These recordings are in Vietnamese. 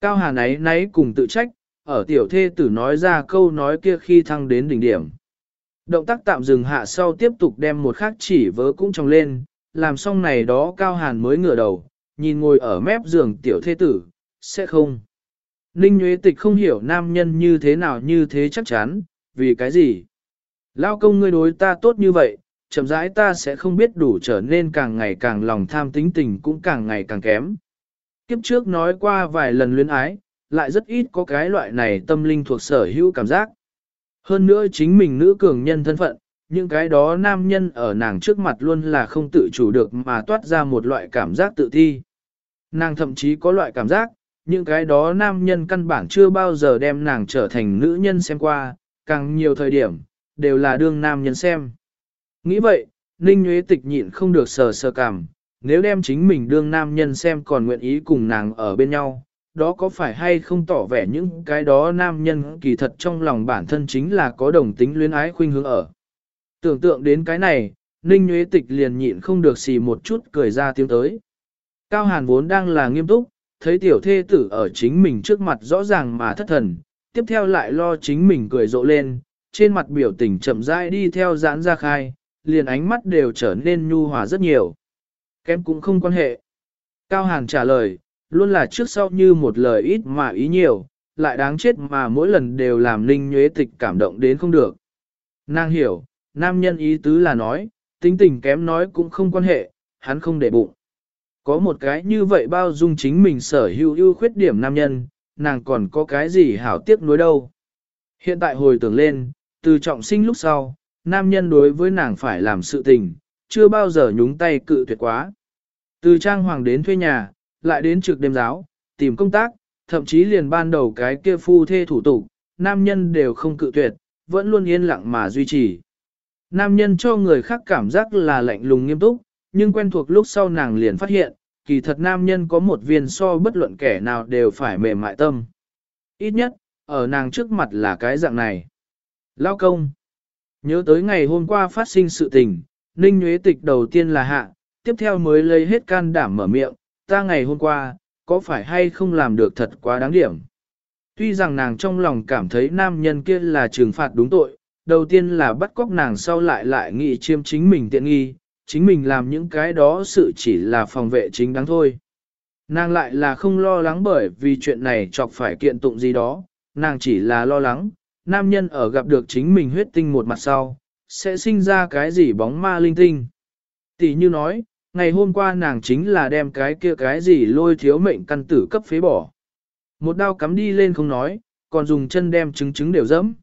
Cao Hà náy nấy cùng tự trách, ở tiểu thê tử nói ra câu nói kia khi thăng đến đỉnh điểm. Động tác tạm dừng hạ sau tiếp tục đem một khắc chỉ vớ cũng trong lên, làm xong này đó Cao Hàn mới ngửa đầu, nhìn ngồi ở mép giường tiểu thê tử, sẽ không. Ninh Nguyễn Tịch không hiểu nam nhân như thế nào như thế chắc chắn, vì cái gì? Lao công ngươi đối ta tốt như vậy, chậm rãi ta sẽ không biết đủ trở nên càng ngày càng lòng tham tính tình cũng càng ngày càng kém. Kiếp trước nói qua vài lần luyến ái, lại rất ít có cái loại này tâm linh thuộc sở hữu cảm giác. Hơn nữa chính mình nữ cường nhân thân phận, những cái đó nam nhân ở nàng trước mặt luôn là không tự chủ được mà toát ra một loại cảm giác tự thi. Nàng thậm chí có loại cảm giác, những cái đó nam nhân căn bản chưa bao giờ đem nàng trở thành nữ nhân xem qua, càng nhiều thời điểm, đều là đương nam nhân xem. Nghĩ vậy, Ninh Nguyễn Tịch nhịn không được sờ sờ cảm, nếu đem chính mình đương nam nhân xem còn nguyện ý cùng nàng ở bên nhau, đó có phải hay không tỏ vẻ những cái đó nam nhân kỳ thật trong lòng bản thân chính là có đồng tính luyến ái khuynh hướng ở. Tưởng tượng đến cái này, Ninh Nguyễn Tịch liền nhịn không được xì một chút cười ra tiếng tới. Cao Hàn vốn đang là nghiêm túc, thấy tiểu thê tử ở chính mình trước mặt rõ ràng mà thất thần, tiếp theo lại lo chính mình cười rộ lên, trên mặt biểu tình chậm rãi đi theo giãn ra khai, liền ánh mắt đều trở nên nhu hòa rất nhiều. Kém cũng không quan hệ. Cao Hàn trả lời, luôn là trước sau như một lời ít mà ý nhiều, lại đáng chết mà mỗi lần đều làm Ninh Nhuế Tịch cảm động đến không được. Nàng hiểu, nam nhân ý tứ là nói, tính tình kém nói cũng không quan hệ, hắn không để bụng. Có một cái như vậy bao dung chính mình sở hữu ưu khuyết điểm nam nhân, nàng còn có cái gì hảo tiếc nuối đâu. Hiện tại hồi tưởng lên, từ trọng sinh lúc sau, nam nhân đối với nàng phải làm sự tình, chưa bao giờ nhúng tay cự tuyệt quá. Từ trang hoàng đến thuê nhà, lại đến trực đêm giáo, tìm công tác, thậm chí liền ban đầu cái kia phu thê thủ tục, nam nhân đều không cự tuyệt, vẫn luôn yên lặng mà duy trì. Nam nhân cho người khác cảm giác là lạnh lùng nghiêm túc, nhưng quen thuộc lúc sau nàng liền phát hiện, kỳ thật nam nhân có một viên so bất luận kẻ nào đều phải mềm mại tâm. Ít nhất, ở nàng trước mặt là cái dạng này. Lao công. Nhớ tới ngày hôm qua phát sinh sự tình, Ninh Nguyễn Tịch đầu tiên là hạ, tiếp theo mới lấy hết can đảm mở miệng, ta ngày hôm qua, có phải hay không làm được thật quá đáng điểm. Tuy rằng nàng trong lòng cảm thấy nam nhân kia là trừng phạt đúng tội, đầu tiên là bắt cóc nàng sau lại lại nghĩ chiêm chính mình tiện nghi, chính mình làm những cái đó sự chỉ là phòng vệ chính đáng thôi. Nàng lại là không lo lắng bởi vì chuyện này chọc phải kiện tụng gì đó, nàng chỉ là lo lắng, nam nhân ở gặp được chính mình huyết tinh một mặt sau, sẽ sinh ra cái gì bóng ma linh tinh. Tỷ như nói, ngày hôm qua nàng chính là đem cái kia cái gì lôi thiếu mệnh căn tử cấp phế bỏ. Một đao cắm đi lên không nói, còn dùng chân đem trứng trứng đều dẫm.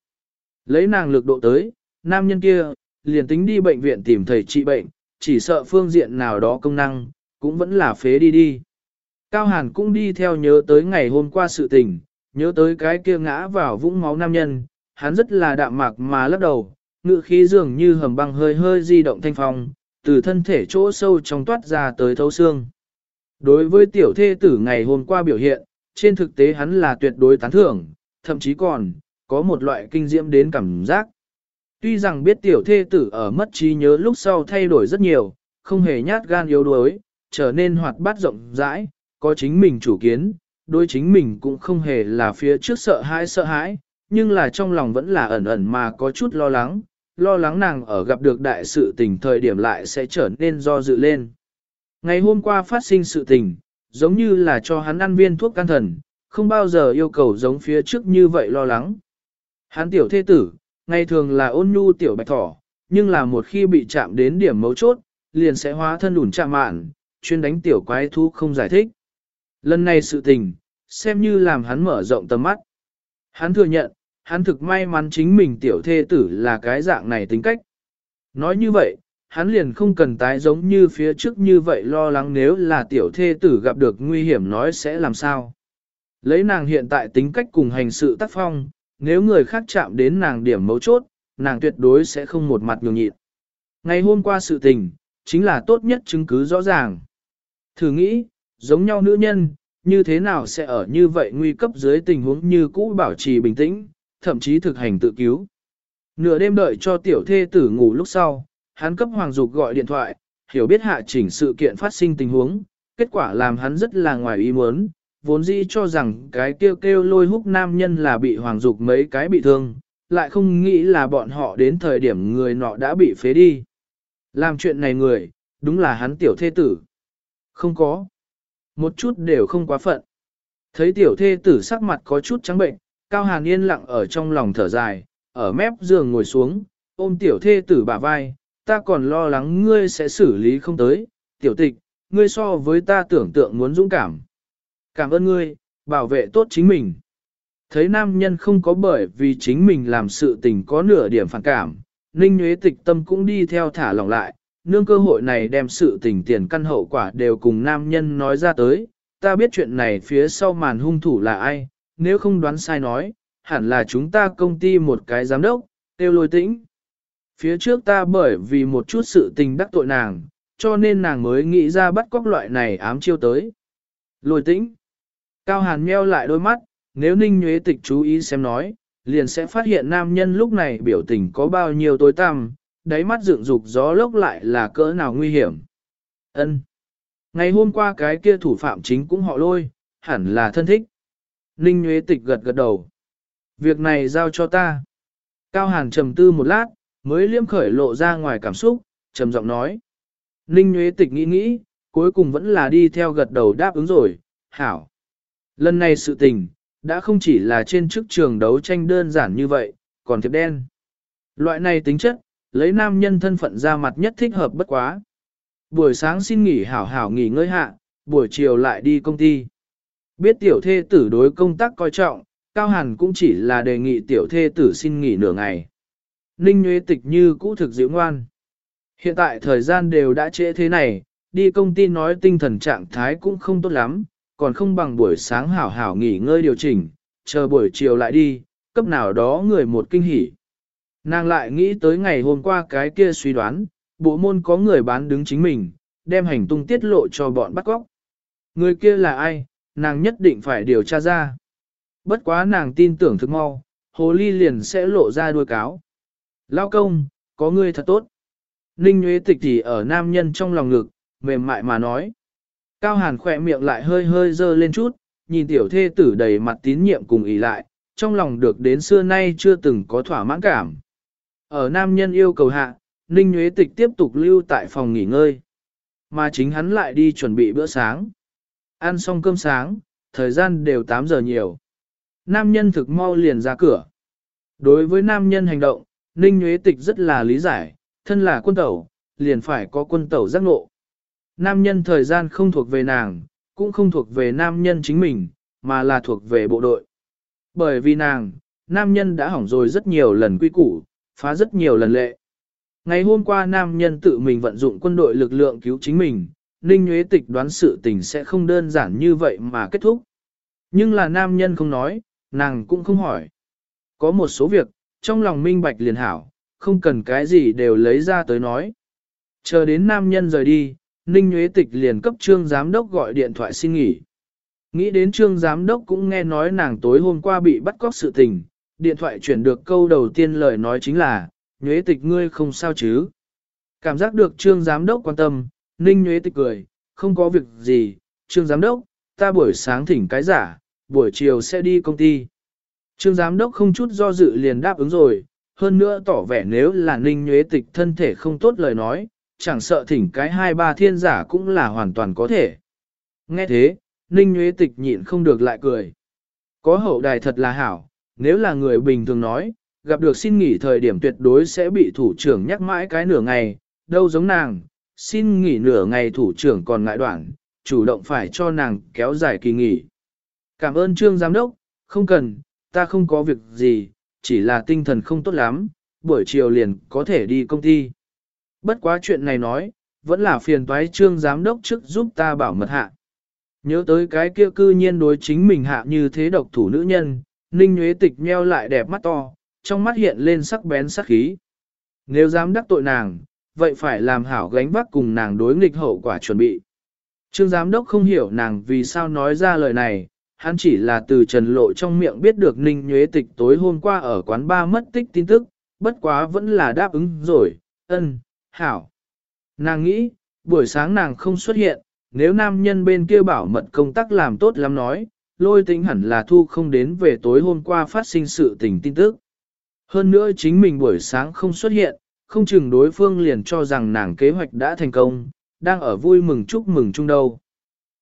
Lấy nàng lực độ tới, nam nhân kia, liền tính đi bệnh viện tìm thầy trị bệnh, chỉ sợ phương diện nào đó công năng, cũng vẫn là phế đi đi. Cao Hàn cũng đi theo nhớ tới ngày hôm qua sự tình, nhớ tới cái kia ngã vào vũng máu nam nhân, hắn rất là đạm mạc mà lắc đầu, ngự khí dường như hầm băng hơi hơi di động thanh phong, từ thân thể chỗ sâu trong toát ra tới thấu xương. Đối với tiểu thê tử ngày hôm qua biểu hiện, trên thực tế hắn là tuyệt đối tán thưởng, thậm chí còn, có một loại kinh diễm đến cảm giác. Tuy rằng biết tiểu thê tử ở mất trí nhớ lúc sau thay đổi rất nhiều, không hề nhát gan yếu đuối, trở nên hoạt bát rộng rãi, có chính mình chủ kiến, đối chính mình cũng không hề là phía trước sợ hãi sợ hãi, nhưng là trong lòng vẫn là ẩn ẩn mà có chút lo lắng, lo lắng nàng ở gặp được đại sự tình thời điểm lại sẽ trở nên do dự lên. Ngày hôm qua phát sinh sự tình, giống như là cho hắn ăn viên thuốc can thần, không bao giờ yêu cầu giống phía trước như vậy lo lắng. Hắn tiểu thế tử, ngày thường là ôn nhu tiểu bạch thỏ, nhưng là một khi bị chạm đến điểm mấu chốt, liền sẽ hóa thân đủn chạm mạn, chuyên đánh tiểu quái thú không giải thích. Lần này sự tình, xem như làm hắn mở rộng tầm mắt. Hắn thừa nhận, hắn thực may mắn chính mình tiểu thê tử là cái dạng này tính cách. Nói như vậy, hắn liền không cần tái giống như phía trước như vậy lo lắng nếu là tiểu thê tử gặp được nguy hiểm nói sẽ làm sao. Lấy nàng hiện tại tính cách cùng hành sự tác phong, nếu người khác chạm đến nàng điểm mấu chốt, nàng tuyệt đối sẽ không một mặt nhường nhịn. Ngày hôm qua sự tình, chính là tốt nhất chứng cứ rõ ràng. Thử nghĩ, giống nhau nữ nhân, như thế nào sẽ ở như vậy nguy cấp dưới tình huống như cũ bảo trì bình tĩnh, thậm chí thực hành tự cứu. Nửa đêm đợi cho tiểu thê tử ngủ lúc sau, hắn cấp Hoàng Dục gọi điện thoại, hiểu biết hạ chỉnh sự kiện phát sinh tình huống, kết quả làm hắn rất là ngoài ý muốn, vốn dĩ cho rằng cái kêu kêu lôi húc nam nhân là bị hoàng dục mấy cái bị thương, lại không nghĩ là bọn họ đến thời điểm người nọ đã bị phế đi. Làm chuyện này người, đúng là hắn tiểu thê tử. Không có. Một chút đều không quá phận. Thấy tiểu thê tử sắc mặt có chút trắng bệnh, Cao Hàn yên lặng ở trong lòng thở dài, ở mép giường ngồi xuống, ôm tiểu thê tử bả vai, ta còn lo lắng ngươi sẽ xử lý không tới, tiểu tịch, ngươi so với ta tưởng tượng muốn dũng cảm. Cảm ơn ngươi, bảo vệ tốt chính mình. Thấy nam nhân không có bởi vì chính mình làm sự tình có nửa điểm phản cảm, Ninh Nguyễn Tịch Tâm cũng đi theo thả lỏng lại, nương cơ hội này đem sự tình tiền căn hậu quả đều cùng nam nhân nói ra tới, ta biết chuyện này phía sau màn hung thủ là ai, nếu không đoán sai nói, hẳn là chúng ta công ty một cái giám đốc, tiêu lôi tĩnh. Phía trước ta bởi vì một chút sự tình đắc tội nàng, cho nên nàng mới nghĩ ra bắt cóc loại này ám chiêu tới. Lôi tĩnh. Cao Hàn meo lại đôi mắt, nếu Ninh Nhuế Tịch chú ý xem nói, liền sẽ phát hiện nam nhân lúc này biểu tình có bao nhiêu tối tăm, đáy mắt dựng dục gió lốc lại là cỡ nào nguy hiểm. Ân. Ngày hôm qua cái kia thủ phạm chính cũng họ lôi, hẳn là thân thích. Ninh Nguyễn Tịch gật gật đầu. Việc này giao cho ta. Cao Hàn trầm tư một lát, mới liêm khởi lộ ra ngoài cảm xúc, trầm giọng nói. Ninh Nguyễn Tịch nghĩ nghĩ, cuối cùng vẫn là đi theo gật đầu đáp ứng rồi, hảo. Lần này sự tình, đã không chỉ là trên chức trường đấu tranh đơn giản như vậy, còn thiệp đen. Loại này tính chất, lấy nam nhân thân phận ra mặt nhất thích hợp bất quá. Buổi sáng xin nghỉ hảo hảo nghỉ ngơi hạ, buổi chiều lại đi công ty. Biết tiểu thê tử đối công tác coi trọng, Cao Hàn cũng chỉ là đề nghị tiểu thê tử xin nghỉ nửa ngày. Ninh Nguyễn Tịch như cũ thực dịu ngoan. Hiện tại thời gian đều đã trễ thế này, đi công ty nói tinh thần trạng thái cũng không tốt lắm, còn không bằng buổi sáng hảo hảo nghỉ ngơi điều chỉnh, chờ buổi chiều lại đi, cấp nào đó người một kinh hỉ. Nàng lại nghĩ tới ngày hôm qua cái kia suy đoán, bộ môn có người bán đứng chính mình, đem hành tung tiết lộ cho bọn bắt cóc. Người kia là ai, nàng nhất định phải điều tra ra. Bất quá nàng tin tưởng thức mau, hồ ly liền sẽ lộ ra đuôi cáo. Lao công, có người thật tốt. Ninh Nguyễn Tịch thì ở nam nhân trong lòng ngực, mềm mại mà nói. Cao Hàn khỏe miệng lại hơi hơi dơ lên chút, nhìn tiểu thê tử đầy mặt tín nhiệm cùng ý lại, trong lòng được đến xưa nay chưa từng có thỏa mãn cảm. Ở nam nhân yêu cầu hạ, Ninh Nguyễn Tịch tiếp tục lưu tại phòng nghỉ ngơi. Mà chính hắn lại đi chuẩn bị bữa sáng. Ăn xong cơm sáng, thời gian đều 8 giờ nhiều. Nam nhân thực mau liền ra cửa. Đối với nam nhân hành động, Ninh Nguyễn Tịch rất là lý giải, thân là quân tẩu, liền phải có quân tẩu giác ngộ. Nam nhân thời gian không thuộc về nàng, cũng không thuộc về nam nhân chính mình, mà là thuộc về bộ đội. Bởi vì nàng, nam nhân đã hỏng rồi rất nhiều lần quy củ, phá rất nhiều lần lệ. Ngày hôm qua nam nhân tự mình vận dụng quân đội lực lượng cứu chính mình, Ninh Nguyễn Tịch đoán sự tình sẽ không đơn giản như vậy mà kết thúc. Nhưng là nam nhân không nói, nàng cũng không hỏi. Có một số việc, trong lòng minh bạch liền hảo, không cần cái gì đều lấy ra tới nói. Chờ đến nam nhân rời đi, Ninh Nguyễn Tịch liền cấp trương giám đốc gọi điện thoại xin nghỉ. Nghĩ đến trương giám đốc cũng nghe nói nàng tối hôm qua bị bắt cóc sự tình, điện thoại chuyển được câu đầu tiên lời nói chính là, Nguyễn Tịch ngươi không sao chứ. Cảm giác được trương giám đốc quan tâm, Ninh Nguyễn Tịch cười, không có việc gì, trương giám đốc, ta buổi sáng thỉnh cái giả, buổi chiều sẽ đi công ty. Trương giám đốc không chút do dự liền đáp ứng rồi, hơn nữa tỏ vẻ nếu là Ninh Nguyễn Tịch thân thể không tốt lời nói, chẳng sợ thỉnh cái hai ba thiên giả cũng là hoàn toàn có thể. Nghe thế, Ninh Nguyễn Tịch nhịn không được lại cười. Có hậu đài thật là hảo, nếu là người bình thường nói, gặp được xin nghỉ thời điểm tuyệt đối sẽ bị thủ trưởng nhắc mãi cái nửa ngày, đâu giống nàng, xin nghỉ nửa ngày thủ trưởng còn ngại đoạn, chủ động phải cho nàng kéo dài kỳ nghỉ. Cảm ơn trương giám đốc, không cần, ta không có việc gì, chỉ là tinh thần không tốt lắm, buổi chiều liền có thể đi công ty. Bất quá chuyện này nói, vẫn là phiền toái trương giám đốc trước giúp ta bảo mật hạ. Nhớ tới cái kia cư nhiên đối chính mình hạ như thế độc thủ nữ nhân, Ninh Nguyễn Tịch nheo lại đẹp mắt to, trong mắt hiện lên sắc bén sắc khí. Nếu dám đắc tội nàng, vậy phải làm hảo gánh vác cùng nàng đối nghịch hậu quả chuẩn bị. Trương giám đốc không hiểu nàng vì sao nói ra lời này, hắn chỉ là từ trần lộ trong miệng biết được Ninh Nhuế Tịch tối hôm qua ở quán ba mất tích tin tức, bất quá vẫn là đáp ứng rồi, ân, hảo. Nàng nghĩ, buổi sáng nàng không xuất hiện, nếu nam nhân bên kia bảo mật công tác làm tốt lắm nói, lôi tính hẳn là thu không đến về tối hôm qua phát sinh sự tình tin tức. Hơn nữa chính mình buổi sáng không xuất hiện, không chừng đối phương liền cho rằng nàng kế hoạch đã thành công, đang ở vui mừng chúc mừng chung đâu.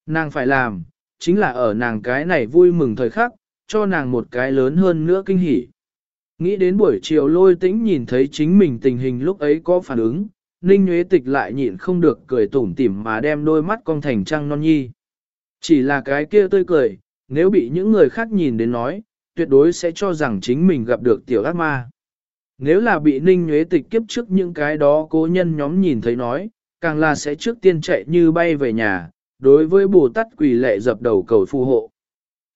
Nàng phải làm, chính là ở nàng cái này vui mừng thời khắc, cho nàng một cái lớn hơn nữa kinh hỉ. Nghĩ đến buổi chiều lôi tĩnh nhìn thấy chính mình tình hình lúc ấy có phản ứng, Ninh Nguyễn Tịch lại nhịn không được cười tủm tỉm mà đem đôi mắt cong thành trăng non nhi. Chỉ là cái kia tươi cười, nếu bị những người khác nhìn đến nói, tuyệt đối sẽ cho rằng chính mình gặp được tiểu ác ma. Nếu là bị Ninh nhuế Tịch kiếp trước những cái đó cố nhân nhóm nhìn thấy nói, càng là sẽ trước tiên chạy như bay về nhà, đối với Bồ Tát quỷ lệ dập đầu cầu phù hộ.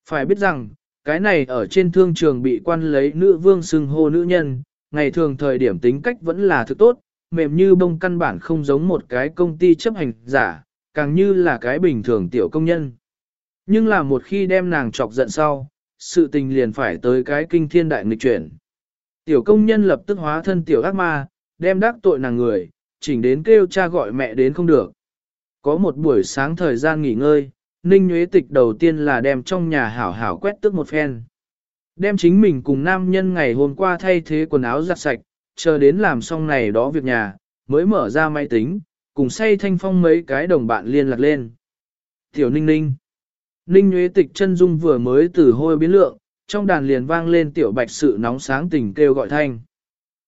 Phải biết rằng, cái này ở trên thương trường bị quan lấy nữ vương xưng hô nữ nhân, ngày thường thời điểm tính cách vẫn là thứ tốt, mềm như bông căn bản không giống một cái công ty chấp hành giả, càng như là cái bình thường tiểu công nhân. Nhưng là một khi đem nàng chọc giận sau, sự tình liền phải tới cái kinh thiên đại nghịch chuyển. Tiểu công nhân lập tức hóa thân tiểu ác ma, đem đắc tội nàng người, chỉnh đến kêu cha gọi mẹ đến không được. Có một buổi sáng thời gian nghỉ ngơi, Ninh Nguyễn Tịch đầu tiên là đem trong nhà hảo hảo quét tước một phen. Đem chính mình cùng nam nhân ngày hôm qua thay thế quần áo giặt sạch, chờ đến làm xong này đó việc nhà, mới mở ra máy tính, cùng say thanh phong mấy cái đồng bạn liên lạc lên. Tiểu Ninh Ninh Ninh Nguyễn Tịch chân dung vừa mới từ hôi biến lượng, trong đàn liền vang lên tiểu bạch sự nóng sáng tình kêu gọi thanh.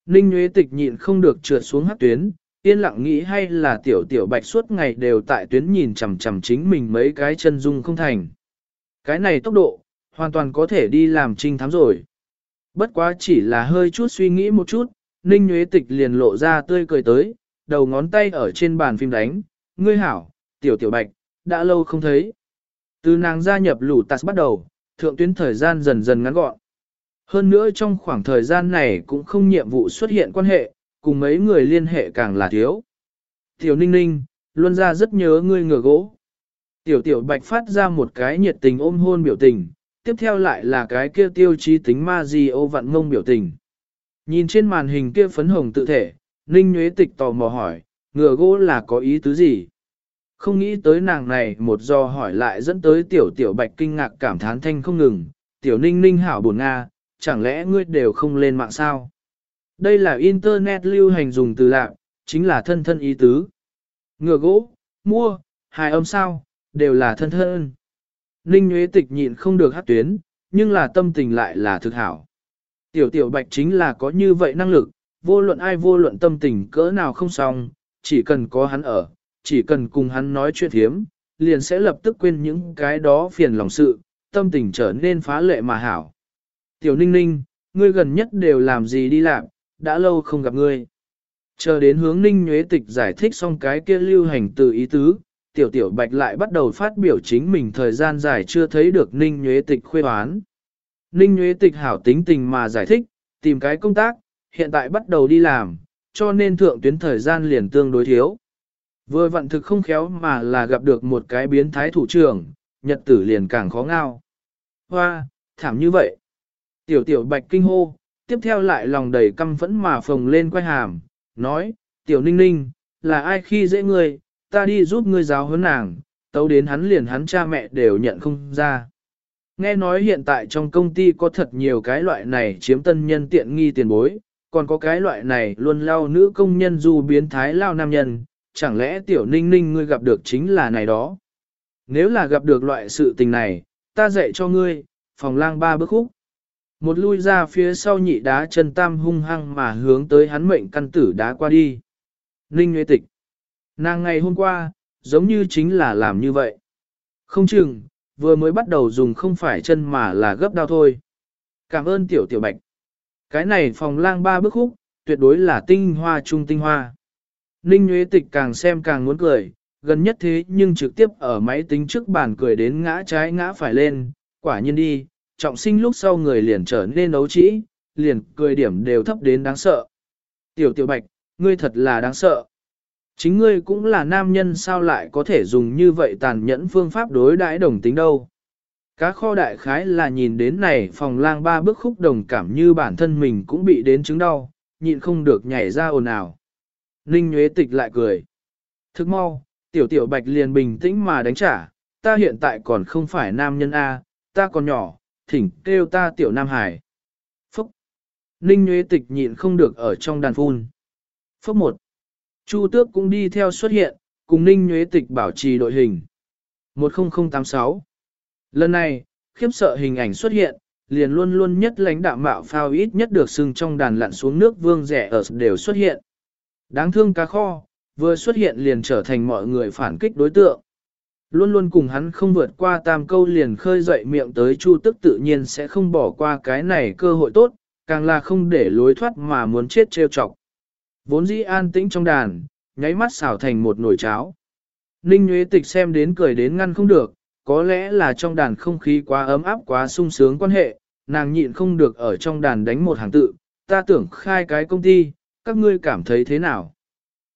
Ninh Nguyễn Tịch nhịn không được trượt xuống hát tuyến, yên lặng nghĩ hay là tiểu tiểu bạch suốt ngày đều tại tuyến nhìn chằm chằm chính mình mấy cái chân dung không thành. Cái này tốc độ, hoàn toàn có thể đi làm trinh thám rồi. Bất quá chỉ là hơi chút suy nghĩ một chút, Ninh Nguyễn Tịch liền lộ ra tươi cười tới, đầu ngón tay ở trên bàn phim đánh, ngươi hảo, tiểu tiểu bạch, đã lâu không thấy. Từ nàng gia nhập lũ tạt bắt đầu, thượng tuyến thời gian dần dần ngắn gọn. Hơn nữa trong khoảng thời gian này cũng không nhiệm vụ xuất hiện quan hệ, cùng mấy người liên hệ càng là thiếu. Tiểu ninh ninh, luân ra rất nhớ ngươi ngựa gỗ. Tiểu tiểu bạch phát ra một cái nhiệt tình ôm hôn biểu tình, tiếp theo lại là cái kia tiêu chí tính ma di ô vặn ngông biểu tình. Nhìn trên màn hình kia phấn hồng tự thể, ninh nhuế tịch tò mò hỏi, ngựa gỗ là có ý tứ gì? Không nghĩ tới nàng này một do hỏi lại dẫn tới tiểu tiểu bạch kinh ngạc cảm thán thanh không ngừng, tiểu ninh ninh hảo buồn Nga, chẳng lẽ ngươi đều không lên mạng sao? Đây là Internet lưu hành dùng từ lạc, chính là thân thân ý tứ. Ngựa gỗ, mua, hài âm sao, đều là thân thân. Ninh Nguyễn Tịch nhịn không được hát tuyến, nhưng là tâm tình lại là thực hảo. Tiểu tiểu bạch chính là có như vậy năng lực, vô luận ai vô luận tâm tình cỡ nào không xong, chỉ cần có hắn ở, chỉ cần cùng hắn nói chuyện thiếm, liền sẽ lập tức quên những cái đó phiền lòng sự, tâm tình trở nên phá lệ mà hảo. Tiểu ninh ninh, ngươi gần nhất đều làm gì đi làm, đã lâu không gặp ngươi. Chờ đến hướng ninh nhuế tịch giải thích xong cái kia lưu hành từ ý tứ, tiểu tiểu bạch lại bắt đầu phát biểu chính mình thời gian dài chưa thấy được ninh nhuế tịch khuê oán. Ninh nhuế tịch hảo tính tình mà giải thích, tìm cái công tác, hiện tại bắt đầu đi làm, cho nên thượng tuyến thời gian liền tương đối thiếu. Vừa vận thực không khéo mà là gặp được một cái biến thái thủ trưởng, nhật tử liền càng khó ngao. Hoa, thảm như vậy. Tiểu tiểu bạch kinh hô, tiếp theo lại lòng đầy căm phẫn mà phồng lên quay hàm, nói, tiểu ninh ninh, là ai khi dễ ngươi, ta đi giúp ngươi giáo huấn nàng, tấu đến hắn liền hắn cha mẹ đều nhận không ra. Nghe nói hiện tại trong công ty có thật nhiều cái loại này chiếm tân nhân tiện nghi tiền bối, còn có cái loại này luôn lao nữ công nhân du biến thái lao nam nhân, chẳng lẽ tiểu ninh ninh ngươi gặp được chính là này đó. Nếu là gặp được loại sự tình này, ta dạy cho ngươi, phòng lang ba bước khúc. Một lui ra phía sau nhị đá chân tam hung hăng mà hướng tới hắn mệnh căn tử đá qua đi. Ninh Nguyễn Tịch. Nàng ngày hôm qua, giống như chính là làm như vậy. Không chừng, vừa mới bắt đầu dùng không phải chân mà là gấp đau thôi. Cảm ơn tiểu tiểu bạch. Cái này phòng lang ba bước khúc, tuyệt đối là tinh hoa trung tinh hoa. Ninh Nguyễn Tịch càng xem càng muốn cười, gần nhất thế nhưng trực tiếp ở máy tính trước bàn cười đến ngã trái ngã phải lên, quả nhiên đi, trọng sinh lúc sau người liền trở nên ấu trĩ, liền cười điểm đều thấp đến đáng sợ. Tiểu tiểu bạch, ngươi thật là đáng sợ. Chính ngươi cũng là nam nhân sao lại có thể dùng như vậy tàn nhẫn phương pháp đối đãi đồng tính đâu. Cá kho đại khái là nhìn đến này phòng lang ba bước khúc đồng cảm như bản thân mình cũng bị đến chứng đau, nhịn không được nhảy ra ồn ào. Ninh Nhuế Tịch lại cười. Thức mau, tiểu tiểu bạch liền bình tĩnh mà đánh trả, ta hiện tại còn không phải nam nhân A, ta còn nhỏ, thỉnh kêu ta tiểu Nam Hải. Phúc! Ninh Nhuế Tịch nhịn không được ở trong đàn phun. Phúc một. Chu Tước cũng đi theo xuất hiện, cùng Ninh Nhuế Tịch bảo trì đội hình. 10086 Lần này, khiếp sợ hình ảnh xuất hiện, liền luôn luôn nhất lãnh đạo mạo phao ít nhất được sưng trong đàn lặn xuống nước vương rẻ ở đều xuất hiện. Đáng thương cá kho, vừa xuất hiện liền trở thành mọi người phản kích đối tượng. Luôn luôn cùng hắn không vượt qua tam câu liền khơi dậy miệng tới chu tức tự nhiên sẽ không bỏ qua cái này cơ hội tốt, càng là không để lối thoát mà muốn chết trêu chọc. Vốn dĩ an tĩnh trong đàn, nháy mắt xào thành một nồi cháo. Ninh Nguyễn Tịch xem đến cười đến ngăn không được, có lẽ là trong đàn không khí quá ấm áp quá sung sướng quan hệ, nàng nhịn không được ở trong đàn đánh một hàng tự, ta tưởng khai cái công ty, các ngươi cảm thấy thế nào?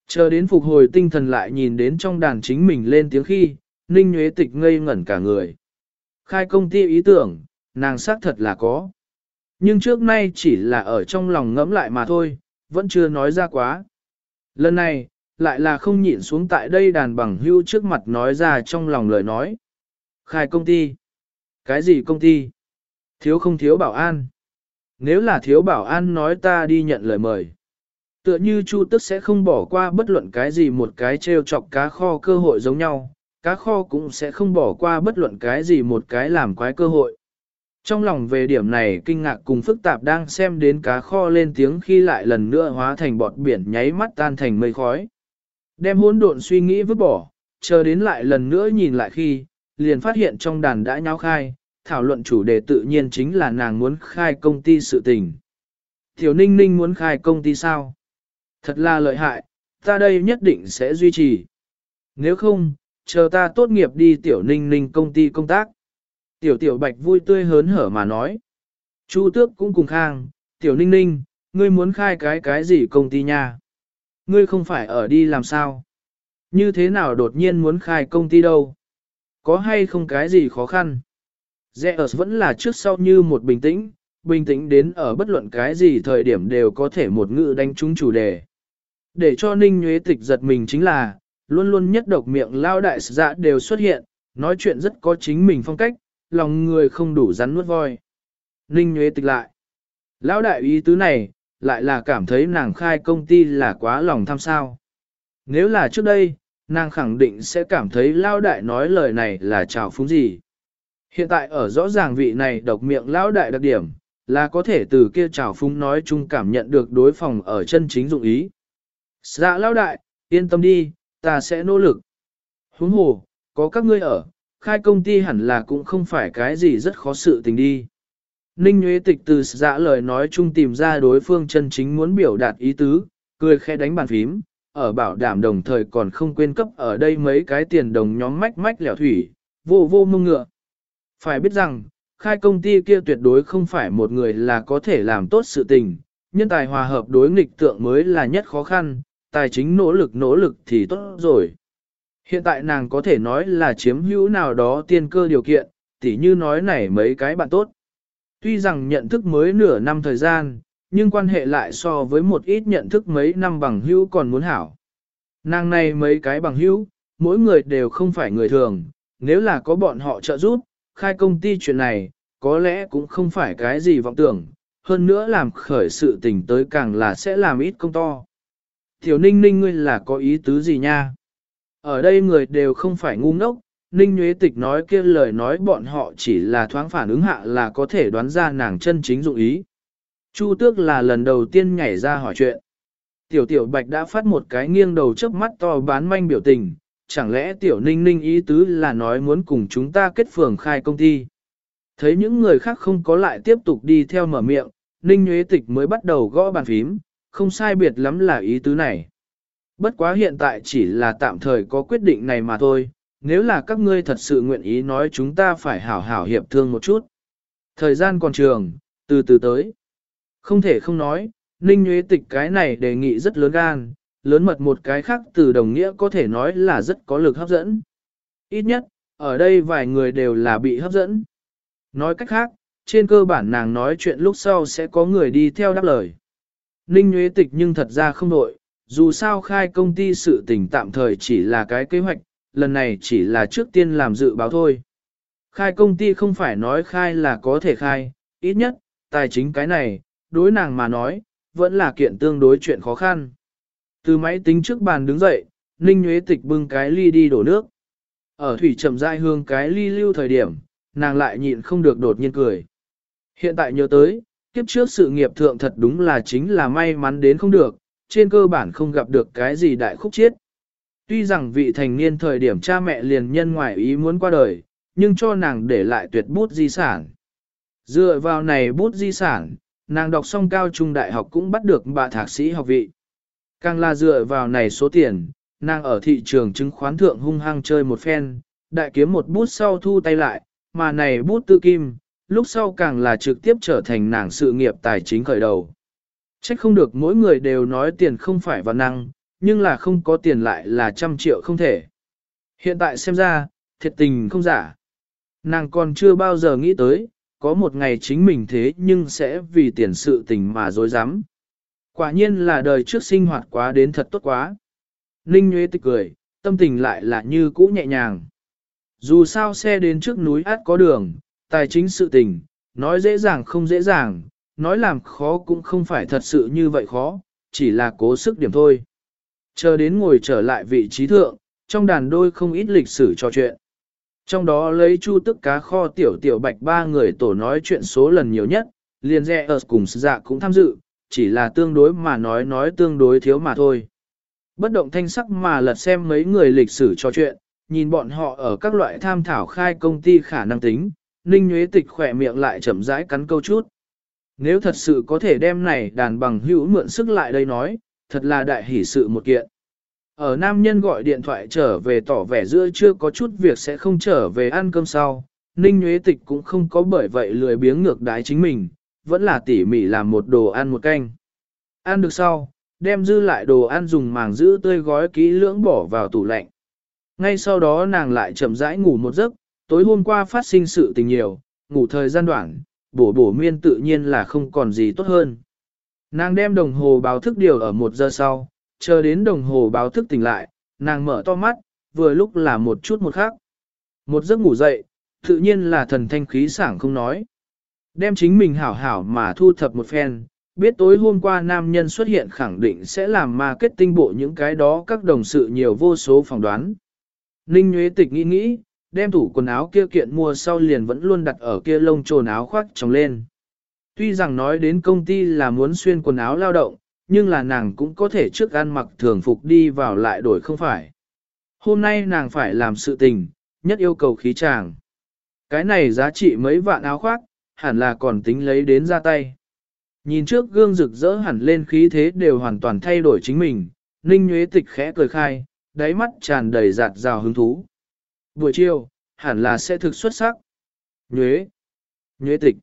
Chờ đến phục hồi tinh thần lại nhìn đến trong đàn chính mình lên tiếng khi, Ninh Nguyễn Tịch ngây ngẩn cả người. Khai công ty ý tưởng, nàng xác thật là có. Nhưng trước nay chỉ là ở trong lòng ngẫm lại mà thôi, vẫn chưa nói ra quá. Lần này, lại là không nhịn xuống tại đây đàn bằng hưu trước mặt nói ra trong lòng lời nói. Khai công ty. Cái gì công ty? Thiếu không thiếu bảo an. Nếu là thiếu bảo an nói ta đi nhận lời mời. Tựa như Chu Tức sẽ không bỏ qua bất luận cái gì một cái treo chọc cá kho cơ hội giống nhau, cá kho cũng sẽ không bỏ qua bất luận cái gì một cái làm quái cơ hội. Trong lòng về điểm này kinh ngạc cùng phức tạp đang xem đến cá kho lên tiếng khi lại lần nữa hóa thành bọt biển nháy mắt tan thành mây khói. Đem hỗn độn suy nghĩ vứt bỏ, chờ đến lại lần nữa nhìn lại khi, liền phát hiện trong đàn đã nháo khai, thảo luận chủ đề tự nhiên chính là nàng muốn khai công ty sự tình. Tiểu Ninh Ninh muốn khai công ty sao? Thật là lợi hại, ta đây nhất định sẽ duy trì. Nếu không, chờ ta tốt nghiệp đi Tiểu Ninh Ninh công ty công tác. Tiểu Tiểu Bạch vui tươi hớn hở mà nói. Chu Tước cũng cùng khang, Tiểu Ninh Ninh, ngươi muốn khai cái cái gì công ty nha? Ngươi không phải ở đi làm sao? Như thế nào đột nhiên muốn khai công ty đâu? Có hay không cái gì khó khăn? Zeus vẫn là trước sau như một bình tĩnh, bình tĩnh đến ở bất luận cái gì thời điểm đều có thể một ngữ đánh trúng chủ đề. Để cho Ninh Nguyễn Tịch giật mình chính là, luôn luôn nhất độc miệng lao đại dạ đều xuất hiện, nói chuyện rất có chính mình phong cách, lòng người không đủ rắn nuốt voi. Ninh Nguyễn Tịch lại. Lão đại ý tứ này, lại là cảm thấy nàng khai công ty là quá lòng tham sao. Nếu là trước đây, nàng khẳng định sẽ cảm thấy lao đại nói lời này là trào phúng gì. Hiện tại ở rõ ràng vị này độc miệng lao đại đặc điểm, là có thể từ kia trào phúng nói chung cảm nhận được đối phòng ở chân chính dụng ý. Dạ lao đại, yên tâm đi, ta sẽ nỗ lực. Huống hồ, có các ngươi ở, khai công ty hẳn là cũng không phải cái gì rất khó sự tình đi. Ninh Nguyễn Tịch từ dạ lời nói chung tìm ra đối phương chân chính muốn biểu đạt ý tứ, cười khẽ đánh bàn phím, ở bảo đảm đồng thời còn không quên cấp ở đây mấy cái tiền đồng nhóm mách mách lẻo thủy, vô vô mông ngựa. Phải biết rằng, khai công ty kia tuyệt đối không phải một người là có thể làm tốt sự tình, nhân tài hòa hợp đối nghịch tượng mới là nhất khó khăn, tài chính nỗ lực nỗ lực thì tốt rồi. Hiện tại nàng có thể nói là chiếm hữu nào đó tiên cơ điều kiện, tỉ như nói này mấy cái bạn tốt. Tuy rằng nhận thức mới nửa năm thời gian, nhưng quan hệ lại so với một ít nhận thức mấy năm bằng hữu còn muốn hảo. Nàng này mấy cái bằng hữu, mỗi người đều không phải người thường, nếu là có bọn họ trợ giúp, khai công ty chuyện này, có lẽ cũng không phải cái gì vọng tưởng, hơn nữa làm khởi sự tình tới càng là sẽ làm ít công to. Tiểu ninh ninh ngươi là có ý tứ gì nha? Ở đây người đều không phải ngu ngốc, ninh nhuế tịch nói kia lời nói bọn họ chỉ là thoáng phản ứng hạ là có thể đoán ra nàng chân chính dụng ý. Chu tước là lần đầu tiên nhảy ra hỏi chuyện. Tiểu tiểu bạch đã phát một cái nghiêng đầu trước mắt to bán manh biểu tình, chẳng lẽ tiểu ninh ninh ý tứ là nói muốn cùng chúng ta kết phường khai công ty. Thấy những người khác không có lại tiếp tục đi theo mở miệng, ninh nhuế tịch mới bắt đầu gõ bàn phím, không sai biệt lắm là ý tứ này. Bất quá hiện tại chỉ là tạm thời có quyết định này mà thôi, nếu là các ngươi thật sự nguyện ý nói chúng ta phải hảo hảo hiệp thương một chút. Thời gian còn trường, từ từ tới. Không thể không nói, Ninh Nguyễn Tịch cái này đề nghị rất lớn gan, lớn mật một cái khác từ đồng nghĩa có thể nói là rất có lực hấp dẫn. Ít nhất, ở đây vài người đều là bị hấp dẫn. Nói cách khác, trên cơ bản nàng nói chuyện lúc sau sẽ có người đi theo đáp lời. Ninh Nguyễn Tịch nhưng thật ra không đội, dù sao khai công ty sự tình tạm thời chỉ là cái kế hoạch, lần này chỉ là trước tiên làm dự báo thôi. Khai công ty không phải nói khai là có thể khai, ít nhất, tài chính cái này, đối nàng mà nói, vẫn là kiện tương đối chuyện khó khăn. Từ máy tính trước bàn đứng dậy, Ninh Nguyễn Tịch bưng cái ly đi đổ nước. Ở thủy trầm dai hương cái ly lưu thời điểm, nàng lại nhịn không được đột nhiên cười. Hiện tại nhớ tới, kiếp trước sự nghiệp thượng thật đúng là chính là may mắn đến không được, trên cơ bản không gặp được cái gì đại khúc chiết. Tuy rằng vị thành niên thời điểm cha mẹ liền nhân ngoại ý muốn qua đời, nhưng cho nàng để lại tuyệt bút di sản. Dựa vào này bút di sản, nàng đọc xong cao trung đại học cũng bắt được bà thạc sĩ học vị. Càng là dựa vào này số tiền, nàng ở thị trường chứng khoán thượng hung hăng chơi một phen, đại kiếm một bút sau thu tay lại, mà này bút tư kim, lúc sau càng là trực tiếp trở thành nàng sự nghiệp tài chính khởi đầu. Trách không được mỗi người đều nói tiền không phải văn năng, nhưng là không có tiền lại là trăm triệu không thể. Hiện tại xem ra, thiệt tình không giả. Nàng còn chưa bao giờ nghĩ tới, có một ngày chính mình thế nhưng sẽ vì tiền sự tình mà dối rắm Quả nhiên là đời trước sinh hoạt quá đến thật tốt quá. Ninh Nguyễn tịch cười, tâm tình lại là như cũ nhẹ nhàng. Dù sao xe đến trước núi át có đường, tài chính sự tình, nói dễ dàng không dễ dàng, nói làm khó cũng không phải thật sự như vậy khó, chỉ là cố sức điểm thôi. Chờ đến ngồi trở lại vị trí thượng, trong đàn đôi không ít lịch sử trò chuyện. Trong đó lấy chu tức cá kho tiểu tiểu bạch ba người tổ nói chuyện số lần nhiều nhất, liền rẽ ở cùng dạ cũng tham dự, chỉ là tương đối mà nói nói tương đối thiếu mà thôi. Bất động thanh sắc mà lật xem mấy người lịch sử trò chuyện, nhìn bọn họ ở các loại tham thảo khai công ty khả năng tính, Ninh Nguyễn Tịch khỏe miệng lại chậm rãi cắn câu chút. Nếu thật sự có thể đem này đàn bằng hữu mượn sức lại đây nói, thật là đại hỷ sự một kiện. Ở nam nhân gọi điện thoại trở về tỏ vẻ giữa chưa có chút việc sẽ không trở về ăn cơm sau, Ninh Nguyễn Tịch cũng không có bởi vậy lười biếng ngược đái chính mình, vẫn là tỉ mỉ làm một đồ ăn một canh. Ăn được sau, đem dư lại đồ ăn dùng màng giữ tươi gói kỹ lưỡng bỏ vào tủ lạnh. Ngay sau đó nàng lại chậm rãi ngủ một giấc, tối hôm qua phát sinh sự tình nhiều, ngủ thời gian đoạn, bổ bổ miên tự nhiên là không còn gì tốt hơn. Nàng đem đồng hồ báo thức điều ở một giờ sau, chờ đến đồng hồ báo thức tỉnh lại, nàng mở to mắt, vừa lúc là một chút một khác. Một giấc ngủ dậy, tự nhiên là thần thanh khí sảng không nói. Đem chính mình hảo hảo mà thu thập một phen, biết tối hôm qua nam nhân xuất hiện khẳng định sẽ làm marketing bộ những cái đó các đồng sự nhiều vô số phỏng đoán. Ninh Nguyễn Tịch nghĩ nghĩ, đem tủ quần áo kia kiện mua sau liền vẫn luôn đặt ở kia lông trồn áo khoác trồng lên. Tuy rằng nói đến công ty là muốn xuyên quần áo lao động, nhưng là nàng cũng có thể trước ăn mặc thường phục đi vào lại đổi không phải. Hôm nay nàng phải làm sự tình, nhất yêu cầu khí chàng. Cái này giá trị mấy vạn áo khoác, hẳn là còn tính lấy đến ra tay. Nhìn trước gương rực rỡ hẳn lên khí thế đều hoàn toàn thay đổi chính mình, Ninh Nhuế Tịch khẽ cười khai, đáy mắt tràn đầy giạt rào hứng thú. Buổi chiều, hẳn là sẽ thực xuất sắc. Nhuế, Nhuế Tịch.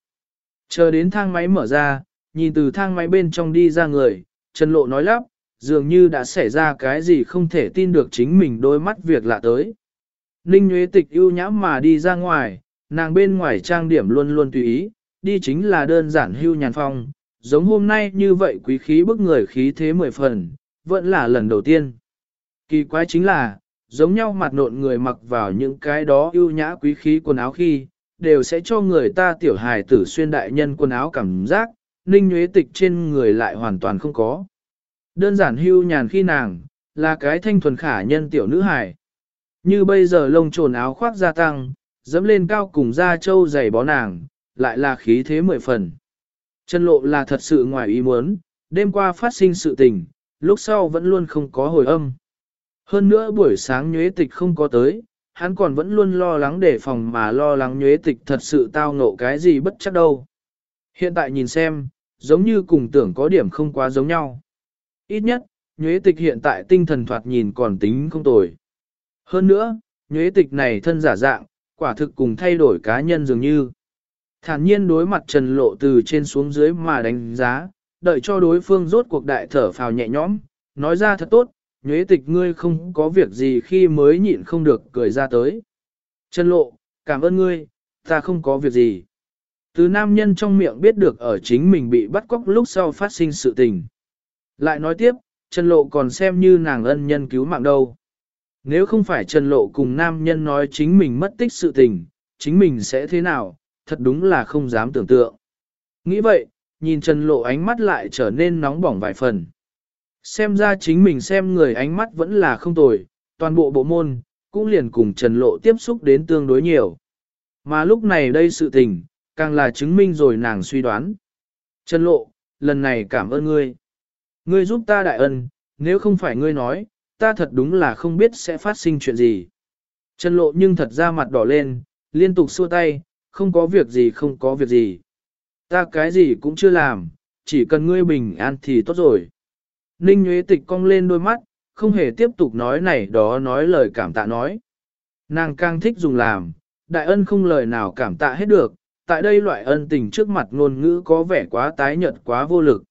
Chờ đến thang máy mở ra, nhìn từ thang máy bên trong đi ra người, Trần Lộ nói lắp, dường như đã xảy ra cái gì không thể tin được chính mình đôi mắt việc lạ tới. Ninh Nhuế Tịch ưu nhãm mà đi ra ngoài, nàng bên ngoài trang điểm luôn luôn tùy ý, đi chính là đơn giản hưu nhàn phong, giống hôm nay như vậy quý khí bức người khí thế mười phần, vẫn là lần đầu tiên. Kỳ quái chính là, giống nhau mặt nộn người mặc vào những cái đó ưu nhã quý khí quần áo khi, đều sẽ cho người ta tiểu hài tử xuyên đại nhân quần áo cảm giác, ninh nhuế tịch trên người lại hoàn toàn không có. Đơn giản hưu nhàn khi nàng, là cái thanh thuần khả nhân tiểu nữ hài. Như bây giờ lông trồn áo khoác gia tăng, dẫm lên cao cùng da trâu dày bó nàng, lại là khí thế mười phần. Chân lộ là thật sự ngoài ý muốn, đêm qua phát sinh sự tình, lúc sau vẫn luôn không có hồi âm. Hơn nữa buổi sáng nhuế tịch không có tới, hắn còn vẫn luôn lo lắng đề phòng mà lo lắng nhuế tịch thật sự tao ngộ cái gì bất chắc đâu. Hiện tại nhìn xem, giống như cùng tưởng có điểm không quá giống nhau. Ít nhất, nhuế tịch hiện tại tinh thần thoạt nhìn còn tính không tồi. Hơn nữa, nhuế tịch này thân giả dạng, quả thực cùng thay đổi cá nhân dường như. Thản nhiên đối mặt trần lộ từ trên xuống dưới mà đánh giá, đợi cho đối phương rốt cuộc đại thở phào nhẹ nhõm, nói ra thật tốt, nhuế tịch ngươi không có việc gì khi mới nhịn không được cười ra tới. Trần lộ, cảm ơn ngươi, ta không có việc gì. Từ nam nhân trong miệng biết được ở chính mình bị bắt cóc lúc sau phát sinh sự tình. Lại nói tiếp, Trần Lộ còn xem như nàng ân nhân cứu mạng đâu. Nếu không phải Trần Lộ cùng nam nhân nói chính mình mất tích sự tình, chính mình sẽ thế nào, thật đúng là không dám tưởng tượng. Nghĩ vậy, nhìn Trần Lộ ánh mắt lại trở nên nóng bỏng vài phần. Xem ra chính mình xem người ánh mắt vẫn là không tồi, toàn bộ bộ môn, cũng liền cùng Trần Lộ tiếp xúc đến tương đối nhiều. Mà lúc này đây sự tình, càng là chứng minh rồi nàng suy đoán. Trần Lộ, lần này cảm ơn ngươi. Ngươi giúp ta đại ân, nếu không phải ngươi nói, ta thật đúng là không biết sẽ phát sinh chuyện gì. Trần Lộ nhưng thật ra mặt đỏ lên, liên tục xua tay, không có việc gì không có việc gì. Ta cái gì cũng chưa làm, chỉ cần ngươi bình an thì tốt rồi. Ninh Nguyễn Tịch cong lên đôi mắt, không hề tiếp tục nói này đó nói lời cảm tạ nói. Nàng càng thích dùng làm, đại ân không lời nào cảm tạ hết được, tại đây loại ân tình trước mặt ngôn ngữ có vẻ quá tái nhợt quá vô lực.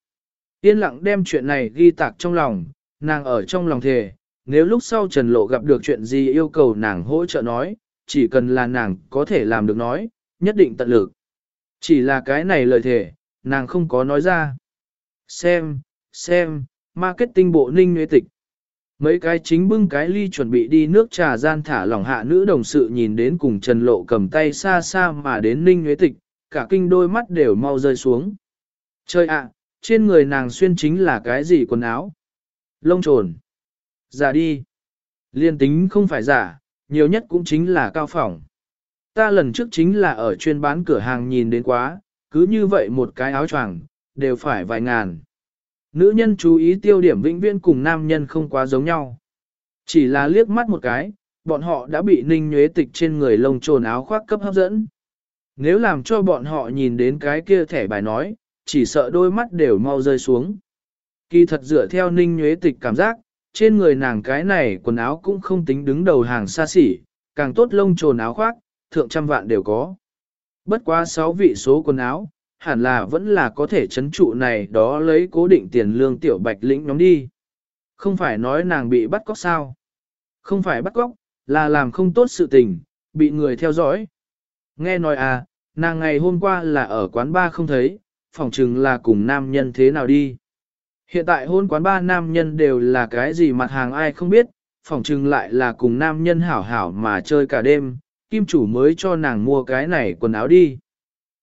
Yên lặng đem chuyện này ghi tạc trong lòng, nàng ở trong lòng thề, nếu lúc sau Trần Lộ gặp được chuyện gì yêu cầu nàng hỗ trợ nói, chỉ cần là nàng có thể làm được nói, nhất định tận lực. Chỉ là cái này lời thề, nàng không có nói ra. Xem, xem, marketing bộ ninh nhuế tịch. Mấy cái chính bưng cái ly chuẩn bị đi nước trà gian thả lỏng hạ nữ đồng sự nhìn đến cùng Trần Lộ cầm tay xa xa mà đến ninh nhuế tịch, cả kinh đôi mắt đều mau rơi xuống. Trời ạ, trên người nàng xuyên chính là cái gì quần áo? Lông trồn. Giả đi. Liên tính không phải giả, nhiều nhất cũng chính là cao phỏng. Ta lần trước chính là ở chuyên bán cửa hàng nhìn đến quá, cứ như vậy một cái áo choàng đều phải vài ngàn. Nữ nhân chú ý tiêu điểm vĩnh viễn cùng nam nhân không quá giống nhau. Chỉ là liếc mắt một cái, bọn họ đã bị ninh nhuế tịch trên người lông trồn áo khoác cấp hấp dẫn. Nếu làm cho bọn họ nhìn đến cái kia thẻ bài nói, chỉ sợ đôi mắt đều mau rơi xuống. Kỳ thật dựa theo ninh nhuế tịch cảm giác, trên người nàng cái này quần áo cũng không tính đứng đầu hàng xa xỉ, càng tốt lông trồn áo khoác, thượng trăm vạn đều có. Bất quá sáu vị số quần áo, hẳn là vẫn là có thể chấn trụ này đó lấy cố định tiền lương tiểu bạch lĩnh nhóm đi. Không phải nói nàng bị bắt cóc sao? Không phải bắt cóc, là làm không tốt sự tình, bị người theo dõi. Nghe nói à, nàng ngày hôm qua là ở quán ba không thấy, phỏng chừng là cùng nam nhân thế nào đi. Hiện tại hôn quán ba nam nhân đều là cái gì mặt hàng ai không biết, phỏng chừng lại là cùng nam nhân hảo hảo mà chơi cả đêm, kim chủ mới cho nàng mua cái này quần áo đi.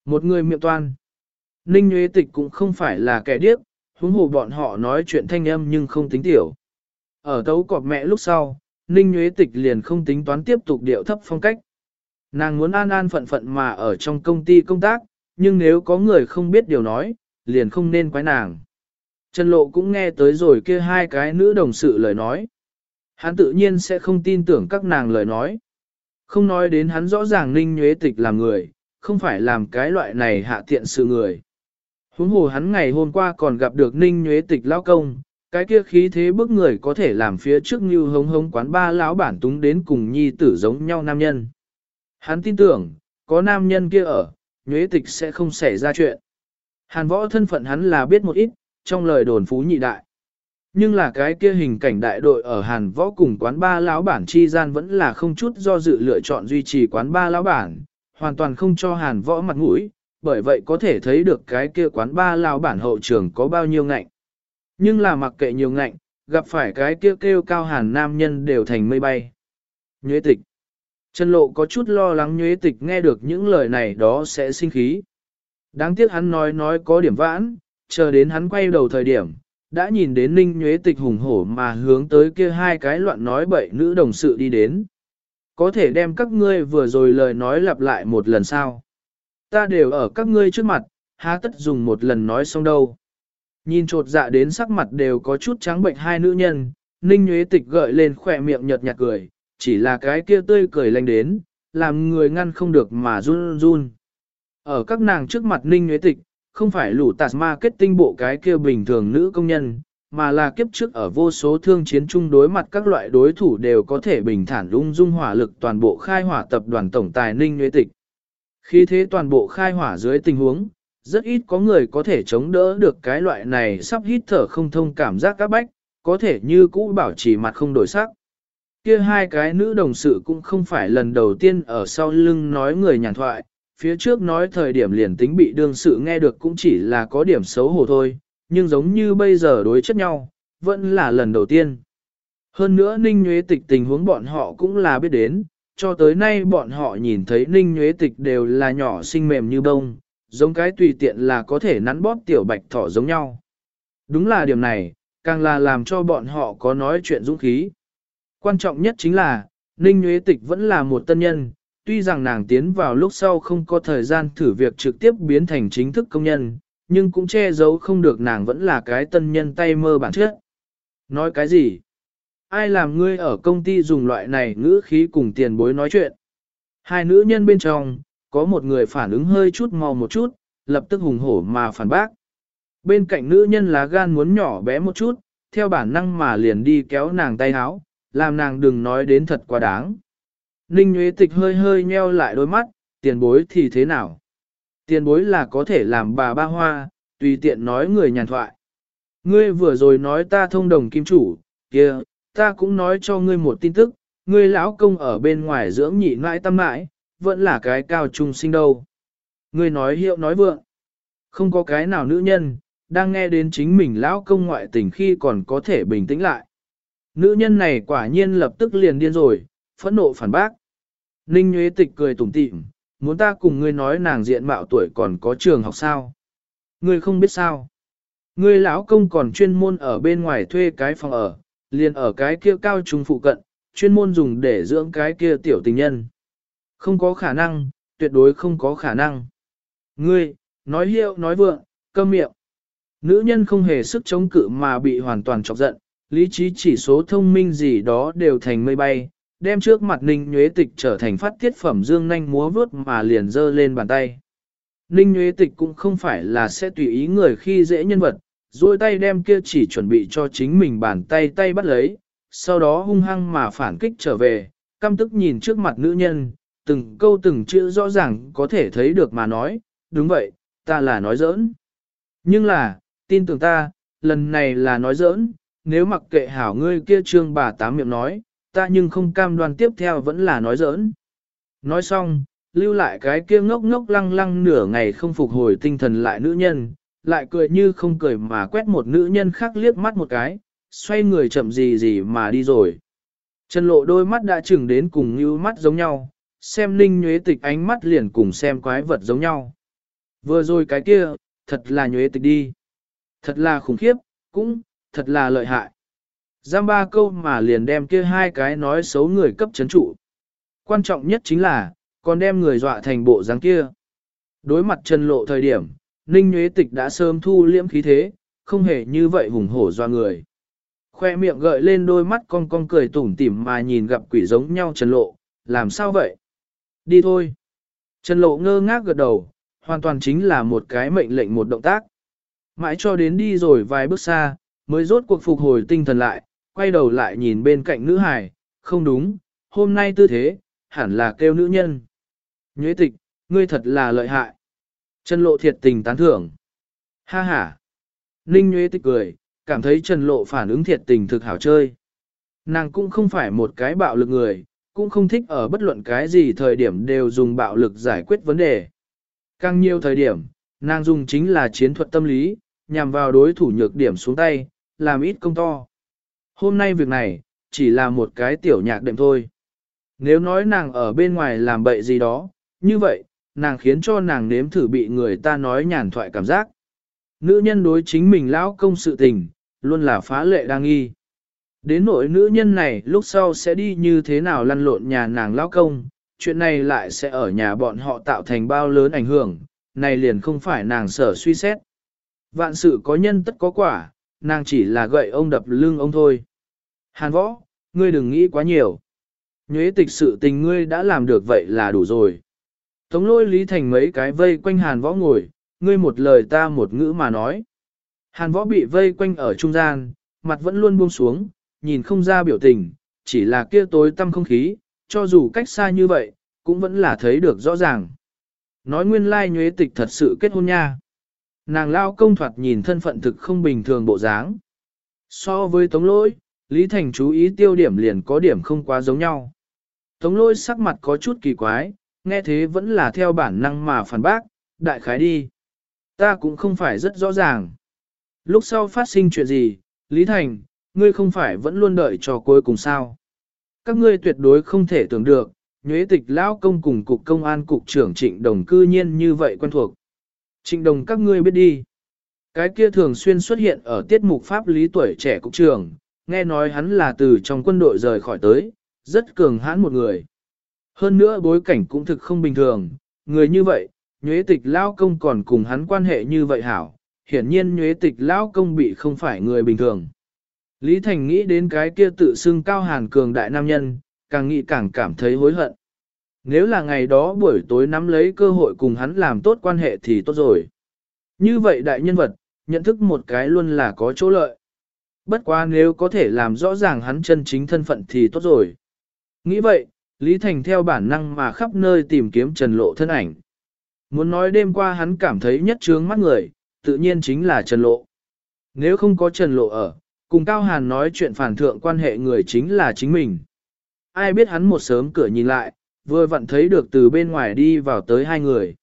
Một người miệng toan. Ninh Nguyễn Tịch cũng không phải là kẻ điếc, huống hồ bọn họ nói chuyện thanh âm nhưng không tính tiểu. Ở tấu cọp mẹ lúc sau, Ninh Nguyễn Tịch liền không tính toán tiếp tục điệu thấp phong cách. Nàng muốn an an phận phận mà ở trong công ty công tác, nhưng nếu có người không biết điều nói, liền không nên quái nàng. Trần Lộ cũng nghe tới rồi kia hai cái nữ đồng sự lời nói. Hắn tự nhiên sẽ không tin tưởng các nàng lời nói. Không nói đến hắn rõ ràng Ninh Nguyễn Tịch làm người, không phải làm cái loại này hạ tiện sự người. Huống hồ hắn ngày hôm qua còn gặp được Ninh Nhuế Tịch lão công, cái kia khí thế bức người có thể làm phía trước như hống hống quán ba lão bản túng đến cùng nhi tử giống nhau nam nhân. Hắn tin tưởng, có nam nhân kia ở, Nhuế Tịch sẽ không xảy ra chuyện. Hàn võ thân phận hắn là biết một ít, trong lời đồn phú nhị đại. Nhưng là cái kia hình cảnh đại đội ở Hàn võ cùng quán ba lão bản chi gian vẫn là không chút do dự lựa chọn duy trì quán ba lão bản, hoàn toàn không cho Hàn võ mặt mũi, bởi vậy có thể thấy được cái kia quán ba lao bản hậu trường có bao nhiêu ngạnh. Nhưng là mặc kệ nhiều ngạnh, gặp phải cái kia kêu, kêu cao hàn nam nhân đều thành mây bay. Nhuế tịch. Trần lộ có chút lo lắng nhuế tịch nghe được những lời này đó sẽ sinh khí. Đáng tiếc hắn nói nói có điểm vãn, chờ đến hắn quay đầu thời điểm, đã nhìn đến ninh nhuế tịch hùng hổ mà hướng tới kia hai cái loạn nói bậy nữ đồng sự đi đến. Có thể đem các ngươi vừa rồi lời nói lặp lại một lần sao? Ta đều ở các ngươi trước mặt, há tất dùng một lần nói xong đâu. Nhìn trột dạ đến sắc mặt đều có chút trắng bệnh hai nữ nhân, Ninh Nguyễn Tịch gợi lên khỏe miệng nhợt nhạt cười, chỉ là cái kia tươi cười lành đến, làm người ngăn không được mà run run. Ở các nàng trước mặt Ninh Nguyễn Tịch, không phải lũ tạt marketing bộ cái kia bình thường nữ công nhân, mà là kiếp trước ở vô số thương chiến chung đối mặt các loại đối thủ đều có thể bình thản lung dung hỏa lực toàn bộ khai hỏa tập đoàn tổng tài Ninh Nguyễn Tịch. Khi thế toàn bộ khai hỏa dưới tình huống, rất ít có người có thể chống đỡ được cái loại này sắp hít thở không thông cảm giác các bách, có thể như cũ bảo trì mặt không đổi sắc. Kia hai cái nữ đồng sự cũng không phải lần đầu tiên ở sau lưng nói người nhàn thoại, phía trước nói thời điểm liền tính bị đương sự nghe được cũng chỉ là có điểm xấu hổ thôi, nhưng giống như bây giờ đối chất nhau, vẫn là lần đầu tiên. Hơn nữa Ninh Nguyễn Tịch tình huống bọn họ cũng là biết đến, cho tới nay bọn họ nhìn thấy Ninh Nhuế Tịch đều là nhỏ xinh mềm như bông, giống cái tùy tiện là có thể nắn bóp tiểu bạch thỏ giống nhau. Đúng là điểm này, càng là làm cho bọn họ có nói chuyện dũng khí. Quan trọng nhất chính là, Ninh Nhuế Tịch vẫn là một tân nhân, tuy rằng nàng tiến vào lúc sau không có thời gian thử việc trực tiếp biến thành chính thức công nhân, nhưng cũng che giấu không được nàng vẫn là cái tân nhân tay mơ bản chất. Nói cái gì? Ai làm ngươi ở công ty dùng loại này ngữ khí cùng tiền bối nói chuyện? Hai nữ nhân bên trong, có một người phản ứng hơi chút mò một chút, lập tức hùng hổ mà phản bác. Bên cạnh nữ nhân lá gan muốn nhỏ bé một chút, theo bản năng mà liền đi kéo nàng tay háo, làm nàng đừng nói đến thật quá đáng. Ninh Nguyễn Tịch hơi hơi nheo lại đôi mắt, tiền bối thì thế nào? Tiền bối là có thể làm bà ba hoa, tùy tiện nói người nhàn thoại. Ngươi vừa rồi nói ta thông đồng kim chủ, kia, ta cũng nói cho ngươi một tin tức, ngươi lão công ở bên ngoài dưỡng nhị nãi tâm mãi, vẫn là cái cao trung sinh đâu. Ngươi nói hiệu nói vượng, không có cái nào nữ nhân, đang nghe đến chính mình lão công ngoại tình khi còn có thể bình tĩnh lại. Nữ nhân này quả nhiên lập tức liền điên rồi, phẫn nộ phản bác. Ninh Nguyễn Tịch cười tủm tỉm, muốn ta cùng ngươi nói nàng diện mạo tuổi còn có trường học sao. Ngươi không biết sao. Ngươi lão công còn chuyên môn ở bên ngoài thuê cái phòng ở, liền ở cái kia cao trung phụ cận, chuyên môn dùng để dưỡng cái kia tiểu tình nhân. Không có khả năng, tuyệt đối không có khả năng. Ngươi, nói hiệu nói vượng, câm miệng. Nữ nhân không hề sức chống cự mà bị hoàn toàn chọc giận, lý trí chỉ số thông minh gì đó đều thành mây bay, đem trước mặt Ninh Nhuế Tịch trở thành phát tiết phẩm dương nanh múa vướt mà liền dơ lên bàn tay. Ninh Nhuế Tịch cũng không phải là sẽ tùy ý người khi dễ nhân vật, duỗi tay đem kia chỉ chuẩn bị cho chính mình bàn tay tay bắt lấy, sau đó hung hăng mà phản kích trở về, căm tức nhìn trước mặt nữ nhân, từng câu từng chữ rõ ràng có thể thấy được mà nói, đúng vậy, ta là nói giỡn. Nhưng là, tin tưởng ta, lần này là nói giỡn, nếu mặc kệ hảo ngươi kia trương bà tám miệng nói, ta nhưng không cam đoan tiếp theo vẫn là nói giỡn. Nói xong, lưu lại cái kia ngốc ngốc lăng lăng nửa ngày không phục hồi tinh thần lại nữ nhân, lại cười như không cười mà quét một nữ nhân khác liếc mắt một cái, xoay người chậm gì gì mà đi rồi. Trần lộ đôi mắt đã chừng đến cùng như mắt giống nhau, xem ninh nhuế tịch ánh mắt liền cùng xem quái vật giống nhau. Vừa rồi cái kia, thật là nhuế tịch đi. Thật là khủng khiếp, cũng, thật là lợi hại. Giam ba câu mà liền đem kia hai cái nói xấu người cấp chấn trụ. Quan trọng nhất chính là, còn đem người dọa thành bộ dáng kia. Đối mặt trần lộ thời điểm, Ninh Nguyễn Tịch đã sớm thu liễm khí thế, không hề như vậy hùng hổ doa người. Khoe miệng gợi lên đôi mắt con con cười tủm tỉm mà nhìn gặp quỷ giống nhau trần lộ, làm sao vậy? Đi thôi. Trần lộ ngơ ngác gật đầu, hoàn toàn chính là một cái mệnh lệnh một động tác. Mãi cho đến đi rồi vài bước xa, mới rốt cuộc phục hồi tinh thần lại, quay đầu lại nhìn bên cạnh nữ hài, không đúng, hôm nay tư thế, hẳn là kêu nữ nhân. Nhuế tịch, ngươi thật là lợi hại. Trần lộ thiệt tình tán thưởng. Ha ha. Ninh Nguyễn tịch cười, cảm thấy Trần lộ phản ứng thiệt tình thực hảo chơi. Nàng cũng không phải một cái bạo lực người, cũng không thích ở bất luận cái gì thời điểm đều dùng bạo lực giải quyết vấn đề. Càng nhiều thời điểm, nàng dùng chính là chiến thuật tâm lý, nhằm vào đối thủ nhược điểm xuống tay, làm ít công to. Hôm nay việc này, chỉ là một cái tiểu nhạc đệm thôi. Nếu nói nàng ở bên ngoài làm bậy gì đó, như vậy, nàng khiến cho nàng nếm thử bị người ta nói nhàn thoại cảm giác. Nữ nhân đối chính mình lão công sự tình, luôn là phá lệ đang nghi. Đến nỗi nữ nhân này lúc sau sẽ đi như thế nào lăn lộn nhà nàng lão công, chuyện này lại sẽ ở nhà bọn họ tạo thành bao lớn ảnh hưởng, này liền không phải nàng sở suy xét. Vạn sự có nhân tất có quả, nàng chỉ là gậy ông đập lưng ông thôi. Hàn võ, ngươi đừng nghĩ quá nhiều. Nhuế tịch sự tình ngươi đã làm được vậy là đủ rồi. Tống lôi lý thành mấy cái vây quanh hàn võ ngồi, ngươi một lời ta một ngữ mà nói. Hàn võ bị vây quanh ở trung gian, mặt vẫn luôn buông xuống, nhìn không ra biểu tình, chỉ là kia tối tâm không khí, cho dù cách xa như vậy, cũng vẫn là thấy được rõ ràng. Nói nguyên lai nhuế tịch thật sự kết hôn nha. Nàng lao công thoạt nhìn thân phận thực không bình thường bộ dáng. So với tống lỗi, Lý Thành chú ý tiêu điểm liền có điểm không quá giống nhau. Tống lỗi sắc mặt có chút kỳ quái, nghe thế vẫn là theo bản năng mà phản bác, đại khái đi. Ta cũng không phải rất rõ ràng. Lúc sau phát sinh chuyện gì, Lý Thành, ngươi không phải vẫn luôn đợi cho cuối cùng sao. Các ngươi tuyệt đối không thể tưởng được, nhuế tịch lão công cùng cục công an cục trưởng trịnh đồng cư nhiên như vậy quen thuộc. Trịnh đồng các ngươi biết đi. Cái kia thường xuyên xuất hiện ở tiết mục pháp lý tuổi trẻ cục trưởng, nghe nói hắn là từ trong quân đội rời khỏi tới, rất cường hãn một người. Hơn nữa bối cảnh cũng thực không bình thường, người như vậy, nhuế tịch lão công còn cùng hắn quan hệ như vậy hảo, hiển nhiên nhuế tịch lão công bị không phải người bình thường. Lý Thành nghĩ đến cái kia tự xưng cao hàn cường đại nam nhân, càng nghĩ càng cảm thấy hối hận. Nếu là ngày đó buổi tối nắm lấy cơ hội cùng hắn làm tốt quan hệ thì tốt rồi. Như vậy đại nhân vật, nhận thức một cái luôn là có chỗ lợi. Bất quá nếu có thể làm rõ ràng hắn chân chính thân phận thì tốt rồi. Nghĩ vậy, Lý Thành theo bản năng mà khắp nơi tìm kiếm Trần Lộ thân ảnh. Muốn nói đêm qua hắn cảm thấy nhất trướng mắt người, tự nhiên chính là Trần Lộ. Nếu không có Trần Lộ ở, cùng Cao Hàn nói chuyện phản thượng quan hệ người chính là chính mình. Ai biết hắn một sớm cửa nhìn lại, vừa vặn thấy được từ bên ngoài đi vào tới hai người.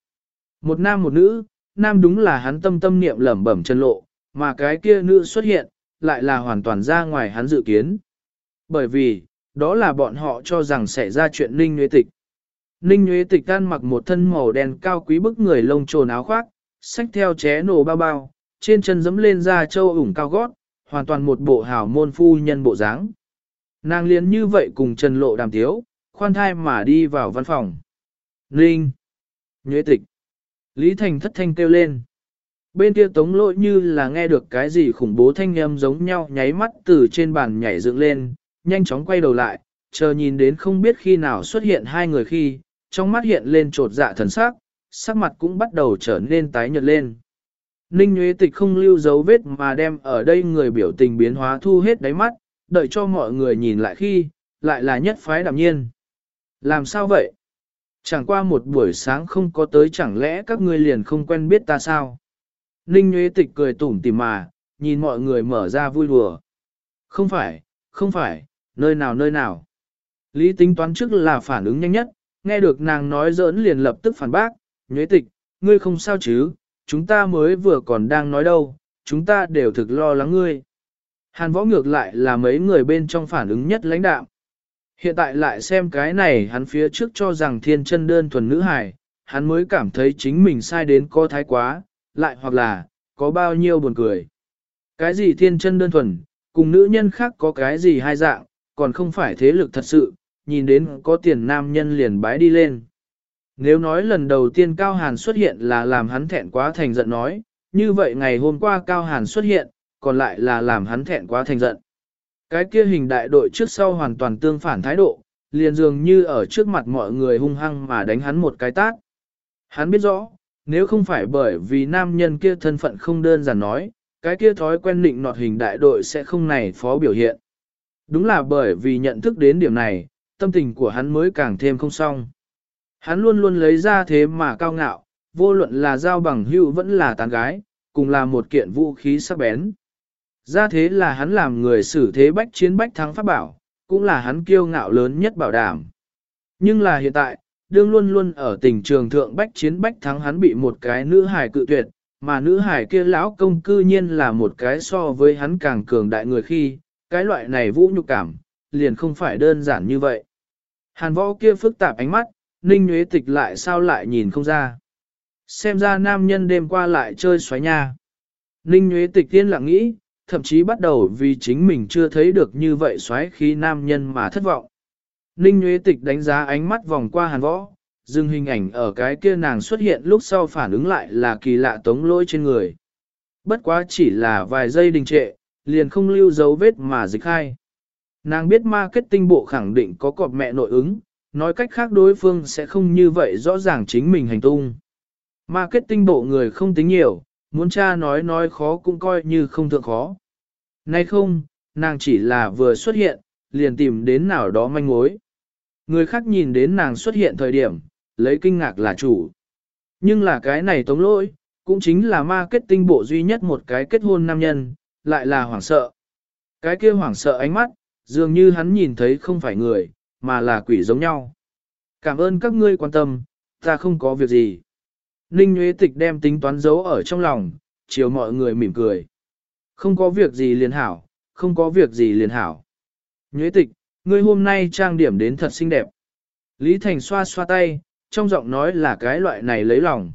Một nam một nữ, nam đúng là hắn tâm tâm niệm lẩm bẩm Trần Lộ, mà cái kia nữ xuất hiện, lại là hoàn toàn ra ngoài hắn dự kiến. Bởi vì, đó là bọn họ cho rằng xảy ra chuyện Ninh Nguyễn Tịch. Ninh Nguyễn Tịch tan mặc một thân màu đen cao quý bức người lông trồn áo khoác, xách theo ché nổ bao bao, trên chân dẫm lên ra châu ủng cao gót, hoàn toàn một bộ hảo môn phu nhân bộ dáng. Nàng liền như vậy cùng Trần Lộ đàm tiếu, khoan thai mà đi vào văn phòng. Ninh! Nguyễn Tịch! Lý Thành thất thanh kêu lên. Bên kia tống lỗi như là nghe được cái gì khủng bố thanh âm giống nhau nháy mắt từ trên bàn nhảy dựng lên, nhanh chóng quay đầu lại, chờ nhìn đến không biết khi nào xuất hiện hai người khi, trong mắt hiện lên trột dạ thần sắc, sắc mặt cũng bắt đầu trở nên tái nhợt lên. Ninh Nguyễn Tịch không lưu dấu vết mà đem ở đây người biểu tình biến hóa thu hết đáy mắt, đợi cho mọi người nhìn lại khi, lại là nhất phái đạm nhiên. Làm sao vậy? Chẳng qua một buổi sáng không có tới chẳng lẽ các ngươi liền không quen biết ta sao? Ninh Nguyễn Tịch cười tủm tỉm mà, nhìn mọi người mở ra vui đùa. Không phải, không phải, nơi nào nơi nào. Lý tính toán trước là phản ứng nhanh nhất, nghe được nàng nói giỡn liền lập tức phản bác, nhuế Tịch, ngươi không sao chứ, chúng ta mới vừa còn đang nói đâu, chúng ta đều thực lo lắng ngươi. Hàn võ ngược lại là mấy người bên trong phản ứng nhất lãnh đạo. Hiện tại lại xem cái này hắn phía trước cho rằng thiên chân đơn thuần nữ hài, hắn mới cảm thấy chính mình sai đến có thái quá, lại hoặc là, có bao nhiêu buồn cười. Cái gì thiên chân đơn thuần, cùng nữ nhân khác có cái gì hai dạng, còn không phải thế lực thật sự, nhìn đến có tiền nam nhân liền bái đi lên. Nếu nói lần đầu tiên Cao Hàn xuất hiện là làm hắn thẹn quá thành giận nói, như vậy ngày hôm qua Cao Hàn xuất hiện, còn lại là làm hắn thẹn quá thành giận. Cái kia hình đại đội trước sau hoàn toàn tương phản thái độ, liền dường như ở trước mặt mọi người hung hăng mà đánh hắn một cái tát. Hắn biết rõ, nếu không phải bởi vì nam nhân kia thân phận không đơn giản nói, cái kia thói quen định nọt hình đại đội sẽ không này phó biểu hiện. Đúng là bởi vì nhận thức đến điểm này, tâm tình của hắn mới càng thêm không xong. Hắn luôn luôn lấy ra thế mà cao ngạo, vô luận là giao bằng hữu vẫn là tán gái, cùng là một kiện vũ khí sắc bén. Ra thế là hắn làm người xử thế bách chiến bách thắng pháp bảo, cũng là hắn kiêu ngạo lớn nhất bảo đảm. Nhưng là hiện tại, đương luôn luôn ở tình trường thượng bách chiến bách thắng hắn bị một cái nữ hài cự tuyệt, mà nữ hài kia lão công cư nhiên là một cái so với hắn càng cường đại người khi, cái loại này vũ nhục cảm, liền không phải đơn giản như vậy. Hàn võ kia phức tạp ánh mắt, ninh nhuế tịch lại sao lại nhìn không ra. Xem ra nam nhân đêm qua lại chơi xoáy nha. Ninh nhuế tịch tiên lặng nghĩ, thậm chí bắt đầu vì chính mình chưa thấy được như vậy xoáy khi nam nhân mà thất vọng. Ninh nhuế tịch đánh giá ánh mắt vòng qua hàn võ, dừng hình ảnh ở cái kia nàng xuất hiện lúc sau phản ứng lại là kỳ lạ tống lỗi trên người. Bất quá chỉ là vài giây đình trệ, liền không lưu dấu vết mà dịch khai. Nàng biết marketing bộ khẳng định có cọp mẹ nội ứng, nói cách khác đối phương sẽ không như vậy rõ ràng chính mình hành tung. Marketing bộ người không tính nhiều, muốn cha nói nói khó cũng coi như không thượng khó. Nay không, nàng chỉ là vừa xuất hiện, liền tìm đến nào đó manh mối. Người khác nhìn đến nàng xuất hiện thời điểm, lấy kinh ngạc là chủ. Nhưng là cái này tống lỗi, cũng chính là marketing bộ duy nhất một cái kết hôn nam nhân, lại là hoảng sợ. Cái kia hoảng sợ ánh mắt, dường như hắn nhìn thấy không phải người, mà là quỷ giống nhau. Cảm ơn các ngươi quan tâm, ta không có việc gì. Ninh Nguyễn Tịch đem tính toán giấu ở trong lòng, chiều mọi người mỉm cười. Không có việc gì liền hảo, không có việc gì liền hảo. Nguyễn Tịch, ngươi hôm nay trang điểm đến thật xinh đẹp. Lý Thành xoa xoa tay, trong giọng nói là cái loại này lấy lòng.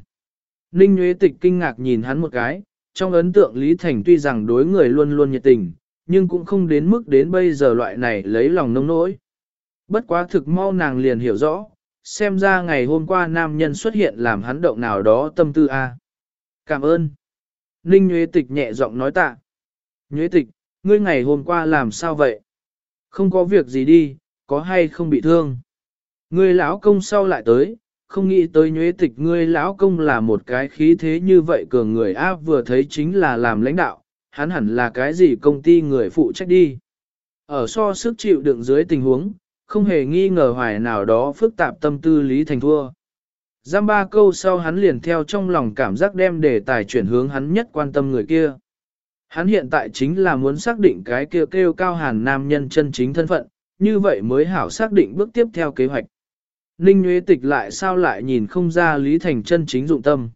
Ninh Nguyễn Tịch kinh ngạc nhìn hắn một cái, trong ấn tượng Lý Thành tuy rằng đối người luôn luôn nhiệt tình, nhưng cũng không đến mức đến bây giờ loại này lấy lòng nông nỗi. Bất quá thực mau nàng liền hiểu rõ, xem ra ngày hôm qua nam nhân xuất hiện làm hắn động nào đó tâm tư a. Cảm ơn. Ninh Nguyễn Tịch nhẹ giọng nói tạ. Nguyễn Tịch, ngươi ngày hôm qua làm sao vậy? Không có việc gì đi, có hay không bị thương? Ngươi lão công sau lại tới, không nghĩ tới nhuế tịch ngươi lão công là một cái khí thế như vậy cường người A vừa thấy chính là làm lãnh đạo, hắn hẳn là cái gì công ty người phụ trách đi. Ở so sức chịu đựng dưới tình huống, không hề nghi ngờ hoài nào đó phức tạp tâm tư Lý Thành thua. Giam ba câu sau hắn liền theo trong lòng cảm giác đem đề tài chuyển hướng hắn nhất quan tâm người kia. Hắn hiện tại chính là muốn xác định cái kia kêu, kêu cao hàn nam nhân chân chính thân phận, như vậy mới hảo xác định bước tiếp theo kế hoạch. Ninh Nguyễn Tịch lại sao lại nhìn không ra Lý Thành chân chính dụng tâm.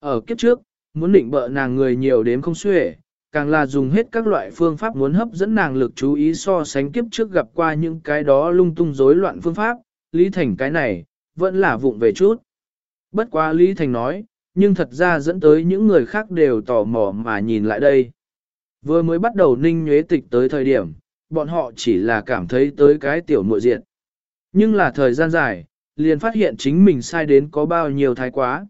Ở kiếp trước, muốn định bợ nàng người nhiều đến không xuể, càng là dùng hết các loại phương pháp muốn hấp dẫn nàng lực chú ý so sánh kiếp trước gặp qua những cái đó lung tung rối loạn phương pháp, Lý Thành cái này, vẫn là vụng về chút. Bất quá Lý Thành nói, nhưng thật ra dẫn tới những người khác đều tò mò mà nhìn lại đây. Vừa mới bắt đầu ninh nhuế tịch tới thời điểm, bọn họ chỉ là cảm thấy tới cái tiểu muội diện. Nhưng là thời gian dài, liền phát hiện chính mình sai đến có bao nhiêu thái quá.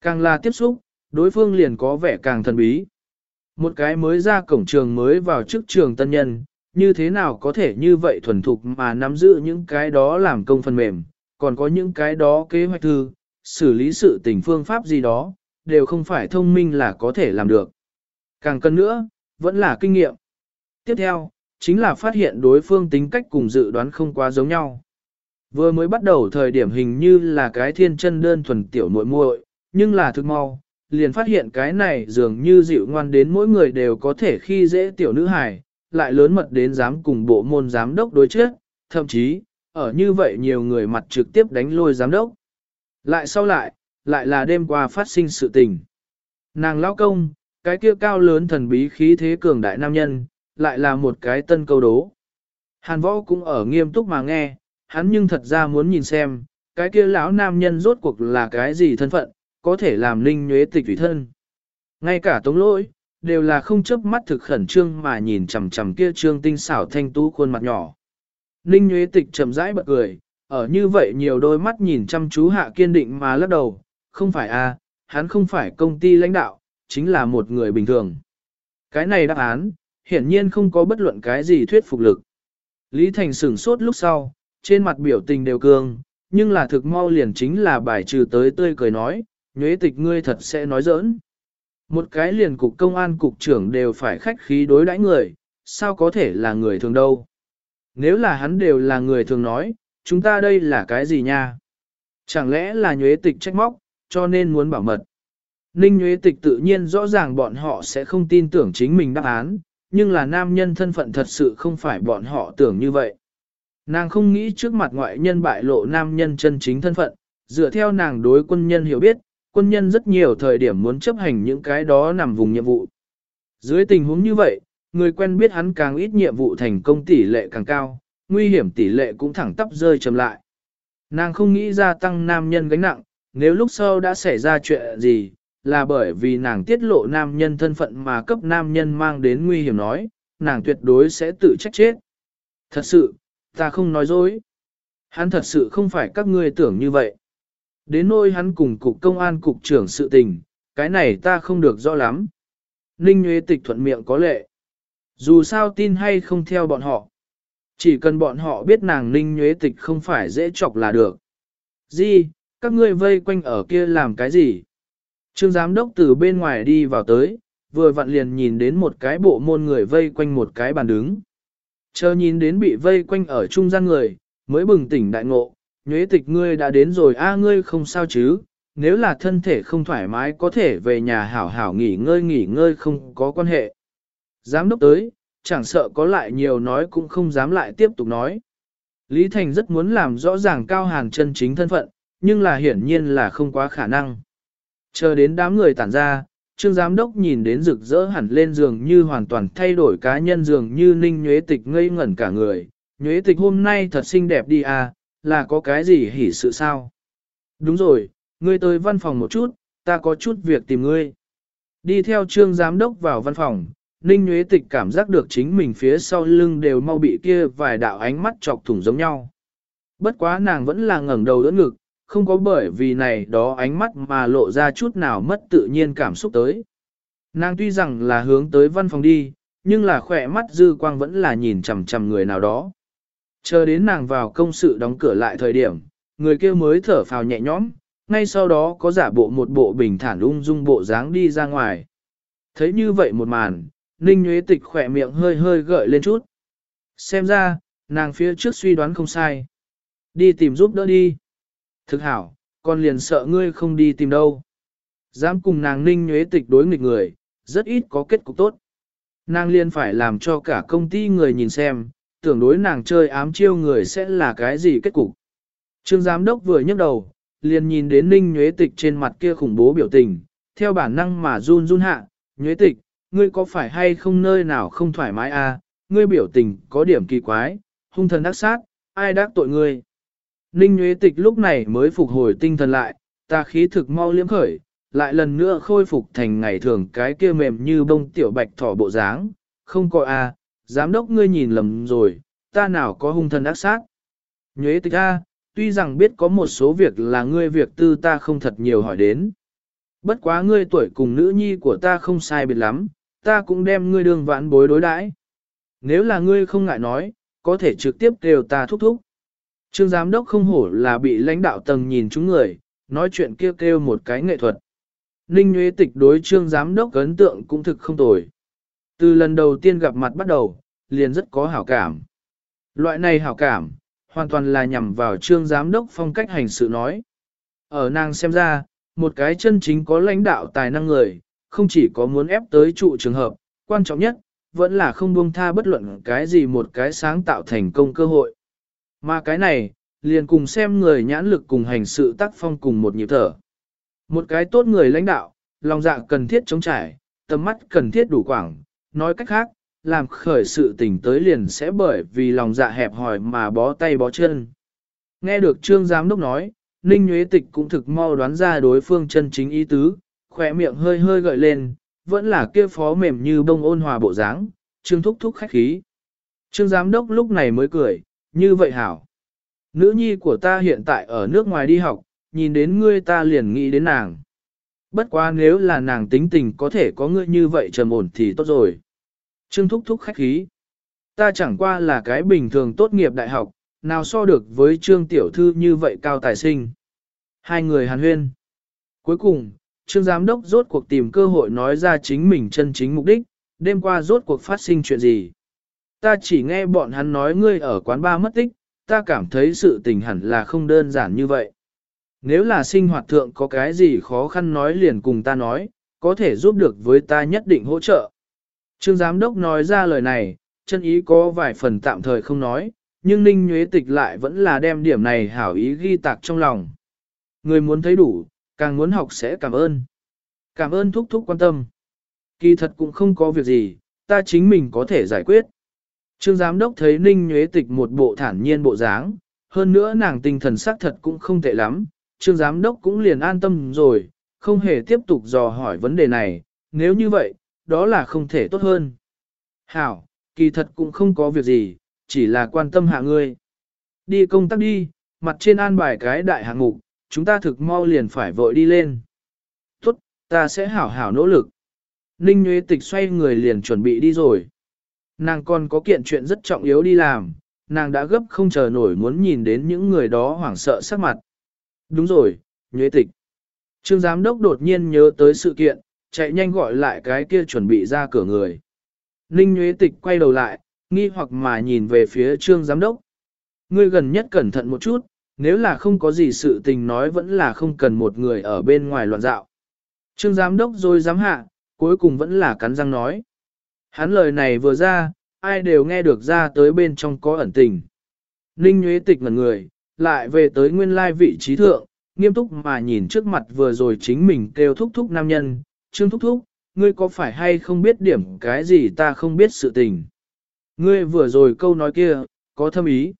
Càng là tiếp xúc, đối phương liền có vẻ càng thần bí. Một cái mới ra cổng trường mới vào trước trường tân nhân, như thế nào có thể như vậy thuần thục mà nắm giữ những cái đó làm công phần mềm, còn có những cái đó kế hoạch thư, xử lý sự tình phương pháp gì đó, đều không phải thông minh là có thể làm được. Càng cần nữa, vẫn là kinh nghiệm. Tiếp theo, chính là phát hiện đối phương tính cách cùng dự đoán không quá giống nhau. Vừa mới bắt đầu thời điểm hình như là cái thiên chân đơn thuần tiểu muội muội, nhưng là thực mau, liền phát hiện cái này dường như dịu ngoan đến mỗi người đều có thể khi dễ tiểu nữ hài, lại lớn mật đến dám cùng bộ môn giám đốc đối chết, thậm chí, ở như vậy nhiều người mặt trực tiếp đánh lôi giám đốc. Lại sau lại, lại là đêm qua phát sinh sự tình. Nàng lão công, cái kia cao lớn thần bí khí thế cường đại nam nhân, lại là một cái tân câu đố. Hàn võ cũng ở nghiêm túc mà nghe, hắn nhưng thật ra muốn nhìn xem, cái kia lão nam nhân rốt cuộc là cái gì thân phận, có thể làm ninh nhuế tịch thủy thân. Ngay cả tống lỗi, đều là không chớp mắt thực khẩn trương mà nhìn chằm chằm kia trương tinh xảo thanh tú khuôn mặt nhỏ. Ninh nhuế tịch chậm rãi bật cười, ở như vậy nhiều đôi mắt nhìn chăm chú hạ kiên định mà lắc đầu, không phải a, hắn không phải công ty lãnh đạo, chính là một người bình thường. Cái này đáp án, hiển nhiên không có bất luận cái gì thuyết phục lực. Lý Thành sửng sốt lúc sau, trên mặt biểu tình đều cường, nhưng là thực mau liền chính là bài trừ tới tươi cười nói, nhuế tịch ngươi thật sẽ nói giỡn. Một cái liền cục công an cục trưởng đều phải khách khí đối đãi người, sao có thể là người thường đâu. Nếu là hắn đều là người thường nói, chúng ta đây là cái gì nha? Chẳng lẽ là nhuế tịch trách móc, cho nên muốn bảo mật. Ninh nhuế tịch tự nhiên rõ ràng bọn họ sẽ không tin tưởng chính mình đáp án, nhưng là nam nhân thân phận thật sự không phải bọn họ tưởng như vậy. Nàng không nghĩ trước mặt ngoại nhân bại lộ nam nhân chân chính thân phận, dựa theo nàng đối quân nhân hiểu biết, quân nhân rất nhiều thời điểm muốn chấp hành những cái đó nằm vùng nhiệm vụ. Dưới tình huống như vậy, người quen biết hắn càng ít nhiệm vụ thành công tỷ lệ càng cao, nguy hiểm tỷ lệ cũng thẳng tắp rơi chậm lại. Nàng không nghĩ gia tăng nam nhân gánh nặng, nếu lúc sau đã xảy ra chuyện gì, là bởi vì nàng tiết lộ nam nhân thân phận mà cấp nam nhân mang đến nguy hiểm nói, nàng tuyệt đối sẽ tự trách chết. Thật sự, ta không nói dối. Hắn thật sự không phải các ngươi tưởng như vậy. Đến nôi hắn cùng cục công an cục trưởng sự tình, cái này ta không được rõ lắm. Ninh Nguyễn Tịch thuận miệng có lệ. Dù sao tin hay không theo bọn họ. Chỉ cần bọn họ biết nàng Ninh Nguyễn Tịch không phải dễ chọc là được. Di, các ngươi vây quanh ở kia làm cái gì? Trương giám đốc từ bên ngoài đi vào tới, vừa vặn liền nhìn đến một cái bộ môn người vây quanh một cái bàn đứng. Chờ nhìn đến bị vây quanh ở trung gian người, mới bừng tỉnh đại ngộ, nhuế tịch ngươi đã đến rồi a ngươi không sao chứ, nếu là thân thể không thoải mái có thể về nhà hảo hảo nghỉ ngơi nghỉ ngơi không có quan hệ. Giám đốc tới, chẳng sợ có lại nhiều nói cũng không dám lại tiếp tục nói. Lý Thành rất muốn làm rõ ràng cao hàng chân chính thân phận, nhưng là hiển nhiên là không quá khả năng. Chờ đến đám người tản ra, Trương Giám Đốc nhìn đến rực rỡ hẳn lên giường như hoàn toàn thay đổi cá nhân giường như ninh nhuế tịch ngây ngẩn cả người. Nhuế tịch hôm nay thật xinh đẹp đi à, là có cái gì hỉ sự sao? Đúng rồi, ngươi tới văn phòng một chút, ta có chút việc tìm ngươi. Đi theo trương giám đốc vào văn phòng, Ninh Nguyễn Tịch cảm giác được chính mình phía sau lưng đều mau bị kia vài đạo ánh mắt chọc thủng giống nhau. Bất quá nàng vẫn là ngẩng đầu đỡ ngực, không có bởi vì này đó ánh mắt mà lộ ra chút nào mất tự nhiên cảm xúc tới. Nàng tuy rằng là hướng tới văn phòng đi, nhưng là khỏe mắt dư quang vẫn là nhìn chằm chằm người nào đó. Chờ đến nàng vào công sự đóng cửa lại thời điểm, người kia mới thở phào nhẹ nhõm, ngay sau đó có giả bộ một bộ bình thản ung dung bộ dáng đi ra ngoài. Thấy như vậy một màn, Ninh Nguyễn Tịch khỏe miệng hơi hơi gợi lên chút. Xem ra, nàng phía trước suy đoán không sai. Đi tìm giúp đỡ đi. Thực hảo, con liền sợ ngươi không đi tìm đâu. Dám cùng nàng Ninh nhuế Tịch đối nghịch người, rất ít có kết cục tốt. Nàng liền phải làm cho cả công ty người nhìn xem, tưởng đối nàng chơi ám chiêu người sẽ là cái gì kết cục. Trương giám đốc vừa nhấc đầu, liền nhìn đến Ninh Nhuế Tịch trên mặt kia khủng bố biểu tình, theo bản năng mà run run hạ, Nhuế Tịch, ngươi có phải hay không nơi nào không thoải mái à, ngươi biểu tình có điểm kỳ quái, hung thần đắc sát, ai đắc tội ngươi. Ninh Nguyễn Tịch lúc này mới phục hồi tinh thần lại, ta khí thực mau liếm khởi, lại lần nữa khôi phục thành ngày thường cái kia mềm như bông tiểu bạch thỏ bộ dáng, không có a, à, giám đốc ngươi nhìn lầm rồi, ta nào có hung thần ác sát. Nhuế tịch a, tuy rằng biết có một số việc là ngươi việc tư ta không thật nhiều hỏi đến. Bất quá ngươi tuổi cùng nữ nhi của ta không sai biệt lắm, ta cũng đem ngươi đường vãn bối đối đãi. Nếu là ngươi không ngại nói, có thể trực tiếp kêu ta thúc thúc. Trương giám đốc không hổ là bị lãnh đạo tầng nhìn chúng người, nói chuyện kêu kêu một cái nghệ thuật. Ninh Nguyễn Tịch đối trương giám đốc ấn tượng cũng thực không tồi. Từ lần đầu tiên gặp mặt bắt đầu, liền rất có hảo cảm. Loại này hảo cảm, hoàn toàn là nhằm vào trương giám đốc phong cách hành sự nói. Ở nàng xem ra, một cái chân chính có lãnh đạo tài năng người, không chỉ có muốn ép tới trụ trường hợp, quan trọng nhất, vẫn là không buông tha bất luận cái gì một cái sáng tạo thành công cơ hội. Mà cái này, liền cùng xem người nhãn lực cùng hành sự tác phong cùng một nhịp thở. Một cái tốt người lãnh đạo, lòng dạ cần thiết chống trải, tầm mắt cần thiết đủ quảng, nói cách khác, làm khởi sự tình tới liền sẽ bởi vì lòng dạ hẹp hòi mà bó tay bó chân. Nghe được trương giám đốc nói, Ninh Nguyễn Tịch cũng thực mau đoán ra đối phương chân chính ý tứ, khỏe miệng hơi hơi gợi lên, vẫn là kia phó mềm như bông ôn hòa bộ dáng, trương thúc thúc khách khí. Trương giám đốc lúc này mới cười, như vậy hảo. Nữ nhi của ta hiện tại ở nước ngoài đi học, nhìn đến ngươi ta liền nghĩ đến nàng. Bất quá nếu là nàng tính tình có thể có ngươi như vậy trầm ổn thì tốt rồi. Trương thúc thúc khách khí. Ta chẳng qua là cái bình thường tốt nghiệp đại học, nào so được với trương tiểu thư như vậy cao tài sinh. Hai người hàn huyên. Cuối cùng, trương giám đốc rốt cuộc tìm cơ hội nói ra chính mình chân chính mục đích, đêm qua rốt cuộc phát sinh chuyện gì. Ta chỉ nghe bọn hắn nói ngươi ở quán ba mất tích, ta cảm thấy sự tình hẳn là không đơn giản như vậy. Nếu là sinh hoạt thượng có cái gì khó khăn nói liền cùng ta nói, có thể giúp được với ta nhất định hỗ trợ. Trương Giám Đốc nói ra lời này, chân ý có vài phần tạm thời không nói, nhưng Ninh Nhuế Tịch lại vẫn là đem điểm này hảo ý ghi tạc trong lòng. Người muốn thấy đủ, càng muốn học sẽ cảm ơn. Cảm ơn thúc thúc quan tâm. Kỳ thật cũng không có việc gì, ta chính mình có thể giải quyết. Trương Giám Đốc thấy Ninh Nhuế Tịch một bộ thản nhiên bộ dáng, hơn nữa nàng tinh thần sắc thật cũng không tệ lắm, Trương Giám Đốc cũng liền an tâm rồi, không hề tiếp tục dò hỏi vấn đề này, nếu như vậy, đó là không thể tốt hơn. Hảo, kỳ thật cũng không có việc gì, chỉ là quan tâm hạ ngươi. Đi công tác đi, mặt trên an bài cái đại hạng mục, chúng ta thực mau liền phải vội đi lên. Tốt, ta sẽ hảo hảo nỗ lực. Ninh Nguyễn Tịch xoay người liền chuẩn bị đi rồi. Nàng còn có kiện chuyện rất trọng yếu đi làm, nàng đã gấp không chờ nổi muốn nhìn đến những người đó hoảng sợ sắc mặt. Đúng rồi, nhuế tịch. Trương giám đốc đột nhiên nhớ tới sự kiện, chạy nhanh gọi lại cái kia chuẩn bị ra cửa người. Ninh nhuế tịch quay đầu lại, nghi hoặc mà nhìn về phía trương giám đốc. Ngươi gần nhất cẩn thận một chút, nếu là không có gì sự tình nói vẫn là không cần một người ở bên ngoài loạn dạo. Trương giám đốc rồi dám hạ, cuối cùng vẫn là cắn răng nói. Hắn lời này vừa ra, ai đều nghe được ra tới bên trong có ẩn tình. Ninh nhuế tịch ngẩn người, lại về tới nguyên lai vị trí thượng, nghiêm túc mà nhìn trước mặt vừa rồi chính mình kêu thúc thúc nam nhân, trương thúc thúc, ngươi có phải hay không biết điểm cái gì ta không biết sự tình. Ngươi vừa rồi câu nói kia, có thâm ý.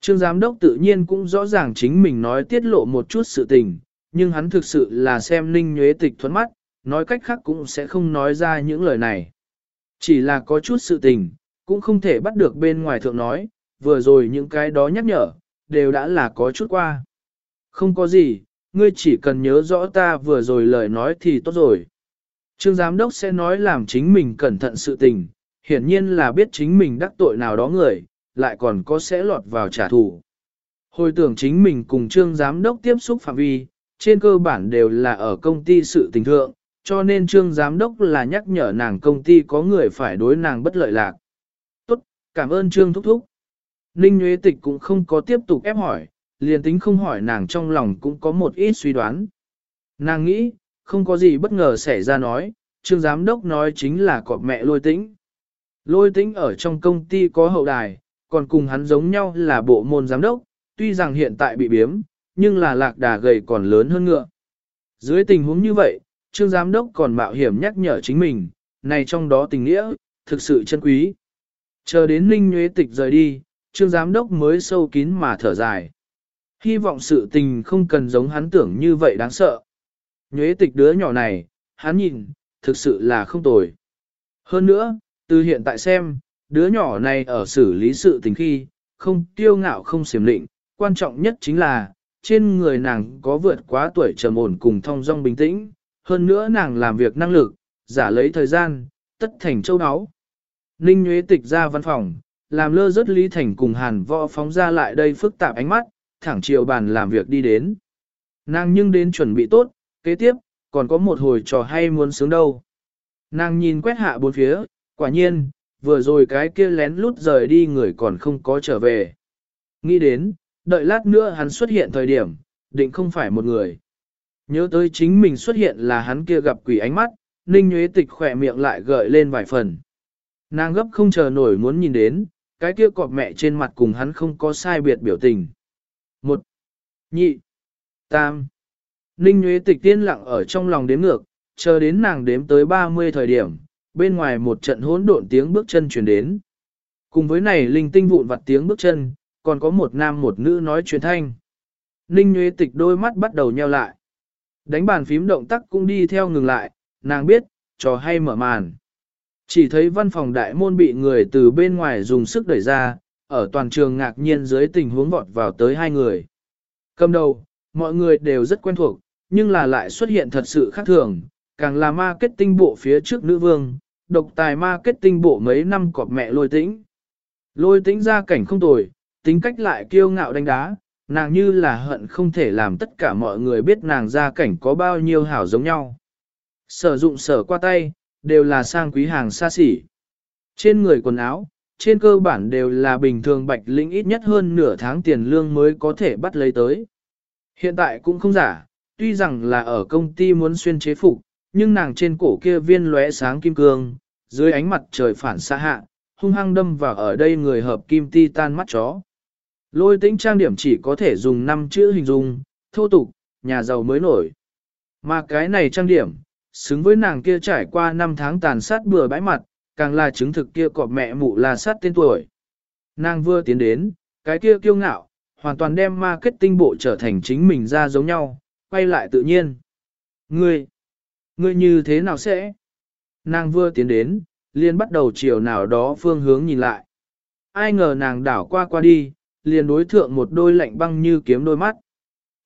Trương giám đốc tự nhiên cũng rõ ràng chính mình nói tiết lộ một chút sự tình, nhưng hắn thực sự là xem ninh nhuế tịch thuẫn mắt, nói cách khác cũng sẽ không nói ra những lời này. Chỉ là có chút sự tình, cũng không thể bắt được bên ngoài thượng nói, vừa rồi những cái đó nhắc nhở, đều đã là có chút qua. Không có gì, ngươi chỉ cần nhớ rõ ta vừa rồi lời nói thì tốt rồi. Trương giám đốc sẽ nói làm chính mình cẩn thận sự tình, hiển nhiên là biết chính mình đắc tội nào đó người, lại còn có sẽ lọt vào trả thù. Hồi tưởng chính mình cùng trương giám đốc tiếp xúc phạm vi, trên cơ bản đều là ở công ty sự tình thượng, cho nên trương giám đốc là nhắc nhở nàng công ty có người phải đối nàng bất lợi lạc. Tốt, cảm ơn trương thúc thúc. Ninh Nguyễn Tịch cũng không có tiếp tục ép hỏi, liền tính không hỏi nàng trong lòng cũng có một ít suy đoán. Nàng nghĩ, không có gì bất ngờ xảy ra nói, trương giám đốc nói chính là cọp mẹ lôi tĩnh. Lôi tĩnh ở trong công ty có hậu đài, còn cùng hắn giống nhau là bộ môn giám đốc, tuy rằng hiện tại bị biếm, nhưng là lạc đà gầy còn lớn hơn ngựa. Dưới tình huống như vậy, trương giám đốc còn mạo hiểm nhắc nhở chính mình, này trong đó tình nghĩa, thực sự chân quý. Chờ đến Ninh Nguyễn Tịch rời đi, trương giám đốc mới sâu kín mà thở dài. Hy vọng sự tình không cần giống hắn tưởng như vậy đáng sợ. Nhuế Tịch đứa nhỏ này, hắn nhìn, thực sự là không tồi. Hơn nữa, từ hiện tại xem, đứa nhỏ này ở xử lý sự tình khi, không tiêu ngạo không xiểm lịnh, quan trọng nhất chính là, trên người nàng có vượt quá tuổi trầm ổn cùng thong dong bình tĩnh, hơn nữa nàng làm việc năng lực, giả lấy thời gian, tất thành châu áo. Ninh Nguyễn Tịch ra văn phòng, làm lơ rớt Lý Thành cùng Hàn Võ phóng ra lại đây phức tạp ánh mắt, thẳng chiều bàn làm việc đi đến. Nàng nhưng đến chuẩn bị tốt, kế tiếp, còn có một hồi trò hay muốn sướng đâu. Nàng nhìn quét hạ bốn phía, quả nhiên, vừa rồi cái kia lén lút rời đi người còn không có trở về. Nghĩ đến, đợi lát nữa hắn xuất hiện thời điểm, định không phải một người. Nhớ tới chính mình xuất hiện là hắn kia gặp quỷ ánh mắt, Ninh Nguyễn Tịch khỏe miệng lại gợi lên vài phần. Nàng gấp không chờ nổi muốn nhìn đến, cái kia cọp mẹ trên mặt cùng hắn không có sai biệt biểu tình. Một, nhị, tam. Ninh Nguyễn Tịch tiên lặng ở trong lòng đếm ngược, chờ đến nàng đếm tới 30 thời điểm, bên ngoài một trận hỗn độn tiếng bước chân chuyển đến. Cùng với này linh tinh vụn vặt tiếng bước chân, còn có một nam một nữ nói chuyện thanh. Ninh Nguyễn Tịch đôi mắt bắt đầu nheo lại. Đánh bàn phím động tác cũng đi theo ngừng lại, nàng biết, trò hay mở màn. Chỉ thấy văn phòng đại môn bị người từ bên ngoài dùng sức đẩy ra, ở toàn trường ngạc nhiên dưới tình huống vọt vào tới hai người. Cầm đầu, mọi người đều rất quen thuộc, nhưng là lại xuất hiện thật sự khác thường, càng là marketing bộ phía trước nữ vương, độc tài marketing bộ mấy năm cọp mẹ lôi tĩnh. Lôi tĩnh ra cảnh không tồi, tính cách lại kiêu ngạo đánh đá, nàng như là hận không thể làm tất cả mọi người biết nàng ra cảnh có bao nhiêu hảo giống nhau. sở dụng sở qua tay, đều là sang quý hàng xa xỉ. Trên người quần áo, trên cơ bản đều là bình thường bạch lĩnh ít nhất hơn nửa tháng tiền lương mới có thể bắt lấy tới. Hiện tại cũng không giả, tuy rằng là ở công ty muốn xuyên chế phục, nhưng nàng trên cổ kia viên lóe sáng kim cương, dưới ánh mặt trời phản xa hạ, hung hăng đâm vào ở đây người hợp kim ti tan mắt chó. Lôi tĩnh trang điểm chỉ có thể dùng 5 chữ hình dung, thô tục, nhà giàu mới nổi. Mà cái này trang điểm, xứng với nàng kia trải qua 5 tháng tàn sát bừa bãi mặt, càng là chứng thực kia cọp mẹ mụ là sát tên tuổi. Nàng vừa tiến đến, cái kia kiêu ngạo, hoàn toàn đem marketing bộ trở thành chính mình ra giống nhau, quay lại tự nhiên. Ngươi, ngươi như thế nào sẽ? Nàng vừa tiến đến, liền bắt đầu chiều nào đó phương hướng nhìn lại. Ai ngờ nàng đảo qua qua đi, liền đối thượng một đôi lạnh băng như kiếm đôi mắt.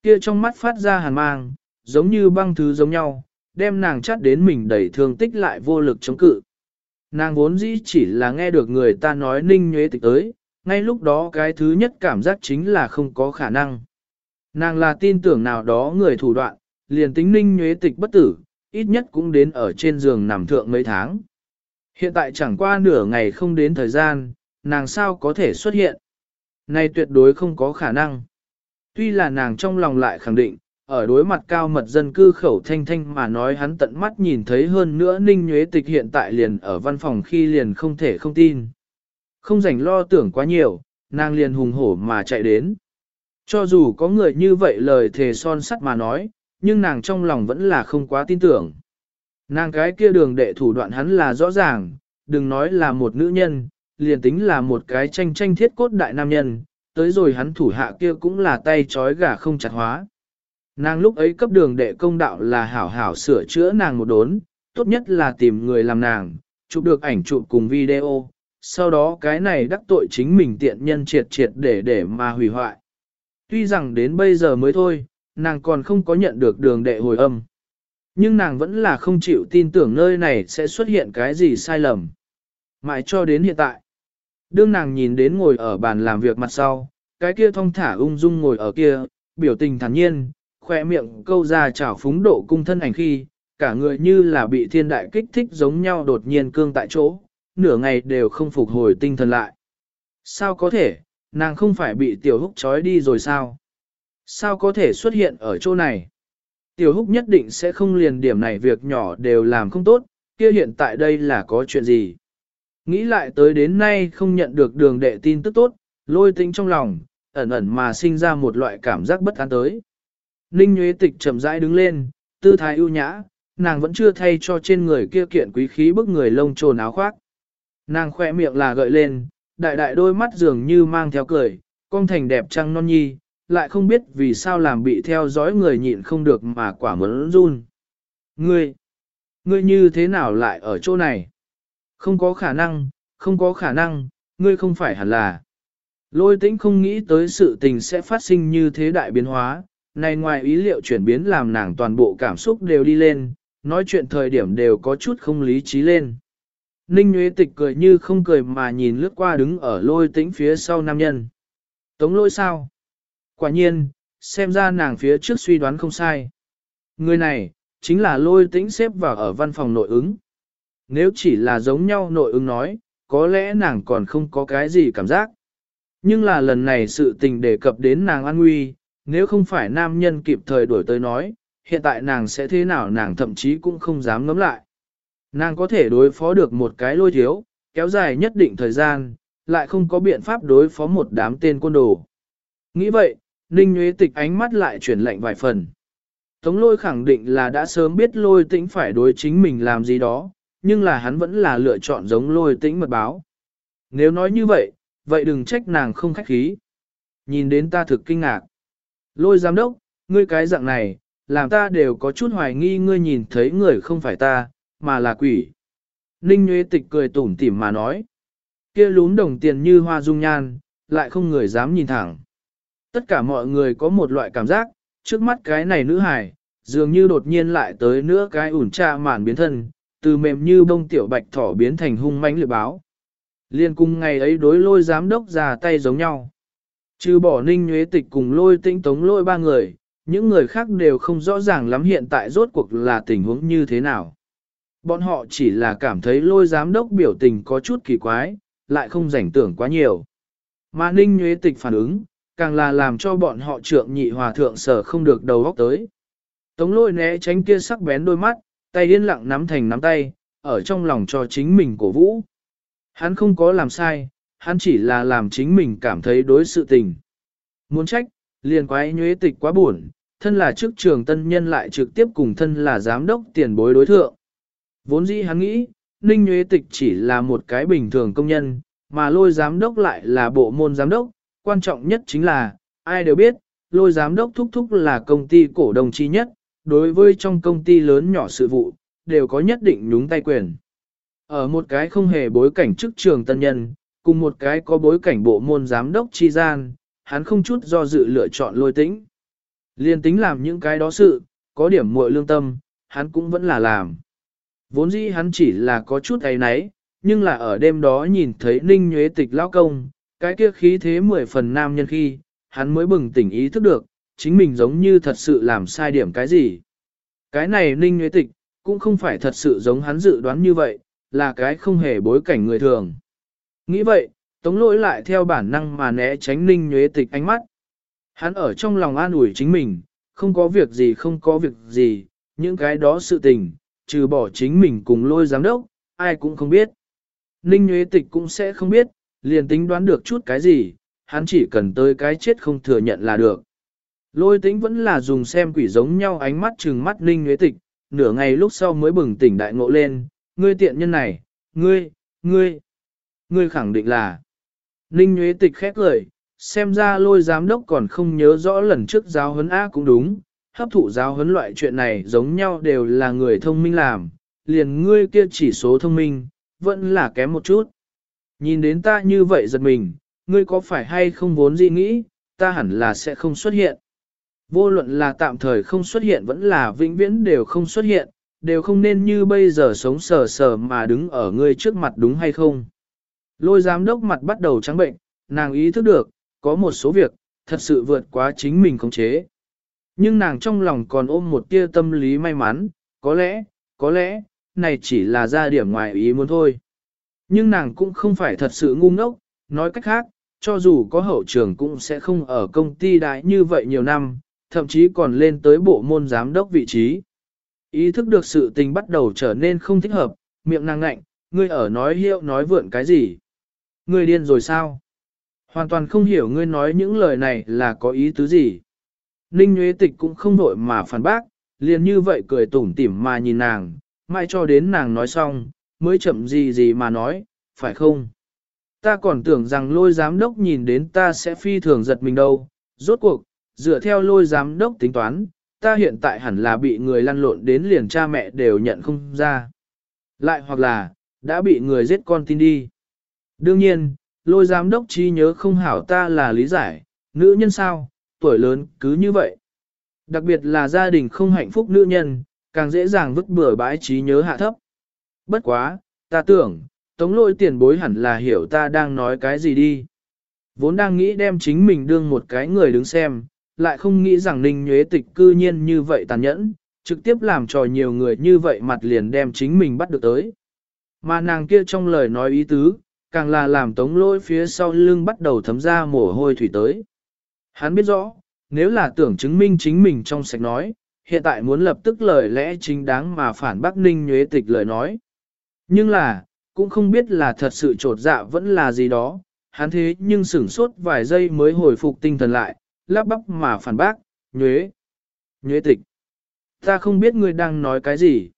Kia trong mắt phát ra hàn mang, giống như băng thứ giống nhau, đem nàng chắt đến mình đầy thương tích lại vô lực chống cự. Nàng vốn dĩ chỉ là nghe được người ta nói ninh nhuế tịch tới, ngay lúc đó cái thứ nhất cảm giác chính là không có khả năng. Nàng là tin tưởng nào đó người thủ đoạn, liền tính ninh nhuế tịch bất tử, ít nhất cũng đến ở trên giường nằm thượng mấy tháng. Hiện tại chẳng qua nửa ngày không đến thời gian, nàng sao có thể xuất hiện. Này tuyệt đối không có khả năng. Tuy là nàng trong lòng lại khẳng định, ở đối mặt cao mật dân cư khẩu thanh thanh mà nói hắn tận mắt nhìn thấy hơn nữa ninh nhuế tịch hiện tại liền ở văn phòng khi liền không thể không tin. Không rảnh lo tưởng quá nhiều, nàng liền hùng hổ mà chạy đến. Cho dù có người như vậy lời thề son sắt mà nói, nhưng nàng trong lòng vẫn là không quá tin tưởng. Nàng cái kia đường đệ thủ đoạn hắn là rõ ràng, đừng nói là một nữ nhân, liền tính là một cái tranh tranh thiết cốt đại nam nhân, tới rồi hắn thủ hạ kia cũng là tay trói gà không chặt hóa. Nàng lúc ấy cấp đường đệ công đạo là hảo hảo sửa chữa nàng một đốn, tốt nhất là tìm người làm nàng, chụp được ảnh chụp cùng video, sau đó cái này đắc tội chính mình tiện nhân triệt triệt để để mà hủy hoại. Tuy rằng đến bây giờ mới thôi, nàng còn không có nhận được đường đệ hồi âm. Nhưng nàng vẫn là không chịu tin tưởng nơi này sẽ xuất hiện cái gì sai lầm. Mãi cho đến hiện tại. Đương nàng nhìn đến ngồi ở bàn làm việc mặt sau, cái kia thong thả ung dung ngồi ở kia, biểu tình thản nhiên, khoe miệng câu ra chảo phúng độ cung thân ảnh khi, cả người như là bị thiên đại kích thích giống nhau đột nhiên cương tại chỗ, nửa ngày đều không phục hồi tinh thần lại. Sao có thể, nàng không phải bị tiểu húc trói đi rồi sao? Sao có thể xuất hiện ở chỗ này? Tiểu húc nhất định sẽ không liền điểm này việc nhỏ đều làm không tốt, kia hiện tại đây là có chuyện gì? Nghĩ lại tới đến nay không nhận được đường đệ tin tức tốt, lôi tính trong lòng, ẩn ẩn mà sinh ra một loại cảm giác bất an tới. Ninh Nguyễn Tịch chậm rãi đứng lên, tư thái ưu nhã, nàng vẫn chưa thay cho trên người kia kiện quý khí bức người lông trồn áo khoác. Nàng khoe miệng là gợi lên, đại đại đôi mắt dường như mang theo cười, con thành đẹp trăng non nhi, lại không biết vì sao làm bị theo dõi người nhịn không được mà quả muốn run. Ngươi, ngươi như thế nào lại ở chỗ này? Không có khả năng, không có khả năng, ngươi không phải hẳn là. Lôi tĩnh không nghĩ tới sự tình sẽ phát sinh như thế đại biến hóa, này ngoài ý liệu chuyển biến làm nàng toàn bộ cảm xúc đều đi lên, nói chuyện thời điểm đều có chút không lý trí lên. Ninh Nguyễn Tịch cười như không cười mà nhìn lướt qua đứng ở lôi tĩnh phía sau nam nhân. Tống lôi sao? Quả nhiên, xem ra nàng phía trước suy đoán không sai. Người này, chính là lôi tĩnh xếp vào ở văn phòng nội ứng. Nếu chỉ là giống nhau nội ứng nói, có lẽ nàng còn không có cái gì cảm giác. Nhưng là lần này sự tình đề cập đến nàng an nguy, nếu không phải nam nhân kịp thời đuổi tới nói, hiện tại nàng sẽ thế nào nàng thậm chí cũng không dám ngấm lại. Nàng có thể đối phó được một cái lôi thiếu, kéo dài nhất định thời gian, lại không có biện pháp đối phó một đám tên quân đồ. Nghĩ vậy, Ninh Nguyễn Tịch ánh mắt lại chuyển lạnh vài phần. Tống lôi khẳng định là đã sớm biết lôi tĩnh phải đối chính mình làm gì đó, nhưng là hắn vẫn là lựa chọn giống lôi tĩnh mật báo. Nếu nói như vậy, vậy đừng trách nàng không khách khí. Nhìn đến ta thực kinh ngạc. Lôi giám đốc, ngươi cái dạng này, làm ta đều có chút hoài nghi ngươi nhìn thấy người không phải ta, mà là quỷ. Ninh Nguyễn Tịch cười tủm tỉm mà nói. kia lún đồng tiền như hoa dung nhan, lại không người dám nhìn thẳng. Tất cả mọi người có một loại cảm giác, trước mắt cái này nữ hài, dường như đột nhiên lại tới nữa cái ủn tra màn biến thân, từ mềm như bông tiểu bạch thỏ biến thành hung mãnh lửa báo. Liên cung ngày ấy đối lôi giám đốc ra tay giống nhau. Trừ bỏ ninh nhuế tịch cùng lôi Tĩnh tống lôi ba người, những người khác đều không rõ ràng lắm hiện tại rốt cuộc là tình huống như thế nào. Bọn họ chỉ là cảm thấy lôi giám đốc biểu tình có chút kỳ quái, lại không rảnh tưởng quá nhiều. Mà ninh nhuế tịch phản ứng, càng là làm cho bọn họ trượng nhị hòa thượng sở không được đầu góc tới. Tống lôi né tránh kia sắc bén đôi mắt, tay yên lặng nắm thành nắm tay, ở trong lòng cho chính mình cổ vũ. Hắn không có làm sai, hắn chỉ là làm chính mình cảm thấy đối sự tình. Muốn trách, liền quái nhuế tịch quá buồn, thân là chức trường tân nhân lại trực tiếp cùng thân là giám đốc tiền bối đối thượng. Vốn dĩ hắn nghĩ, Ninh Nhuế Tịch chỉ là một cái bình thường công nhân, mà lôi giám đốc lại là bộ môn giám đốc, quan trọng nhất chính là, ai đều biết, lôi giám đốc thúc thúc là công ty cổ đồng chi nhất, đối với trong công ty lớn nhỏ sự vụ, đều có nhất định nhúng tay quyền. Ở một cái không hề bối cảnh chức trường tân nhân, cùng một cái có bối cảnh bộ môn giám đốc chi gian, hắn không chút do dự lựa chọn lôi tĩnh. Liên tính làm những cái đó sự, có điểm muội lương tâm, hắn cũng vẫn là làm. Vốn dĩ hắn chỉ là có chút ấy nấy, nhưng là ở đêm đó nhìn thấy ninh nhuế tịch lão công, cái kia khí thế mười phần nam nhân khi, hắn mới bừng tỉnh ý thức được, chính mình giống như thật sự làm sai điểm cái gì. Cái này ninh nhuế tịch, cũng không phải thật sự giống hắn dự đoán như vậy, là cái không hề bối cảnh người thường. Nghĩ vậy, tống lỗi lại theo bản năng mà né tránh ninh nhuế tịch ánh mắt. Hắn ở trong lòng an ủi chính mình, không có việc gì không có việc gì, những cái đó sự tình, trừ bỏ chính mình cùng lôi giám đốc, ai cũng không biết. Ninh nhuế tịch cũng sẽ không biết, liền tính đoán được chút cái gì, hắn chỉ cần tới cái chết không thừa nhận là được. Lôi tính vẫn là dùng xem quỷ giống nhau ánh mắt trừng mắt ninh nhuế tịch, nửa ngày lúc sau mới bừng tỉnh đại ngộ lên, ngươi tiện nhân này, ngươi, ngươi, ngươi khẳng định là. Ninh nhuế tịch khét lời, xem ra lôi giám đốc còn không nhớ rõ lần trước giáo huấn A cũng đúng, hấp thụ giáo huấn loại chuyện này giống nhau đều là người thông minh làm, liền ngươi kia chỉ số thông minh, vẫn là kém một chút. Nhìn đến ta như vậy giật mình, ngươi có phải hay không vốn gì nghĩ, ta hẳn là sẽ không xuất hiện. Vô luận là tạm thời không xuất hiện vẫn là vĩnh viễn đều không xuất hiện, đều không nên như bây giờ sống sờ sờ mà đứng ở ngươi trước mặt đúng hay không. Lôi giám đốc mặt bắt đầu trắng bệnh, nàng ý thức được, có một số việc, thật sự vượt quá chính mình khống chế. Nhưng nàng trong lòng còn ôm một tia tâm lý may mắn, có lẽ, có lẽ, này chỉ là ra điểm ngoài ý muốn thôi. Nhưng nàng cũng không phải thật sự ngu ngốc, nói cách khác, cho dù có hậu trường cũng sẽ không ở công ty đại như vậy nhiều năm, thậm chí còn lên tới bộ môn giám đốc vị trí. Ý thức được sự tình bắt đầu trở nên không thích hợp, miệng nàng ngạnh, ngươi ở nói hiệu nói vượn cái gì? Ngươi điên rồi sao? Hoàn toàn không hiểu ngươi nói những lời này là có ý tứ gì. Ninh Nguyễn Tịch cũng không đổi mà phản bác, liền như vậy cười tủm tỉm mà nhìn nàng, mãi cho đến nàng nói xong, mới chậm gì gì mà nói, phải không? Ta còn tưởng rằng lôi giám đốc nhìn đến ta sẽ phi thường giật mình đâu, rốt cuộc, dựa theo lôi giám đốc tính toán, ta hiện tại hẳn là bị người lăn lộn đến liền cha mẹ đều nhận không ra. Lại hoặc là, đã bị người giết con tin đi. Đương nhiên, lôi giám đốc trí nhớ không hảo ta là lý giải, nữ nhân sao, tuổi lớn cứ như vậy. Đặc biệt là gia đình không hạnh phúc nữ nhân, càng dễ dàng vứt bừa bãi trí nhớ hạ thấp. Bất quá, ta tưởng, tống lôi tiền bối hẳn là hiểu ta đang nói cái gì đi. Vốn đang nghĩ đem chính mình đương một cái người đứng xem, lại không nghĩ rằng Ninh Nhuế Tịch cư nhiên như vậy tàn nhẫn, trực tiếp làm trò nhiều người như vậy mặt liền đem chính mình bắt được tới. Mà nàng kia trong lời nói ý tứ, càng là làm tống lôi phía sau lưng bắt đầu thấm ra mồ hôi thủy tới. Hắn biết rõ, nếu là tưởng chứng minh chính mình trong sạch nói, hiện tại muốn lập tức lời lẽ chính đáng mà phản bác Ninh Nhuế Tịch lời nói. Nhưng là, cũng không biết là thật sự trột dạ vẫn là gì đó, hắn thế nhưng sửng sốt vài giây mới hồi phục tinh thần lại, lắp bắp mà phản bác, nhuế, nhuế tịch. Ta không biết ngươi đang nói cái gì.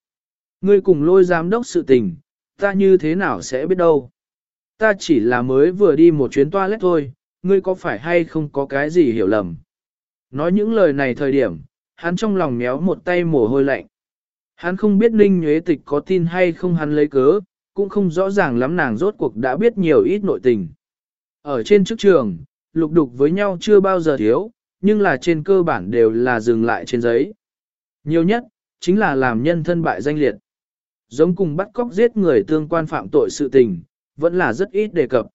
Ngươi cùng lôi giám đốc sự tình, ta như thế nào sẽ biết đâu. Ta chỉ là mới vừa đi một chuyến toilet thôi, ngươi có phải hay không có cái gì hiểu lầm. Nói những lời này thời điểm, hắn trong lòng méo một tay mồ hôi lạnh. Hắn không biết Ninh Nhuế Tịch có tin hay không hắn lấy cớ, cũng không rõ ràng lắm nàng rốt cuộc đã biết nhiều ít nội tình. Ở trên chức trường, lục đục với nhau chưa bao giờ thiếu, nhưng là trên cơ bản đều là dừng lại trên giấy. Nhiều nhất, chính là làm nhân thân bại danh liệt. Giống cùng bắt cóc giết người tương quan phạm tội sự tình, vẫn là rất ít đề cập.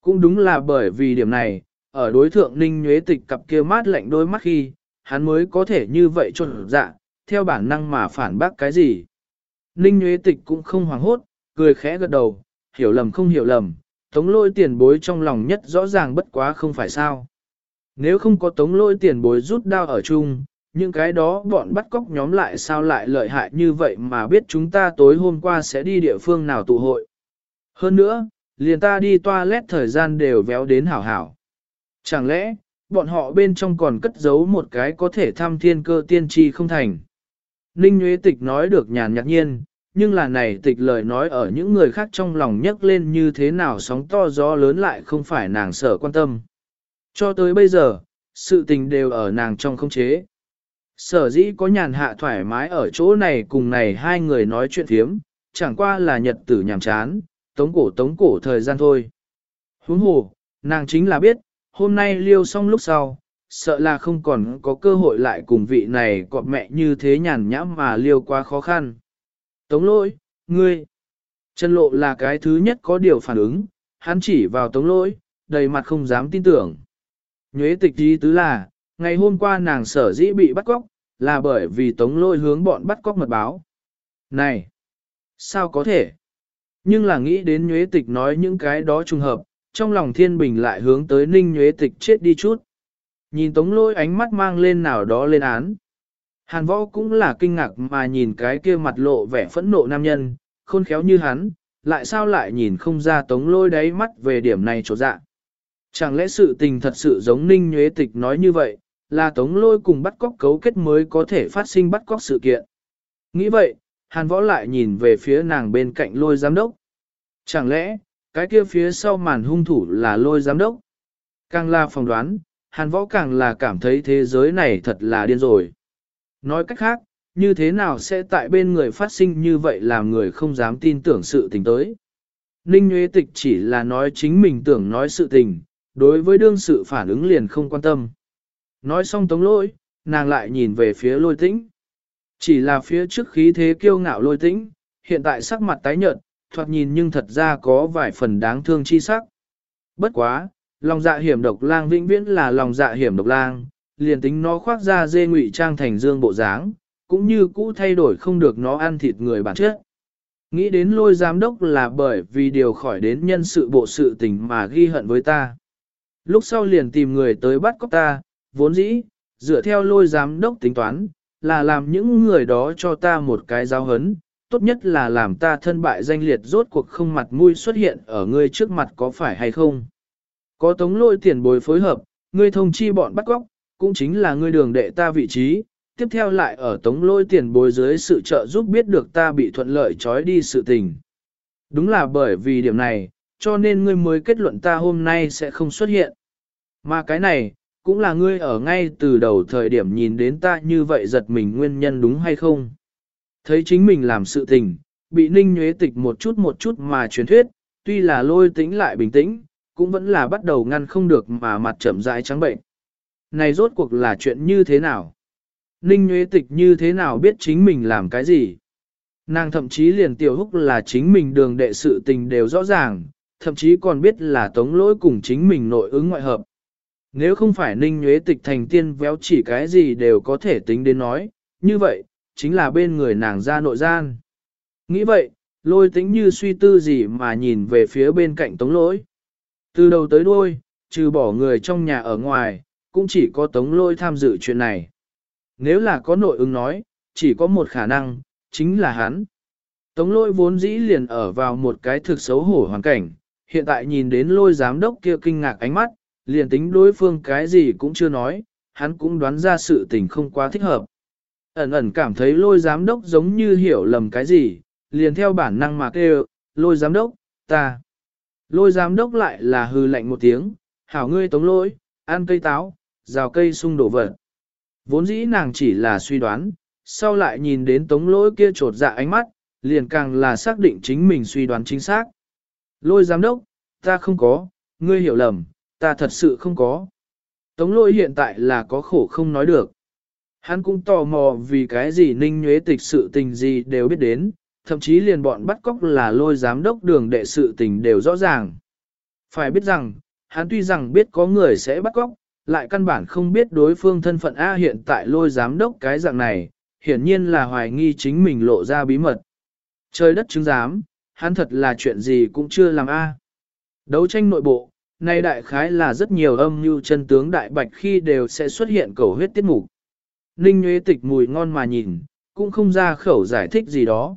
Cũng đúng là bởi vì điểm này, ở đối thượng ninh nhuế tịch cặp kia mát lạnh đôi mắt khi, hắn mới có thể như vậy trộn dạ, theo bản năng mà phản bác cái gì. Ninh nhuế tịch cũng không hoảng hốt, cười khẽ gật đầu, hiểu lầm không hiểu lầm, tống lôi tiền bối trong lòng nhất rõ ràng bất quá không phải sao. Nếu không có tống lôi tiền bối rút đao ở chung, những cái đó bọn bắt cóc nhóm lại sao lại lợi hại như vậy mà biết chúng ta tối hôm qua sẽ đi địa phương nào tụ hội. Hơn nữa, liền ta đi toilet thời gian đều véo đến hảo hảo. Chẳng lẽ, bọn họ bên trong còn cất giấu một cái có thể thăm thiên cơ tiên tri không thành. Ninh Nguyễn Tịch nói được nhàn nhạt nhiên, nhưng là này tịch lời nói ở những người khác trong lòng nhấc lên như thế nào sóng to gió lớn lại không phải nàng sở quan tâm. Cho tới bây giờ, sự tình đều ở nàng trong không chế. Sở dĩ có nhàn hạ thoải mái ở chỗ này cùng này hai người nói chuyện thiếm, chẳng qua là nhật tử nhàm chán, tống cổ tống cổ thời gian thôi. Huống hồ, nàng chính là biết, hôm nay liêu xong lúc sau, sợ là không còn có cơ hội lại cùng vị này cọp mẹ như thế nhàn nhãm mà liêu quá khó khăn. Tống lỗi, ngươi. Trần lộ là cái thứ nhất có điều phản ứng, hắn chỉ vào tống lỗi, đầy mặt không dám tin tưởng. Nhuế tịch ý tứ là, ngày hôm qua nàng sở dĩ bị bắt cóc, là bởi vì tống lỗi hướng bọn bắt cóc mật báo. Này! Sao có thể? Nhưng là nghĩ đến nhuế tịch nói những cái đó trùng hợp, trong lòng thiên bình lại hướng tới ninh nhuế tịch chết đi chút. Nhìn tống lỗi ánh mắt mang lên nào đó lên án. Hàn võ cũng là kinh ngạc mà nhìn cái kia mặt lộ vẻ phẫn nộ nam nhân, khôn khéo như hắn, lại sao lại nhìn không ra tống lôi đáy mắt về điểm này chỗ dạ. Chẳng lẽ sự tình thật sự giống ninh nhuế tịch nói như vậy, là tống lôi cùng bắt cóc cấu kết mới có thể phát sinh bắt cóc sự kiện. Nghĩ vậy, hàn võ lại nhìn về phía nàng bên cạnh lôi giám đốc. Chẳng lẽ, cái kia phía sau màn hung thủ là lôi giám đốc? Càng là phỏng đoán, hàn võ càng là cảm thấy thế giới này thật là điên rồi. Nói cách khác, như thế nào sẽ tại bên người phát sinh như vậy làm người không dám tin tưởng sự tình tới. Ninh Nguyễn Tịch chỉ là nói chính mình tưởng nói sự tình, đối với đương sự phản ứng liền không quan tâm. Nói xong tống lỗi, nàng lại nhìn về phía lôi tĩnh. Chỉ là phía trước khí thế kiêu ngạo lôi tĩnh, hiện tại sắc mặt tái nhợt, thoạt nhìn nhưng thật ra có vài phần đáng thương chi sắc. Bất quá, lòng dạ hiểm độc lang vĩnh viễn là lòng dạ hiểm độc lang, liền tính nó khoác ra dê ngụy trang thành dương bộ dáng, cũng như cũ thay đổi không được nó ăn thịt người bản chất. Nghĩ đến lôi giám đốc là bởi vì điều khỏi đến nhân sự bộ sự tình mà ghi hận với ta. Lúc sau liền tìm người tới bắt cóc ta, vốn dĩ, dựa theo lôi giám đốc tính toán, là làm những người đó cho ta một cái giáo hấn, tốt nhất là làm ta thân bại danh liệt rốt cuộc không mặt mũi xuất hiện ở ngươi trước mặt có phải hay không. Có tống lôi tiền bồi phối hợp, ngươi thông chi bọn bắt cóc, cũng chính là ngươi đường đệ ta vị trí, tiếp theo lại ở tống lôi tiền bối dưới sự trợ giúp biết được ta bị thuận lợi trói đi sự tình. Đúng là bởi vì điểm này, cho nên ngươi mới kết luận ta hôm nay sẽ không xuất hiện. Mà cái này, cũng là ngươi ở ngay từ đầu thời điểm nhìn đến ta như vậy giật mình nguyên nhân đúng hay không. Thấy chính mình làm sự tình, bị ninh nhuế tịch một chút một chút mà truyền thuyết, tuy là lôi tĩnh lại bình tĩnh, cũng vẫn là bắt đầu ngăn không được mà mặt chậm rãi trắng bệnh. Này rốt cuộc là chuyện như thế nào? Ninh nhuế tịch như thế nào biết chính mình làm cái gì? Nàng thậm chí liền tiểu húc là chính mình đường đệ sự tình đều rõ ràng, thậm chí còn biết là tống lỗi cùng chính mình nội ứng ngoại hợp. Nếu không phải ninh nhuế tịch thành tiên véo chỉ cái gì đều có thể tính đến nói, như vậy, chính là bên người nàng ra nội gian. Nghĩ vậy, lôi tính như suy tư gì mà nhìn về phía bên cạnh tống lỗi. Từ đầu tới đuôi, trừ bỏ người trong nhà ở ngoài, cũng chỉ có tống lôi tham dự chuyện này. Nếu là có nội ứng nói, chỉ có một khả năng, chính là hắn. Tống lôi vốn dĩ liền ở vào một cái thực xấu hổ hoàn cảnh, hiện tại nhìn đến lôi giám đốc kia kinh ngạc ánh mắt, liền tính đối phương cái gì cũng chưa nói, hắn cũng đoán ra sự tình không quá thích hợp. Ẩn ẩn cảm thấy lôi giám đốc giống như hiểu lầm cái gì, liền theo bản năng mà kêu, lôi giám đốc, ta. Lôi giám đốc lại là hư lạnh một tiếng, hảo ngươi tống lôi, ăn cây táo, rào cây sung đổ vật. Vốn dĩ nàng chỉ là suy đoán, sau lại nhìn đến tống lỗi kia trột dạ ánh mắt, liền càng là xác định chính mình suy đoán chính xác. Lôi giám đốc, ta không có, ngươi hiểu lầm, ta thật sự không có. Tống lỗi hiện tại là có khổ không nói được. Hắn cũng tò mò vì cái gì ninh nhuế tịch sự tình gì đều biết đến, thậm chí liền bọn bắt cóc là lôi giám đốc đường đệ sự tình đều rõ ràng. Phải biết rằng, hắn tuy rằng biết có người sẽ bắt cóc, lại căn bản không biết đối phương thân phận A hiện tại lôi giám đốc cái dạng này, hiển nhiên là hoài nghi chính mình lộ ra bí mật. Trời đất chứng giám, hắn thật là chuyện gì cũng chưa làm A. Đấu tranh nội bộ, nay đại khái là rất nhiều âm mưu chân tướng đại bạch khi đều sẽ xuất hiện cầu huyết tiết mục. Ninh Nguyễn Tịch mùi ngon mà nhìn, cũng không ra khẩu giải thích gì đó.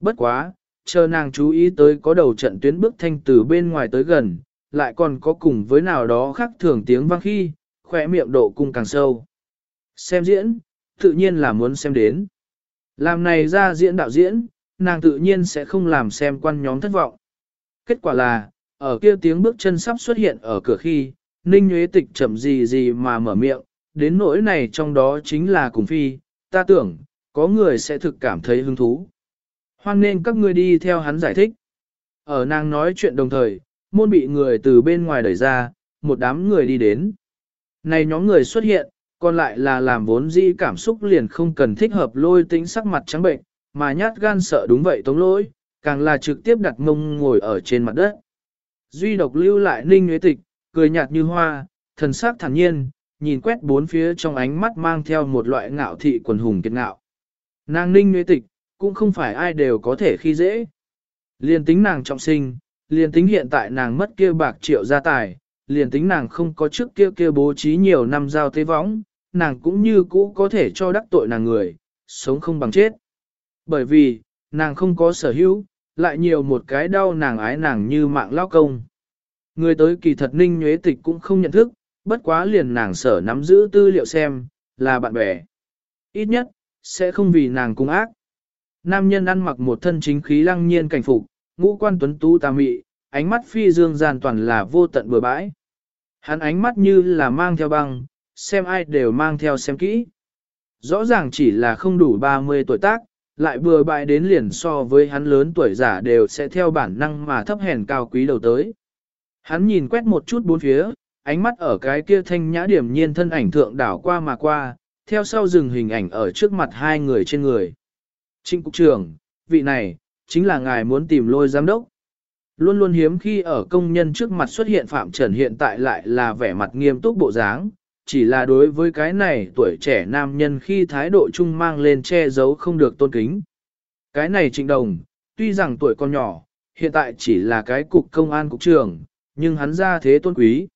Bất quá, chờ nàng chú ý tới có đầu trận tuyến bước thanh từ bên ngoài tới gần, lại còn có cùng với nào đó khác thường tiếng vang khi, khỏe miệng độ cung càng sâu. Xem diễn, tự nhiên là muốn xem đến. Làm này ra diễn đạo diễn, nàng tự nhiên sẽ không làm xem quan nhóm thất vọng. Kết quả là, ở kia tiếng bước chân sắp xuất hiện ở cửa khi, Ninh Nguyễn Tịch chậm gì gì mà mở miệng, đến nỗi này trong đó chính là cùng phi, ta tưởng, có người sẽ thực cảm thấy hứng thú. Hoan nên các ngươi đi theo hắn giải thích. Ở nàng nói chuyện đồng thời, môn bị người từ bên ngoài đẩy ra, một đám người đi đến. Này nhóm người xuất hiện, còn lại là làm vốn dĩ cảm xúc liền không cần thích hợp lôi tính sắc mặt trắng bệnh, mà nhát gan sợ đúng vậy tống lỗi, càng là trực tiếp đặt mông ngồi ở trên mặt đất. Duy độc lưu lại ninh nguyễn tịch, cười nhạt như hoa, thần sắc thản nhiên, nhìn quét bốn phía trong ánh mắt mang theo một loại ngạo thị quần hùng kiệt ngạo. Nàng ninh nguyễn tịch, cũng không phải ai đều có thể khi dễ. Liên tính nàng trọng sinh, liền tính hiện tại nàng mất kia bạc triệu gia tài, liền tính nàng không có trước kia kia bố trí nhiều năm giao tế võng, nàng cũng như cũ có thể cho đắc tội nàng người, sống không bằng chết. Bởi vì, nàng không có sở hữu, lại nhiều một cái đau nàng ái nàng như mạng lao công. Người tới kỳ thật ninh nhuế tịch cũng không nhận thức, bất quá liền nàng sở nắm giữ tư liệu xem, là bạn bè. Ít nhất, sẽ không vì nàng cung ác. Nam nhân ăn mặc một thân chính khí lăng nhiên cảnh phục, ngũ quan tuấn tú tà mị, ánh mắt phi dương gian toàn là vô tận bừa bãi. Hắn ánh mắt như là mang theo băng, xem ai đều mang theo xem kỹ. Rõ ràng chỉ là không đủ 30 tuổi tác, lại vừa bại đến liền so với hắn lớn tuổi giả đều sẽ theo bản năng mà thấp hèn cao quý đầu tới. Hắn nhìn quét một chút bốn phía, ánh mắt ở cái kia thanh nhã điểm nhiên thân ảnh thượng đảo qua mà qua, theo sau dừng hình ảnh ở trước mặt hai người trên người. Trịnh Cục trưởng, vị này, chính là ngài muốn tìm lôi giám đốc. Luôn luôn hiếm khi ở công nhân trước mặt xuất hiện Phạm Trần hiện tại lại là vẻ mặt nghiêm túc bộ dáng, chỉ là đối với cái này tuổi trẻ nam nhân khi thái độ chung mang lên che giấu không được tôn kính. Cái này trịnh đồng, tuy rằng tuổi còn nhỏ, hiện tại chỉ là cái cục công an cục trưởng, nhưng hắn ra thế tôn quý.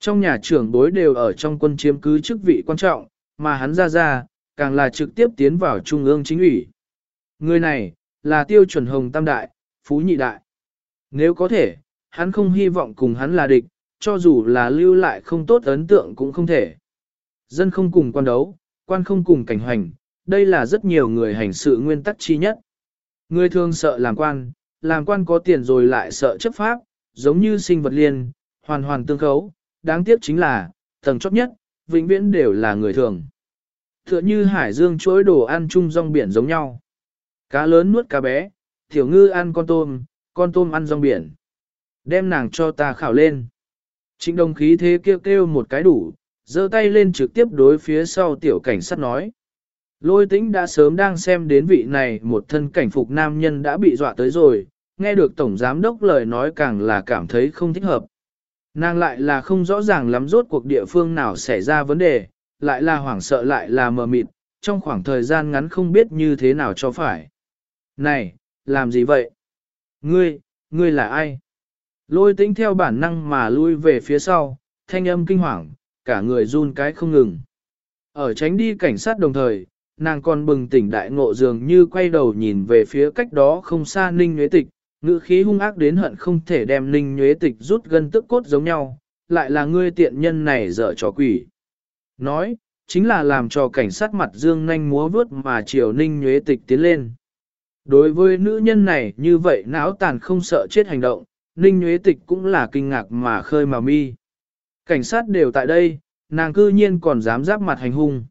Trong nhà trưởng bối đều ở trong quân chiếm cứ chức vị quan trọng, mà hắn ra ra, càng là trực tiếp tiến vào trung ương chính ủy. Người này, là tiêu chuẩn hồng tam đại, phú nhị đại. Nếu có thể, hắn không hy vọng cùng hắn là địch, cho dù là lưu lại không tốt ấn tượng cũng không thể. Dân không cùng quan đấu, quan không cùng cảnh hoành, đây là rất nhiều người hành sự nguyên tắc chi nhất. Người thường sợ làm quan, làm quan có tiền rồi lại sợ chấp pháp, giống như sinh vật liên, hoàn hoàn tương khấu, đáng tiếc chính là, tầng chót nhất, vĩnh viễn đều là người thường. Tựa như hải dương chối đồ ăn chung rong biển giống nhau. Cá lớn nuốt cá bé, tiểu ngư ăn con tôm, con tôm ăn rong biển. Đem nàng cho ta khảo lên. Trịnh đồng khí thế kêu kêu một cái đủ, giơ tay lên trực tiếp đối phía sau tiểu cảnh sát nói. Lôi tĩnh đã sớm đang xem đến vị này một thân cảnh phục nam nhân đã bị dọa tới rồi, nghe được tổng giám đốc lời nói càng là cảm thấy không thích hợp. Nàng lại là không rõ ràng lắm rốt cuộc địa phương nào xảy ra vấn đề, lại là hoảng sợ lại là mờ mịt, trong khoảng thời gian ngắn không biết như thế nào cho phải. Này, làm gì vậy? Ngươi, ngươi là ai? Lôi tĩnh theo bản năng mà lui về phía sau, thanh âm kinh hoàng, cả người run cái không ngừng. Ở tránh đi cảnh sát đồng thời, nàng còn bừng tỉnh đại ngộ dường như quay đầu nhìn về phía cách đó không xa ninh nhuế tịch, ngữ khí hung ác đến hận không thể đem ninh nhuế tịch rút gân tức cốt giống nhau, lại là ngươi tiện nhân này dở trò quỷ. Nói, chính là làm cho cảnh sát mặt dương nhanh múa vướt mà chiều ninh nhuế tịch tiến lên. Đối với nữ nhân này như vậy não tàn không sợ chết hành động, ninh nhuế tịch cũng là kinh ngạc mà khơi mà mi. Cảnh sát đều tại đây, nàng cư nhiên còn dám giáp mặt hành hung.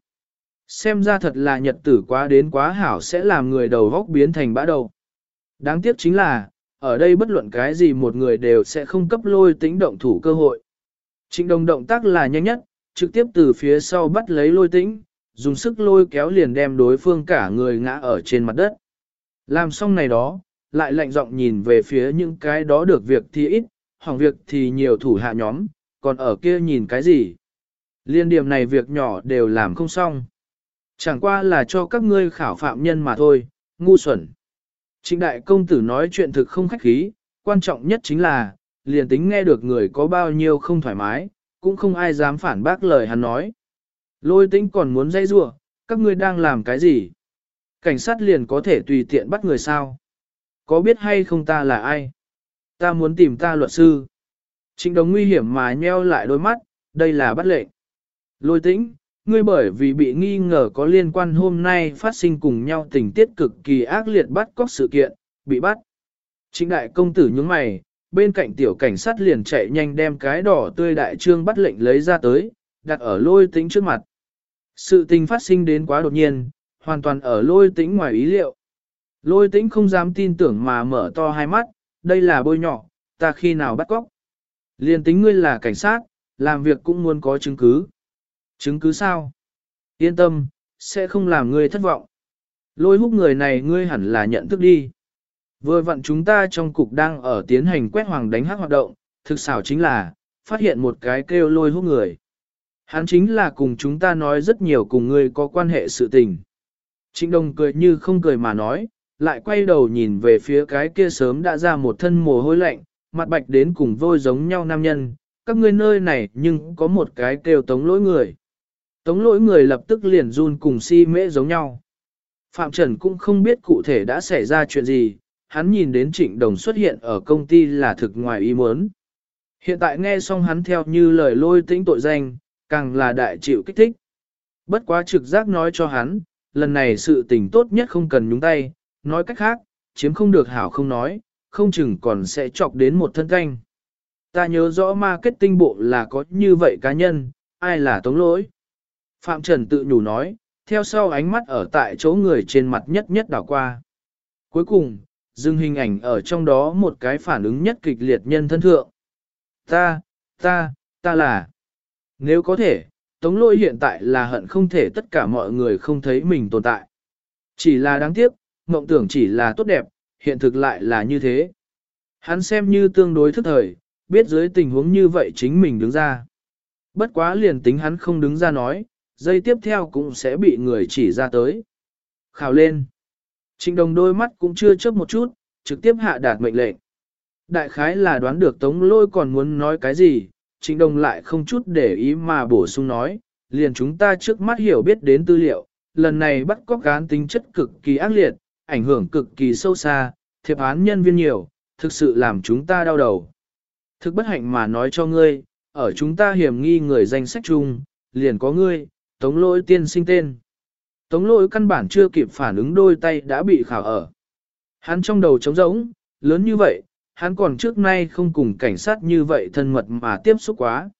Xem ra thật là nhật tử quá đến quá hảo sẽ làm người đầu góc biến thành bã đầu. Đáng tiếc chính là, ở đây bất luận cái gì một người đều sẽ không cấp lôi tính động thủ cơ hội. Trịnh đồng động tác là nhanh nhất, trực tiếp từ phía sau bắt lấy lôi tĩnh, dùng sức lôi kéo liền đem đối phương cả người ngã ở trên mặt đất. Làm xong này đó, lại lạnh giọng nhìn về phía những cái đó được việc thì ít, hỏng việc thì nhiều thủ hạ nhóm, còn ở kia nhìn cái gì. Liên điểm này việc nhỏ đều làm không xong. Chẳng qua là cho các ngươi khảo phạm nhân mà thôi, ngu xuẩn. Trịnh đại công tử nói chuyện thực không khách khí, quan trọng nhất chính là, liền tính nghe được người có bao nhiêu không thoải mái, cũng không ai dám phản bác lời hắn nói. Lôi tính còn muốn dây rua, các ngươi đang làm cái gì? Cảnh sát liền có thể tùy tiện bắt người sao? Có biết hay không ta là ai? Ta muốn tìm ta luật sư. Trịnh đồng nguy hiểm mà nheo lại đôi mắt, đây là bắt lệnh. Lôi tĩnh, ngươi bởi vì bị nghi ngờ có liên quan hôm nay phát sinh cùng nhau tình tiết cực kỳ ác liệt bắt cóc sự kiện, bị bắt. Trịnh đại công tử nhướng mày, bên cạnh tiểu cảnh sát liền chạy nhanh đem cái đỏ tươi đại trương bắt lệnh lấy ra tới, đặt ở lôi tĩnh trước mặt. Sự tình phát sinh đến quá đột nhiên, hoàn toàn ở lôi tĩnh ngoài ý liệu. Lôi tĩnh không dám tin tưởng mà mở to hai mắt, đây là bôi nhỏ, ta khi nào bắt cóc. Liên tính ngươi là cảnh sát, làm việc cũng muốn có chứng cứ. Chứng cứ sao? Yên tâm, sẽ không làm ngươi thất vọng. Lôi hút người này ngươi hẳn là nhận thức đi. Vừa vặn chúng ta trong cục đang ở tiến hành quét hoàng đánh hát hoạt động, thực xảo chính là, phát hiện một cái kêu lôi hút người. Hắn chính là cùng chúng ta nói rất nhiều cùng ngươi có quan hệ sự tình. Trịnh Đông cười như không cười mà nói, lại quay đầu nhìn về phía cái kia sớm đã ra một thân mồ hôi lạnh, mặt bạch đến cùng vôi giống nhau nam nhân, các ngươi nơi này nhưng có một cái kêu tống lỗi người. Tống lỗi người lập tức liền run cùng si mễ giống nhau. Phạm Trần cũng không biết cụ thể đã xảy ra chuyện gì, hắn nhìn đến trịnh đồng xuất hiện ở công ty là thực ngoài ý muốn. Hiện tại nghe xong hắn theo như lời lôi tĩnh tội danh, càng là đại chịu kích thích. Bất quá trực giác nói cho hắn, lần này sự tình tốt nhất không cần nhúng tay, nói cách khác, chiếm không được hảo không nói, không chừng còn sẽ chọc đến một thân canh. Ta nhớ rõ marketing bộ là có như vậy cá nhân, ai là tống lỗi. Phạm Trần tự nhủ nói, theo sau ánh mắt ở tại chỗ người trên mặt nhất nhất đảo qua. Cuối cùng, dừng hình ảnh ở trong đó một cái phản ứng nhất kịch liệt nhân thân thượng. Ta, ta, ta là. Nếu có thể, tống lỗi hiện tại là hận không thể tất cả mọi người không thấy mình tồn tại. Chỉ là đáng tiếc, mộng tưởng chỉ là tốt đẹp, hiện thực lại là như thế. Hắn xem như tương đối thức thời, biết dưới tình huống như vậy chính mình đứng ra. Bất quá liền tính hắn không đứng ra nói, dây tiếp theo cũng sẽ bị người chỉ ra tới. Khảo lên. Trịnh đồng đôi mắt cũng chưa chớp một chút, trực tiếp hạ đạt mệnh lệnh. Đại khái là đoán được tống lôi còn muốn nói cái gì, trịnh đồng lại không chút để ý mà bổ sung nói, liền chúng ta trước mắt hiểu biết đến tư liệu, lần này bắt cóc cán tính chất cực kỳ ác liệt, ảnh hưởng cực kỳ sâu xa, thiệp án nhân viên nhiều, thực sự làm chúng ta đau đầu. Thực bất hạnh mà nói cho ngươi, ở chúng ta hiểm nghi người danh sách chung, liền có ngươi, tống lỗi tiên sinh tên. Tống lỗi căn bản chưa kịp phản ứng đôi tay đã bị khảo ở. Hắn trong đầu trống rỗng, lớn như vậy, hắn còn trước nay không cùng cảnh sát như vậy thân mật mà tiếp xúc quá.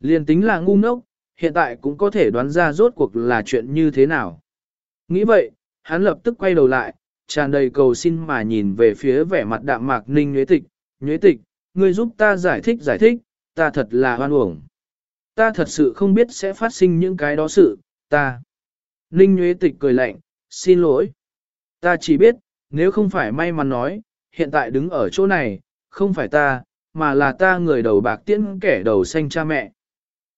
Liền tính là ngu ngốc, hiện tại cũng có thể đoán ra rốt cuộc là chuyện như thế nào. Nghĩ vậy, hắn lập tức quay đầu lại, tràn đầy cầu xin mà nhìn về phía vẻ mặt đạm mạc ninh nhuế tịch. Nhuế tịch, ngươi giúp ta giải thích giải thích, ta thật là hoan uổng. Ta thật sự không biết sẽ phát sinh những cái đó sự, ta. Ninh nhuế tịch cười lạnh, xin lỗi. Ta chỉ biết, nếu không phải may mắn nói, hiện tại đứng ở chỗ này, không phải ta, mà là ta người đầu bạc tiễn kẻ đầu xanh cha mẹ.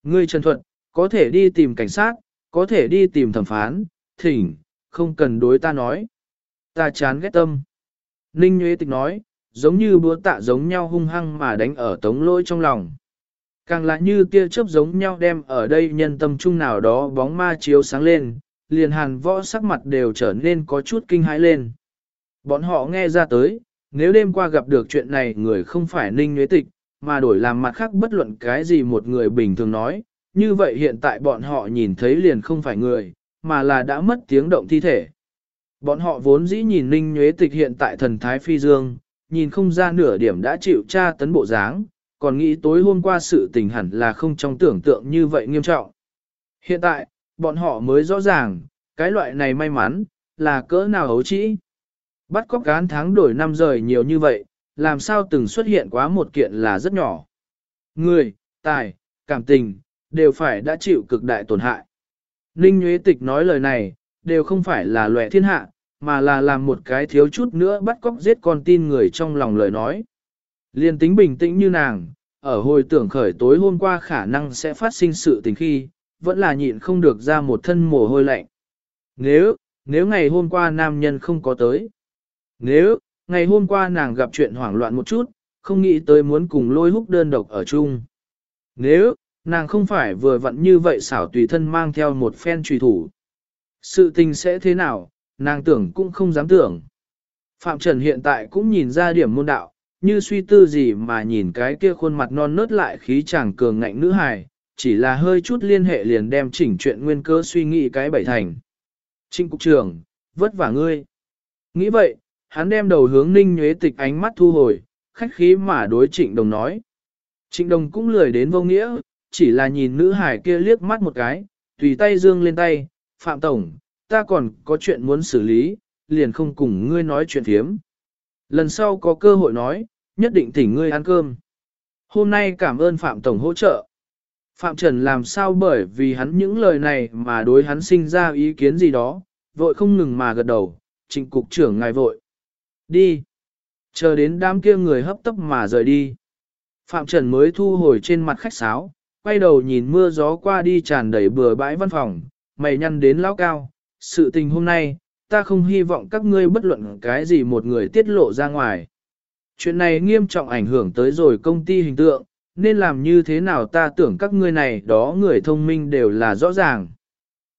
Ngươi Trần Thuận, có thể đi tìm cảnh sát, có thể đi tìm thẩm phán, thỉnh, không cần đối ta nói. Ta chán ghét tâm. Ninh Nguyễn Tịch nói, giống như búa tạ giống nhau hung hăng mà đánh ở tống lôi trong lòng. Càng là như tia chớp giống nhau đem ở đây nhân tâm chung nào đó bóng ma chiếu sáng lên, liền hàn võ sắc mặt đều trở nên có chút kinh hãi lên. Bọn họ nghe ra tới, nếu đêm qua gặp được chuyện này người không phải ninh nhuế tịch, mà đổi làm mặt khác bất luận cái gì một người bình thường nói, như vậy hiện tại bọn họ nhìn thấy liền không phải người, mà là đã mất tiếng động thi thể. Bọn họ vốn dĩ nhìn ninh nhuế tịch hiện tại thần thái phi dương, nhìn không ra nửa điểm đã chịu tra tấn bộ dáng, còn nghĩ tối hôm qua sự tình hẳn là không trong tưởng tượng như vậy nghiêm trọng. Hiện tại, bọn họ mới rõ ràng, cái loại này may mắn, là cỡ nào hấu trĩ. Bắt cóc cán tháng đổi năm rời nhiều như vậy, làm sao từng xuất hiện quá một kiện là rất nhỏ. Người, tài, cảm tình, đều phải đã chịu cực đại tổn hại. Ninh Nguyễn Tịch nói lời này, đều không phải là lòe thiên hạ, mà là làm một cái thiếu chút nữa bắt cóc giết con tin người trong lòng lời nói. Liên tính bình tĩnh như nàng, ở hồi tưởng khởi tối hôm qua khả năng sẽ phát sinh sự tình khi, vẫn là nhịn không được ra một thân mồ hôi lạnh. Nếu, nếu ngày hôm qua nam nhân không có tới, nếu, ngày hôm qua nàng gặp chuyện hoảng loạn một chút, không nghĩ tới muốn cùng lôi húc đơn độc ở chung. Nếu, nàng không phải vừa vặn như vậy xảo tùy thân mang theo một phen trùy thủ. Sự tình sẽ thế nào, nàng tưởng cũng không dám tưởng. Phạm Trần hiện tại cũng nhìn ra điểm môn đạo, như suy tư gì mà nhìn cái kia khuôn mặt non nớt lại khí chàng cường ngạnh nữ hài, chỉ là hơi chút liên hệ liền đem chỉnh chuyện nguyên cơ suy nghĩ cái bảy thành. Trinh Cục trưởng, vất vả ngươi. Nghĩ vậy, hắn đem đầu hướng ninh nhuế tịch ánh mắt thu hồi, khách khí mà đối trịnh đồng nói. Trịnh đồng cũng lười đến vô nghĩa, chỉ là nhìn nữ hải kia liếc mắt một cái, tùy tay dương lên tay, Phạm Tổng, ta còn có chuyện muốn xử lý, liền không cùng ngươi nói chuyện thiếm. Lần sau có cơ hội nói, nhất định thỉnh ngươi ăn cơm. Hôm nay cảm ơn Phạm Tổng hỗ trợ. Phạm Trần làm sao bởi vì hắn những lời này mà đối hắn sinh ra ý kiến gì đó, vội không ngừng mà gật đầu, trịnh cục trưởng ngài vội. Đi. Chờ đến đám kia người hấp tấp mà rời đi. Phạm Trần mới thu hồi trên mặt khách sáo, quay đầu nhìn mưa gió qua đi tràn đầy bừa bãi văn phòng, mày nhăn đến lão cao. Sự tình hôm nay, ta không hy vọng các ngươi bất luận cái gì một người tiết lộ ra ngoài. Chuyện này nghiêm trọng ảnh hưởng tới rồi công ty hình tượng, nên làm như thế nào ta tưởng các ngươi này đó người thông minh đều là rõ ràng.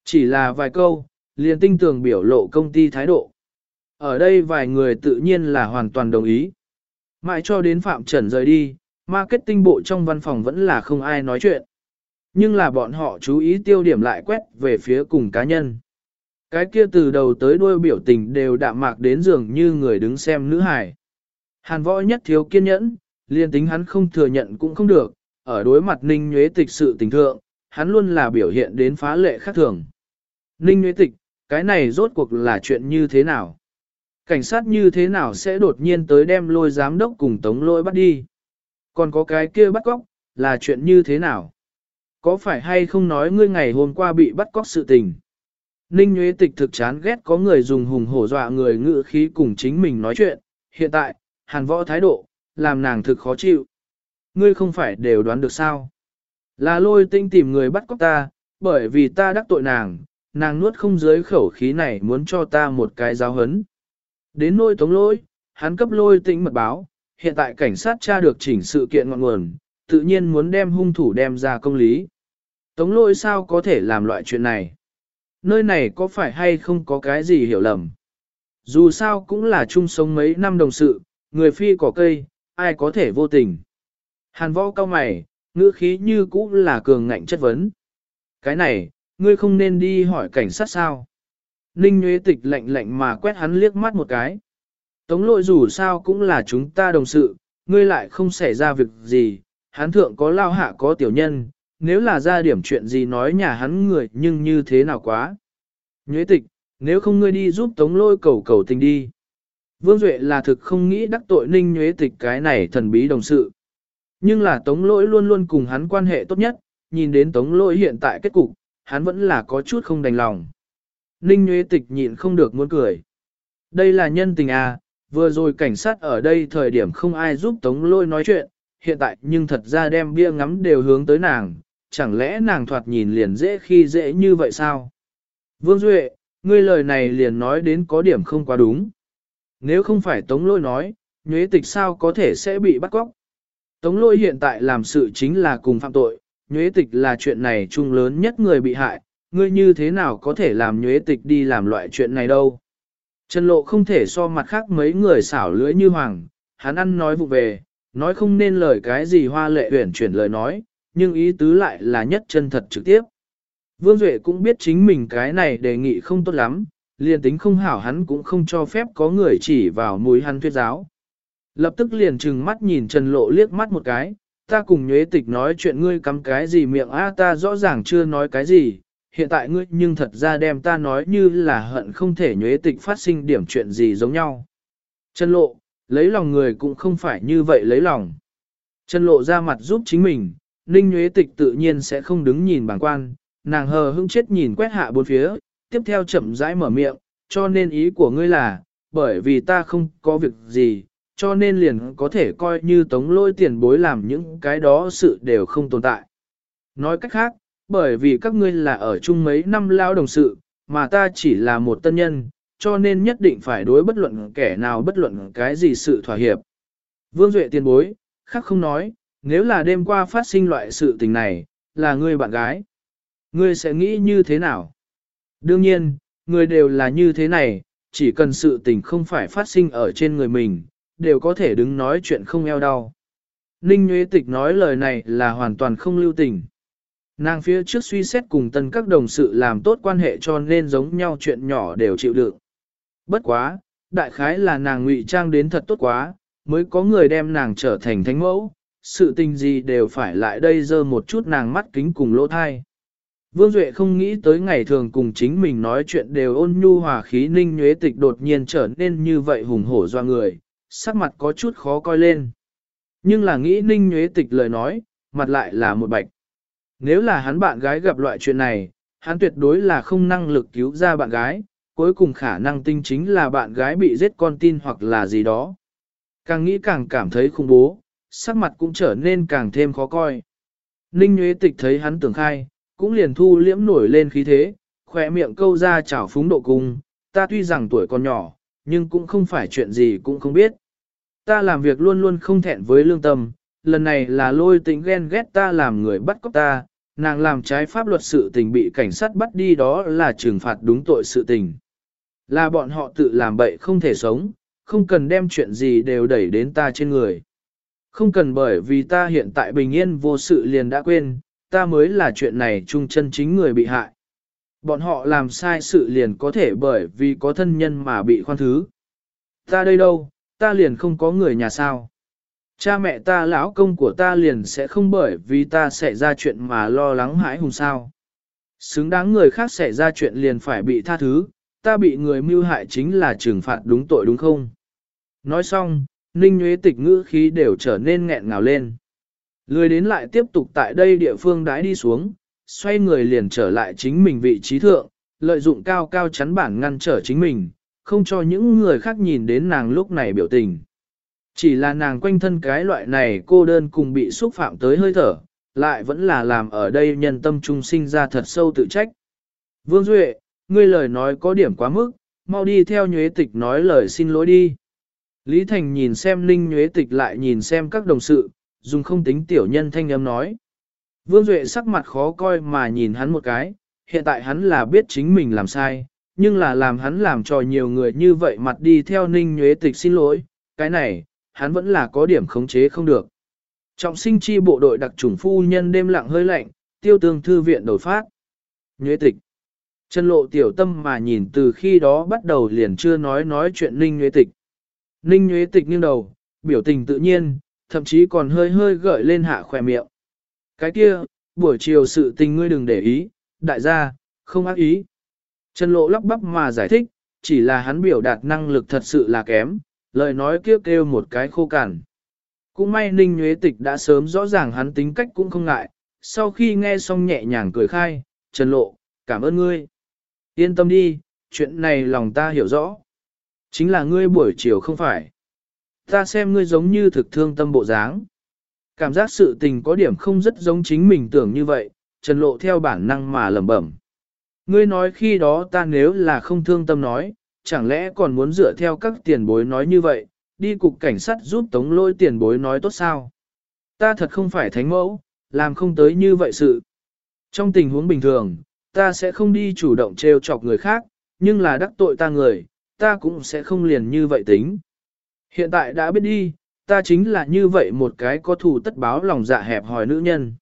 Chỉ là vài câu, liền tinh tường biểu lộ công ty thái độ. Ở đây vài người tự nhiên là hoàn toàn đồng ý. Mãi cho đến Phạm Trần rời đi, marketing bộ trong văn phòng vẫn là không ai nói chuyện. Nhưng là bọn họ chú ý tiêu điểm lại quét về phía cùng cá nhân. Cái kia từ đầu tới đuôi biểu tình đều đạm mạc đến dường như người đứng xem nữ hải. Hàn võ nhất thiếu kiên nhẫn, liên tính hắn không thừa nhận cũng không được, ở đối mặt Ninh Nhuế Tịch sự tình thượng, hắn luôn là biểu hiện đến phá lệ khác thường. Ninh Nhuế Tịch, cái này rốt cuộc là chuyện như thế nào? Cảnh sát như thế nào sẽ đột nhiên tới đem lôi giám đốc cùng tống lôi bắt đi? Còn có cái kia bắt cóc, là chuyện như thế nào? Có phải hay không nói ngươi ngày hôm qua bị bắt cóc sự tình? Ninh Nguyễn Tịch thực chán ghét có người dùng hùng hổ dọa người ngự khí cùng chính mình nói chuyện, hiện tại, hàn võ thái độ, làm nàng thực khó chịu. Ngươi không phải đều đoán được sao? Là lôi tinh tìm người bắt cóc ta, bởi vì ta đắc tội nàng, nàng nuốt không dưới khẩu khí này muốn cho ta một cái giáo hấn. Đến nôi tống Lỗi, hắn cấp lôi tĩnh mật báo, hiện tại cảnh sát tra được chỉnh sự kiện ngọn nguồn, tự nhiên muốn đem hung thủ đem ra công lý. Tống Lỗi sao có thể làm loại chuyện này? Nơi này có phải hay không có cái gì hiểu lầm? Dù sao cũng là chung sống mấy năm đồng sự, người phi cỏ cây, ai có thể vô tình. Hàn võ cao mày, ngữ khí như cũ là cường ngạnh chất vấn. Cái này, ngươi không nên đi hỏi cảnh sát sao. Ninh Nguyễn Tịch lạnh lạnh mà quét hắn liếc mắt một cái. Tống lội dù sao cũng là chúng ta đồng sự, ngươi lại không xảy ra việc gì, hắn thượng có lao hạ có tiểu nhân, nếu là ra điểm chuyện gì nói nhà hắn người nhưng như thế nào quá. Nhuế tịch, nếu không ngươi đi giúp tống lôi cầu cầu tình đi. Vương Duệ là thực không nghĩ đắc tội ninh nhuế tịch cái này thần bí đồng sự. Nhưng là tống lỗi luôn luôn cùng hắn quan hệ tốt nhất, nhìn đến tống lỗi hiện tại kết cục, hắn vẫn là có chút không đành lòng. Ninh Nguyễn tịch nhịn không được muốn cười. Đây là nhân tình à, vừa rồi cảnh sát ở đây thời điểm không ai giúp tống Lôi nói chuyện, hiện tại nhưng thật ra đem bia ngắm đều hướng tới nàng, chẳng lẽ nàng thoạt nhìn liền dễ khi dễ như vậy sao? Vương Duệ, ngươi lời này liền nói đến có điểm không quá đúng. Nếu không phải Tống Lôi nói, nhuế tịch sao có thể sẽ bị bắt cóc? Tống Lôi hiện tại làm sự chính là cùng phạm tội, nhuế tịch là chuyện này chung lớn nhất người bị hại, ngươi như thế nào có thể làm nhuế tịch đi làm loại chuyện này đâu? Trần Lộ không thể so mặt khác mấy người xảo lưỡi như hoàng, hắn ăn nói vụ về, nói không nên lời cái gì hoa lệ huyển chuyển lời nói, nhưng ý tứ lại là nhất chân thật trực tiếp. Vương Duệ cũng biết chính mình cái này đề nghị không tốt lắm, liền tính không hảo hắn cũng không cho phép có người chỉ vào mũi hắn thuyết giáo. Lập tức liền trừng mắt nhìn Trần Lộ liếc mắt một cái, ta cùng nhuế tịch nói chuyện ngươi cắm cái gì miệng a ta rõ ràng chưa nói cái gì, hiện tại ngươi nhưng thật ra đem ta nói như là hận không thể nhuế tịch phát sinh điểm chuyện gì giống nhau. Trần Lộ, lấy lòng người cũng không phải như vậy lấy lòng. Trần Lộ ra mặt giúp chính mình, Ninh Nhuế Tịch tự nhiên sẽ không đứng nhìn bảng quan, nàng hờ hững chết nhìn quét hạ bốn phía, tiếp theo chậm rãi mở miệng, cho nên ý của ngươi là, bởi vì ta không có việc gì, cho nên liền có thể coi như tống lôi tiền bối làm những cái đó sự đều không tồn tại. Nói cách khác, bởi vì các ngươi là ở chung mấy năm lao đồng sự, mà ta chỉ là một tân nhân, cho nên nhất định phải đối bất luận kẻ nào bất luận cái gì sự thỏa hiệp. Vương Duệ tiền bối, khác không nói, nếu là đêm qua phát sinh loại sự tình này, là ngươi bạn gái. Ngươi sẽ nghĩ như thế nào? Đương nhiên, người đều là như thế này, chỉ cần sự tình không phải phát sinh ở trên người mình, đều có thể đứng nói chuyện không eo đau. Ninh Nguyễn Tịch nói lời này là hoàn toàn không lưu tình. Nàng phía trước suy xét cùng tân các đồng sự làm tốt quan hệ cho nên giống nhau chuyện nhỏ đều chịu đựng. Bất quá, đại khái là nàng ngụy trang đến thật tốt quá, mới có người đem nàng trở thành thánh mẫu, sự tình gì đều phải lại đây dơ một chút nàng mắt kính cùng lỗ thai. Vương Duệ không nghĩ tới ngày thường cùng chính mình nói chuyện đều ôn nhu hòa khí ninh nhuế tịch đột nhiên trở nên như vậy hùng hổ doa người, sắc mặt có chút khó coi lên. Nhưng là nghĩ ninh nhuế tịch lời nói, mặt lại là một bạch. Nếu là hắn bạn gái gặp loại chuyện này, hắn tuyệt đối là không năng lực cứu ra bạn gái, cuối cùng khả năng tinh chính là bạn gái bị giết con tin hoặc là gì đó. Càng nghĩ càng cảm thấy khủng bố, sắc mặt cũng trở nên càng thêm khó coi. Ninh Nguyễn Tịch thấy hắn tưởng khai, cũng liền thu liễm nổi lên khí thế, khỏe miệng câu ra chảo phúng độ cung, ta tuy rằng tuổi còn nhỏ, nhưng cũng không phải chuyện gì cũng không biết. Ta làm việc luôn luôn không thẹn với lương tâm, lần này là lôi tính ghen ghét ta làm người bắt cóc ta, nàng làm trái pháp luật sự tình bị cảnh sát bắt đi đó là trừng phạt đúng tội sự tình. Là bọn họ tự làm bậy không thể sống, không cần đem chuyện gì đều đẩy đến ta trên người. Không cần bởi vì ta hiện tại bình yên vô sự liền đã quên, ta mới là chuyện này chung chân chính người bị hại. Bọn họ làm sai sự liền có thể bởi vì có thân nhân mà bị khoan thứ. Ta đây đâu, ta liền không có người nhà sao. Cha mẹ ta lão công của ta liền sẽ không bởi vì ta xảy ra chuyện mà lo lắng hãi hùng sao. Xứng đáng người khác xảy ra chuyện liền phải bị tha thứ, ta bị người mưu hại chính là trừng phạt đúng tội đúng không? Nói xong, Ninh Nguyễn Tịch ngữ khí đều trở nên nghẹn ngào lên. Lười đến lại tiếp tục tại đây địa phương đãi đi xuống, xoay người liền trở lại chính mình vị trí thượng, lợi dụng cao cao chắn bản ngăn trở chính mình, không cho những người khác nhìn đến nàng lúc này biểu tình. Chỉ là nàng quanh thân cái loại này cô đơn cùng bị xúc phạm tới hơi thở, lại vẫn là làm ở đây nhân tâm trung sinh ra thật sâu tự trách. Vương Duệ, ngươi lời nói có điểm quá mức, mau đi theo nhuế tịch nói lời xin lỗi đi. Lý Thành nhìn xem Ninh nhuế tịch lại nhìn xem các đồng sự, dùng không tính tiểu nhân thanh âm nói. Vương Duệ sắc mặt khó coi mà nhìn hắn một cái, hiện tại hắn là biết chính mình làm sai, nhưng là làm hắn làm cho nhiều người như vậy mặt đi theo Ninh nhuế tịch xin lỗi, cái này, hắn vẫn là có điểm khống chế không được. Trọng sinh chi bộ đội đặc chủng phu nhân đêm lặng hơi lạnh, tiêu tương thư viện đổi phát. Nhuế tịch. Chân lộ tiểu tâm mà nhìn từ khi đó bắt đầu liền chưa nói nói chuyện Ninh Nhuế tịch. Ninh Nhuế tịch nghiêng đầu, biểu tình tự nhiên, thậm chí còn hơi hơi gợi lên hạ khỏe miệng. Cái kia, buổi chiều sự tình ngươi đừng để ý, đại gia, không ác ý. Trần lộ lắp bắp mà giải thích, chỉ là hắn biểu đạt năng lực thật sự là kém, lời nói kêu kêu một cái khô cằn. Cũng may Ninh Nhuế Tịch đã sớm rõ ràng hắn tính cách cũng không ngại, sau khi nghe xong nhẹ nhàng cười khai, Trần Lộ, cảm ơn ngươi. Yên tâm đi, chuyện này lòng ta hiểu rõ. Chính là ngươi buổi chiều không phải. Ta xem ngươi giống như thực thương tâm bộ dáng. Cảm giác sự tình có điểm không rất giống chính mình tưởng như vậy, Trần Lộ theo bản năng mà lẩm bẩm. Ngươi nói khi đó ta nếu là không thương tâm nói, chẳng lẽ còn muốn dựa theo các tiền bối nói như vậy, đi cục cảnh sát giúp tống lôi tiền bối nói tốt sao. Ta thật không phải thánh mẫu, làm không tới như vậy sự. Trong tình huống bình thường, ta sẽ không đi chủ động trêu chọc người khác, nhưng là đắc tội ta người, ta cũng sẽ không liền như vậy tính. Hiện tại đã biết đi, ta chính là như vậy một cái có thù tất báo lòng dạ hẹp hòi nữ nhân.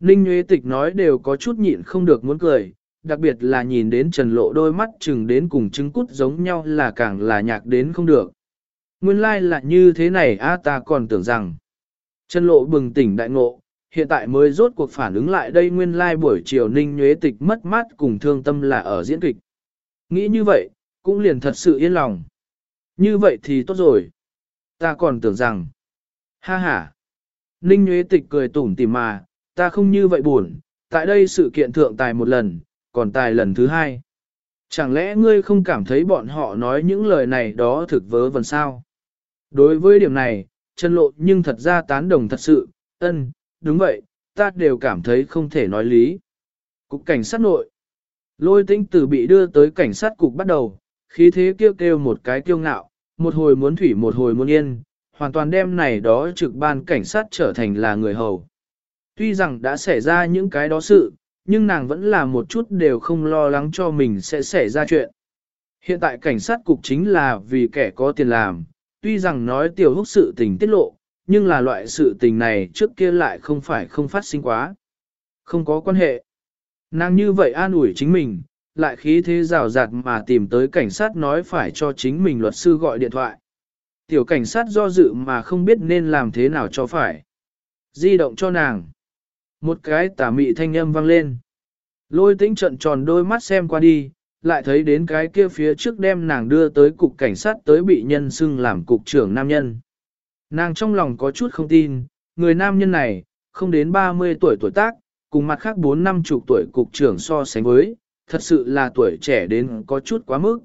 Ninh Nguyễn Tịch nói đều có chút nhịn không được muốn cười, đặc biệt là nhìn đến Trần Lộ đôi mắt chừng đến cùng trứng cút giống nhau là càng là nhạc đến không được. Nguyên lai like là như thế này a ta còn tưởng rằng. Trần Lộ bừng tỉnh đại ngộ, hiện tại mới rốt cuộc phản ứng lại đây nguyên lai like buổi chiều ninh nhuế tịch mất mát cùng thương tâm là ở diễn kịch. Nghĩ như vậy, cũng liền thật sự yên lòng. Như vậy thì tốt rồi. Ta còn tưởng rằng, ha ha, ninh nhuế tịch cười tủm tỉm mà, ta không như vậy buồn, tại đây sự kiện thượng tài một lần, còn tài lần thứ hai. Chẳng lẽ ngươi không cảm thấy bọn họ nói những lời này đó thực vớ vẩn sao? Đối với điểm này, chân lộ nhưng thật ra tán đồng thật sự, ân, đúng vậy, ta đều cảm thấy không thể nói lý. Cục cảnh sát nội. Lôi tinh tử bị đưa tới cảnh sát cục bắt đầu, khí thế kêu kêu một cái kiêu ngạo, một hồi muốn thủy một hồi muốn yên, hoàn toàn đem này đó trực ban cảnh sát trở thành là người hầu. Tuy rằng đã xảy ra những cái đó sự, nhưng nàng vẫn là một chút đều không lo lắng cho mình sẽ xảy ra chuyện. Hiện tại cảnh sát cục chính là vì kẻ có tiền làm, tuy rằng nói tiểu húc sự tình tiết lộ, nhưng là loại sự tình này trước kia lại không phải không phát sinh quá. Không có quan hệ. Nàng như vậy an ủi chính mình, lại khí thế rào rạt mà tìm tới cảnh sát nói phải cho chính mình luật sư gọi điện thoại. Tiểu cảnh sát do dự mà không biết nên làm thế nào cho phải. Di động cho nàng. Một cái tà mị thanh âm vang lên. Lôi tĩnh trận tròn đôi mắt xem qua đi, lại thấy đến cái kia phía trước đem nàng đưa tới cục cảnh sát tới bị nhân xưng làm cục trưởng nam nhân. Nàng trong lòng có chút không tin, người nam nhân này, không đến 30 tuổi tuổi tác, cùng mặt khác 4 năm chục tuổi cục trưởng so sánh với, thật sự là tuổi trẻ đến có chút quá mức.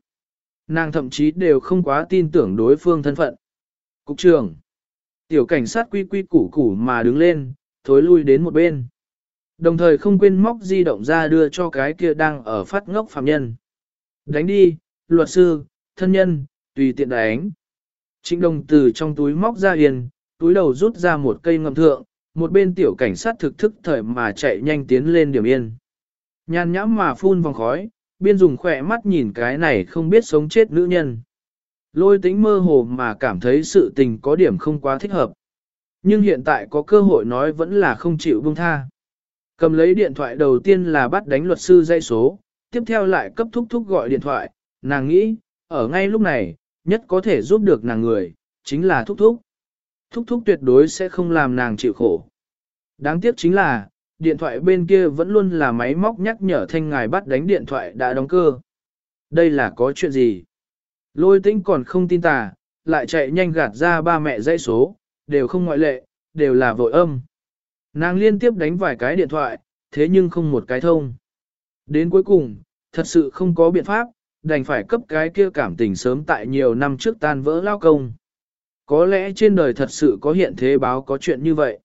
Nàng thậm chí đều không quá tin tưởng đối phương thân phận. Cục trưởng, tiểu cảnh sát quy quy củ củ mà đứng lên, thối lui đến một bên. Đồng thời không quên móc di động ra đưa cho cái kia đang ở phát ngốc phạm nhân. Đánh đi, luật sư, thân nhân, tùy tiện đánh. Trịnh đồng từ trong túi móc ra yên, túi đầu rút ra một cây ngầm thượng, một bên tiểu cảnh sát thực thức thời mà chạy nhanh tiến lên điểm yên. Nhàn nhãm mà phun vòng khói, biên dùng khỏe mắt nhìn cái này không biết sống chết nữ nhân. Lôi tính mơ hồ mà cảm thấy sự tình có điểm không quá thích hợp. Nhưng hiện tại có cơ hội nói vẫn là không chịu buông tha. Cầm lấy điện thoại đầu tiên là bắt đánh luật sư dây số, tiếp theo lại cấp thúc thúc gọi điện thoại, nàng nghĩ, ở ngay lúc này, nhất có thể giúp được nàng người, chính là thúc thúc. Thúc thúc tuyệt đối sẽ không làm nàng chịu khổ. Đáng tiếc chính là, điện thoại bên kia vẫn luôn là máy móc nhắc nhở thanh ngài bắt đánh điện thoại đã đóng cơ. Đây là có chuyện gì? Lôi tĩnh còn không tin tà, lại chạy nhanh gạt ra ba mẹ dãy số, đều không ngoại lệ, đều là vội âm. Nàng liên tiếp đánh vài cái điện thoại, thế nhưng không một cái thông. Đến cuối cùng, thật sự không có biện pháp, đành phải cấp cái kia cảm tình sớm tại nhiều năm trước tan vỡ lao công. Có lẽ trên đời thật sự có hiện thế báo có chuyện như vậy.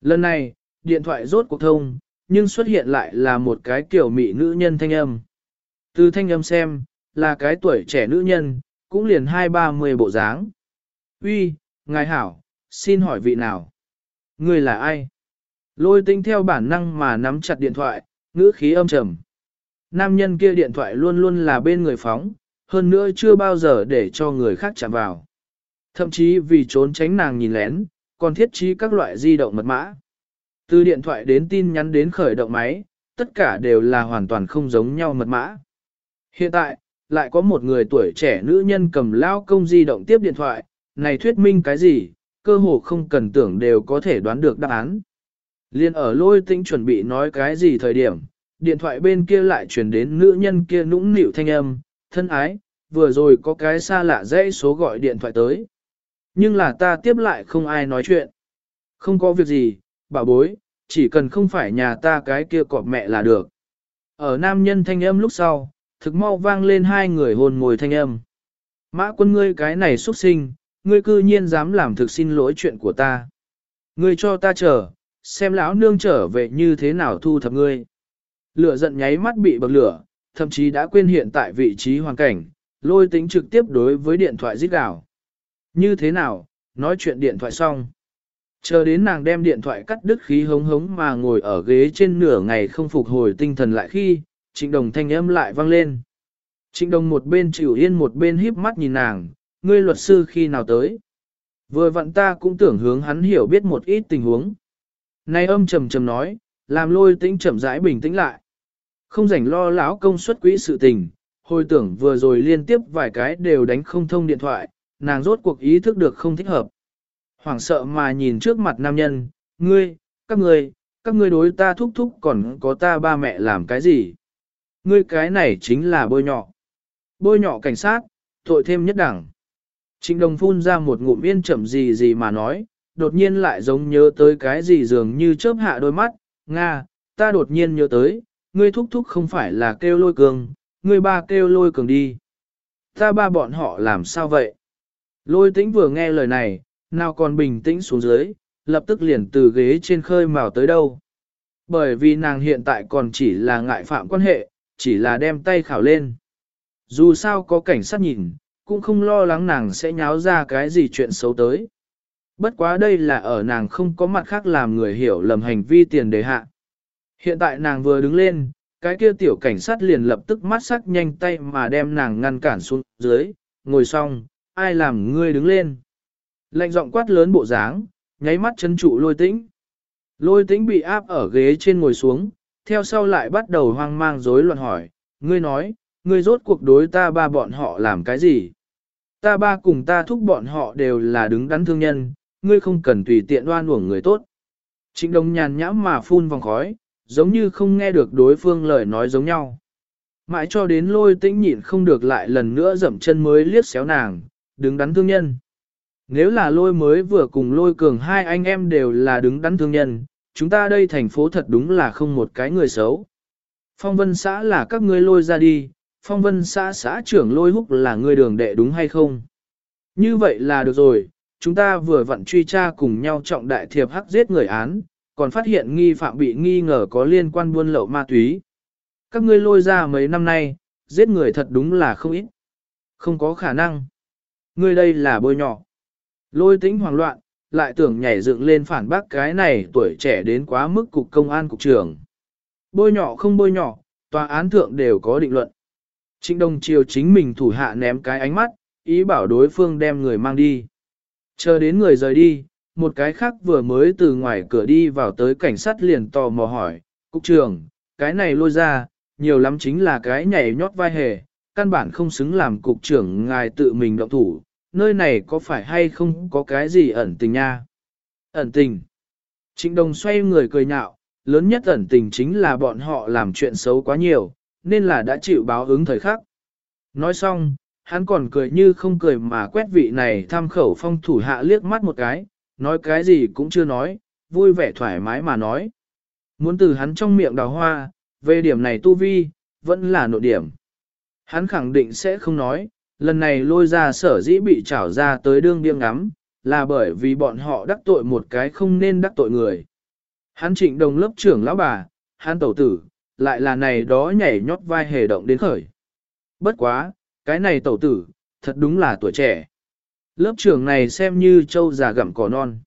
Lần này, điện thoại rốt cuộc thông, nhưng xuất hiện lại là một cái kiểu mỹ nữ nhân thanh âm. Từ thanh âm xem, là cái tuổi trẻ nữ nhân, cũng liền hai ba mươi bộ dáng. Uy, ngài hảo, xin hỏi vị nào? Người là ai? Lôi tinh theo bản năng mà nắm chặt điện thoại, ngữ khí âm trầm. Nam nhân kia điện thoại luôn luôn là bên người phóng, hơn nữa chưa bao giờ để cho người khác chạm vào. Thậm chí vì trốn tránh nàng nhìn lén, còn thiết trí các loại di động mật mã. Từ điện thoại đến tin nhắn đến khởi động máy, tất cả đều là hoàn toàn không giống nhau mật mã. Hiện tại, lại có một người tuổi trẻ nữ nhân cầm lao công di động tiếp điện thoại, này thuyết minh cái gì, cơ hồ không cần tưởng đều có thể đoán được đáp án. Liên ở lôi tĩnh chuẩn bị nói cái gì thời điểm, điện thoại bên kia lại truyền đến nữ nhân kia nũng nịu thanh âm, thân ái, vừa rồi có cái xa lạ dãy số gọi điện thoại tới. Nhưng là ta tiếp lại không ai nói chuyện. Không có việc gì, bảo bối, chỉ cần không phải nhà ta cái kia cọp mẹ là được. Ở nam nhân thanh âm lúc sau, thực mau vang lên hai người hồn mồi thanh âm. Mã quân ngươi cái này xuất sinh, ngươi cư nhiên dám làm thực xin lỗi chuyện của ta. Ngươi cho ta chờ, xem lão nương trở về như thế nào thu thập ngươi. Lửa giận nháy mắt bị bậc lửa, thậm chí đã quên hiện tại vị trí hoàn cảnh, lôi tính trực tiếp đối với điện thoại giết gào. Như thế nào, nói chuyện điện thoại xong. Chờ đến nàng đem điện thoại cắt đứt khí hống hống mà ngồi ở ghế trên nửa ngày không phục hồi tinh thần lại khi, trịnh đồng thanh âm lại vang lên. Trịnh đồng một bên chịu yên một bên híp mắt nhìn nàng, ngươi luật sư khi nào tới. Vừa vặn ta cũng tưởng hướng hắn hiểu biết một ít tình huống. Này âm trầm trầm nói, làm lôi tĩnh chậm rãi bình tĩnh lại. Không rảnh lo lão công suất quỹ sự tình, hồi tưởng vừa rồi liên tiếp vài cái đều đánh không thông điện thoại, nàng rốt cuộc ý thức được không thích hợp. Hoảng sợ mà nhìn trước mặt nam nhân, ngươi, các ngươi, các ngươi đối ta thúc thúc còn có ta ba mẹ làm cái gì? Ngươi cái này chính là bôi nhọ. Bôi nhọ cảnh sát, tội thêm nhất đẳng. Trịnh đồng phun ra một ngụm yên chậm gì gì mà nói, đột nhiên lại giống nhớ tới cái gì dường như chớp hạ đôi mắt, Nga, ta đột nhiên nhớ tới, ngươi thúc thúc không phải là kêu lôi cường, ngươi ba kêu lôi cường đi. Ta ba bọn họ làm sao vậy? Lôi tĩnh vừa nghe lời này, nào còn bình tĩnh xuống dưới, lập tức liền từ ghế trên khơi mào tới đâu. Bởi vì nàng hiện tại còn chỉ là ngại phạm quan hệ, chỉ là đem tay khảo lên. Dù sao có cảnh sát nhìn, cũng không lo lắng nàng sẽ nháo ra cái gì chuyện xấu tới. Bất quá đây là ở nàng không có mặt khác làm người hiểu lầm hành vi tiền đề hạ. Hiện tại nàng vừa đứng lên, cái kia tiểu cảnh sát liền lập tức mắt sắc nhanh tay mà đem nàng ngăn cản xuống dưới, ngồi xong, ai làm ngươi đứng lên. Lạnh giọng quát lớn bộ dáng, nháy mắt chân trụ lôi tĩnh. Lôi tĩnh bị áp ở ghế trên ngồi xuống, theo sau lại bắt đầu hoang mang rối loạn hỏi, ngươi nói, ngươi rốt cuộc đối ta ba bọn họ làm cái gì? Ta ba cùng ta thúc bọn họ đều là đứng đắn thương nhân, ngươi không cần tùy tiện đoan uổng người tốt. Trịnh Đông nhàn nhãm mà phun vòng khói, giống như không nghe được đối phương lời nói giống nhau. Mãi cho đến lôi tĩnh nhịn không được lại lần nữa dậm chân mới liếc xéo nàng, đứng đắn thương nhân. Nếu là lôi mới vừa cùng lôi cường hai anh em đều là đứng đắn thương nhân, chúng ta đây thành phố thật đúng là không một cái người xấu. Phong vân xã là các ngươi lôi ra đi, phong vân xã xã trưởng lôi húc là người đường đệ đúng hay không? Như vậy là được rồi, chúng ta vừa vặn truy tra cùng nhau trọng đại thiệp hắc giết người án, còn phát hiện nghi phạm bị nghi ngờ có liên quan buôn lậu ma túy. Các ngươi lôi ra mấy năm nay, giết người thật đúng là không ít. Không có khả năng. Ngươi đây là bôi nhỏ. Lôi tính hoảng loạn, lại tưởng nhảy dựng lên phản bác cái này tuổi trẻ đến quá mức cục công an cục trưởng. Bôi nhỏ không bôi nhỏ, tòa án thượng đều có định luận. Trịnh Đông Triều chính mình thủ hạ ném cái ánh mắt, ý bảo đối phương đem người mang đi. Chờ đến người rời đi, một cái khác vừa mới từ ngoài cửa đi vào tới cảnh sát liền tò mò hỏi, Cục trưởng, cái này lôi ra, nhiều lắm chính là cái nhảy nhót vai hề, căn bản không xứng làm cục trưởng ngài tự mình động thủ, nơi này có phải hay không có cái gì ẩn tình nha? Ẩn tình. Trịnh Đông xoay người cười nhạo, lớn nhất ẩn tình chính là bọn họ làm chuyện xấu quá nhiều, nên là đã chịu báo ứng thời khắc. Nói xong, hắn còn cười như không cười mà quét vị này tham khẩu phong thủ hạ liếc mắt một cái, nói cái gì cũng chưa nói, vui vẻ thoải mái mà nói. Muốn từ hắn trong miệng đào hoa, về điểm này tu vi, vẫn là nội điểm. Hắn khẳng định sẽ không nói, lần này lôi ra sở dĩ bị trảo ra tới đương điên ngắm, là bởi vì bọn họ đắc tội một cái không nên đắc tội người. Hắn trịnh đồng lớp trưởng lão bà, hắn tẩu tử, lại là này đó nhảy nhót vai hề động đến khởi. Bất quá, cái này tẩu tử, thật đúng là tuổi trẻ. Lớp trưởng này xem như trâu già gặm cỏ non.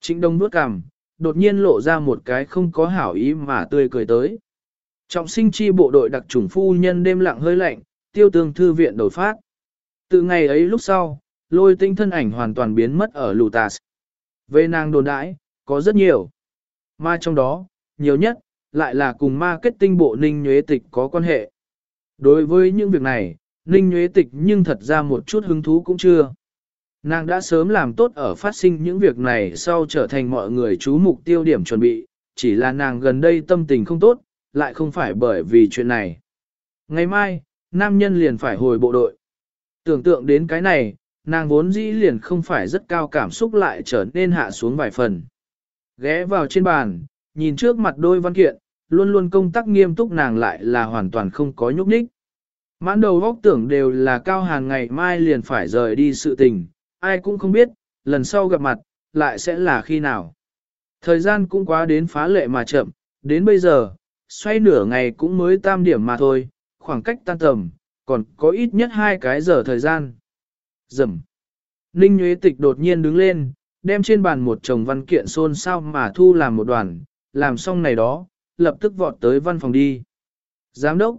Trịnh đông nuốt cằm, đột nhiên lộ ra một cái không có hảo ý mà tươi cười tới. Trọng sinh chi bộ đội đặc trùng phu nhân đêm lặng hơi lạnh, tiêu tương thư viện đổi phát. Từ ngày ấy lúc sau, lôi tinh thân ảnh hoàn toàn biến mất ở Lutas. Về nàng đồn đãi, có rất nhiều. Mà trong đó, nhiều nhất, lại là cùng marketing bộ ninh nhuế tịch có quan hệ. Đối với những việc này, ninh nhuế tịch nhưng thật ra một chút hứng thú cũng chưa. Nàng đã sớm làm tốt ở phát sinh những việc này sau trở thành mọi người chú mục tiêu điểm chuẩn bị, chỉ là nàng gần đây tâm tình không tốt, lại không phải bởi vì chuyện này. Ngày mai, nam nhân liền phải hồi bộ đội. Tưởng tượng đến cái này, nàng vốn dĩ liền không phải rất cao cảm xúc lại trở nên hạ xuống vài phần. Ghé vào trên bàn, nhìn trước mặt đôi văn kiện, luôn luôn công tác nghiêm túc nàng lại là hoàn toàn không có nhúc nhích. Mãn đầu góc tưởng đều là cao hàng ngày mai liền phải rời đi sự tình, ai cũng không biết, lần sau gặp mặt, lại sẽ là khi nào. Thời gian cũng quá đến phá lệ mà chậm, đến bây giờ, xoay nửa ngày cũng mới tam điểm mà thôi, khoảng cách tan tầm, còn có ít nhất hai cái giờ thời gian. Dầm. Ninh Nguyễn Tịch đột nhiên đứng lên, đem trên bàn một chồng văn kiện xôn xao mà thu làm một đoàn, làm xong này đó, lập tức vọt tới văn phòng đi. Giám đốc.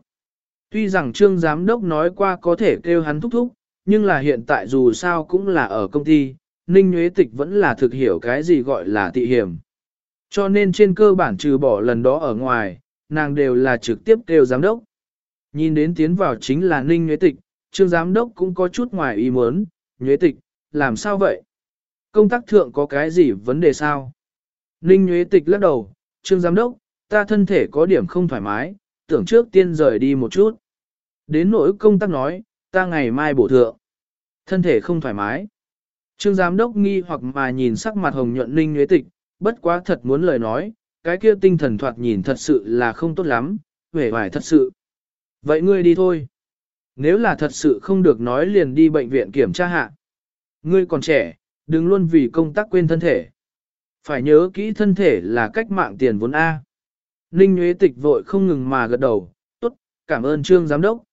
Tuy rằng trương giám đốc nói qua có thể kêu hắn thúc thúc, nhưng là hiện tại dù sao cũng là ở công ty, Ninh Nguyễn Tịch vẫn là thực hiểu cái gì gọi là tị hiểm. Cho nên trên cơ bản trừ bỏ lần đó ở ngoài, nàng đều là trực tiếp kêu giám đốc. Nhìn đến tiến vào chính là Ninh Nguyễn Tịch, trương giám đốc cũng có chút ngoài ý muốn, Nguyễn Tịch, làm sao vậy? Công tác thượng có cái gì vấn đề sao? Ninh Nguyễn Tịch lắc đầu, trương giám đốc, ta thân thể có điểm không thoải mái, tưởng trước tiên rời đi một chút. Đến nỗi công tác nói, ta ngày mai bổ thượng. Thân thể không thoải mái. Trương giám đốc nghi hoặc mà nhìn sắc mặt hồng nhuận Ninh Nguyễn Tịch, bất quá thật muốn lời nói, cái kia tinh thần thoạt nhìn thật sự là không tốt lắm, vẻ vải thật sự. Vậy ngươi đi thôi. Nếu là thật sự không được nói liền đi bệnh viện kiểm tra hạ. Ngươi còn trẻ, đừng luôn vì công tác quên thân thể. Phải nhớ kỹ thân thể là cách mạng tiền vốn A. Ninh Nguyễn Tịch vội không ngừng mà gật đầu, tốt, cảm ơn Trương Giám Đốc.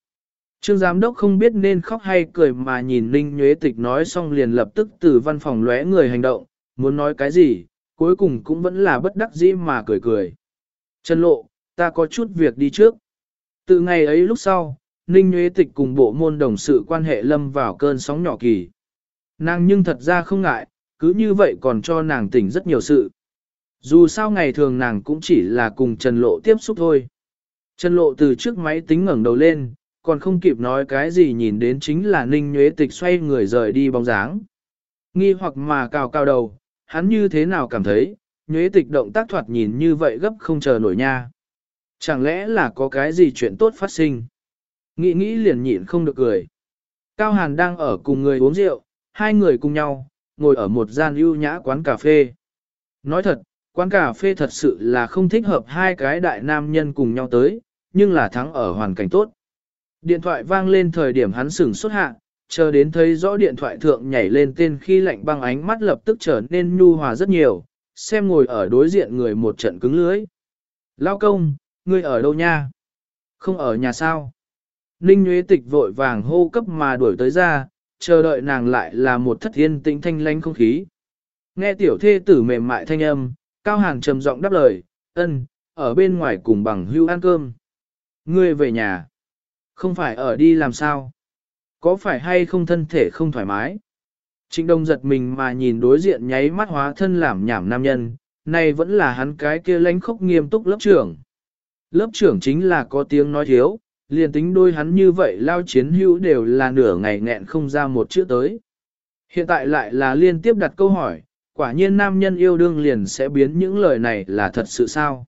Trương Giám Đốc không biết nên khóc hay cười mà nhìn Ninh Nguyễn Tịch nói xong liền lập tức từ văn phòng lóe người hành động, muốn nói cái gì, cuối cùng cũng vẫn là bất đắc dĩ mà cười cười. Trần Lộ, ta có chút việc đi trước. Từ ngày ấy lúc sau, Ninh Nguyễn Tịch cùng bộ môn đồng sự quan hệ lâm vào cơn sóng nhỏ kỳ. Nàng nhưng thật ra không ngại, cứ như vậy còn cho nàng tỉnh rất nhiều sự. Dù sao ngày thường nàng cũng chỉ là cùng Trần Lộ tiếp xúc thôi. Trần Lộ từ trước máy tính ngẩng đầu lên, còn không kịp nói cái gì nhìn đến chính là Ninh Nhuế Tịch xoay người rời đi bóng dáng. Nghi hoặc mà cào cao đầu, hắn như thế nào cảm thấy, Nhuế Tịch động tác thoạt nhìn như vậy gấp không chờ nổi nha. Chẳng lẽ là có cái gì chuyện tốt phát sinh? Nghĩ nghĩ liền nhịn không được cười. Cao Hàn đang ở cùng người uống rượu, hai người cùng nhau, ngồi ở một gian ưu nhã quán cà phê. Nói thật, quán cà phê thật sự là không thích hợp hai cái đại nam nhân cùng nhau tới, nhưng là thắng ở hoàn cảnh tốt. Điện thoại vang lên thời điểm hắn sửng xuất hạ, chờ đến thấy rõ điện thoại thượng nhảy lên tên khi lạnh băng ánh mắt lập tức trở nên nhu hòa rất nhiều, xem ngồi ở đối diện người một trận cứng lưới. Lao công, ngươi ở đâu nha? Không ở nhà sao? Ninh Nguyễn Tịch vội vàng hô cấp mà đuổi tới ra, chờ đợi nàng lại là một thất thiên tĩnh thanh lánh không khí. Nghe tiểu thê tử mềm mại thanh âm, Cao Hàng trầm giọng đáp lời, ân, ở bên ngoài cùng bằng hưu ăn cơm. Ngươi về nhà. Không phải ở đi làm sao? Có phải hay không thân thể không thoải mái? Trịnh Đông giật mình mà nhìn đối diện nháy mắt hóa thân làm nhảm nam nhân, này vẫn là hắn cái kia lãnh khốc nghiêm túc lớp trưởng. Lớp trưởng chính là có tiếng nói thiếu, liền tính đôi hắn như vậy lao chiến hữu đều là nửa ngày nghẹn không ra một chữ tới. Hiện tại lại là liên tiếp đặt câu hỏi, quả nhiên nam nhân yêu đương liền sẽ biến những lời này là thật sự sao?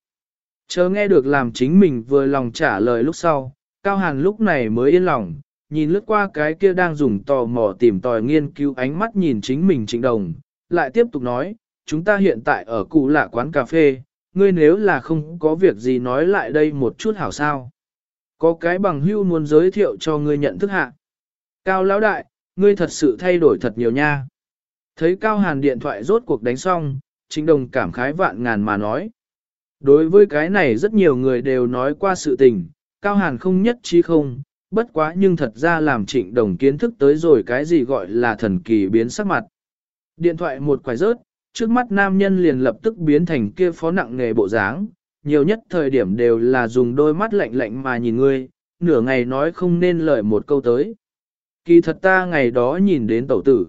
Chờ nghe được làm chính mình vừa lòng trả lời lúc sau, Cao Hàn lúc này mới yên lòng, nhìn lướt qua cái kia đang dùng tò mò tìm tòi nghiên cứu ánh mắt nhìn chính mình trịnh đồng, lại tiếp tục nói, chúng ta hiện tại ở cụ lạ quán cà phê, ngươi nếu là không có việc gì nói lại đây một chút hảo sao. Có cái bằng hưu muốn giới thiệu cho ngươi nhận thức hạ. Cao lão đại, ngươi thật sự thay đổi thật nhiều nha. Thấy Cao Hàn điện thoại rốt cuộc đánh xong, Trịnh Đồng cảm khái vạn ngàn mà nói. Đối với cái này rất nhiều người đều nói qua sự tình, Cao Hàn không nhất chi không, bất quá nhưng thật ra làm Trịnh Đồng kiến thức tới rồi cái gì gọi là thần kỳ biến sắc mặt. Điện thoại một quải rớt, trước mắt nam nhân liền lập tức biến thành kia phó nặng nghề bộ dáng, nhiều nhất thời điểm đều là dùng đôi mắt lạnh lạnh mà nhìn ngươi, nửa ngày nói không nên lời một câu tới. Kỳ thật ta ngày đó nhìn đến tẩu tử.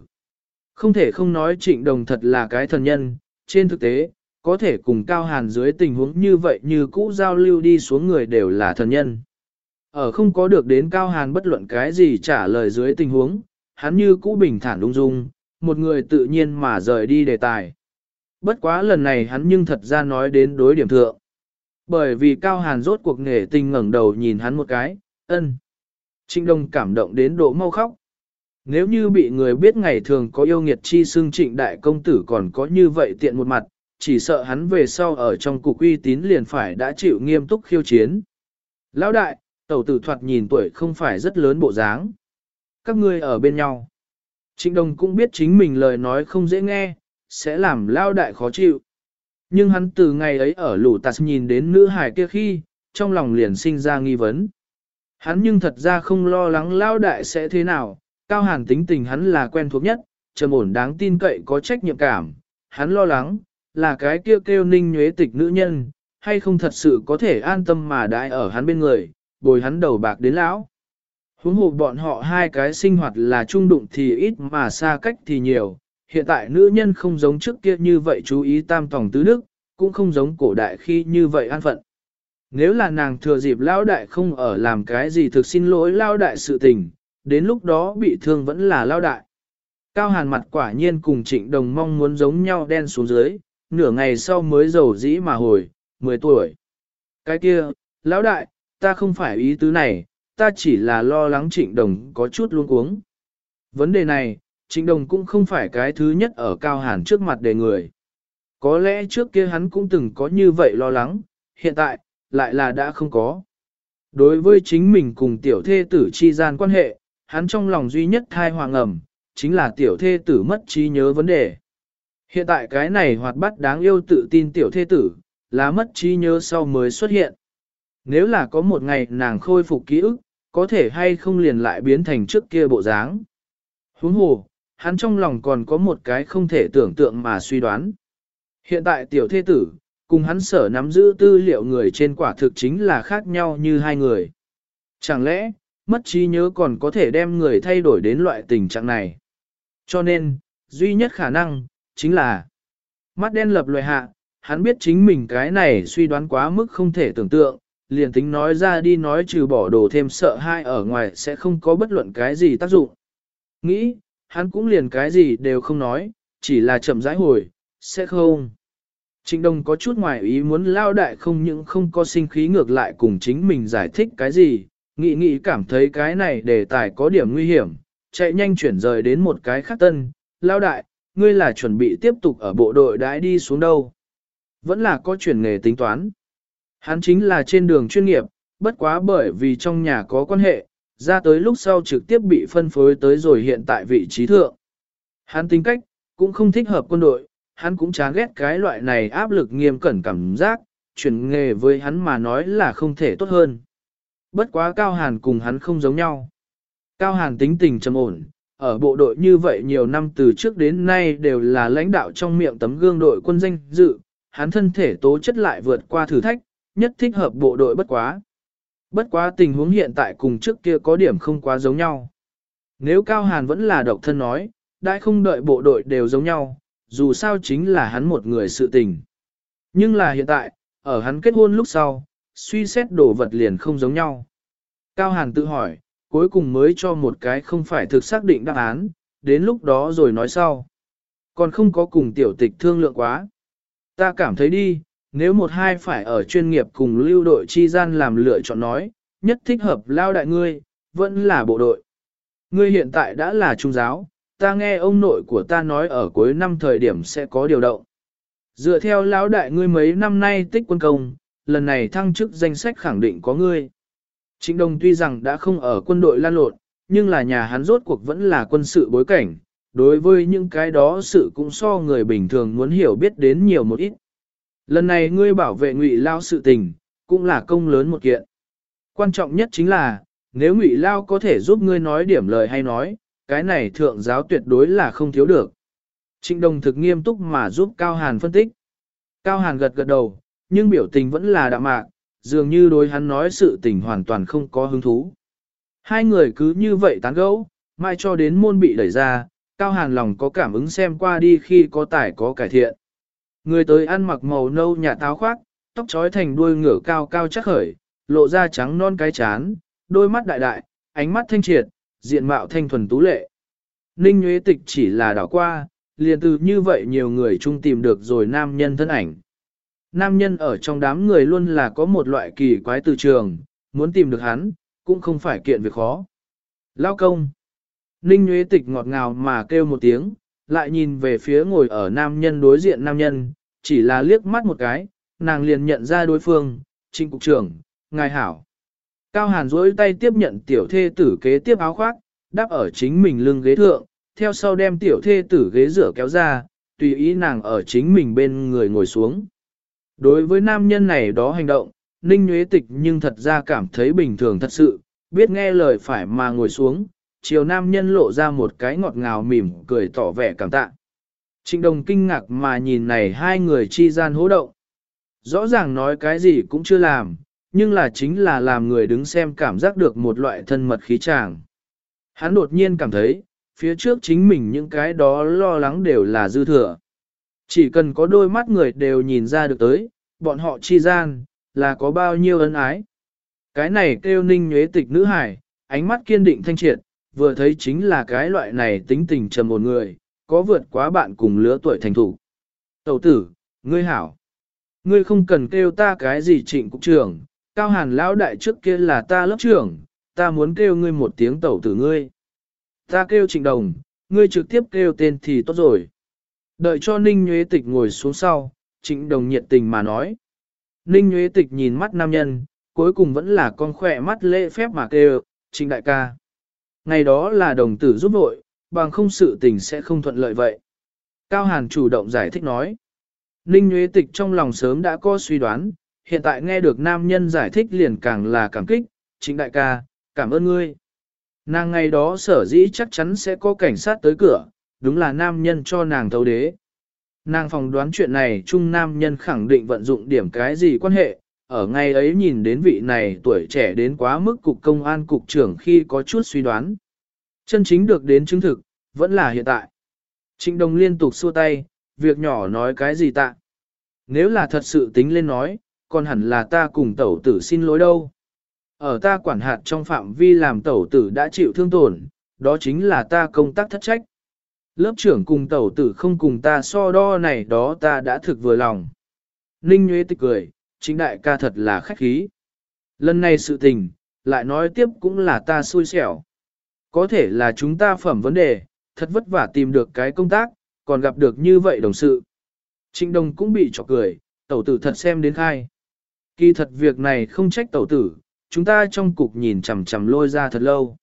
Không thể không nói trịnh đồng thật là cái thần nhân, trên thực tế, có thể cùng cao hàn dưới tình huống như vậy như cũ giao lưu đi xuống người đều là thần nhân. Ở không có được đến cao hàn bất luận cái gì trả lời dưới tình huống, hắn như cũ bình thản đung dung, một người tự nhiên mà rời đi đề tài. Bất quá lần này hắn nhưng thật ra nói đến đối điểm thượng. Bởi vì Cao Hàn rốt cuộc nghề tình ngẩng đầu nhìn hắn một cái, ân. Trịnh Đông cảm động đến độ mau khóc. Nếu như bị người biết ngày thường có yêu nghiệt chi xương trịnh đại công tử còn có như vậy tiện một mặt, chỉ sợ hắn về sau ở trong cục uy tín liền phải đã chịu nghiêm túc khiêu chiến. Lão đại, tẩu tử thoạt nhìn tuổi không phải rất lớn bộ dáng. Các ngươi ở bên nhau. Trịnh Đông cũng biết chính mình lời nói không dễ nghe, sẽ làm lao đại khó chịu. Nhưng hắn từ ngày ấy ở lũ tạt nhìn đến nữ hải kia khi, trong lòng liền sinh ra nghi vấn. Hắn nhưng thật ra không lo lắng lao đại sẽ thế nào, cao hàn tính tình hắn là quen thuộc nhất, trầm ổn đáng tin cậy có trách nhiệm cảm. Hắn lo lắng, là cái kia kêu, kêu ninh nhuế tịch nữ nhân, hay không thật sự có thể an tâm mà đại ở hắn bên người, bồi hắn đầu bạc đến lão. Huống hồ bọn họ hai cái sinh hoạt là trung đụng thì ít mà xa cách thì nhiều, hiện tại nữ nhân không giống trước kia như vậy chú ý tam tòng tứ đức, cũng không giống cổ đại khi như vậy an phận. Nếu là nàng thừa dịp lao đại không ở làm cái gì thực xin lỗi lao đại sự tình, đến lúc đó bị thương vẫn là lao đại. Cao hàn mặt quả nhiên cùng trịnh đồng mong muốn giống nhau đen xuống dưới, nửa ngày sau mới giàu dĩ mà hồi, 10 tuổi. Cái kia, lão đại, ta không phải ý tứ này, ta chỉ là lo lắng trịnh đồng có chút luôn cuống. Vấn đề này, trịnh đồng cũng không phải cái thứ nhất ở cao hàn trước mặt đề người. Có lẽ trước kia hắn cũng từng có như vậy lo lắng, hiện tại, lại là đã không có. Đối với chính mình cùng tiểu thê tử chi gian quan hệ, hắn trong lòng duy nhất thai hoàng ẩm, chính là tiểu thê tử mất trí nhớ vấn đề. Hiện tại cái này hoạt bát đáng yêu tự tin tiểu thê tử, là mất trí nhớ sau mới xuất hiện. Nếu là có một ngày nàng khôi phục ký ức, có thể hay không liền lại biến thành trước kia bộ dáng. Huống hồ, hắn trong lòng còn có một cái không thể tưởng tượng mà suy đoán. Hiện tại tiểu thê tử, cùng hắn sở nắm giữ tư liệu người trên quả thực chính là khác nhau như hai người. Chẳng lẽ, mất trí nhớ còn có thể đem người thay đổi đến loại tình trạng này? Cho nên, duy nhất khả năng, chính là mắt đen lập loại hạ, hắn biết chính mình cái này suy đoán quá mức không thể tưởng tượng, liền tính nói ra đi nói trừ bỏ đồ thêm sợ hai ở ngoài sẽ không có bất luận cái gì tác dụng. Nghĩ, hắn cũng liền cái gì đều không nói, chỉ là chậm rãi hồi, sẽ không. Trịnh Đông có chút ngoài ý muốn lao đại không những không có sinh khí ngược lại cùng chính mình giải thích cái gì, Nghị nghị cảm thấy cái này đề tài có điểm nguy hiểm, chạy nhanh chuyển rời đến một cái khác tân, lao đại, ngươi là chuẩn bị tiếp tục ở bộ đội đãi đi xuống đâu. Vẫn là có chuyển nghề tính toán. Hắn chính là trên đường chuyên nghiệp, bất quá bởi vì trong nhà có quan hệ, ra tới lúc sau trực tiếp bị phân phối tới rồi hiện tại vị trí thượng. Hắn tính cách, cũng không thích hợp quân đội, hắn cũng chán ghét cái loại này áp lực nghiêm cẩn cảm giác, chuyển nghề với hắn mà nói là không thể tốt hơn. Bất quá Cao Hàn cùng hắn không giống nhau. Cao Hàn tính tình trầm ổn, ở bộ đội như vậy nhiều năm từ trước đến nay đều là lãnh đạo trong miệng tấm gương đội quân danh dự, hắn thân thể tố chất lại vượt qua thử thách, nhất thích hợp bộ đội bất quá. Bất quá tình huống hiện tại cùng trước kia có điểm không quá giống nhau. Nếu Cao Hàn vẫn là độc thân nói, đại không đợi bộ đội đều giống nhau, dù sao chính là hắn một người sự tình. Nhưng là hiện tại, ở hắn kết hôn lúc sau, suy xét đồ vật liền không giống nhau. Cao Hàn tự hỏi, cuối cùng mới cho một cái không phải thực xác định đáp án, đến lúc đó rồi nói sau. Còn không có cùng tiểu tịch thương lượng quá. Ta cảm thấy đi, nếu một hai phải ở chuyên nghiệp cùng lưu đội chi gian làm lựa chọn nói, nhất thích hợp lao đại ngươi, vẫn là bộ đội. Ngươi hiện tại đã là trung giáo, ta nghe ông nội của ta nói ở cuối năm thời điểm sẽ có điều động. Dựa theo lão đại ngươi mấy năm nay tích quân công, lần này thăng chức danh sách khẳng định có ngươi. Trịnh Đông tuy rằng đã không ở quân đội lan lộn, nhưng là nhà hắn rốt cuộc vẫn là quân sự bối cảnh, đối với những cái đó sự cũng so người bình thường muốn hiểu biết đến nhiều một ít. Lần này ngươi bảo vệ ngụy lao sự tình, cũng là công lớn một kiện. Quan trọng nhất chính là, nếu ngụy lao có thể giúp ngươi nói điểm lời hay nói, cái này thượng giáo tuyệt đối là không thiếu được. Trịnh Đông thực nghiêm túc mà giúp Cao Hàn phân tích. Cao Hàn gật gật đầu, nhưng biểu tình vẫn là đạm mạc, dường như đối hắn nói sự tình hoàn toàn không có hứng thú. Hai người cứ như vậy tán gẫu, mai cho đến môn bị đẩy ra, Cao Hàn lòng có cảm ứng xem qua đi khi có tải có cải thiện. Người tới ăn mặc màu nâu nhà táo khoác, tóc trói thành đuôi ngửa cao cao chắc khởi, lộ ra trắng non cái chán, đôi mắt đại đại, ánh mắt thanh triệt, diện mạo thanh thuần tú lệ. Ninh Nguyễn Tịch chỉ là đảo qua, liền từ như vậy nhiều người chung tìm được rồi nam nhân thân ảnh. Nam nhân ở trong đám người luôn là có một loại kỳ quái từ trường, muốn tìm được hắn, cũng không phải kiện việc khó. Lao công. Ninh Nguyễn Tịch ngọt ngào mà kêu một tiếng, lại nhìn về phía ngồi ở nam nhân đối diện nam nhân, chỉ là liếc mắt một cái, nàng liền nhận ra đối phương, trinh cục trưởng, ngài hảo. Cao Hàn duỗi tay tiếp nhận tiểu thê tử kế tiếp áo khoác, đắp ở chính mình lưng ghế thượng, theo sau đem tiểu thê tử ghế rửa kéo ra, tùy ý nàng ở chính mình bên người ngồi xuống. Đối với nam nhân này đó hành động, Ninh Nguyễn Tịch nhưng thật ra cảm thấy bình thường thật sự, biết nghe lời phải mà ngồi xuống, chiều nam nhân lộ ra một cái ngọt ngào mỉm cười tỏ vẻ cảm tạ. Trịnh đồng kinh ngạc mà nhìn này hai người chi gian hố động. Rõ ràng nói cái gì cũng chưa làm, nhưng là chính là làm người đứng xem cảm giác được một loại thân mật khí tràng. Hắn đột nhiên cảm thấy, phía trước chính mình những cái đó lo lắng đều là dư thừa. Chỉ cần có đôi mắt người đều nhìn ra được tới, bọn họ chi gian, là có bao nhiêu ân ái. Cái này kêu ninh nhuế tịch nữ hải, ánh mắt kiên định thanh triệt, vừa thấy chính là cái loại này tính tình trầm một người, có vượt quá bạn cùng lứa tuổi thành thủ. Tẩu tử, ngươi hảo. Ngươi không cần kêu ta cái gì trịnh cục trưởng, cao hàn lão đại trước kia là ta lớp trưởng, ta muốn kêu ngươi một tiếng tẩu tử ngươi. Ta kêu trịnh đồng, ngươi trực tiếp kêu tên thì tốt rồi. Đợi cho Ninh Nhuế Tịch ngồi xuống sau, trịnh đồng nhiệt tình mà nói. Ninh Nguyễn Tịch nhìn mắt nam nhân, cuối cùng vẫn là con khỏe mắt lễ phép mà kêu, trịnh đại ca. Ngày đó là đồng tử giúp vội, bằng không sự tình sẽ không thuận lợi vậy. Cao Hàn chủ động giải thích nói. Ninh Nguyễn Tịch trong lòng sớm đã có suy đoán, hiện tại nghe được nam nhân giải thích liền càng là cảm kích, chính đại ca, cảm ơn ngươi. Nàng ngày đó sở dĩ chắc chắn sẽ có cảnh sát tới cửa, đúng là nam nhân cho nàng thấu đế. Nàng phòng đoán chuyện này Trung nam nhân khẳng định vận dụng điểm cái gì quan hệ, ở ngay ấy nhìn đến vị này tuổi trẻ đến quá mức cục công an cục trưởng khi có chút suy đoán. Chân chính được đến chứng thực, vẫn là hiện tại. Trịnh Đông liên tục xua tay, việc nhỏ nói cái gì tạ. Nếu là thật sự tính lên nói, còn hẳn là ta cùng tẩu tử xin lỗi đâu. Ở ta quản hạt trong phạm vi làm tẩu tử đã chịu thương tổn, đó chính là ta công tác thất trách. Lớp trưởng cùng tẩu tử không cùng ta so đo này đó ta đã thực vừa lòng. Ninh Nguyễn tịch cười, chính đại ca thật là khách khí. Lần này sự tình, lại nói tiếp cũng là ta xui xẻo. Có thể là chúng ta phẩm vấn đề, thật vất vả tìm được cái công tác, còn gặp được như vậy đồng sự. Trịnh đồng cũng bị chọc cười, tẩu tử thật xem đến khai. Kỳ thật việc này không trách tẩu tử, chúng ta trong cục nhìn chằm chằm lôi ra thật lâu.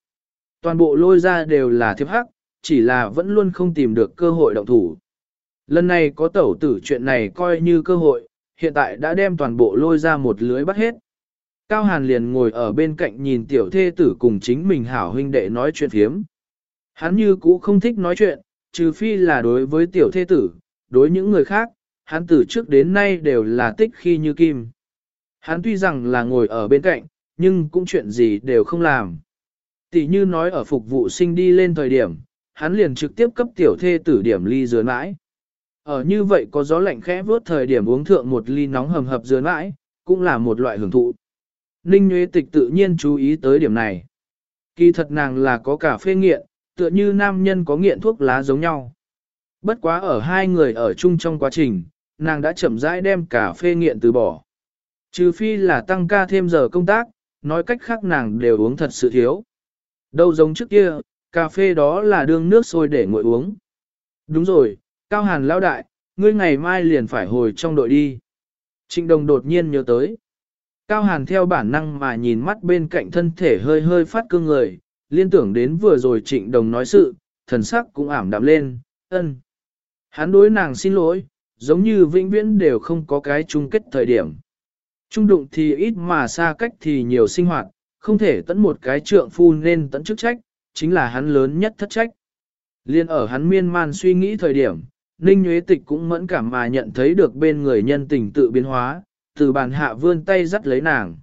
Toàn bộ lôi ra đều là thiếp hắc, chỉ là vẫn luôn không tìm được cơ hội động thủ. Lần này có tẩu tử chuyện này coi như cơ hội, hiện tại đã đem toàn bộ lôi ra một lưới bắt hết. Cao Hàn liền ngồi ở bên cạnh nhìn tiểu thê tử cùng chính mình hảo huynh đệ nói chuyện phiếm. Hắn như cũ không thích nói chuyện, trừ phi là đối với tiểu thê tử, đối những người khác, hắn từ trước đến nay đều là tích khi như kim. Hắn tuy rằng là ngồi ở bên cạnh, nhưng cũng chuyện gì đều không làm. Tỷ như nói ở phục vụ sinh đi lên thời điểm, hắn liền trực tiếp cấp tiểu thê tử điểm ly dứa mãi. Ở như vậy có gió lạnh khẽ vớt thời điểm uống thượng một ly nóng hầm hập dứa mãi, cũng là một loại hưởng thụ. Ninh Nguyễn Tịch tự nhiên chú ý tới điểm này. Kỳ thật nàng là có cà phê nghiện, tựa như nam nhân có nghiện thuốc lá giống nhau. Bất quá ở hai người ở chung trong quá trình, nàng đã chậm rãi đem cà phê nghiện từ bỏ. Trừ phi là tăng ca thêm giờ công tác, nói cách khác nàng đều uống thật sự thiếu. Đâu giống trước kia, cà phê đó là đương nước sôi để nguội uống. Đúng rồi, Cao Hàn lão đại, ngươi ngày mai liền phải hồi trong đội đi. Trịnh Đồng đột nhiên nhớ tới. Cao Hàn theo bản năng mà nhìn mắt bên cạnh thân thể hơi hơi phát cương người, liên tưởng đến vừa rồi Trịnh Đồng nói sự, thần sắc cũng ảm đạm lên, ân. Hắn đối nàng xin lỗi, giống như vĩnh viễn đều không có cái chung kết thời điểm. Trung đụng thì ít mà xa cách thì nhiều sinh hoạt, không thể tận một cái trượng phu nên tận chức trách, chính là hắn lớn nhất thất trách. Liên ở hắn miên man suy nghĩ thời điểm, Ninh Nguyễn Tịch cũng mẫn cảm mà nhận thấy được bên người nhân tình tự biến hóa, từ bàn hạ vươn tay dắt lấy nàng.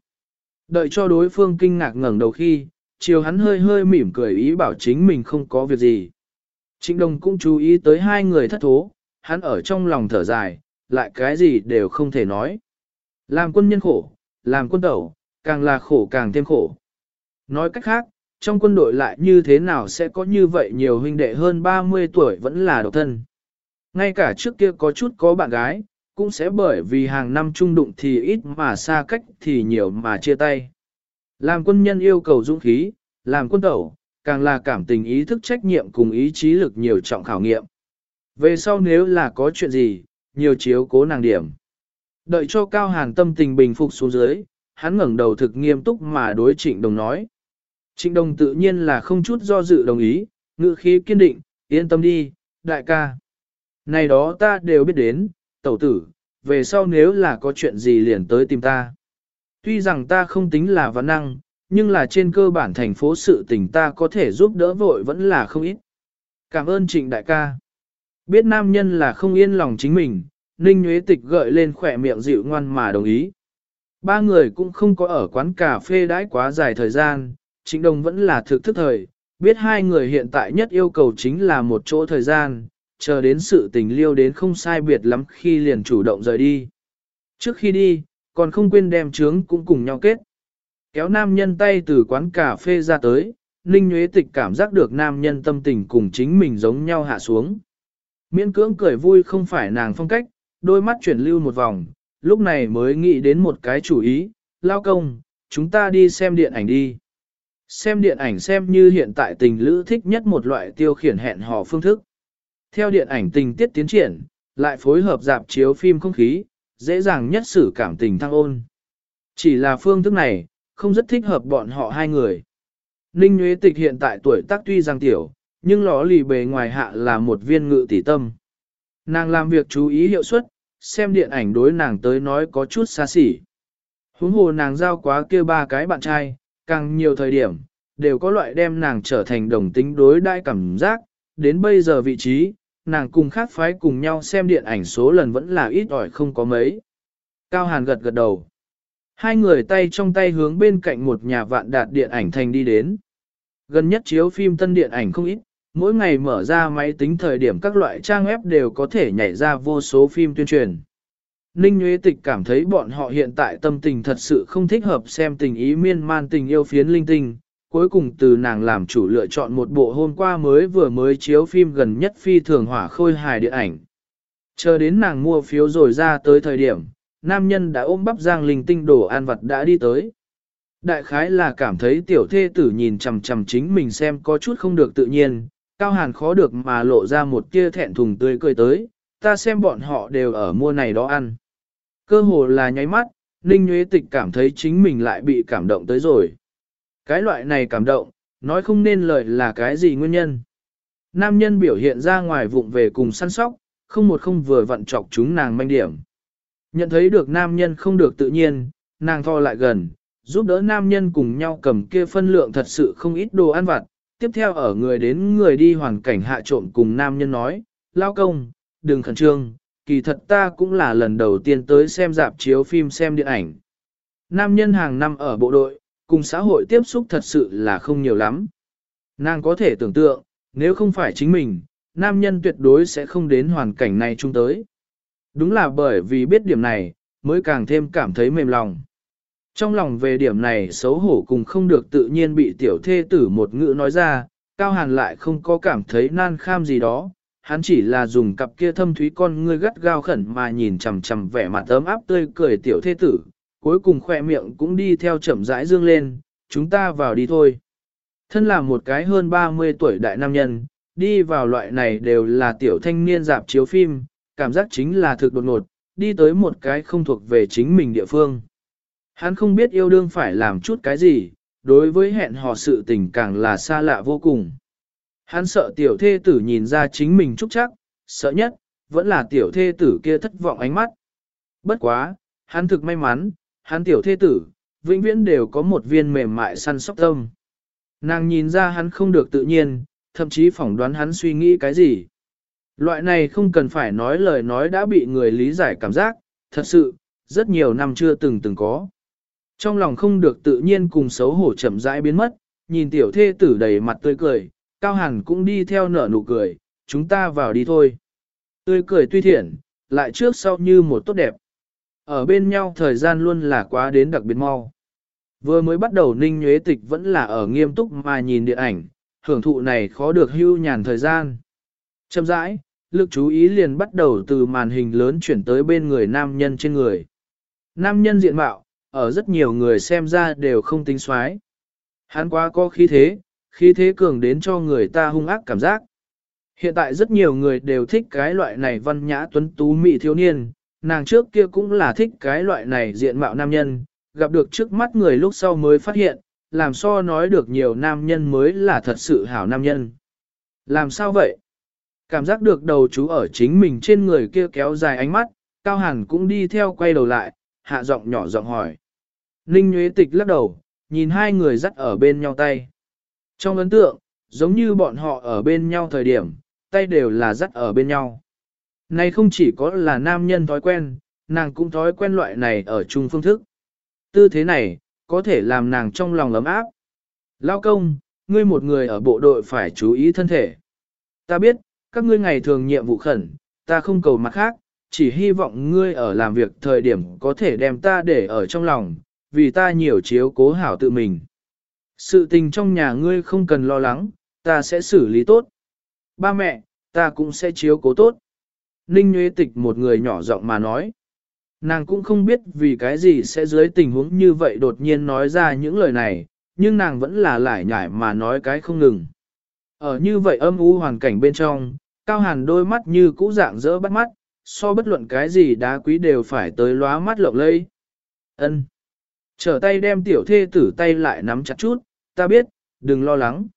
Đợi cho đối phương kinh ngạc ngẩng đầu khi, chiều hắn hơi hơi mỉm cười ý bảo chính mình không có việc gì. Trịnh Đồng cũng chú ý tới hai người thất thố, hắn ở trong lòng thở dài, lại cái gì đều không thể nói. Làm quân nhân khổ, làm quân tẩu, càng là khổ càng thêm khổ. Nói cách khác, trong quân đội lại như thế nào sẽ có như vậy nhiều huynh đệ hơn 30 tuổi vẫn là độc thân. Ngay cả trước kia có chút có bạn gái, cũng sẽ bởi vì hàng năm trung đụng thì ít mà xa cách thì nhiều mà chia tay. Làm quân nhân yêu cầu dũng khí, làm quân tẩu, càng là cảm tình ý thức trách nhiệm cùng ý chí lực nhiều trọng khảo nghiệm. Về sau nếu là có chuyện gì, nhiều chiếu cố nàng điểm. Đợi cho Cao Hàn tâm tình bình phục xuống dưới, hắn ngẩng đầu thực nghiêm túc mà đối Trịnh Đồng nói. Trịnh Đồng tự nhiên là không chút do dự đồng ý, ngự khí kiên định, yên tâm đi, đại ca. Này đó ta đều biết đến, tẩu tử, về sau nếu là có chuyện gì liền tới tìm ta. Tuy rằng ta không tính là văn năng, nhưng là trên cơ bản thành phố sự tình ta có thể giúp đỡ vội vẫn là không ít. Cảm ơn trịnh đại ca. Biết nam nhân là không yên lòng chính mình, Ninh Nguyễn Tịch gợi lên khỏe miệng dịu ngoan mà đồng ý. Ba người cũng không có ở quán cà phê đãi quá dài thời gian, Trịnh Đồng vẫn là thực thức thời, biết hai người hiện tại nhất yêu cầu chính là một chỗ thời gian, chờ đến sự tình liêu đến không sai biệt lắm khi liền chủ động rời đi. Trước khi đi, còn không quên đem trướng cũng cùng nhau kết. Kéo nam nhân tay từ quán cà phê ra tới, Ninh Nguyễn Tịch cảm giác được nam nhân tâm tình cùng chính mình giống nhau hạ xuống. Miễn cưỡng cười vui không phải nàng phong cách, đôi mắt chuyển lưu một vòng, lúc này mới nghĩ đến một cái chủ ý, lao công, chúng ta đi xem điện ảnh đi. Xem điện ảnh xem như hiện tại tình lữ thích nhất một loại tiêu khiển hẹn hò phương thức. Theo điện ảnh tình tiết tiến triển, lại phối hợp dạp chiếu phim không khí, dễ dàng nhất xử cảm tình thăng ôn. Chỉ là phương thức này, không rất thích hợp bọn họ hai người. Ninh Nguyễn Tịch hiện tại tuổi tác tuy rằng tiểu, nhưng ló lì bề ngoài hạ là một viên ngự tỷ tâm. Nàng làm việc chú ý hiệu suất, xem điện ảnh đối nàng tới nói có chút xa xỉ. Huống hồ nàng giao quá kia ba cái bạn trai, càng nhiều thời điểm, đều có loại đem nàng trở thành đồng tính đối đại cảm giác, đến bây giờ vị trí, nàng cùng khác phái cùng nhau xem điện ảnh số lần vẫn là ít ỏi không có mấy. Cao Hàn gật gật đầu. Hai người tay trong tay hướng bên cạnh một nhà vạn đạt điện ảnh thành đi đến. Gần nhất chiếu phim tân điện ảnh không ít, mỗi ngày mở ra máy tính thời điểm các loại trang web đều có thể nhảy ra vô số phim tuyên truyền. Ninh Nguyễn Tịch cảm thấy bọn họ hiện tại tâm tình thật sự không thích hợp xem tình ý miên man tình yêu phiến linh tinh, cuối cùng từ nàng làm chủ lựa chọn một bộ hôm qua mới vừa mới chiếu phim gần nhất phi thường hỏa khôi hài điện ảnh. Chờ đến nàng mua phiếu rồi ra tới thời điểm, nam nhân đã ôm bắp giang linh tinh đồ ăn vật đã đi tới. Đại khái là cảm thấy tiểu thê tử nhìn chằm chằm chính mình xem có chút không được tự nhiên, cao hàn khó được mà lộ ra một tia thẹn thùng tươi cười tới, ta xem bọn họ đều ở mua này đó ăn. Cơ hồ là nháy mắt, Ninh Nguyễn Tịch cảm thấy chính mình lại bị cảm động tới rồi. Cái loại này cảm động, nói không nên lời là cái gì nguyên nhân. Nam nhân biểu hiện ra ngoài vụng về cùng săn sóc, không một không vừa vặn chọc chúng nàng manh điểm. Nhận thấy được nam nhân không được tự nhiên, nàng tho lại gần, giúp đỡ nam nhân cùng nhau cầm kia phân lượng thật sự không ít đồ ăn vặt. Tiếp theo ở người đến người đi hoàn cảnh hạ trộm cùng nam nhân nói, lao công, đừng khẩn trương, kỳ thật ta cũng là lần đầu tiên tới xem dạp chiếu phim xem điện ảnh. Nam nhân hàng năm ở bộ đội, cùng xã hội tiếp xúc thật sự là không nhiều lắm. Nàng có thể tưởng tượng, nếu không phải chính mình, nam nhân tuyệt đối sẽ không đến hoàn cảnh này chung tới. Đúng là bởi vì biết điểm này, mới càng thêm cảm thấy mềm lòng. Trong lòng về điểm này xấu hổ cùng không được tự nhiên bị tiểu thê tử một ngữ nói ra, Cao Hàn lại không có cảm thấy nan kham gì đó, hắn chỉ là dùng cặp kia thâm thúy con ngươi gắt gao khẩn mà nhìn chằm chằm vẻ mặt ấm áp tươi cười tiểu thế tử, cuối cùng khỏe miệng cũng đi theo chậm rãi dương lên, chúng ta vào đi thôi. Thân là một cái hơn 30 tuổi đại nam nhân, đi vào loại này đều là tiểu thanh niên dạp chiếu phim, cảm giác chính là thực đột ngột, đi tới một cái không thuộc về chính mình địa phương. Hắn không biết yêu đương phải làm chút cái gì, đối với hẹn hò sự tình càng là xa lạ vô cùng. Hắn sợ tiểu thê tử nhìn ra chính mình trúc chắc, sợ nhất, vẫn là tiểu thê tử kia thất vọng ánh mắt. Bất quá, hắn thực may mắn, hắn tiểu thê tử, vĩnh viễn đều có một viên mềm mại săn sóc tâm. Nàng nhìn ra hắn không được tự nhiên, thậm chí phỏng đoán hắn suy nghĩ cái gì. Loại này không cần phải nói lời nói đã bị người lý giải cảm giác, thật sự, rất nhiều năm chưa từng từng có. Trong lòng không được tự nhiên cùng xấu hổ chậm rãi biến mất, nhìn tiểu thê tử đầy mặt tươi cười, Cao Hàn cũng đi theo nở nụ cười, chúng ta vào đi thôi. Tươi cười tuy thiện, lại trước sau như một tốt đẹp. Ở bên nhau thời gian luôn là quá đến đặc biệt mau. Vừa mới bắt đầu ninh nhuế tịch vẫn là ở nghiêm túc mà nhìn điện ảnh, hưởng thụ này khó được hưu nhàn thời gian. Chậm rãi, lực chú ý liền bắt đầu từ màn hình lớn chuyển tới bên người nam nhân trên người. Nam nhân diện mạo, ở rất nhiều người xem ra đều không tính xoái. Hắn quá có khí thế, khí thế cường đến cho người ta hung ác cảm giác. Hiện tại rất nhiều người đều thích cái loại này văn nhã tuấn tú mỹ thiếu niên, nàng trước kia cũng là thích cái loại này diện mạo nam nhân, gặp được trước mắt người lúc sau mới phát hiện, làm so nói được nhiều nam nhân mới là thật sự hảo nam nhân. Làm sao vậy? Cảm giác được đầu chú ở chính mình trên người kia kéo dài ánh mắt, Cao Hàn cũng đi theo quay đầu lại, hạ giọng nhỏ giọng hỏi. Ninh Nguyễn Tịch lắc đầu, nhìn hai người dắt ở bên nhau tay. Trong ấn tượng, giống như bọn họ ở bên nhau thời điểm, tay đều là dắt ở bên nhau. Này không chỉ có là nam nhân thói quen, nàng cũng thói quen loại này ở chung phương thức. Tư thế này, có thể làm nàng trong lòng ấm áp. Lao công, ngươi một người ở bộ đội phải chú ý thân thể. Ta biết, các ngươi ngày thường nhiệm vụ khẩn, ta không cầu mặt khác, chỉ hy vọng ngươi ở làm việc thời điểm có thể đem ta để ở trong lòng, vì ta nhiều chiếu cố hảo tự mình. Sự tình trong nhà ngươi không cần lo lắng, ta sẽ xử lý tốt. Ba mẹ, ta cũng sẽ chiếu cố tốt. Ninh Nguyễn Tịch một người nhỏ giọng mà nói. Nàng cũng không biết vì cái gì sẽ dưới tình huống như vậy đột nhiên nói ra những lời này, nhưng nàng vẫn là lải nhải mà nói cái không ngừng. Ở như vậy âm u hoàn cảnh bên trong, Cao Hàn đôi mắt như cũ dạng dỡ bắt mắt, so bất luận cái gì đá quý đều phải tới lóa mắt lộng lây. Ân. Trở tay đem tiểu thê tử tay lại nắm chặt chút, ta biết, đừng lo lắng.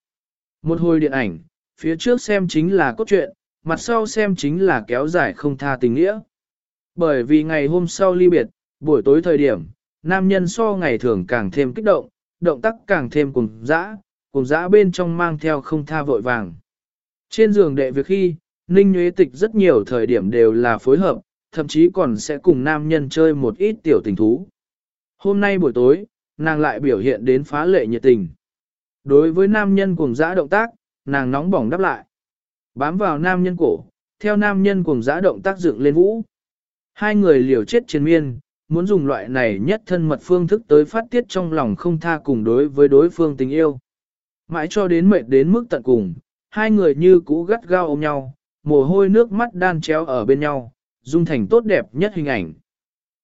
Một hồi điện ảnh, phía trước xem chính là cốt truyện, mặt sau xem chính là kéo dài không tha tình nghĩa. Bởi vì ngày hôm sau ly biệt, buổi tối thời điểm, nam nhân so ngày thường càng thêm kích động, động tác càng thêm cùng dã, cùng dã bên trong mang theo không tha vội vàng. Trên giường đệ việc khi, Ninh Nguyễn Tịch rất nhiều thời điểm đều là phối hợp, thậm chí còn sẽ cùng nam nhân chơi một ít tiểu tình thú. Hôm nay buổi tối, nàng lại biểu hiện đến phá lệ nhiệt tình. Đối với nam nhân cuồng dã động tác, nàng nóng bỏng đáp lại. Bám vào nam nhân cổ, theo nam nhân cuồng dã động tác dựng lên vũ. Hai người liều chết chiến miên, muốn dùng loại này nhất thân mật phương thức tới phát tiết trong lòng không tha cùng đối với đối phương tình yêu. Mãi cho đến mệt đến mức tận cùng, hai người như cũ gắt gao ôm nhau, mồ hôi nước mắt đan chéo ở bên nhau, dung thành tốt đẹp nhất hình ảnh.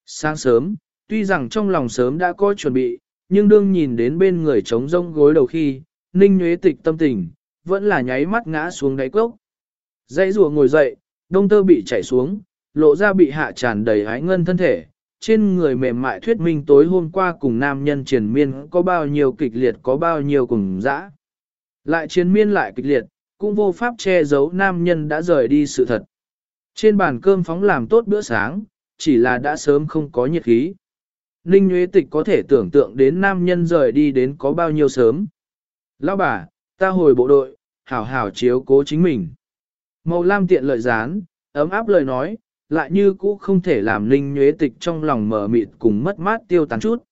Sáng sớm, tuy rằng trong lòng sớm đã có chuẩn bị, nhưng đương nhìn đến bên người trống rông gối đầu khi, ninh nhuế tịch tâm tình, vẫn là nháy mắt ngã xuống đáy cốc. Dãy rùa ngồi dậy, đông tơ bị chảy xuống, lộ ra bị hạ tràn đầy hái ngân thân thể, trên người mềm mại thuyết minh tối hôm qua cùng nam nhân triền miên có bao nhiêu kịch liệt có bao nhiêu cùng dã. Lại triền miên lại kịch liệt, cũng vô pháp che giấu nam nhân đã rời đi sự thật. Trên bàn cơm phóng làm tốt bữa sáng, chỉ là đã sớm không có nhiệt khí. Ninh Nguyễn Tịch có thể tưởng tượng đến nam nhân rời đi đến có bao nhiêu sớm. Lão bà, ta hồi bộ đội, hảo hảo chiếu cố chính mình. Màu lam tiện lợi gián, ấm áp lời nói, lại như cũ không thể làm Ninh Nguyễn Tịch trong lòng mở mịt cùng mất mát tiêu tán chút.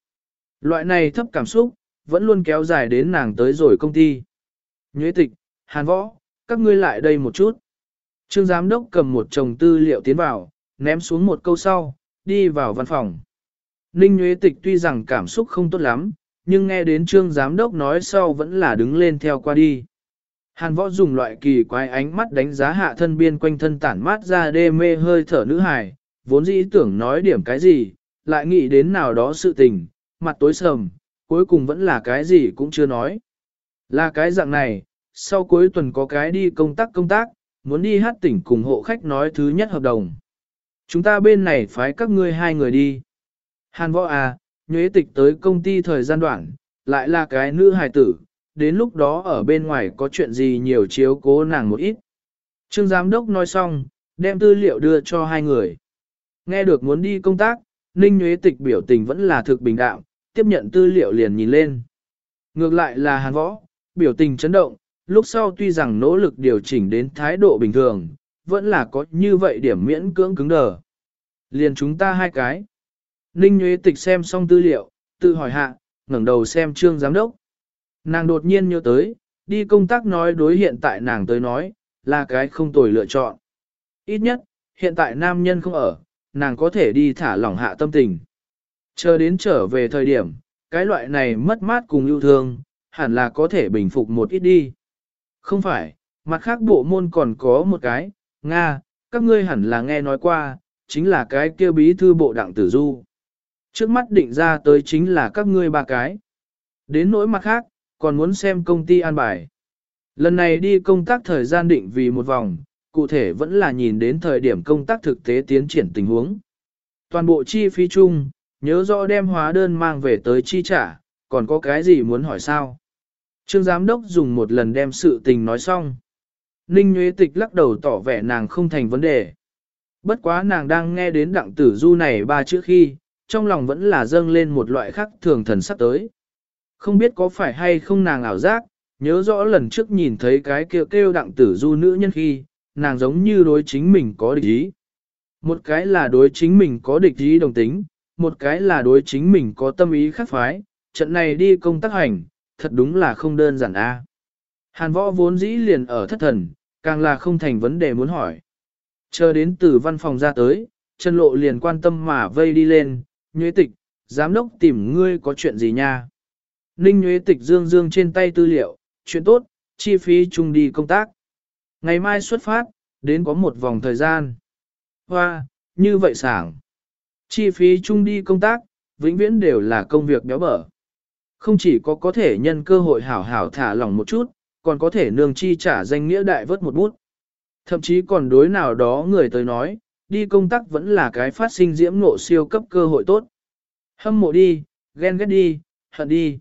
Loại này thấp cảm xúc, vẫn luôn kéo dài đến nàng tới rồi công ty. Nguyễn Tịch, Hàn Võ, các ngươi lại đây một chút. Trương giám đốc cầm một chồng tư liệu tiến vào, ném xuống một câu sau, đi vào văn phòng. Ninh Nguyễn Tịch tuy rằng cảm xúc không tốt lắm, nhưng nghe đến trương giám đốc nói sau vẫn là đứng lên theo qua đi. Hàn võ dùng loại kỳ quái ánh mắt đánh giá hạ thân biên quanh thân tản mát ra đê mê hơi thở nữ hài, vốn dĩ tưởng nói điểm cái gì, lại nghĩ đến nào đó sự tình, mặt tối sầm, cuối cùng vẫn là cái gì cũng chưa nói. Là cái dạng này, sau cuối tuần có cái đi công tác công tác, muốn đi hát tỉnh cùng hộ khách nói thứ nhất hợp đồng. Chúng ta bên này phái các ngươi hai người đi. Hàn võ à, nhuế tịch tới công ty thời gian đoạn, lại là cái nữ hài tử, đến lúc đó ở bên ngoài có chuyện gì nhiều chiếu cố nàng một ít. Trương giám đốc nói xong, đem tư liệu đưa cho hai người. Nghe được muốn đi công tác, Ninh Nhuế Tịch biểu tình vẫn là thực bình đạo, tiếp nhận tư liệu liền nhìn lên. Ngược lại là hàn võ, biểu tình chấn động, lúc sau tuy rằng nỗ lực điều chỉnh đến thái độ bình thường, vẫn là có như vậy điểm miễn cưỡng cứng đờ. Liền chúng ta hai cái. Ninh Nguyễn Tịch xem xong tư liệu, tự hỏi hạ, ngẩng đầu xem trương giám đốc. Nàng đột nhiên nhớ tới, đi công tác nói đối hiện tại nàng tới nói, là cái không tồi lựa chọn. Ít nhất, hiện tại nam nhân không ở, nàng có thể đi thả lỏng hạ tâm tình. Chờ đến trở về thời điểm, cái loại này mất mát cùng yêu thương, hẳn là có thể bình phục một ít đi. Không phải, mặt khác bộ môn còn có một cái, Nga, các ngươi hẳn là nghe nói qua, chính là cái kia bí thư bộ đặng tử du. Trước mắt định ra tới chính là các ngươi ba cái. Đến nỗi mặt khác, còn muốn xem công ty an bài. Lần này đi công tác thời gian định vì một vòng, cụ thể vẫn là nhìn đến thời điểm công tác thực tế tiến triển tình huống. Toàn bộ chi phí chung, nhớ rõ đem hóa đơn mang về tới chi trả, còn có cái gì muốn hỏi sao? Trương giám đốc dùng một lần đem sự tình nói xong. Ninh Nguyễn Tịch lắc đầu tỏ vẻ nàng không thành vấn đề. Bất quá nàng đang nghe đến đặng tử du này ba chữ khi, trong lòng vẫn là dâng lên một loại khắc thường thần sắp tới. Không biết có phải hay không nàng ảo giác, nhớ rõ lần trước nhìn thấy cái kêu kêu đặng tử du nữ nhân khi, nàng giống như đối chính mình có địch ý. Một cái là đối chính mình có địch ý đồng tính, một cái là đối chính mình có tâm ý khắc phái, trận này đi công tác hành, thật đúng là không đơn giản a. Hàn võ vốn dĩ liền ở thất thần, càng là không thành vấn đề muốn hỏi. Chờ đến từ văn phòng ra tới, chân lộ liền quan tâm mà vây đi lên, nhuế tịch, giám đốc tìm ngươi có chuyện gì nha. Ninh nhuế tịch dương dương trên tay tư liệu, chuyện tốt, chi phí chung đi công tác. Ngày mai xuất phát, đến có một vòng thời gian. Hoa, như vậy sảng. Chi phí chung đi công tác, vĩnh viễn đều là công việc béo bở. Không chỉ có có thể nhân cơ hội hảo hảo thả lỏng một chút, còn có thể nương chi trả danh nghĩa đại vớt một bút. Thậm chí còn đối nào đó người tới nói, đi công tác vẫn là cái phát sinh diễm nộ siêu cấp cơ hội tốt. Hâm mộ đi, ghen ghét đi, hận đi.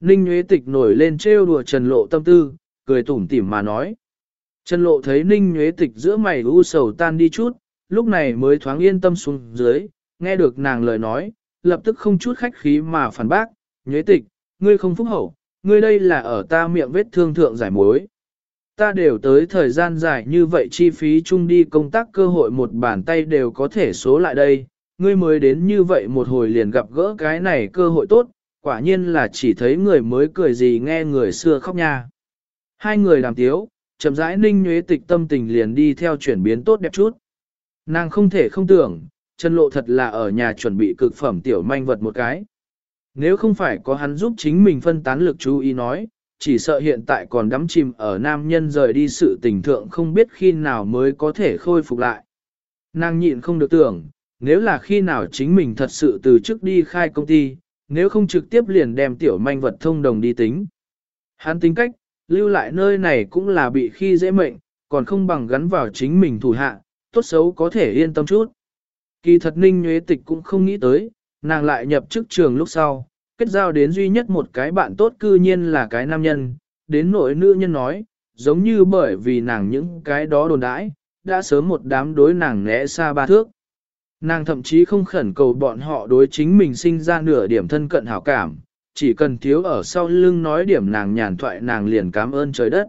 Ninh Nguyễn Tịch nổi lên trêu đùa Trần Lộ tâm tư, cười tủm tỉm mà nói. Trần Lộ thấy Ninh Nguyễn Tịch giữa mày u sầu tan đi chút, lúc này mới thoáng yên tâm xuống dưới, nghe được nàng lời nói, lập tức không chút khách khí mà phản bác, Nguyễn Tịch, ngươi không phúc hậu, ngươi đây là ở ta miệng vết thương thượng giải mối. Ta đều tới thời gian dài như vậy chi phí chung đi công tác cơ hội một bàn tay đều có thể số lại đây, ngươi mới đến như vậy một hồi liền gặp gỡ cái này cơ hội tốt, quả nhiên là chỉ thấy người mới cười gì nghe người xưa khóc nha. Hai người làm tiếu, chậm rãi ninh nhuế tịch tâm tình liền đi theo chuyển biến tốt đẹp chút. Nàng không thể không tưởng, chân lộ thật là ở nhà chuẩn bị cực phẩm tiểu manh vật một cái. Nếu không phải có hắn giúp chính mình phân tán lực chú ý nói, chỉ sợ hiện tại còn đắm chìm ở nam nhân rời đi sự tình thượng không biết khi nào mới có thể khôi phục lại. Nàng nhịn không được tưởng, nếu là khi nào chính mình thật sự từ trước đi khai công ty, nếu không trực tiếp liền đem tiểu manh vật thông đồng đi tính. Hắn tính cách, lưu lại nơi này cũng là bị khi dễ mệnh, còn không bằng gắn vào chính mình thủ hạ, tốt xấu có thể yên tâm chút. Kỳ thật ninh nhuế tịch cũng không nghĩ tới, nàng lại nhập chức trường lúc sau, kết giao đến duy nhất một cái bạn tốt cư nhiên là cái nam nhân, đến nội nữ nhân nói, giống như bởi vì nàng những cái đó đồn đãi, đã sớm một đám đối nàng né xa ba thước. Nàng thậm chí không khẩn cầu bọn họ đối chính mình sinh ra nửa điểm thân cận hảo cảm, chỉ cần thiếu ở sau lưng nói điểm nàng nhàn thoại nàng liền cảm ơn trời đất.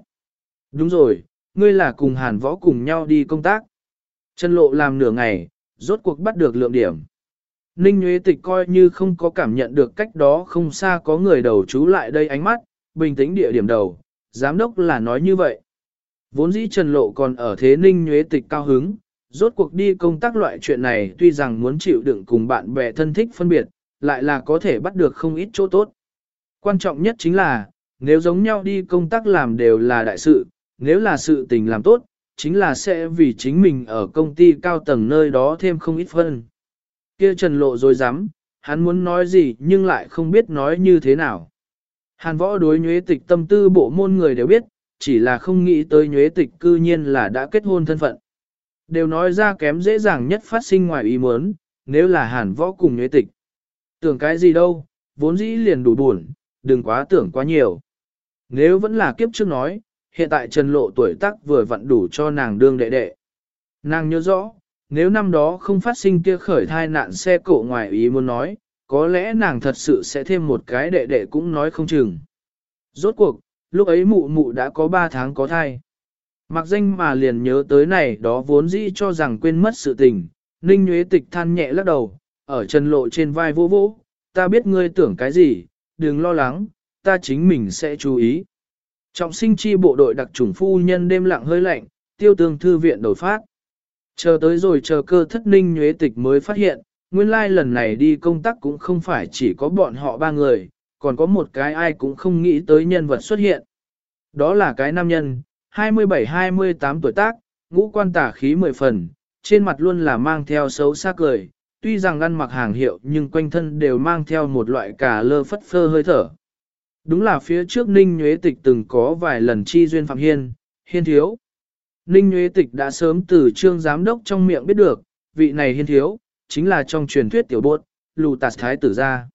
Đúng rồi, ngươi là cùng hàn võ cùng nhau đi công tác. Chân lộ làm nửa ngày, rốt cuộc bắt được lượng điểm. Ninh Nguyễn Tịch coi như không có cảm nhận được cách đó không xa có người đầu chú lại đây ánh mắt, bình tĩnh địa điểm đầu, giám đốc là nói như vậy. Vốn dĩ Trần Lộ còn ở thế Ninh Nguyễn Tịch cao hứng, rốt cuộc đi công tác loại chuyện này tuy rằng muốn chịu đựng cùng bạn bè thân thích phân biệt, lại là có thể bắt được không ít chỗ tốt. Quan trọng nhất chính là, nếu giống nhau đi công tác làm đều là đại sự, nếu là sự tình làm tốt, chính là sẽ vì chính mình ở công ty cao tầng nơi đó thêm không ít phân. Kia trần lộ rồi dám, hắn muốn nói gì nhưng lại không biết nói như thế nào. Hàn võ đối nhuế tịch tâm tư bộ môn người đều biết, chỉ là không nghĩ tới nhuế tịch cư nhiên là đã kết hôn thân phận. Đều nói ra kém dễ dàng nhất phát sinh ngoài ý muốn, nếu là hàn võ cùng nhuế tịch. Tưởng cái gì đâu, vốn dĩ liền đủ buồn, đừng quá tưởng quá nhiều. Nếu vẫn là kiếp trước nói, hiện tại Trần Lộ tuổi tác vừa vặn đủ cho nàng đương đệ đệ. Nàng nhớ rõ, nếu năm đó không phát sinh kia khởi thai nạn xe cộ ngoài ý muốn nói, có lẽ nàng thật sự sẽ thêm một cái đệ đệ cũng nói không chừng. Rốt cuộc, lúc ấy mụ mụ đã có 3 tháng có thai. Mặc danh mà liền nhớ tới này đó vốn dĩ cho rằng quên mất sự tình, Ninh Nguyễn Tịch than nhẹ lắc đầu, ở chân lộ trên vai vô vỗ, ta biết ngươi tưởng cái gì, đừng lo lắng, ta chính mình sẽ chú ý. Trọng sinh chi bộ đội đặc chủng phu nhân đêm lặng hơi lạnh, tiêu tương thư viện đổi phát. Chờ tới rồi chờ cơ thất ninh nhuế tịch mới phát hiện, nguyên lai lần này đi công tác cũng không phải chỉ có bọn họ ba người, còn có một cái ai cũng không nghĩ tới nhân vật xuất hiện. Đó là cái nam nhân, 27-28 tuổi tác, ngũ quan tả khí mười phần, trên mặt luôn là mang theo xấu xa cười, tuy rằng ăn mặc hàng hiệu nhưng quanh thân đều mang theo một loại cả lơ phất phơ hơi thở. Đúng là phía trước Ninh Nhuế Tịch từng có vài lần chi duyên Phạm Hiên, Hiên Thiếu. Ninh Nguyễn Tịch đã sớm từ trương giám đốc trong miệng biết được, vị này Hiên Thiếu, chính là trong truyền thuyết tiểu bột, lù tạt thái tử gia.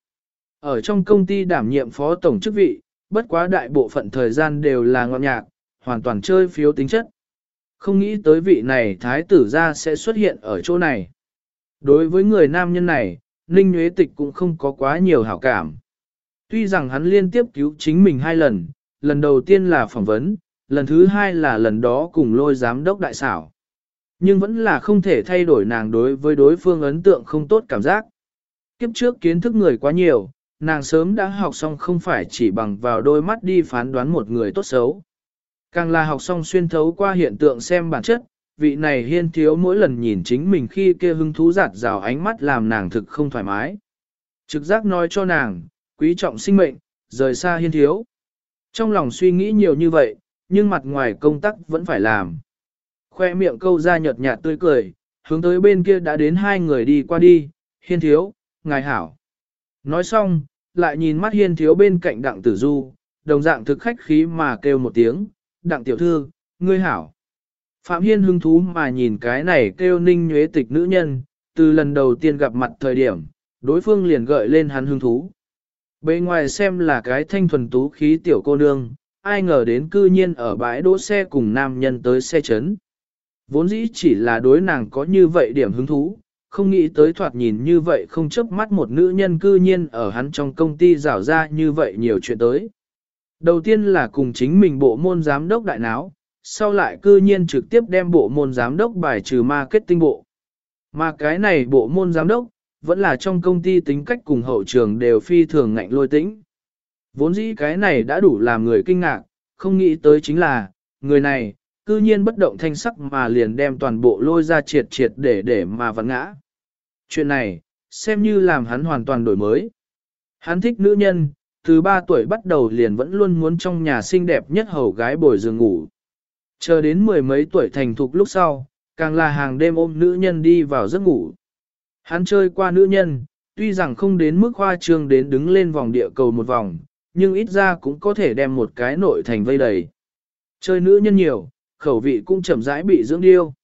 Ở trong công ty đảm nhiệm phó tổng chức vị, bất quá đại bộ phận thời gian đều là ngọn nhạc, hoàn toàn chơi phiếu tính chất. Không nghĩ tới vị này thái tử gia sẽ xuất hiện ở chỗ này. Đối với người nam nhân này, Ninh Nguyễn Tịch cũng không có quá nhiều hảo cảm. Tuy rằng hắn liên tiếp cứu chính mình hai lần, lần đầu tiên là phỏng vấn, lần thứ hai là lần đó cùng lôi giám đốc đại xảo. Nhưng vẫn là không thể thay đổi nàng đối với đối phương ấn tượng không tốt cảm giác. Kiếp trước kiến thức người quá nhiều, nàng sớm đã học xong không phải chỉ bằng vào đôi mắt đi phán đoán một người tốt xấu. Càng là học xong xuyên thấu qua hiện tượng xem bản chất, vị này hiên thiếu mỗi lần nhìn chính mình khi kia hứng thú giạt rào ánh mắt làm nàng thực không thoải mái. Trực giác nói cho nàng, quý trọng sinh mệnh, rời xa hiên thiếu. Trong lòng suy nghĩ nhiều như vậy, nhưng mặt ngoài công tác vẫn phải làm. Khoe miệng câu ra nhợt nhạt tươi cười, hướng tới bên kia đã đến hai người đi qua đi, hiên thiếu, ngài hảo. Nói xong, lại nhìn mắt hiên thiếu bên cạnh đặng tử du, đồng dạng thực khách khí mà kêu một tiếng, đặng tiểu thư, ngươi hảo. Phạm Hiên hứng thú mà nhìn cái này kêu ninh nhuế tịch nữ nhân, từ lần đầu tiên gặp mặt thời điểm, đối phương liền gợi lên hắn hứng thú. bên ngoài xem là cái thanh thuần tú khí tiểu cô nương, ai ngờ đến cư nhiên ở bãi đỗ xe cùng nam nhân tới xe chấn. Vốn dĩ chỉ là đối nàng có như vậy điểm hứng thú, không nghĩ tới thoạt nhìn như vậy không chấp mắt một nữ nhân cư nhiên ở hắn trong công ty rảo ra như vậy nhiều chuyện tới. Đầu tiên là cùng chính mình bộ môn giám đốc đại náo, sau lại cư nhiên trực tiếp đem bộ môn giám đốc bài trừ marketing bộ. Mà cái này bộ môn giám đốc, vẫn là trong công ty tính cách cùng hậu trường đều phi thường ngạnh lôi tĩnh. Vốn dĩ cái này đã đủ làm người kinh ngạc, không nghĩ tới chính là, người này, cư nhiên bất động thanh sắc mà liền đem toàn bộ lôi ra triệt triệt để để mà vặn ngã. Chuyện này, xem như làm hắn hoàn toàn đổi mới. Hắn thích nữ nhân, từ 3 tuổi bắt đầu liền vẫn luôn muốn trong nhà xinh đẹp nhất hầu gái bồi giường ngủ. Chờ đến mười mấy tuổi thành thục lúc sau, càng là hàng đêm ôm nữ nhân đi vào giấc ngủ. Hắn chơi qua nữ nhân, tuy rằng không đến mức hoa trương đến đứng lên vòng địa cầu một vòng, nhưng ít ra cũng có thể đem một cái nội thành vây đầy. Chơi nữ nhân nhiều, khẩu vị cũng chậm rãi bị dưỡng điêu.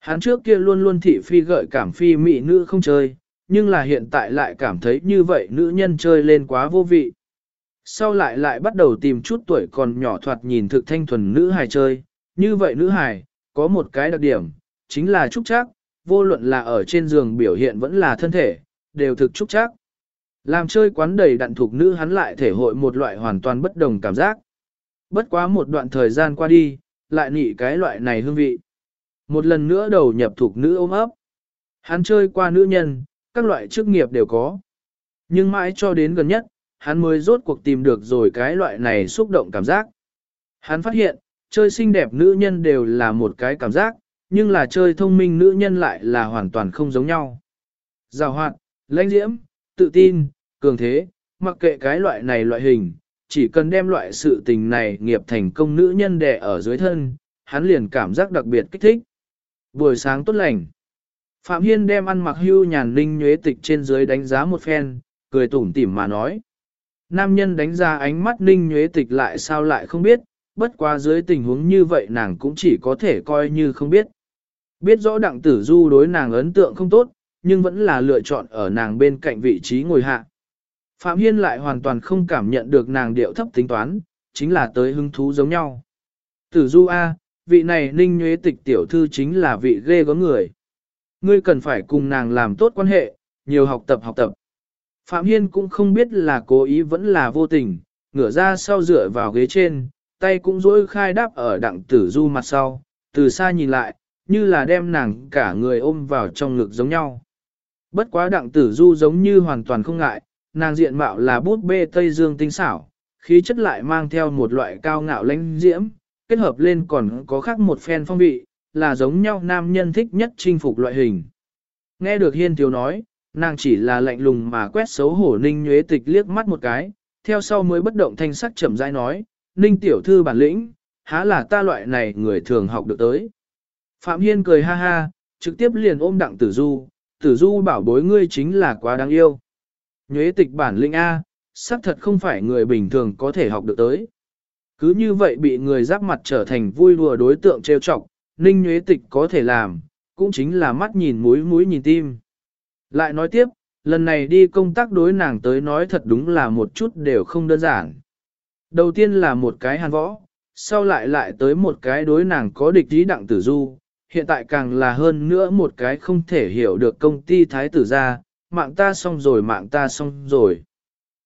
Hắn trước kia luôn luôn thị phi gợi cảm phi mị nữ không chơi, nhưng là hiện tại lại cảm thấy như vậy nữ nhân chơi lên quá vô vị. Sau lại lại bắt đầu tìm chút tuổi còn nhỏ thoạt nhìn thực thanh thuần nữ hài chơi, như vậy nữ hài, có một cái đặc điểm, chính là trúc chắc, vô luận là ở trên giường biểu hiện vẫn là thân thể, đều thực trúc chắc. Làm chơi quán đầy đặn thuộc nữ hắn lại thể hội một loại hoàn toàn bất đồng cảm giác. Bất quá một đoạn thời gian qua đi, lại nị cái loại này hương vị. Một lần nữa đầu nhập thuộc nữ ôm ấp. Hắn chơi qua nữ nhân, các loại chức nghiệp đều có. Nhưng mãi cho đến gần nhất, hắn mới rốt cuộc tìm được rồi cái loại này xúc động cảm giác. Hắn phát hiện, chơi xinh đẹp nữ nhân đều là một cái cảm giác, nhưng là chơi thông minh nữ nhân lại là hoàn toàn không giống nhau. Giàu hoạt, lãnh diễm, tự tin, cường thế, mặc kệ cái loại này loại hình, chỉ cần đem loại sự tình này nghiệp thành công nữ nhân đẻ ở dưới thân, hắn liền cảm giác đặc biệt kích thích. Buổi sáng tốt lành. Phạm Hiên đem ăn mặc hưu nhàn linh nhuế tịch trên dưới đánh giá một phen, cười tủm tỉm mà nói. Nam nhân đánh ra ánh mắt ninh nhuế tịch lại sao lại không biết, bất quá dưới tình huống như vậy nàng cũng chỉ có thể coi như không biết. Biết rõ đặng tử du đối nàng ấn tượng không tốt, nhưng vẫn là lựa chọn ở nàng bên cạnh vị trí ngồi hạ. Phạm Hiên lại hoàn toàn không cảm nhận được nàng điệu thấp tính toán, chính là tới hứng thú giống nhau. Tử du A, vị này ninh nhuế tịch tiểu thư chính là vị ghê có người. Ngươi cần phải cùng nàng làm tốt quan hệ, nhiều học tập học tập. Phạm Hiên cũng không biết là cố ý vẫn là vô tình, ngửa ra sau dựa vào ghế trên, tay cũng duỗi khai đáp ở đặng tử du mặt sau, từ xa nhìn lại, như là đem nàng cả người ôm vào trong ngực giống nhau. Bất quá đặng tử du giống như hoàn toàn không ngại, nàng diện mạo là bút bê Tây Dương tinh xảo, khí chất lại mang theo một loại cao ngạo lãnh diễm, kết hợp lên còn có khác một phen phong vị, là giống nhau nam nhân thích nhất chinh phục loại hình. Nghe được hiên thiếu nói, nàng chỉ là lạnh lùng mà quét xấu hổ ninh nhuế tịch liếc mắt một cái, theo sau mới bất động thanh sắc chậm rãi nói, ninh tiểu thư bản lĩnh, há là ta loại này người thường học được tới. Phạm Hiên cười ha ha, trực tiếp liền ôm đặng tử du, tử du bảo bối ngươi chính là quá đáng yêu. Nhuế tịch bản Linh A, xác thật không phải người bình thường có thể học được tới. Cứ như vậy bị người giáp mặt trở thành vui đùa đối tượng trêu chọc, ninh nhuế tịch có thể làm, cũng chính là mắt nhìn mũi mũi nhìn tim. Lại nói tiếp, lần này đi công tác đối nàng tới nói thật đúng là một chút đều không đơn giản. Đầu tiên là một cái hàn võ, sau lại lại tới một cái đối nàng có địch ý đặng tử du, hiện tại càng là hơn nữa một cái không thể hiểu được công ty thái tử ra, mạng ta xong rồi mạng ta xong rồi.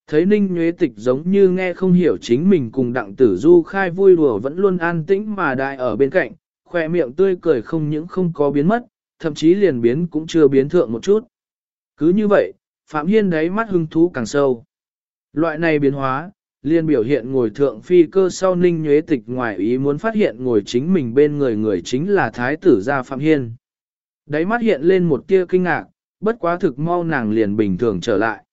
Thấy Ninh Nguyễn Tịch giống như nghe không hiểu chính mình cùng đặng tử du khai vui đùa vẫn luôn an tĩnh mà đại ở bên cạnh, khoe miệng tươi cười không những không có biến mất, thậm chí liền biến cũng chưa biến thượng một chút. Cứ như vậy, Phạm Hiên đáy mắt hưng thú càng sâu. Loại này biến hóa, liền biểu hiện ngồi thượng phi cơ sau ninh nhuế tịch ngoài ý muốn phát hiện ngồi chính mình bên người người chính là thái tử gia Phạm Hiên. Đáy mắt hiện lên một tia kinh ngạc, bất quá thực mau nàng liền bình thường trở lại.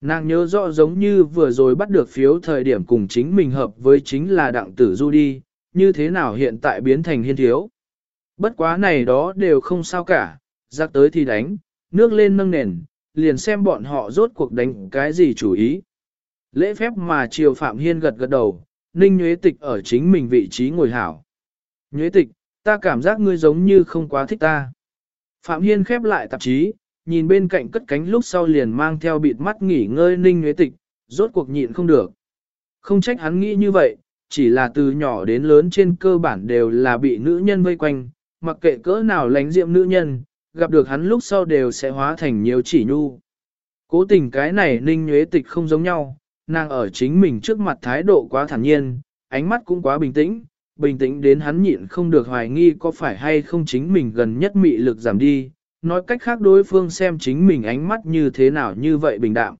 Nàng nhớ rõ giống như vừa rồi bắt được phiếu thời điểm cùng chính mình hợp với chính là đặng tử du đi, như thế nào hiện tại biến thành hiên thiếu. Bất quá này đó đều không sao cả, giặc tới thì đánh, nước lên nâng nền, liền xem bọn họ rốt cuộc đánh cái gì chủ ý. Lễ phép mà triều Phạm Hiên gật gật đầu, Ninh Nhuế Tịch ở chính mình vị trí ngồi hảo. Nhuế Tịch, ta cảm giác ngươi giống như không quá thích ta. Phạm Hiên khép lại tạp chí, nhìn bên cạnh cất cánh lúc sau liền mang theo bịt mắt nghỉ ngơi Ninh Nhuế Tịch, rốt cuộc nhịn không được. Không trách hắn nghĩ như vậy, chỉ là từ nhỏ đến lớn trên cơ bản đều là bị nữ nhân vây quanh, mặc kệ cỡ nào lánh diệm nữ nhân, gặp được hắn lúc sau đều sẽ hóa thành nhiều chỉ nhu. Cố tình cái này ninh nhuế tịch không giống nhau, nàng ở chính mình trước mặt thái độ quá thản nhiên, ánh mắt cũng quá bình tĩnh, bình tĩnh đến hắn nhịn không được hoài nghi có phải hay không chính mình gần nhất mị lực giảm đi, nói cách khác đối phương xem chính mình ánh mắt như thế nào như vậy bình đạm.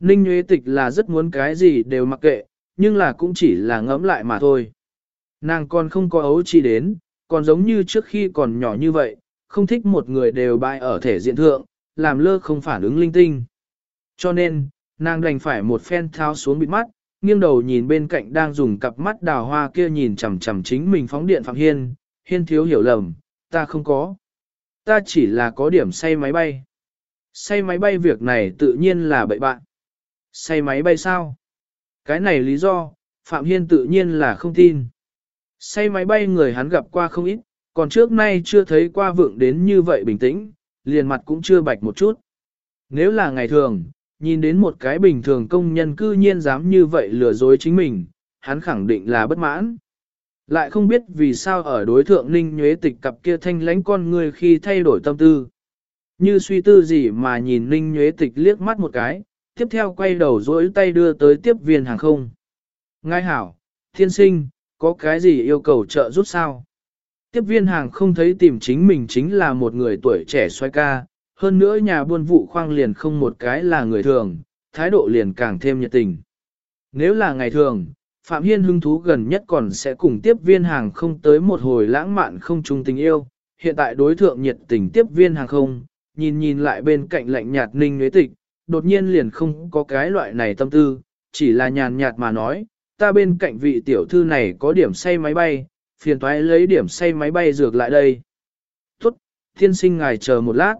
Ninh Nguyễn Tịch là rất muốn cái gì đều mặc kệ, nhưng là cũng chỉ là ngẫm lại mà thôi. Nàng còn không có ấu chi đến, còn giống như trước khi còn nhỏ như vậy, không thích một người đều bại ở thể diện thượng, làm lơ không phản ứng linh tinh. Cho nên, nàng đành phải một phen tháo xuống bịt mắt, nghiêng đầu nhìn bên cạnh đang dùng cặp mắt đào hoa kia nhìn chằm chằm chính mình phóng điện Phạm Hiên, Hiên thiếu hiểu lầm, ta không có. Ta chỉ là có điểm say máy bay. Say máy bay việc này tự nhiên là bậy bạn. Say máy bay sao? Cái này lý do, Phạm Hiên tự nhiên là không tin. Say máy bay người hắn gặp qua không ít, còn trước nay chưa thấy qua vượng đến như vậy bình tĩnh, liền mặt cũng chưa bạch một chút. Nếu là ngày thường, nhìn đến một cái bình thường công nhân cư nhiên dám như vậy lừa dối chính mình, hắn khẳng định là bất mãn. Lại không biết vì sao ở đối thượng ninh nhuế tịch cặp kia thanh lánh con người khi thay đổi tâm tư. Như suy tư gì mà nhìn ninh nhuế tịch liếc mắt một cái, tiếp theo quay đầu dỗi tay đưa tới tiếp viên hàng không. Ngài hảo, thiên sinh, có cái gì yêu cầu trợ giúp sao? Tiếp viên hàng không thấy tìm chính mình chính là một người tuổi trẻ xoay ca, hơn nữa nhà buôn vụ khoang liền không một cái là người thường, thái độ liền càng thêm nhiệt tình. Nếu là ngày thường, Phạm Hiên hứng thú gần nhất còn sẽ cùng tiếp viên hàng không tới một hồi lãng mạn không chung tình yêu, hiện tại đối thượng nhiệt tình tiếp viên hàng không, nhìn nhìn lại bên cạnh lạnh nhạt ninh nhuế tịch, đột nhiên liền không có cái loại này tâm tư, chỉ là nhàn nhạt mà nói, ta bên cạnh vị tiểu thư này có điểm say máy bay, phiền toái lấy điểm say máy bay dược lại đây. Tốt, thiên sinh ngài chờ một lát.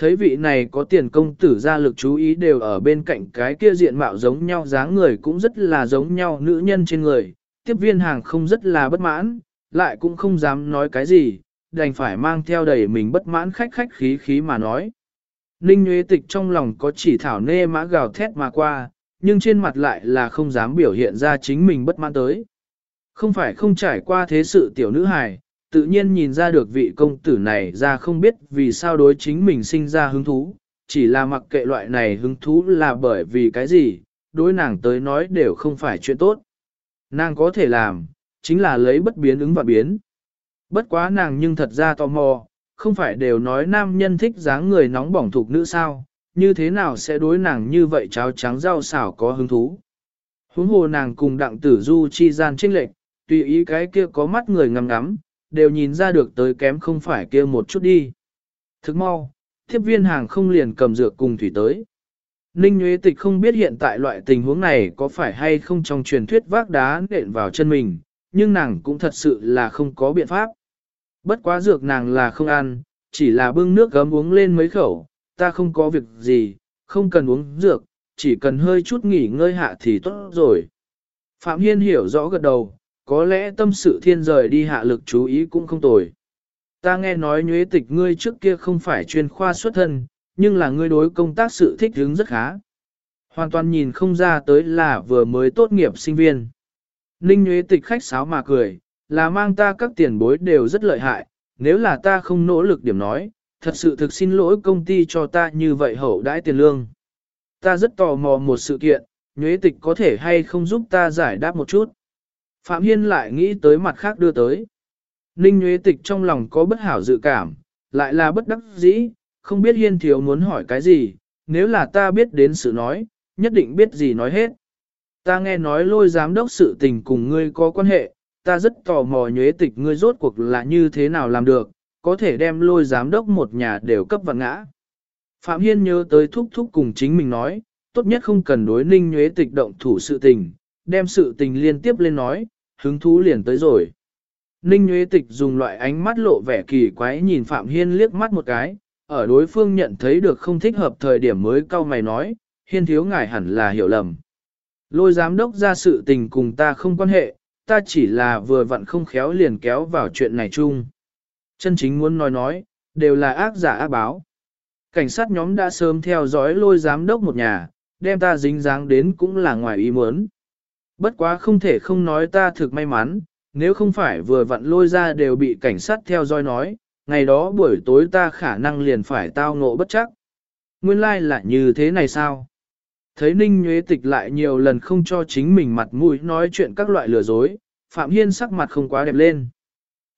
Thấy vị này có tiền công tử ra lực chú ý đều ở bên cạnh cái kia diện mạo giống nhau dáng người cũng rất là giống nhau nữ nhân trên người, tiếp viên hàng không rất là bất mãn, lại cũng không dám nói cái gì, đành phải mang theo đầy mình bất mãn khách khách khí khí mà nói. Ninh Nguyễn Tịch trong lòng có chỉ thảo nê mã gào thét mà qua, nhưng trên mặt lại là không dám biểu hiện ra chính mình bất mãn tới. Không phải không trải qua thế sự tiểu nữ hài, tự nhiên nhìn ra được vị công tử này ra không biết vì sao đối chính mình sinh ra hứng thú, chỉ là mặc kệ loại này hứng thú là bởi vì cái gì, đối nàng tới nói đều không phải chuyện tốt. Nàng có thể làm, chính là lấy bất biến ứng và biến. Bất quá nàng nhưng thật ra tò mò, không phải đều nói nam nhân thích dáng người nóng bỏng thuộc nữ sao, như thế nào sẽ đối nàng như vậy cháo trắng rau xảo có hứng thú. Huống hồ nàng cùng đặng tử du chi gian trinh lệch, tùy ý cái kia có mắt người ngắm ngắm, đều nhìn ra được tới kém không phải kia một chút đi. Thức mau, tiếp viên hàng không liền cầm dược cùng thủy tới. Ninh Nguyễn Tịch không biết hiện tại loại tình huống này có phải hay không trong truyền thuyết vác đá nện vào chân mình, nhưng nàng cũng thật sự là không có biện pháp. Bất quá dược nàng là không ăn, chỉ là bưng nước gấm uống lên mấy khẩu, ta không có việc gì, không cần uống dược, chỉ cần hơi chút nghỉ ngơi hạ thì tốt rồi. Phạm Hiên hiểu rõ gật đầu, có lẽ tâm sự thiên rời đi hạ lực chú ý cũng không tồi. Ta nghe nói nhuế tịch ngươi trước kia không phải chuyên khoa xuất thân, nhưng là ngươi đối công tác sự thích hứng rất khá. Hoàn toàn nhìn không ra tới là vừa mới tốt nghiệp sinh viên. Ninh nhuế tịch khách sáo mà cười, là mang ta các tiền bối đều rất lợi hại, nếu là ta không nỗ lực điểm nói, thật sự thực xin lỗi công ty cho ta như vậy hậu đãi tiền lương. Ta rất tò mò một sự kiện, nhuế tịch có thể hay không giúp ta giải đáp một chút. Phạm Hiên lại nghĩ tới mặt khác đưa tới. Ninh Nguyễn tịch trong lòng có bất hảo dự cảm, lại là bất đắc dĩ, không biết Hiên thiếu muốn hỏi cái gì, nếu là ta biết đến sự nói, nhất định biết gì nói hết. Ta nghe nói lôi giám đốc sự tình cùng ngươi có quan hệ, ta rất tò mò nhuế tịch ngươi rốt cuộc là như thế nào làm được, có thể đem lôi giám đốc một nhà đều cấp vạn ngã. Phạm Hiên nhớ tới thúc thúc cùng chính mình nói, tốt nhất không cần đối ninh nhuế tịch động thủ sự tình, đem sự tình liên tiếp lên nói, hứng thú liền tới rồi. Ninh Nguyễn tịch dùng loại ánh mắt lộ vẻ kỳ quái nhìn Phạm Hiên liếc mắt một cái, ở đối phương nhận thấy được không thích hợp thời điểm mới cau mày nói, Hiên thiếu ngài hẳn là hiểu lầm. Lôi giám đốc ra sự tình cùng ta không quan hệ, ta chỉ là vừa vặn không khéo liền kéo vào chuyện này chung. Chân chính muốn nói nói, đều là ác giả ác báo. Cảnh sát nhóm đã sớm theo dõi lôi giám đốc một nhà, đem ta dính dáng đến cũng là ngoài ý muốn. Bất quá không thể không nói ta thực may mắn, nếu không phải vừa vặn lôi ra đều bị cảnh sát theo dõi nói, ngày đó buổi tối ta khả năng liền phải tao ngộ bất chắc. Nguyên lai like là như thế này sao? Thấy Ninh Nhuế Tịch lại nhiều lần không cho chính mình mặt mũi nói chuyện các loại lừa dối, Phạm Hiên sắc mặt không quá đẹp lên.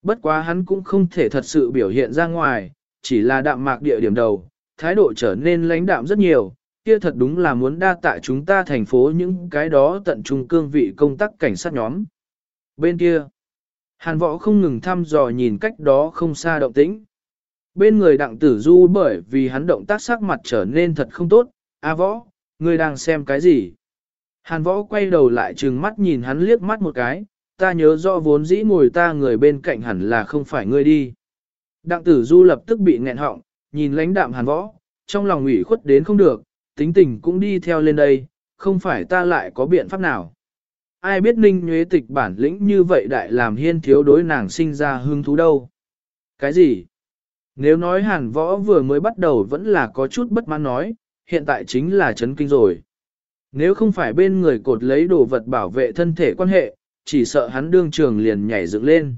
Bất quá hắn cũng không thể thật sự biểu hiện ra ngoài, chỉ là đạm mạc địa điểm đầu, thái độ trở nên lãnh đạm rất nhiều, kia thật đúng là muốn đa tạ chúng ta thành phố những cái đó tận trung cương vị công tác cảnh sát nhóm. Bên kia, hàn võ không ngừng thăm dò nhìn cách đó không xa động tĩnh. Bên người đặng tử du bởi vì hắn động tác sắc mặt trở nên thật không tốt, a võ, ngươi đang xem cái gì? Hàn võ quay đầu lại trừng mắt nhìn hắn liếc mắt một cái, ta nhớ rõ vốn dĩ ngồi ta người bên cạnh hẳn là không phải ngươi đi. Đặng tử du lập tức bị nghẹn họng, nhìn lãnh đạm hàn võ, trong lòng ủy khuất đến không được, tính tình cũng đi theo lên đây, không phải ta lại có biện pháp nào. Ai biết ninh nhuế tịch bản lĩnh như vậy đại làm hiên thiếu đối nàng sinh ra hương thú đâu. Cái gì? Nếu nói hàn võ vừa mới bắt đầu vẫn là có chút bất mãn nói, hiện tại chính là chấn kinh rồi. Nếu không phải bên người cột lấy đồ vật bảo vệ thân thể quan hệ, chỉ sợ hắn đương trường liền nhảy dựng lên.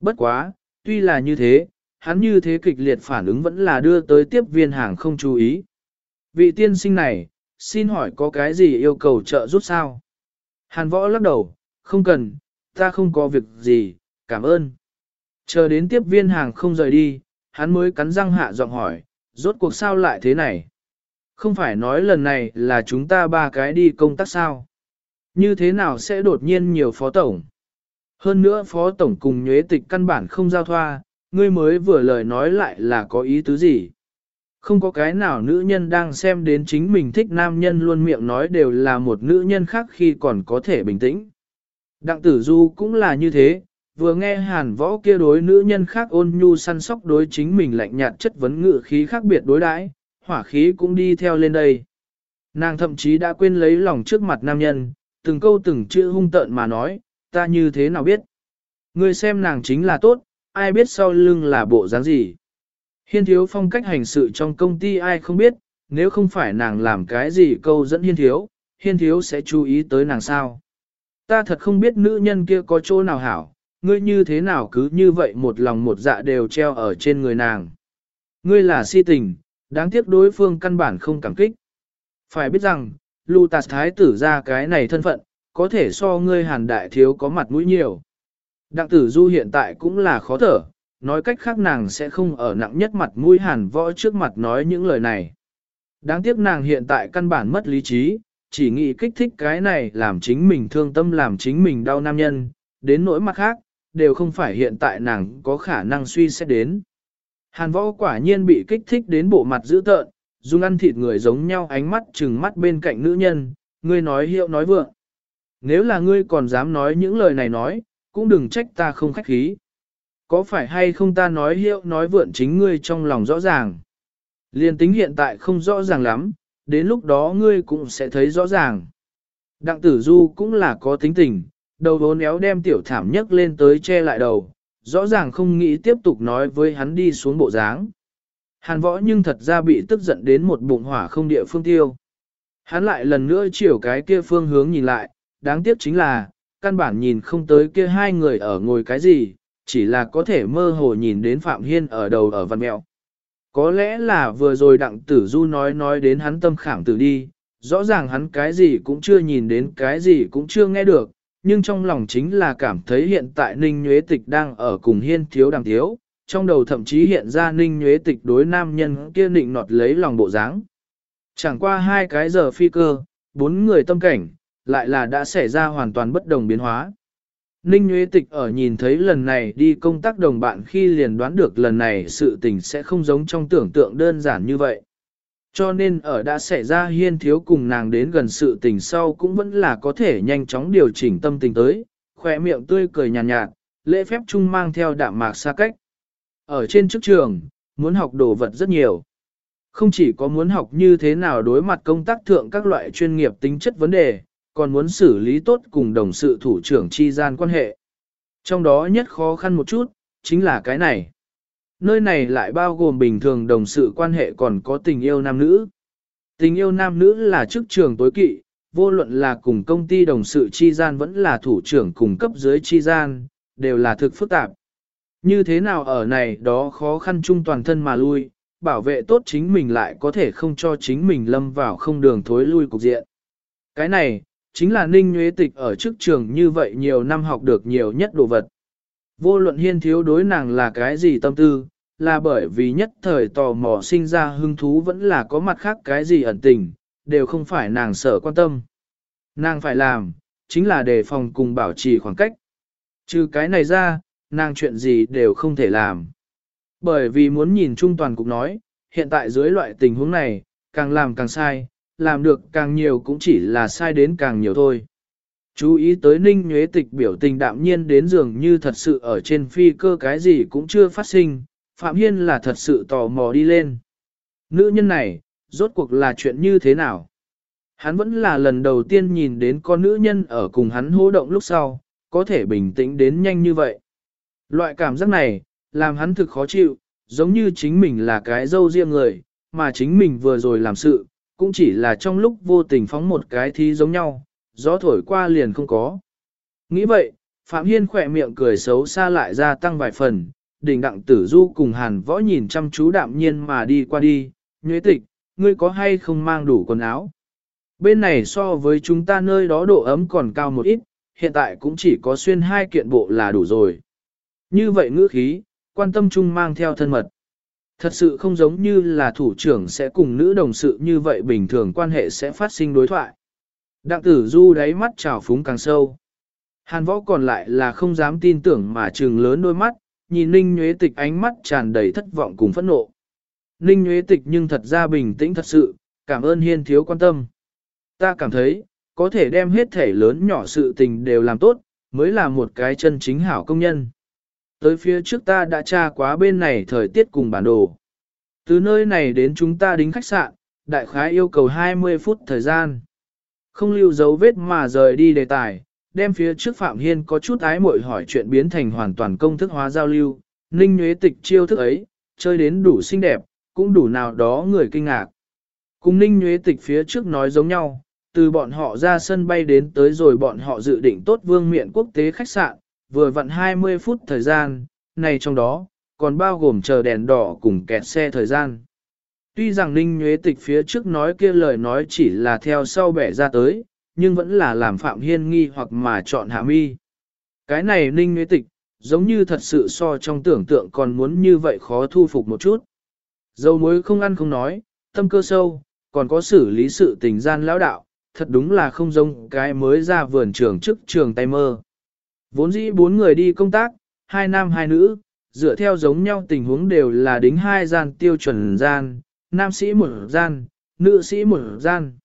Bất quá, tuy là như thế, hắn như thế kịch liệt phản ứng vẫn là đưa tới tiếp viên hàng không chú ý. Vị tiên sinh này, xin hỏi có cái gì yêu cầu trợ giúp sao? Hàn võ lắc đầu, không cần, ta không có việc gì, cảm ơn. Chờ đến tiếp viên hàng không rời đi, hắn mới cắn răng hạ giọng hỏi, rốt cuộc sao lại thế này? Không phải nói lần này là chúng ta ba cái đi công tác sao? Như thế nào sẽ đột nhiên nhiều phó tổng? Hơn nữa phó tổng cùng nhuế tịch căn bản không giao thoa, ngươi mới vừa lời nói lại là có ý tứ gì? Không có cái nào nữ nhân đang xem đến chính mình thích nam nhân luôn miệng nói đều là một nữ nhân khác khi còn có thể bình tĩnh. Đặng tử du cũng là như thế, vừa nghe hàn võ kia đối nữ nhân khác ôn nhu săn sóc đối chính mình lạnh nhạt chất vấn ngự khí khác biệt đối đãi, hỏa khí cũng đi theo lên đây. Nàng thậm chí đã quên lấy lòng trước mặt nam nhân, từng câu từng chữ hung tợn mà nói, ta như thế nào biết. Người xem nàng chính là tốt, ai biết sau lưng là bộ dáng gì. Hiên thiếu phong cách hành sự trong công ty ai không biết, nếu không phải nàng làm cái gì câu dẫn hiên thiếu, hiên thiếu sẽ chú ý tới nàng sao. Ta thật không biết nữ nhân kia có chỗ nào hảo, ngươi như thế nào cứ như vậy một lòng một dạ đều treo ở trên người nàng. Ngươi là si tình, đáng tiếc đối phương căn bản không cảm kích. Phải biết rằng, lưu tạt thái tử ra cái này thân phận, có thể so ngươi hàn đại thiếu có mặt mũi nhiều. Đặng tử du hiện tại cũng là khó thở, nói cách khác nàng sẽ không ở nặng nhất mặt mũi hàn võ trước mặt nói những lời này. Đáng tiếc nàng hiện tại căn bản mất lý trí, chỉ nghĩ kích thích cái này làm chính mình thương tâm làm chính mình đau nam nhân, đến nỗi mặt khác, đều không phải hiện tại nàng có khả năng suy xét đến. Hàn võ quả nhiên bị kích thích đến bộ mặt dữ tợn, dùng ăn thịt người giống nhau ánh mắt trừng mắt bên cạnh nữ nhân, ngươi nói hiệu nói vượng. Nếu là ngươi còn dám nói những lời này nói, cũng đừng trách ta không khách khí. Có phải hay không ta nói hiệu nói vượn chính ngươi trong lòng rõ ràng. Liên tính hiện tại không rõ ràng lắm, đến lúc đó ngươi cũng sẽ thấy rõ ràng. Đặng tử du cũng là có tính tình, đầu vốn éo đem tiểu thảm nhấc lên tới che lại đầu, rõ ràng không nghĩ tiếp tục nói với hắn đi xuống bộ dáng. Hàn võ nhưng thật ra bị tức giận đến một bụng hỏa không địa phương tiêu. Hắn lại lần nữa chiều cái kia phương hướng nhìn lại, đáng tiếc chính là, căn bản nhìn không tới kia hai người ở ngồi cái gì, chỉ là có thể mơ hồ nhìn đến Phạm Hiên ở đầu ở văn mẹo. Có lẽ là vừa rồi đặng tử du nói nói đến hắn tâm khảm tử đi, rõ ràng hắn cái gì cũng chưa nhìn đến cái gì cũng chưa nghe được, nhưng trong lòng chính là cảm thấy hiện tại Ninh Nhuế Tịch đang ở cùng hiên thiếu đằng thiếu, trong đầu thậm chí hiện ra Ninh Nhuế Tịch đối nam nhân kia định nọt lấy lòng bộ dáng. Chẳng qua hai cái giờ phi cơ, bốn người tâm cảnh, lại là đã xảy ra hoàn toàn bất đồng biến hóa. Ninh Nguyễn Tịch ở nhìn thấy lần này đi công tác đồng bạn khi liền đoán được lần này sự tình sẽ không giống trong tưởng tượng đơn giản như vậy. Cho nên ở đã xảy ra hiên thiếu cùng nàng đến gần sự tình sau cũng vẫn là có thể nhanh chóng điều chỉnh tâm tình tới, khỏe miệng tươi cười nhàn nhạt, nhạt, lễ phép chung mang theo đạm mạc xa cách. Ở trên chức trường, muốn học đồ vật rất nhiều. Không chỉ có muốn học như thế nào đối mặt công tác thượng các loại chuyên nghiệp tính chất vấn đề, còn muốn xử lý tốt cùng đồng sự thủ trưởng chi gian quan hệ. Trong đó nhất khó khăn một chút, chính là cái này. Nơi này lại bao gồm bình thường đồng sự quan hệ còn có tình yêu nam nữ. Tình yêu nam nữ là chức trường tối kỵ, vô luận là cùng công ty đồng sự chi gian vẫn là thủ trưởng cùng cấp dưới chi gian, đều là thực phức tạp. Như thế nào ở này đó khó khăn chung toàn thân mà lui, bảo vệ tốt chính mình lại có thể không cho chính mình lâm vào không đường thối lui cục diện. Cái này, chính là Ninh Nguyễn Tịch ở trước trường như vậy nhiều năm học được nhiều nhất đồ vật. Vô luận hiên thiếu đối nàng là cái gì tâm tư, là bởi vì nhất thời tò mò sinh ra hứng thú vẫn là có mặt khác cái gì ẩn tình, đều không phải nàng sợ quan tâm. Nàng phải làm, chính là đề phòng cùng bảo trì khoảng cách. Trừ cái này ra, nàng chuyện gì đều không thể làm. Bởi vì muốn nhìn trung toàn cục nói, hiện tại dưới loại tình huống này, càng làm càng sai, làm được càng nhiều cũng chỉ là sai đến càng nhiều thôi. Chú ý tới ninh nhuế tịch biểu tình đạm nhiên đến dường như thật sự ở trên phi cơ cái gì cũng chưa phát sinh, Phạm Hiên là thật sự tò mò đi lên. Nữ nhân này, rốt cuộc là chuyện như thế nào? Hắn vẫn là lần đầu tiên nhìn đến con nữ nhân ở cùng hắn hô động lúc sau, có thể bình tĩnh đến nhanh như vậy. Loại cảm giác này, làm hắn thực khó chịu, giống như chính mình là cái dâu riêng người, mà chính mình vừa rồi làm sự, cũng chỉ là trong lúc vô tình phóng một cái thi giống nhau, gió thổi qua liền không có. Nghĩ vậy, Phạm Hiên khỏe miệng cười xấu xa lại ra tăng vài phần, đỉnh đặng tử du cùng hàn võ nhìn chăm chú đạm nhiên mà đi qua đi, nhuế tịch, ngươi có hay không mang đủ quần áo? Bên này so với chúng ta nơi đó độ ấm còn cao một ít, hiện tại cũng chỉ có xuyên hai kiện bộ là đủ rồi. Như vậy ngữ khí, quan tâm chung mang theo thân mật. Thật sự không giống như là thủ trưởng sẽ cùng nữ đồng sự như vậy bình thường quan hệ sẽ phát sinh đối thoại. Đặng tử du đáy mắt trào phúng càng sâu. Hàn võ còn lại là không dám tin tưởng mà trừng lớn đôi mắt, nhìn ninh nhuế tịch ánh mắt tràn đầy thất vọng cùng phẫn nộ. Ninh Nguyễn Tịch nhưng thật ra bình tĩnh thật sự, cảm ơn hiên thiếu quan tâm. Ta cảm thấy, có thể đem hết thể lớn nhỏ sự tình đều làm tốt, mới là một cái chân chính hảo công nhân. Tới phía trước ta đã tra quá bên này thời tiết cùng bản đồ. Từ nơi này đến chúng ta đính khách sạn, đại khái yêu cầu 20 phút thời gian. Không lưu dấu vết mà rời đi đề tài, đem phía trước Phạm Hiên có chút ái muội hỏi chuyện biến thành hoàn toàn công thức hóa giao lưu, ninh nhuế tịch chiêu thức ấy, chơi đến đủ xinh đẹp, cũng đủ nào đó người kinh ngạc. Cùng ninh nhuế tịch phía trước nói giống nhau, từ bọn họ ra sân bay đến tới rồi bọn họ dự định tốt vương miện quốc tế khách sạn, vừa vặn 20 phút thời gian, này trong đó, còn bao gồm chờ đèn đỏ cùng kẹt xe thời gian. Tuy rằng Ninh Nhuế Tịch phía trước nói kia lời nói chỉ là theo sau bẻ ra tới, nhưng vẫn là làm Phạm Hiên nghi hoặc mà chọn hạ mi. Cái này Ninh Nhuế Tịch, giống như thật sự so trong tưởng tượng còn muốn như vậy khó thu phục một chút. Dâu muối không ăn không nói, tâm cơ sâu, còn có xử lý sự tình gian lão đạo, thật đúng là không giống cái mới ra vườn trường trước trường tay mơ. Vốn dĩ bốn người đi công tác, hai nam hai nữ, dựa theo giống nhau tình huống đều là đính hai gian tiêu chuẩn gian, nam sĩ một gian, nữ sĩ một gian.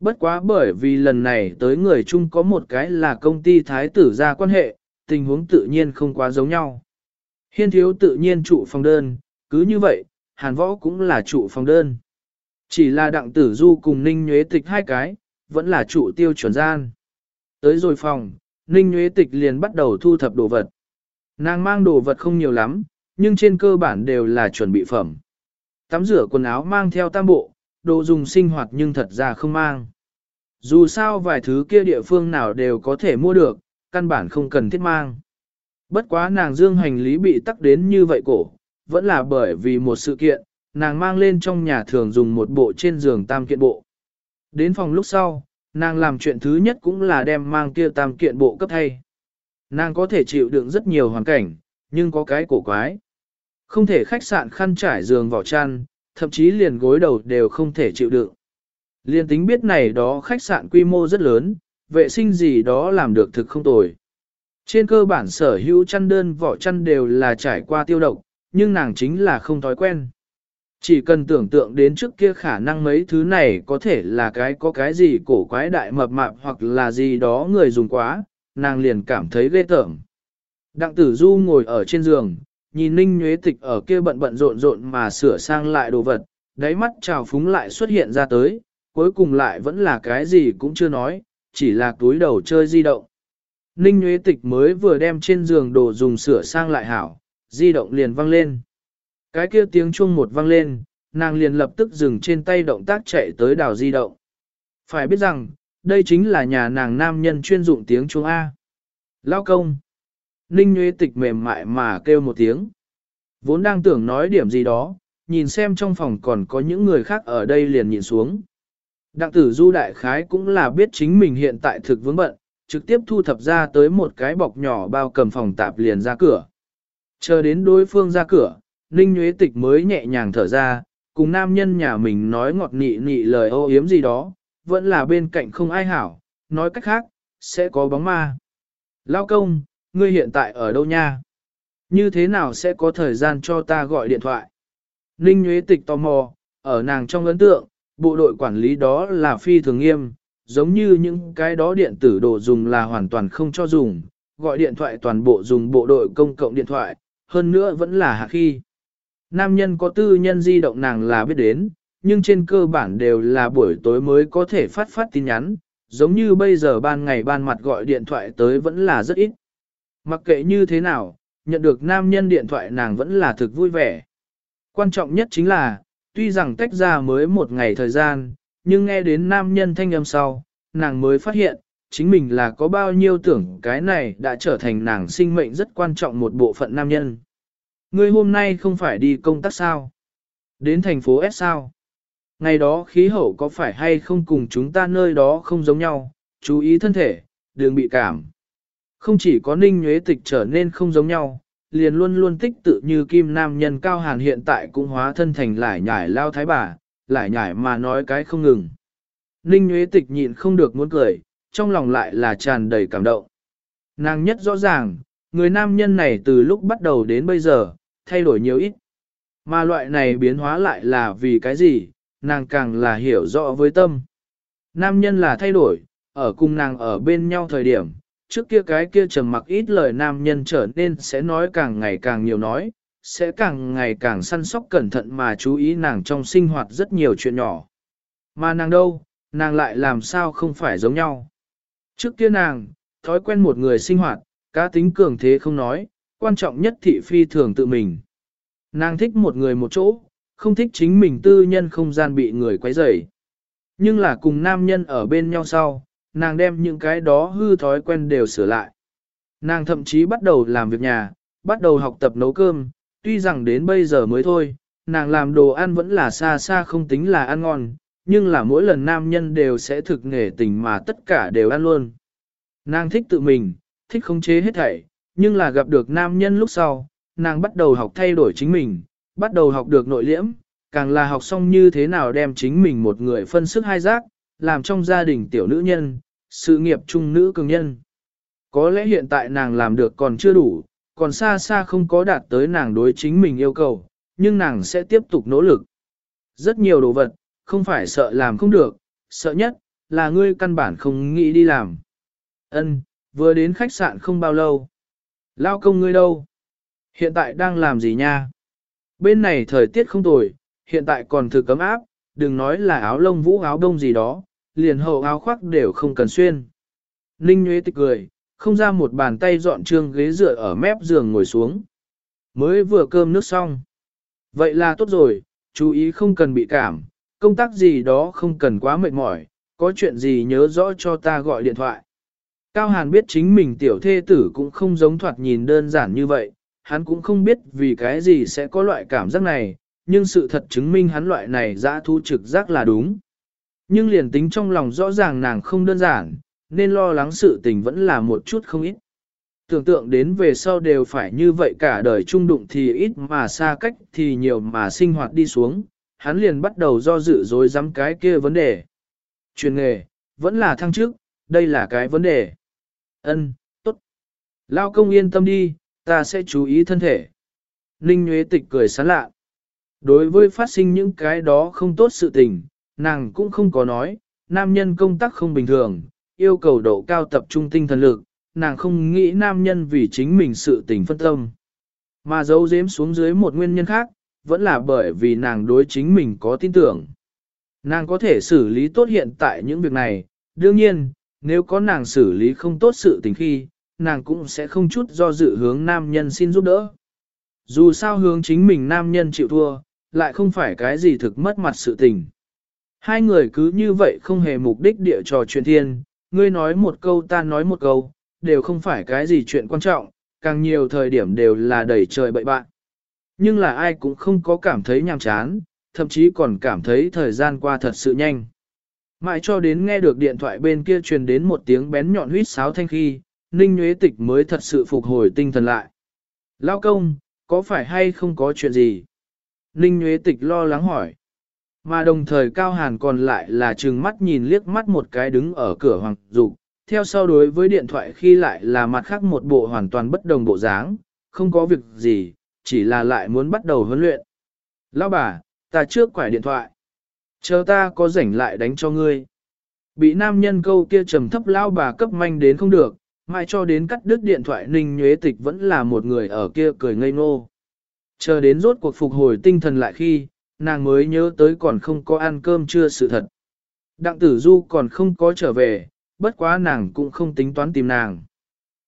Bất quá bởi vì lần này tới người chung có một cái là công ty thái tử ra quan hệ, tình huống tự nhiên không quá giống nhau. Hiên thiếu tự nhiên trụ phòng đơn, cứ như vậy, hàn võ cũng là trụ phòng đơn. Chỉ là đặng tử du cùng ninh nhuế tịch hai cái, vẫn là trụ tiêu chuẩn gian. Tới rồi phòng, ninh Nguyễn tịch liền bắt đầu thu thập đồ vật. Nàng mang đồ vật không nhiều lắm, nhưng trên cơ bản đều là chuẩn bị phẩm. Tắm rửa quần áo mang theo tam bộ, đồ dùng sinh hoạt nhưng thật ra không mang. Dù sao vài thứ kia địa phương nào đều có thể mua được, căn bản không cần thiết mang. Bất quá nàng dương hành lý bị tắc đến như vậy cổ, vẫn là bởi vì một sự kiện, nàng mang lên trong nhà thường dùng một bộ trên giường tam kiện bộ. Đến phòng lúc sau, nàng làm chuyện thứ nhất cũng là đem mang kia tam kiện bộ cấp thay. Nàng có thể chịu đựng rất nhiều hoàn cảnh, nhưng có cái cổ quái. Không thể khách sạn khăn trải giường vỏ chăn, thậm chí liền gối đầu đều không thể chịu đựng. Liên tính biết này đó khách sạn quy mô rất lớn, vệ sinh gì đó làm được thực không tồi. Trên cơ bản sở hữu chăn đơn vỏ chăn đều là trải qua tiêu độc, nhưng nàng chính là không thói quen. Chỉ cần tưởng tượng đến trước kia khả năng mấy thứ này có thể là cái có cái gì cổ quái đại mập mạp hoặc là gì đó người dùng quá, nàng liền cảm thấy ghê tởm. Đặng tử du ngồi ở trên giường, nhìn ninh nhuế tịch ở kia bận bận rộn rộn mà sửa sang lại đồ vật, đáy mắt trào phúng lại xuất hiện ra tới, cuối cùng lại vẫn là cái gì cũng chưa nói, chỉ là túi đầu chơi di động. Ninh nhuế tịch mới vừa đem trên giường đồ dùng sửa sang lại hảo, di động liền văng lên. Cái kia tiếng chuông một vang lên, nàng liền lập tức dừng trên tay động tác chạy tới đảo di động. Phải biết rằng, đây chính là nhà nàng nam nhân chuyên dụng tiếng chuông A. Lao công. Ninh Nguyễn Tịch mềm mại mà kêu một tiếng. Vốn đang tưởng nói điểm gì đó, nhìn xem trong phòng còn có những người khác ở đây liền nhìn xuống. Đặng tử du đại khái cũng là biết chính mình hiện tại thực vướng bận, trực tiếp thu thập ra tới một cái bọc nhỏ bao cầm phòng tạp liền ra cửa. Chờ đến đối phương ra cửa, Ninh Nguyễn Tịch mới nhẹ nhàng thở ra, cùng nam nhân nhà mình nói ngọt nị nị lời ô yếm gì đó, vẫn là bên cạnh không ai hảo, nói cách khác, sẽ có bóng ma. Lao công, ngươi hiện tại ở đâu nha? Như thế nào sẽ có thời gian cho ta gọi điện thoại? Ninh Nguyễn Tịch tò mò, ở nàng trong ấn tượng, bộ đội quản lý đó là phi thường nghiêm, giống như những cái đó điện tử đồ dùng là hoàn toàn không cho dùng, gọi điện thoại toàn bộ dùng bộ đội công cộng điện thoại, hơn nữa vẫn là hạ khi. Nam nhân có tư nhân di động nàng là biết đến, nhưng trên cơ bản đều là buổi tối mới có thể phát phát tin nhắn, giống như bây giờ ban ngày ban mặt gọi điện thoại tới vẫn là rất ít. Mặc kệ như thế nào, nhận được nam nhân điện thoại nàng vẫn là thực vui vẻ. Quan trọng nhất chính là, tuy rằng tách ra mới một ngày thời gian, nhưng nghe đến nam nhân thanh âm sau, nàng mới phát hiện, chính mình là có bao nhiêu tưởng cái này đã trở thành nàng sinh mệnh rất quan trọng một bộ phận nam nhân. Ngươi hôm nay không phải đi công tác sao? Đến thành phố S sao? Ngày đó khí hậu có phải hay không cùng chúng ta nơi đó không giống nhau, chú ý thân thể, đừng bị cảm. Không chỉ có ninh nhuế tịch trở nên không giống nhau, liền luôn luôn tích tự như kim nam nhân cao hàn hiện tại cũng hóa thân thành lải nhải lao thái bà, lải nhải mà nói cái không ngừng. Ninh nhuế tịch nhịn không được muốn cười, trong lòng lại là tràn đầy cảm động. Nàng nhất rõ ràng, người nam nhân này từ lúc bắt đầu đến bây giờ, thay đổi nhiều ít. Mà loại này biến hóa lại là vì cái gì, nàng càng là hiểu rõ với tâm. Nam nhân là thay đổi, ở cùng nàng ở bên nhau thời điểm, trước kia cái kia trầm mặc ít lời nam nhân trở nên sẽ nói càng ngày càng nhiều nói, sẽ càng ngày càng săn sóc cẩn thận mà chú ý nàng trong sinh hoạt rất nhiều chuyện nhỏ. Mà nàng đâu, nàng lại làm sao không phải giống nhau. Trước kia nàng, thói quen một người sinh hoạt, cá tính cường thế không nói, quan trọng nhất thị phi thường tự mình. Nàng thích một người một chỗ, không thích chính mình tư nhân không gian bị người quấy rầy. Nhưng là cùng nam nhân ở bên nhau sau, nàng đem những cái đó hư thói quen đều sửa lại. Nàng thậm chí bắt đầu làm việc nhà, bắt đầu học tập nấu cơm, tuy rằng đến bây giờ mới thôi, nàng làm đồ ăn vẫn là xa xa không tính là ăn ngon, nhưng là mỗi lần nam nhân đều sẽ thực nghề tình mà tất cả đều ăn luôn. Nàng thích tự mình, thích khống chế hết thảy, nhưng là gặp được nam nhân lúc sau, nàng bắt đầu học thay đổi chính mình, bắt đầu học được nội liễm, càng là học xong như thế nào đem chính mình một người phân sức hai giác, làm trong gia đình tiểu nữ nhân, sự nghiệp trung nữ cường nhân. Có lẽ hiện tại nàng làm được còn chưa đủ, còn xa xa không có đạt tới nàng đối chính mình yêu cầu, nhưng nàng sẽ tiếp tục nỗ lực. Rất nhiều đồ vật, không phải sợ làm không được, sợ nhất, là ngươi căn bản không nghĩ đi làm. Ân, vừa đến khách sạn không bao lâu. Lao công ngươi đâu? Hiện tại đang làm gì nha? Bên này thời tiết không tồi, hiện tại còn thử cấm áp, đừng nói là áo lông vũ áo đông gì đó, liền hậu áo khoác đều không cần xuyên. Ninh Nguyễn tịch cười, không ra một bàn tay dọn trương ghế dựa ở mép giường ngồi xuống. Mới vừa cơm nước xong. Vậy là tốt rồi, chú ý không cần bị cảm, công tác gì đó không cần quá mệt mỏi, có chuyện gì nhớ rõ cho ta gọi điện thoại. Cao Hàn biết chính mình tiểu thê tử cũng không giống thoạt nhìn đơn giản như vậy, hắn cũng không biết vì cái gì sẽ có loại cảm giác này, nhưng sự thật chứng minh hắn loại này dã thu trực giác là đúng. Nhưng liền tính trong lòng rõ ràng nàng không đơn giản, nên lo lắng sự tình vẫn là một chút không ít. Tưởng tượng đến về sau đều phải như vậy cả đời trung đụng thì ít mà xa cách thì nhiều mà sinh hoạt đi xuống, hắn liền bắt đầu do dự dối dám cái kia vấn đề. Truyền nghề, vẫn là thăng chức, đây là cái vấn đề. Ân, tốt. Lao công yên tâm đi, ta sẽ chú ý thân thể. Ninh Nguyễn Tịch cười sán lạ. Đối với phát sinh những cái đó không tốt sự tình, nàng cũng không có nói, nam nhân công tác không bình thường, yêu cầu độ cao tập trung tinh thần lực, nàng không nghĩ nam nhân vì chính mình sự tình phân tâm. Mà giấu giếm xuống dưới một nguyên nhân khác, vẫn là bởi vì nàng đối chính mình có tin tưởng. Nàng có thể xử lý tốt hiện tại những việc này, đương nhiên, nếu có nàng xử lý không tốt sự tình khi, nàng cũng sẽ không chút do dự hướng nam nhân xin giúp đỡ. Dù sao hướng chính mình nam nhân chịu thua, lại không phải cái gì thực mất mặt sự tình. Hai người cứ như vậy không hề mục đích địa trò chuyện thiên, ngươi nói một câu ta nói một câu, đều không phải cái gì chuyện quan trọng, càng nhiều thời điểm đều là đẩy trời bậy bạn. Nhưng là ai cũng không có cảm thấy nhàm chán, thậm chí còn cảm thấy thời gian qua thật sự nhanh. Mãi cho đến nghe được điện thoại bên kia truyền đến một tiếng bén nhọn huýt sáo thanh khi, Ninh Nguyễn Tịch mới thật sự phục hồi tinh thần lại. Lao công, có phải hay không có chuyện gì? Ninh Nguyễn Tịch lo lắng hỏi. Mà đồng thời Cao Hàn còn lại là trừng mắt nhìn liếc mắt một cái đứng ở cửa Hoàng Dục, theo sau đối với điện thoại khi lại là mặt khác một bộ hoàn toàn bất đồng bộ dáng, không có việc gì, chỉ là lại muốn bắt đầu huấn luyện. Lão bà, ta trước quải điện thoại. Chờ ta có rảnh lại đánh cho ngươi. Bị nam nhân câu kia trầm thấp lao bà cấp manh đến không được, mai cho đến cắt đứt điện thoại ninh nhuế tịch vẫn là một người ở kia cười ngây ngô. Chờ đến rốt cuộc phục hồi tinh thần lại khi, nàng mới nhớ tới còn không có ăn cơm chưa sự thật. Đặng tử du còn không có trở về, bất quá nàng cũng không tính toán tìm nàng.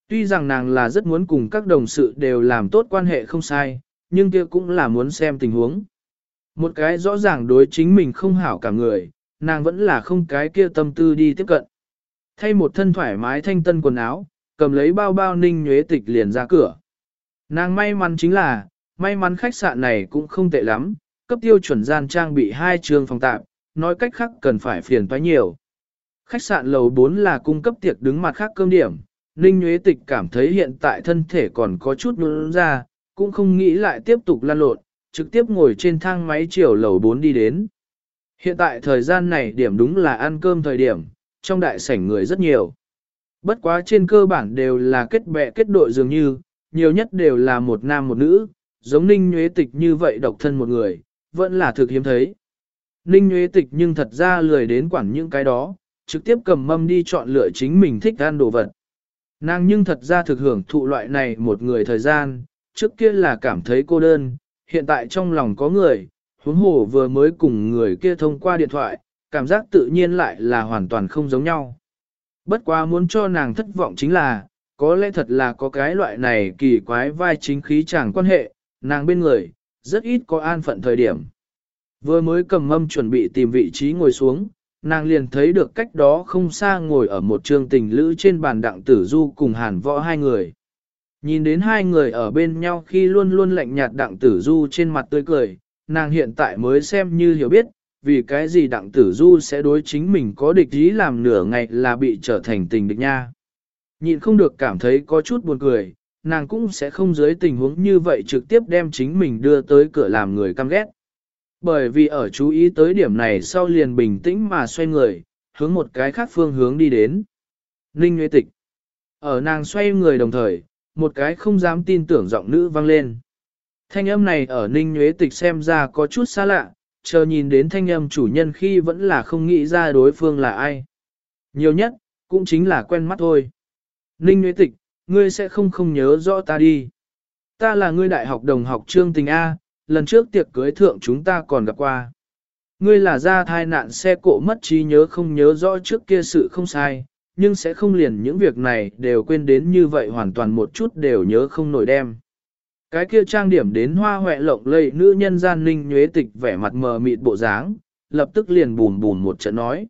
Tuy rằng nàng là rất muốn cùng các đồng sự đều làm tốt quan hệ không sai, nhưng kia cũng là muốn xem tình huống. Một cái rõ ràng đối chính mình không hảo cả người, nàng vẫn là không cái kia tâm tư đi tiếp cận. Thay một thân thoải mái thanh tân quần áo, cầm lấy bao bao ninh nhuế tịch liền ra cửa. Nàng may mắn chính là, may mắn khách sạn này cũng không tệ lắm, cấp tiêu chuẩn gian trang bị hai trường phòng tạm, nói cách khác cần phải phiền toái nhiều. Khách sạn lầu 4 là cung cấp tiệc đứng mặt khác cơm điểm, Ninh Nguyễn Tịch cảm thấy hiện tại thân thể còn có chút nôn ra, cũng không nghĩ lại tiếp tục lan lộn, trực tiếp ngồi trên thang máy chiều lầu 4 đi đến. Hiện tại thời gian này điểm đúng là ăn cơm thời điểm, trong đại sảnh người rất nhiều. Bất quá trên cơ bản đều là kết bè kết đội dường như, nhiều nhất đều là một nam một nữ, giống Ninh Nhuế Tịch như vậy độc thân một người, vẫn là thực hiếm thấy. Ninh Nhuế Tịch nhưng thật ra lười đến quản những cái đó, trực tiếp cầm mâm đi chọn lựa chính mình thích ăn đồ vật. Nàng nhưng thật ra thực hưởng thụ loại này một người thời gian, trước kia là cảm thấy cô đơn, hiện tại trong lòng có người, huống hồ vừa mới cùng người kia thông qua điện thoại, cảm giác tự nhiên lại là hoàn toàn không giống nhau. Bất quá muốn cho nàng thất vọng chính là, có lẽ thật là có cái loại này kỳ quái vai chính khí chẳng quan hệ, nàng bên người, rất ít có an phận thời điểm. Vừa mới cầm mâm chuẩn bị tìm vị trí ngồi xuống, nàng liền thấy được cách đó không xa ngồi ở một trường tình lữ trên bàn đặng tử du cùng hàn võ hai người. Nhìn đến hai người ở bên nhau khi luôn luôn lạnh nhạt đặng tử du trên mặt tươi cười, nàng hiện tại mới xem như hiểu biết, vì cái gì đặng tử du sẽ đối chính mình có địch ý làm nửa ngày là bị trở thành tình địch nha. nhìn không được cảm thấy có chút buồn cười, nàng cũng sẽ không dưới tình huống như vậy trực tiếp đem chính mình đưa tới cửa làm người căm ghét. Bởi vì ở chú ý tới điểm này sau liền bình tĩnh mà xoay người, hướng một cái khác phương hướng đi đến. Ninh Nguyễn Tịch. Ở nàng xoay người đồng thời, một cái không dám tin tưởng giọng nữ vang lên. Thanh âm này ở Ninh Nguyễn Tịch xem ra có chút xa lạ, chờ nhìn đến thanh âm chủ nhân khi vẫn là không nghĩ ra đối phương là ai. Nhiều nhất, cũng chính là quen mắt thôi. Ninh Nguyễn Tịch, ngươi sẽ không không nhớ rõ ta đi. Ta là ngươi đại học đồng học trương tình A, lần trước tiệc cưới thượng chúng ta còn gặp qua. Ngươi là ra thai nạn xe cộ mất trí nhớ không nhớ rõ trước kia sự không sai, nhưng sẽ không liền những việc này đều quên đến như vậy hoàn toàn một chút đều nhớ không nổi đem. Cái kia trang điểm đến hoa hoẹ lộng lây nữ nhân gian ninh nhuế tịch vẻ mặt mờ mịt bộ dáng, lập tức liền bùn bùn một trận nói.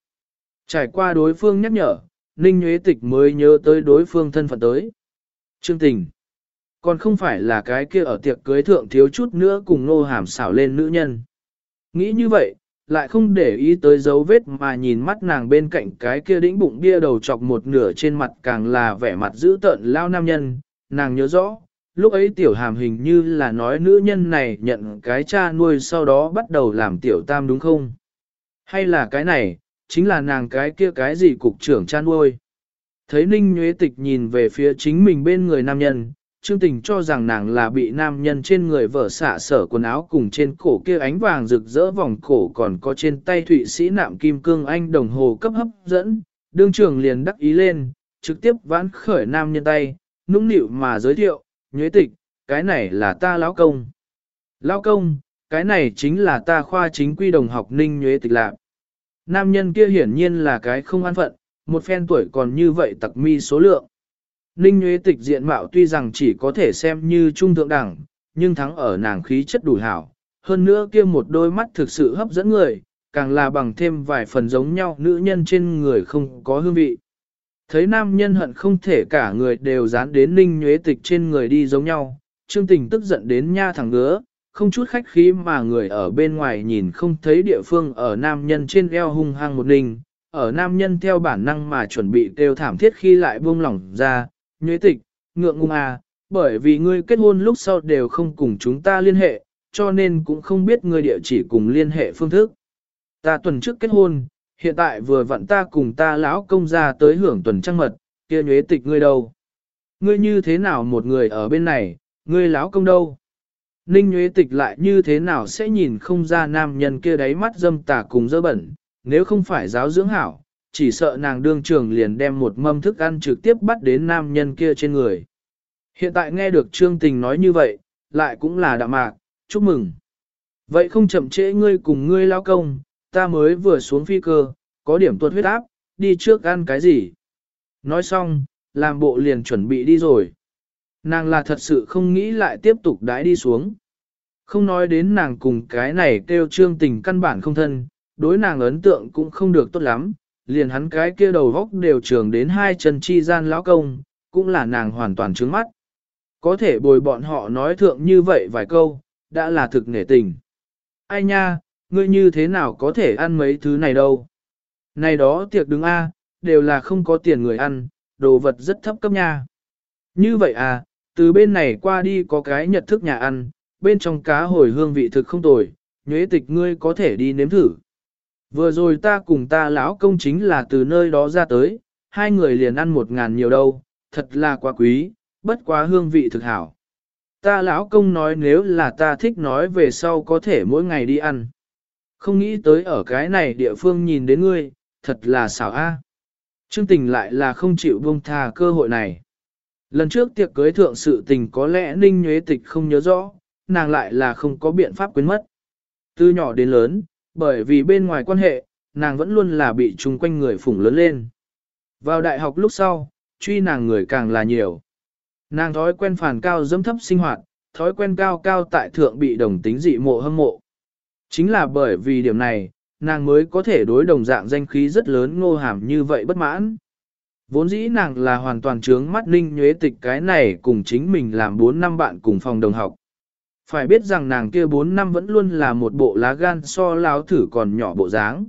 Trải qua đối phương nhắc nhở, ninh nhuế tịch mới nhớ tới đối phương thân phận tới. Trương tình. Còn không phải là cái kia ở tiệc cưới thượng thiếu chút nữa cùng nô hàm xảo lên nữ nhân. Nghĩ như vậy, lại không để ý tới dấu vết mà nhìn mắt nàng bên cạnh cái kia đĩnh bụng bia đầu chọc một nửa trên mặt càng là vẻ mặt dữ tợn lao nam nhân, nàng nhớ rõ, lúc ấy tiểu hàm hình như là nói nữ nhân này nhận cái cha nuôi sau đó bắt đầu làm tiểu tam đúng không? Hay là cái này, chính là nàng cái kia cái gì cục trưởng cha nuôi? Thấy Ninh Nhuế Tịch nhìn về phía chính mình bên người nam nhân, Trương Tình cho rằng nàng là bị nam nhân trên người vợ xả sở quần áo cùng trên cổ kia ánh vàng rực rỡ vòng cổ còn có trên tay thụy sĩ nạm kim cương anh đồng hồ cấp hấp dẫn, đương trưởng liền đắc ý lên, trực tiếp vãn khởi nam nhân tay, nũng nịu mà giới thiệu, nhuế tịch, cái này là ta lão công. Lão công, cái này chính là ta khoa chính quy đồng học ninh nhuế tịch lạc. Nam nhân kia hiển nhiên là cái không an phận, một phen tuổi còn như vậy tặc mi số lượng. Ninh Nguyễn Tịch diện mạo tuy rằng chỉ có thể xem như trung thượng đẳng, nhưng thắng ở nàng khí chất đủ hảo. Hơn nữa kia một đôi mắt thực sự hấp dẫn người, càng là bằng thêm vài phần giống nhau nữ nhân trên người không có hương vị. Thấy nam nhân hận không thể cả người đều dán đến Ninh Nguyễn Tịch trên người đi giống nhau, Trương Tình tức giận đến nha thẳng ngứa, không chút khách khí mà người ở bên ngoài nhìn không thấy địa phương ở nam nhân trên eo hung hăng một ninh, ở nam nhân theo bản năng mà chuẩn bị kêu thảm thiết khi lại buông lỏng ra, nhuế tịch, ngượng ngùng à, bởi vì ngươi kết hôn lúc sau đều không cùng chúng ta liên hệ, cho nên cũng không biết ngươi địa chỉ cùng liên hệ phương thức. Ta tuần trước kết hôn, hiện tại vừa vặn ta cùng ta lão công ra tới hưởng tuần trăng mật, kia nhuế tịch ngươi đâu? Ngươi như thế nào một người ở bên này, ngươi lão công đâu? Ninh nhuế tịch lại như thế nào sẽ nhìn không ra nam nhân kia đáy mắt dâm tà cùng dơ bẩn, nếu không phải giáo dưỡng hảo, chỉ sợ nàng đương trường liền đem một mâm thức ăn trực tiếp bắt đến nam nhân kia trên người. Hiện tại nghe được Trương Tình nói như vậy, lại cũng là đạm mạc, chúc mừng. Vậy không chậm trễ ngươi cùng ngươi lao công, ta mới vừa xuống phi cơ, có điểm tuột huyết áp, đi trước ăn cái gì. Nói xong, làm bộ liền chuẩn bị đi rồi. Nàng là thật sự không nghĩ lại tiếp tục đái đi xuống. Không nói đến nàng cùng cái này kêu trương tình căn bản không thân, đối nàng ấn tượng cũng không được tốt lắm, liền hắn cái kia đầu vóc đều trường đến hai chân chi gian lão công, cũng là nàng hoàn toàn trướng mắt. Có thể bồi bọn họ nói thượng như vậy vài câu, đã là thực nể tình. Ai nha, ngươi như thế nào có thể ăn mấy thứ này đâu? Này đó tiệc đứng A, đều là không có tiền người ăn, đồ vật rất thấp cấp nha. Như vậy à, từ bên này qua đi có cái nhật thức nhà ăn, bên trong cá hồi hương vị thực không tồi, nhuế tịch ngươi có thể đi nếm thử. Vừa rồi ta cùng ta lão công chính là từ nơi đó ra tới, hai người liền ăn một ngàn nhiều đâu, thật là quá quý, bất quá hương vị thực hảo. Ta lão công nói nếu là ta thích nói về sau có thể mỗi ngày đi ăn. Không nghĩ tới ở cái này địa phương nhìn đến ngươi, thật là xảo a. Trương tình lại là không chịu buông tha cơ hội này. Lần trước tiệc cưới thượng sự tình có lẽ ninh nhuế tịch không nhớ rõ, nàng lại là không có biện pháp quên mất. Từ nhỏ đến lớn, bởi vì bên ngoài quan hệ, nàng vẫn luôn là bị chung quanh người phủng lớn lên. Vào đại học lúc sau, truy nàng người càng là nhiều. Nàng thói quen phản cao dâm thấp sinh hoạt, thói quen cao cao tại thượng bị đồng tính dị mộ hâm mộ. Chính là bởi vì điểm này, nàng mới có thể đối đồng dạng danh khí rất lớn ngô hàm như vậy bất mãn. Vốn dĩ nàng là hoàn toàn trướng mắt ninh nhuế tịch cái này cùng chính mình làm 4 năm bạn cùng phòng đồng học. Phải biết rằng nàng kia 4 năm vẫn luôn là một bộ lá gan so láo thử còn nhỏ bộ dáng.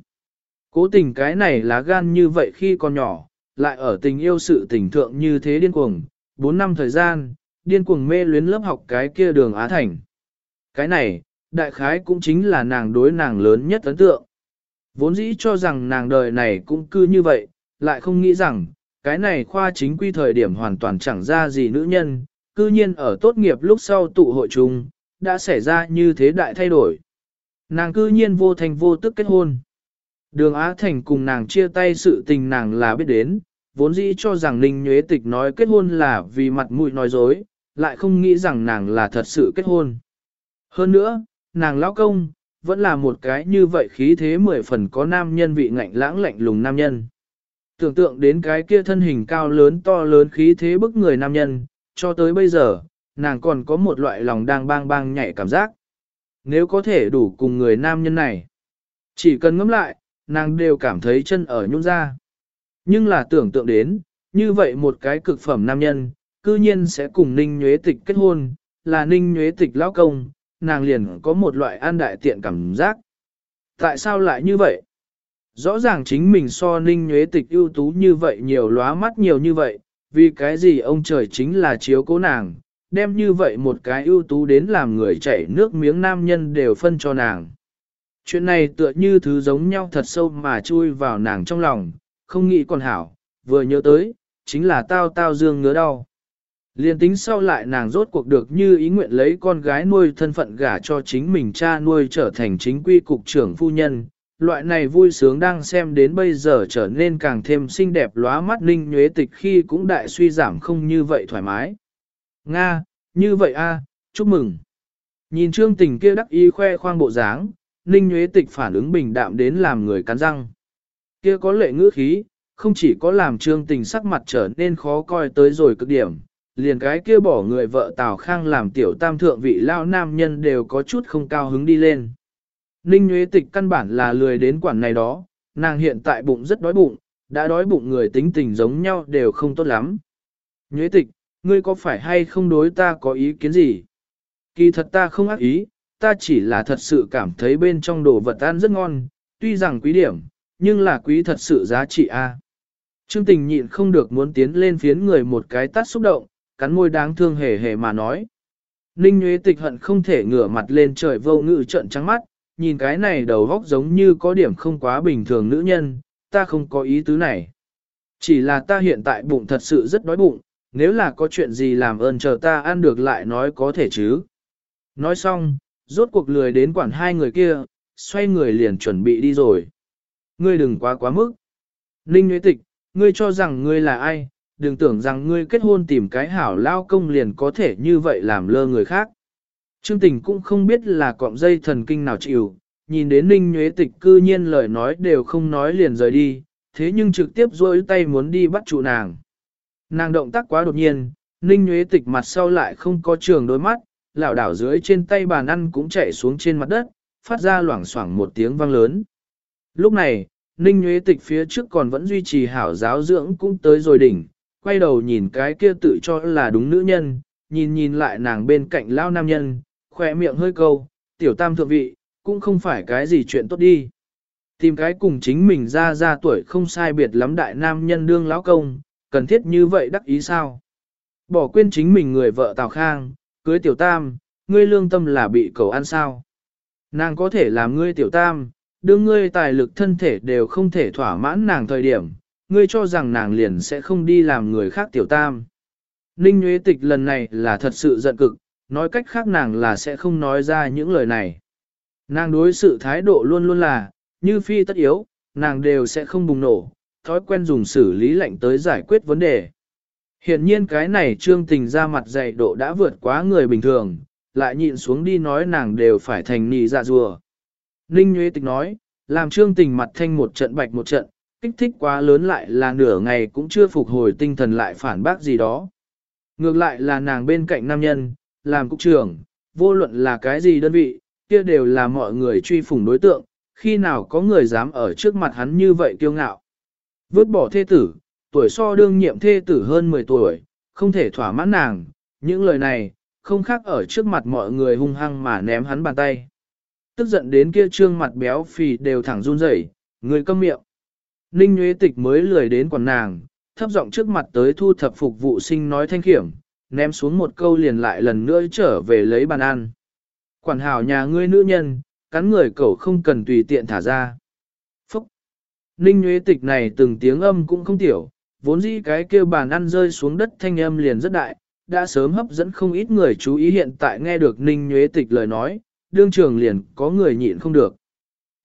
Cố tình cái này lá gan như vậy khi còn nhỏ, lại ở tình yêu sự tình thượng như thế điên cuồng, 4 năm thời gian, điên cuồng mê luyến lớp học cái kia đường Á Thành. Cái này, đại khái cũng chính là nàng đối nàng lớn nhất ấn tượng. Vốn dĩ cho rằng nàng đời này cũng cư như vậy, lại không nghĩ rằng, cái này khoa chính quy thời điểm hoàn toàn chẳng ra gì nữ nhân, cư nhiên ở tốt nghiệp lúc sau tụ hội chung, đã xảy ra như thế đại thay đổi. Nàng cư nhiên vô thành vô tức kết hôn. Đường Á Thành cùng nàng chia tay sự tình nàng là biết đến, vốn dĩ cho rằng Ninh Nhuế Tịch nói kết hôn là vì mặt mũi nói dối, lại không nghĩ rằng nàng là thật sự kết hôn. Hơn nữa, nàng lão công, vẫn là một cái như vậy khí thế mười phần có nam nhân vị ngạnh lãng lạnh lùng nam nhân. Tưởng tượng đến cái kia thân hình cao lớn to lớn khí thế bức người nam nhân, cho tới bây giờ, nàng còn có một loại lòng đang bang bang nhảy cảm giác. Nếu có thể đủ cùng người nam nhân này, chỉ cần ngẫm lại, nàng đều cảm thấy chân ở nhún ra. Nhưng là tưởng tượng đến, như vậy một cái cực phẩm nam nhân, cư nhiên sẽ cùng Ninh Nhuế Tịch kết hôn, là Ninh Nhuế Tịch lão công, nàng liền có một loại an đại tiện cảm giác. Tại sao lại như vậy? Rõ ràng chính mình so Ninh Nhuế Tịch ưu tú như vậy nhiều lóa mắt nhiều như vậy, vì cái gì ông trời chính là chiếu cố nàng, đem như vậy một cái ưu tú đến làm người chảy nước miếng nam nhân đều phân cho nàng. Chuyện này tựa như thứ giống nhau thật sâu mà chui vào nàng trong lòng, không nghĩ còn hảo, vừa nhớ tới, chính là tao tao dương ngứa đau. Liên tính sau lại nàng rốt cuộc được như ý nguyện lấy con gái nuôi thân phận gả cho chính mình cha nuôi trở thành chính quy cục trưởng phu nhân. Loại này vui sướng đang xem đến bây giờ trở nên càng thêm xinh đẹp lóa mắt ninh nhuế tịch khi cũng đại suy giảm không như vậy thoải mái. Nga, như vậy a, chúc mừng. Nhìn trương tình kia đắc ý khoe khoang bộ dáng, ninh nhuế tịch phản ứng bình đạm đến làm người cắn răng. Kia có lệ ngữ khí, không chỉ có làm trương tình sắc mặt trở nên khó coi tới rồi cực điểm, liền cái kia bỏ người vợ Tào Khang làm tiểu tam thượng vị lao nam nhân đều có chút không cao hứng đi lên. Ninh Nguyễn Tịch căn bản là lười đến quản này đó, nàng hiện tại bụng rất đói bụng, đã đói bụng người tính tình giống nhau đều không tốt lắm. Nguyễn Tịch, ngươi có phải hay không đối ta có ý kiến gì? Kỳ thật ta không ác ý, ta chỉ là thật sự cảm thấy bên trong đồ vật ăn rất ngon, tuy rằng quý điểm, nhưng là quý thật sự giá trị a. Trương tình nhịn không được muốn tiến lên phiến người một cái tát xúc động, cắn môi đáng thương hề hề mà nói. Ninh Nguyễn Tịch hận không thể ngửa mặt lên trời vô ngự trận trắng mắt, nhìn cái này đầu góc giống như có điểm không quá bình thường nữ nhân, ta không có ý tứ này. Chỉ là ta hiện tại bụng thật sự rất đói bụng, nếu là có chuyện gì làm ơn chờ ta ăn được lại nói có thể chứ. Nói xong, rốt cuộc lười đến quản hai người kia, xoay người liền chuẩn bị đi rồi. Ngươi đừng quá quá mức. Ninh Nguyễn Tịch, ngươi cho rằng ngươi là ai, đừng tưởng rằng ngươi kết hôn tìm cái hảo lao công liền có thể như vậy làm lơ người khác. Trương tình cũng không biết là cọng dây thần kinh nào chịu, nhìn đến ninh nhuế tịch cư nhiên lời nói đều không nói liền rời đi, thế nhưng trực tiếp rôi tay muốn đi bắt trụ nàng. Nàng động tác quá đột nhiên, ninh nhuế tịch mặt sau lại không có trường đôi mắt, lảo đảo dưới trên tay bàn ăn cũng chạy xuống trên mặt đất, phát ra loảng xoảng một tiếng vang lớn. Lúc này, ninh nhuế tịch phía trước còn vẫn duy trì hảo giáo dưỡng cũng tới rồi đỉnh, quay đầu nhìn cái kia tự cho là đúng nữ nhân, nhìn nhìn lại nàng bên cạnh lao nam nhân, khỏe miệng hơi câu, tiểu tam thượng vị, cũng không phải cái gì chuyện tốt đi. Tìm cái cùng chính mình ra ra tuổi không sai biệt lắm đại nam nhân đương lão công, cần thiết như vậy đắc ý sao? Bỏ quên chính mình người vợ Tào Khang, cưới tiểu tam, ngươi lương tâm là bị cầu ăn sao? Nàng có thể làm ngươi tiểu tam, đương ngươi tài lực thân thể đều không thể thỏa mãn nàng thời điểm, ngươi cho rằng nàng liền sẽ không đi làm người khác tiểu tam. Ninh Nguyễn Tịch lần này là thật sự giận cực, nói cách khác nàng là sẽ không nói ra những lời này. Nàng đối sự thái độ luôn luôn là, như phi tất yếu, nàng đều sẽ không bùng nổ, thói quen dùng xử lý lệnh tới giải quyết vấn đề. Hiện nhiên cái này trương tình ra mặt dày độ đã vượt quá người bình thường, lại nhịn xuống đi nói nàng đều phải thành nì dạ rùa. Ninh Nguyễn Tịch nói, làm trương tình mặt thanh một trận bạch một trận, kích thích quá lớn lại là nửa ngày cũng chưa phục hồi tinh thần lại phản bác gì đó. Ngược lại là nàng bên cạnh nam nhân, làm cục trưởng, vô luận là cái gì đơn vị, kia đều là mọi người truy phủng đối tượng, khi nào có người dám ở trước mặt hắn như vậy kiêu ngạo. Vứt bỏ thê tử, tuổi so đương nhiệm thê tử hơn 10 tuổi, không thể thỏa mãn nàng, những lời này, không khác ở trước mặt mọi người hung hăng mà ném hắn bàn tay. Tức giận đến kia trương mặt béo phì đều thẳng run rẩy, người câm miệng. Ninh Nguyễn Tịch mới lười đến quản nàng, thấp giọng trước mặt tới thu thập phục vụ sinh nói thanh khiểm, ném xuống một câu liền lại lần nữa trở về lấy bàn ăn. Quản hảo nhà ngươi nữ nhân, cắn người cậu không cần tùy tiện thả ra. Ninh Nguyễn Tịch này từng tiếng âm cũng không tiểu, vốn dĩ cái kêu bàn ăn rơi xuống đất thanh âm liền rất đại, đã sớm hấp dẫn không ít người chú ý hiện tại nghe được Ninh Nguyễn Tịch lời nói, đương trường liền có người nhịn không được.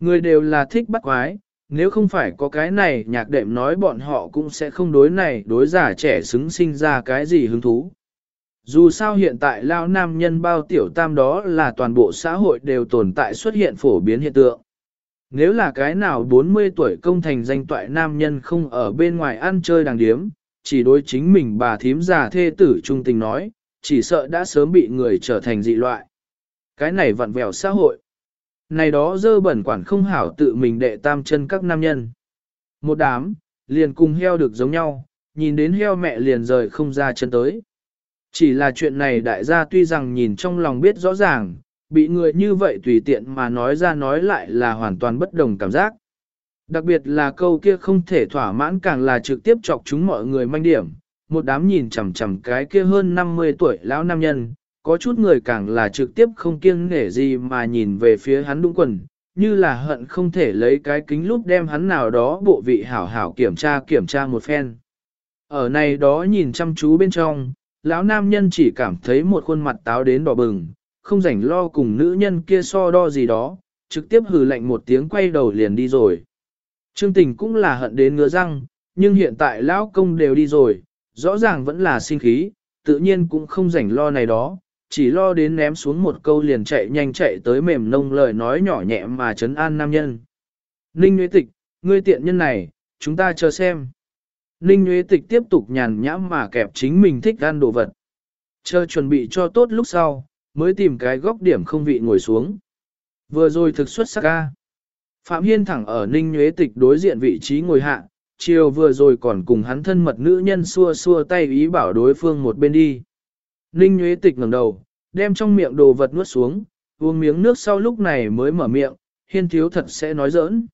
Người đều là thích bắt quái, nếu không phải có cái này nhạc đệm nói bọn họ cũng sẽ không đối này đối giả trẻ xứng sinh ra cái gì hứng thú. Dù sao hiện tại lao nam nhân bao tiểu tam đó là toàn bộ xã hội đều tồn tại xuất hiện phổ biến hiện tượng. Nếu là cái nào 40 tuổi công thành danh toại nam nhân không ở bên ngoài ăn chơi đàng điếm, chỉ đối chính mình bà thím già thê tử trung tình nói, chỉ sợ đã sớm bị người trở thành dị loại. Cái này vặn vẹo xã hội. Này đó dơ bẩn quản không hảo tự mình đệ tam chân các nam nhân. Một đám, liền cùng heo được giống nhau, nhìn đến heo mẹ liền rời không ra chân tới. Chỉ là chuyện này đại gia tuy rằng nhìn trong lòng biết rõ ràng, bị người như vậy tùy tiện mà nói ra nói lại là hoàn toàn bất đồng cảm giác. Đặc biệt là câu kia không thể thỏa mãn càng là trực tiếp chọc chúng mọi người manh điểm, một đám nhìn chằm chằm cái kia hơn 50 tuổi lão nam nhân, có chút người càng là trực tiếp không kiêng nể gì mà nhìn về phía hắn đúng quần, như là hận không thể lấy cái kính lúp đem hắn nào đó bộ vị hảo hảo kiểm tra kiểm tra một phen. Ở này đó nhìn chăm chú bên trong, lão nam nhân chỉ cảm thấy một khuôn mặt táo đến đỏ bừng, không rảnh lo cùng nữ nhân kia so đo gì đó, trực tiếp hừ lạnh một tiếng quay đầu liền đi rồi. Trương tình cũng là hận đến ngứa răng, nhưng hiện tại lão công đều đi rồi, rõ ràng vẫn là sinh khí, tự nhiên cũng không rảnh lo này đó, chỉ lo đến ném xuống một câu liền chạy nhanh chạy tới mềm nông lời nói nhỏ nhẹ mà trấn an nam nhân. Ninh Nguyễn Tịch, ngươi tiện nhân này, chúng ta chờ xem. Ninh Nguyễn Tịch tiếp tục nhàn nhãm mà kẹp chính mình thích ăn đồ vật. Chờ chuẩn bị cho tốt lúc sau, mới tìm cái góc điểm không vị ngồi xuống. Vừa rồi thực xuất sắc ca. Phạm Hiên thẳng ở Ninh Nhuế Tịch đối diện vị trí ngồi hạ, chiều vừa rồi còn cùng hắn thân mật nữ nhân xua xua tay ý bảo đối phương một bên đi. Ninh Nhuế Tịch ngẩng đầu, đem trong miệng đồ vật nuốt xuống, uống miếng nước sau lúc này mới mở miệng, hiên thiếu thật sẽ nói giỡn.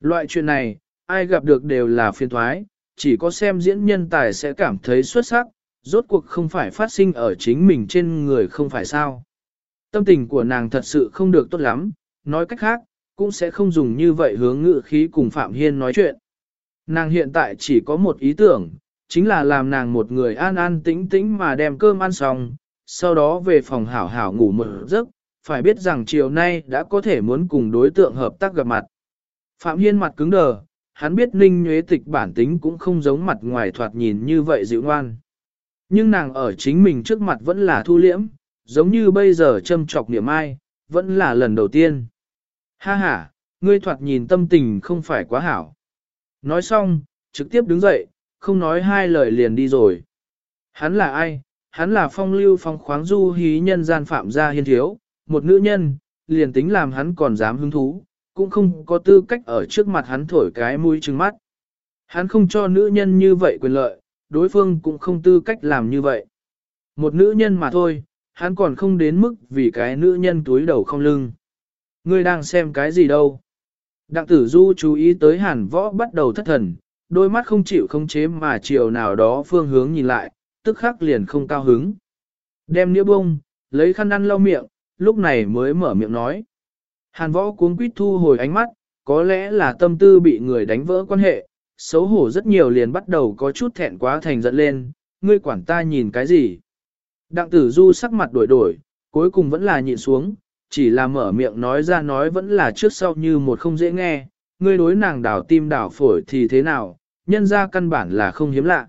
Loại chuyện này, ai gặp được đều là phiền thoái, chỉ có xem diễn nhân tài sẽ cảm thấy xuất sắc, rốt cuộc không phải phát sinh ở chính mình trên người không phải sao. Tâm tình của nàng thật sự không được tốt lắm, nói cách khác, cũng sẽ không dùng như vậy hướng ngự khí cùng Phạm Hiên nói chuyện. Nàng hiện tại chỉ có một ý tưởng, chính là làm nàng một người an an tĩnh tĩnh mà đem cơm ăn xong, sau đó về phòng hảo hảo ngủ một giấc, phải biết rằng chiều nay đã có thể muốn cùng đối tượng hợp tác gặp mặt. Phạm Hiên mặt cứng đờ, hắn biết Ninh Nhuế Tịch bản tính cũng không giống mặt ngoài thoạt nhìn như vậy dịu ngoan. Nhưng nàng ở chính mình trước mặt vẫn là thu liễm, giống như bây giờ châm trọc niệm ai, vẫn là lần đầu tiên. Ha ha, ngươi thoạt nhìn tâm tình không phải quá hảo. Nói xong, trực tiếp đứng dậy, không nói hai lời liền đi rồi. Hắn là ai? Hắn là phong lưu phong khoáng du hí nhân gian phạm gia hiên thiếu, một nữ nhân, liền tính làm hắn còn dám hứng thú, cũng không có tư cách ở trước mặt hắn thổi cái mũi trừng mắt. Hắn không cho nữ nhân như vậy quyền lợi, đối phương cũng không tư cách làm như vậy. Một nữ nhân mà thôi, hắn còn không đến mức vì cái nữ nhân túi đầu không lưng. Ngươi đang xem cái gì đâu? Đặng tử du chú ý tới hàn võ bắt đầu thất thần, đôi mắt không chịu không chế mà chiều nào đó phương hướng nhìn lại, tức khắc liền không cao hứng. Đem nĩa bông, lấy khăn ăn lau miệng, lúc này mới mở miệng nói. Hàn võ cuống quýt thu hồi ánh mắt, có lẽ là tâm tư bị người đánh vỡ quan hệ, xấu hổ rất nhiều liền bắt đầu có chút thẹn quá thành giận lên, ngươi quản ta nhìn cái gì. Đặng tử du sắc mặt đổi đổi, cuối cùng vẫn là nhịn xuống, chỉ là mở miệng nói ra nói vẫn là trước sau như một không dễ nghe, ngươi đối nàng đảo tim đảo phổi thì thế nào, nhân ra căn bản là không hiếm lạ.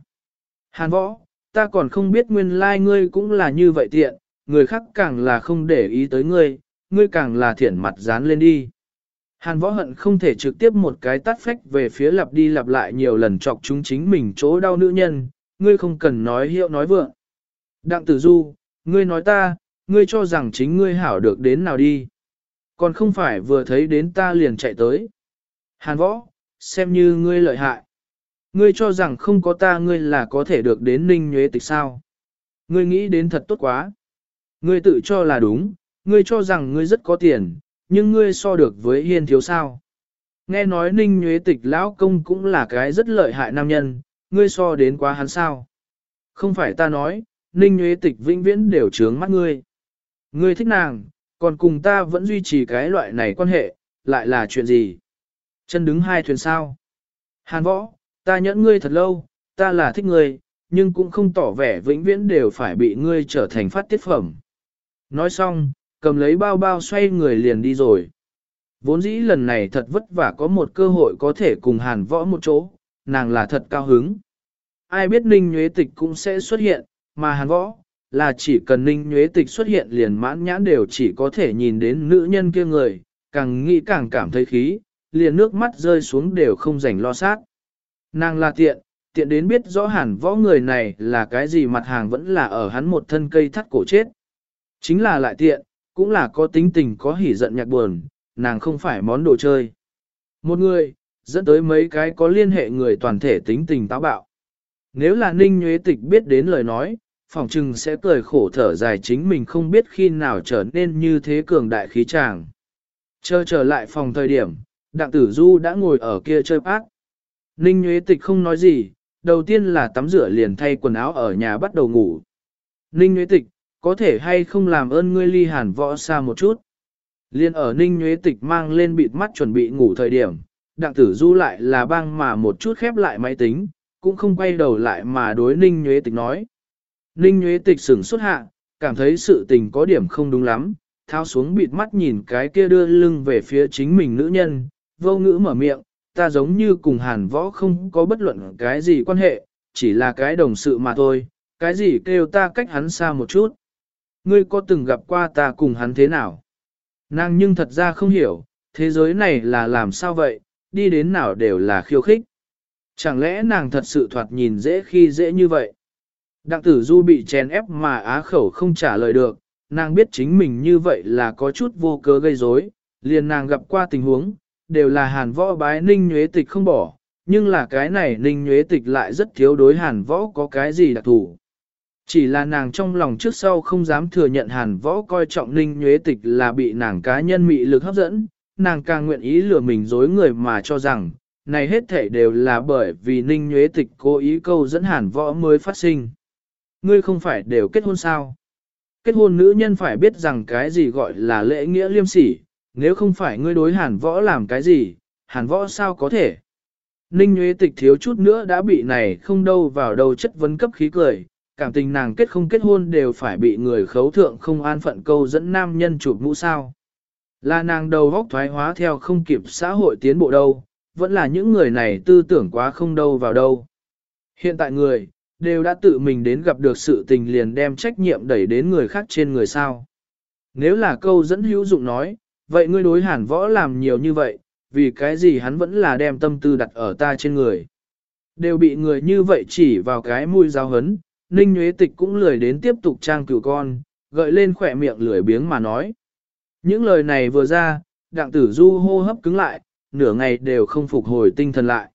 Hàn võ, ta còn không biết nguyên lai like ngươi cũng là như vậy tiện, người khác càng là không để ý tới ngươi, ngươi càng là thiển mặt dán lên đi. Hàn võ hận không thể trực tiếp một cái tát phách về phía lặp đi lặp lại nhiều lần chọc chúng chính mình chỗ đau nữ nhân, ngươi không cần nói hiệu nói vượng. Đặng tử du, ngươi nói ta, ngươi cho rằng chính ngươi hảo được đến nào đi. Còn không phải vừa thấy đến ta liền chạy tới. Hàn võ, xem như ngươi lợi hại. Ngươi cho rằng không có ta ngươi là có thể được đến ninh nhuế tịch sao. Ngươi nghĩ đến thật tốt quá. Ngươi tự cho là đúng, ngươi cho rằng ngươi rất có tiền, nhưng ngươi so được với hiên thiếu sao. Nghe nói ninh nhuế tịch lão công cũng là cái rất lợi hại nam nhân, ngươi so đến quá hắn sao. Không phải ta nói, ninh nhuế tịch vĩnh viễn đều trướng mắt ngươi. Ngươi thích nàng, còn cùng ta vẫn duy trì cái loại này quan hệ, lại là chuyện gì? Chân đứng hai thuyền sao? Hàn võ, ta nhẫn ngươi thật lâu, ta là thích ngươi, nhưng cũng không tỏ vẻ vĩnh viễn đều phải bị ngươi trở thành phát tiết phẩm. Nói xong, cầm lấy bao bao xoay người liền đi rồi. Vốn dĩ lần này thật vất vả có một cơ hội có thể cùng hàn võ một chỗ, nàng là thật cao hứng. Ai biết ninh nhuế tịch cũng sẽ xuất hiện, mà hàn võ, là chỉ cần ninh nhuế tịch xuất hiện liền mãn nhãn đều chỉ có thể nhìn đến nữ nhân kia người, càng nghĩ càng cảm thấy khí, liền nước mắt rơi xuống đều không rảnh lo sát. Nàng là tiện, tiện đến biết rõ hẳn võ người này là cái gì mặt hàng vẫn là ở hắn một thân cây thắt cổ chết. Chính là lại tiện, cũng là có tính tình có hỉ giận nhạc buồn, nàng không phải món đồ chơi. Một người, dẫn tới mấy cái có liên hệ người toàn thể tính tình táo bạo. Nếu là ninh nhuế tịch biết đến lời nói, phòng trừng sẽ cười khổ thở dài chính mình không biết khi nào trở nên như thế cường đại khí tràng. Chờ trở lại phòng thời điểm, đặng tử du đã ngồi ở kia chơi bác. Ninh Nguyễn Tịch không nói gì, đầu tiên là tắm rửa liền thay quần áo ở nhà bắt đầu ngủ. Ninh Nguyễn Tịch, có thể hay không làm ơn ngươi ly hàn võ xa một chút. Liên ở Ninh nhuế Tịch mang lên bịt mắt chuẩn bị ngủ thời điểm, đặng tử du lại là băng mà một chút khép lại máy tính, cũng không quay đầu lại mà đối Ninh nhuế Tịch nói. Ninh nhuế Tịch sửng xuất hạ, cảm thấy sự tình có điểm không đúng lắm, thao xuống bịt mắt nhìn cái kia đưa lưng về phía chính mình nữ nhân, vô ngữ mở miệng, ta giống như cùng hàn võ không có bất luận cái gì quan hệ, chỉ là cái đồng sự mà thôi, cái gì kêu ta cách hắn xa một chút. Ngươi có từng gặp qua ta cùng hắn thế nào? Nàng nhưng thật ra không hiểu, thế giới này là làm sao vậy, đi đến nào đều là khiêu khích. Chẳng lẽ nàng thật sự thoạt nhìn dễ khi dễ như vậy? Đặng tử du bị chèn ép mà á khẩu không trả lời được, nàng biết chính mình như vậy là có chút vô cớ gây rối, liền nàng gặp qua tình huống, đều là hàn võ bái ninh nhuế tịch không bỏ, nhưng là cái này ninh nhuế tịch lại rất thiếu đối hàn võ có cái gì đặc thù. Chỉ là nàng trong lòng trước sau không dám thừa nhận hàn võ coi trọng ninh nhuế tịch là bị nàng cá nhân mị lực hấp dẫn, nàng càng nguyện ý lừa mình dối người mà cho rằng, này hết thể đều là bởi vì ninh nhuế tịch cố ý câu dẫn hàn võ mới phát sinh. Ngươi không phải đều kết hôn sao? Kết hôn nữ nhân phải biết rằng cái gì gọi là lễ nghĩa liêm sỉ, nếu không phải ngươi đối hàn võ làm cái gì, hàn võ sao có thể? Ninh nhuế Tịch thiếu chút nữa đã bị này không đâu vào đâu chất vấn cấp khí cười, cảm tình nàng kết không kết hôn đều phải bị người khấu thượng không an phận câu dẫn nam nhân chụp mũ sao. Là nàng đầu góc thoái hóa theo không kịp xã hội tiến bộ đâu, vẫn là những người này tư tưởng quá không đâu vào đâu. Hiện tại người, đều đã tự mình đến gặp được sự tình liền đem trách nhiệm đẩy đến người khác trên người sao. Nếu là câu dẫn hữu dụng nói, vậy ngươi đối hàn võ làm nhiều như vậy, vì cái gì hắn vẫn là đem tâm tư đặt ở ta trên người. Đều bị người như vậy chỉ vào cái mũi giáo hấn, Ninh Nguyễn Tịch cũng lười đến tiếp tục trang cửu con, gợi lên khỏe miệng lười biếng mà nói. Những lời này vừa ra, đặng tử du hô hấp cứng lại, nửa ngày đều không phục hồi tinh thần lại.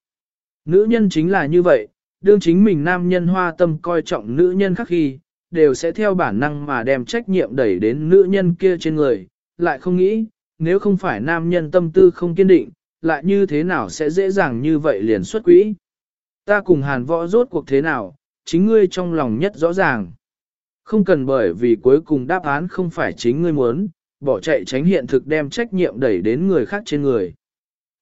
Nữ nhân chính là như vậy, đương chính mình nam nhân hoa tâm coi trọng nữ nhân khác khi, đều sẽ theo bản năng mà đem trách nhiệm đẩy đến nữ nhân kia trên người, lại không nghĩ, nếu không phải nam nhân tâm tư không kiên định, lại như thế nào sẽ dễ dàng như vậy liền xuất quỹ. Ta cùng hàn võ rốt cuộc thế nào, chính ngươi trong lòng nhất rõ ràng. Không cần bởi vì cuối cùng đáp án không phải chính ngươi muốn, bỏ chạy tránh hiện thực đem trách nhiệm đẩy đến người khác trên người.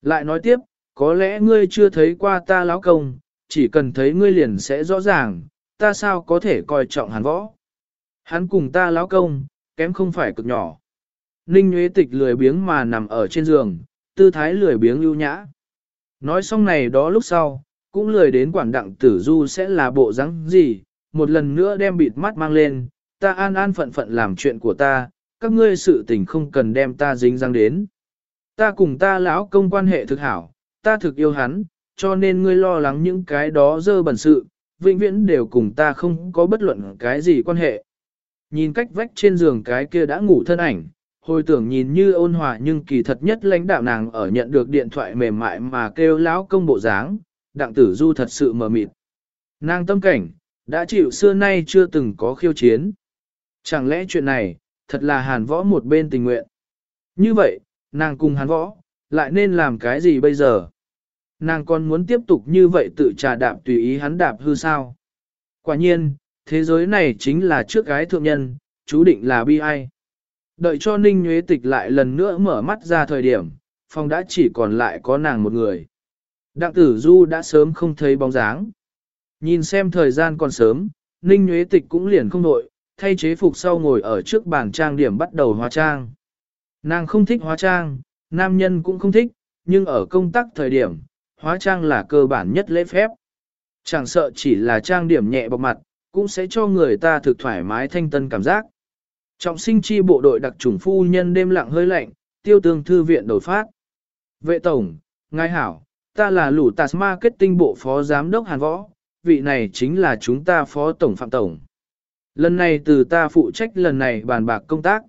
Lại nói tiếp, có lẽ ngươi chưa thấy qua ta lão công, chỉ cần thấy ngươi liền sẽ rõ ràng, ta sao có thể coi trọng hắn võ. Hắn cùng ta lão công, kém không phải cực nhỏ. Ninh Nguyễn Tịch lười biếng mà nằm ở trên giường, tư thái lười biếng ưu nhã. Nói xong này đó lúc sau, cũng lười đến quản đặng tử du sẽ là bộ dáng gì, một lần nữa đem bịt mắt mang lên, ta an an phận phận làm chuyện của ta, các ngươi sự tình không cần đem ta dính răng đến. Ta cùng ta lão công quan hệ thực hảo, ta thực yêu hắn, cho nên ngươi lo lắng những cái đó dơ bẩn sự, vĩnh viễn đều cùng ta không có bất luận cái gì quan hệ. Nhìn cách vách trên giường cái kia đã ngủ thân ảnh, hồi tưởng nhìn như ôn hòa nhưng kỳ thật nhất lãnh đạo nàng ở nhận được điện thoại mềm mại mà kêu lão công bộ dáng, đặng tử du thật sự mờ mịt. Nàng tâm cảnh, đã chịu xưa nay chưa từng có khiêu chiến. Chẳng lẽ chuyện này, thật là hàn võ một bên tình nguyện. Như vậy, nàng cùng hàn võ, lại nên làm cái gì bây giờ? Nàng còn muốn tiếp tục như vậy tự trà đạp tùy ý hắn đạp hư sao? Quả nhiên, thế giới này chính là trước gái thượng nhân, chú định là bi ai. Đợi cho Ninh Nhuế Tịch lại lần nữa mở mắt ra thời điểm, phòng đã chỉ còn lại có nàng một người. Đặng tử du đã sớm không thấy bóng dáng. Nhìn xem thời gian còn sớm, Ninh Nhuế Tịch cũng liền không nội, thay chế phục sau ngồi ở trước bàn trang điểm bắt đầu hóa trang. Nàng không thích hóa trang, nam nhân cũng không thích, nhưng ở công tác thời điểm, hóa trang là cơ bản nhất lễ phép. Chẳng sợ chỉ là trang điểm nhẹ bọc mặt, cũng sẽ cho người ta thực thoải mái thanh tân cảm giác. Trọng sinh chi bộ đội đặc trùng phu nhân đêm lặng hơi lạnh, tiêu tương thư viện đổi phát. Vệ tổng, ngài hảo, ta là lũ tạt marketing bộ phó giám đốc Hàn Võ, vị này chính là chúng ta phó tổng phạm tổng. Lần này từ ta phụ trách lần này bàn bạc công tác.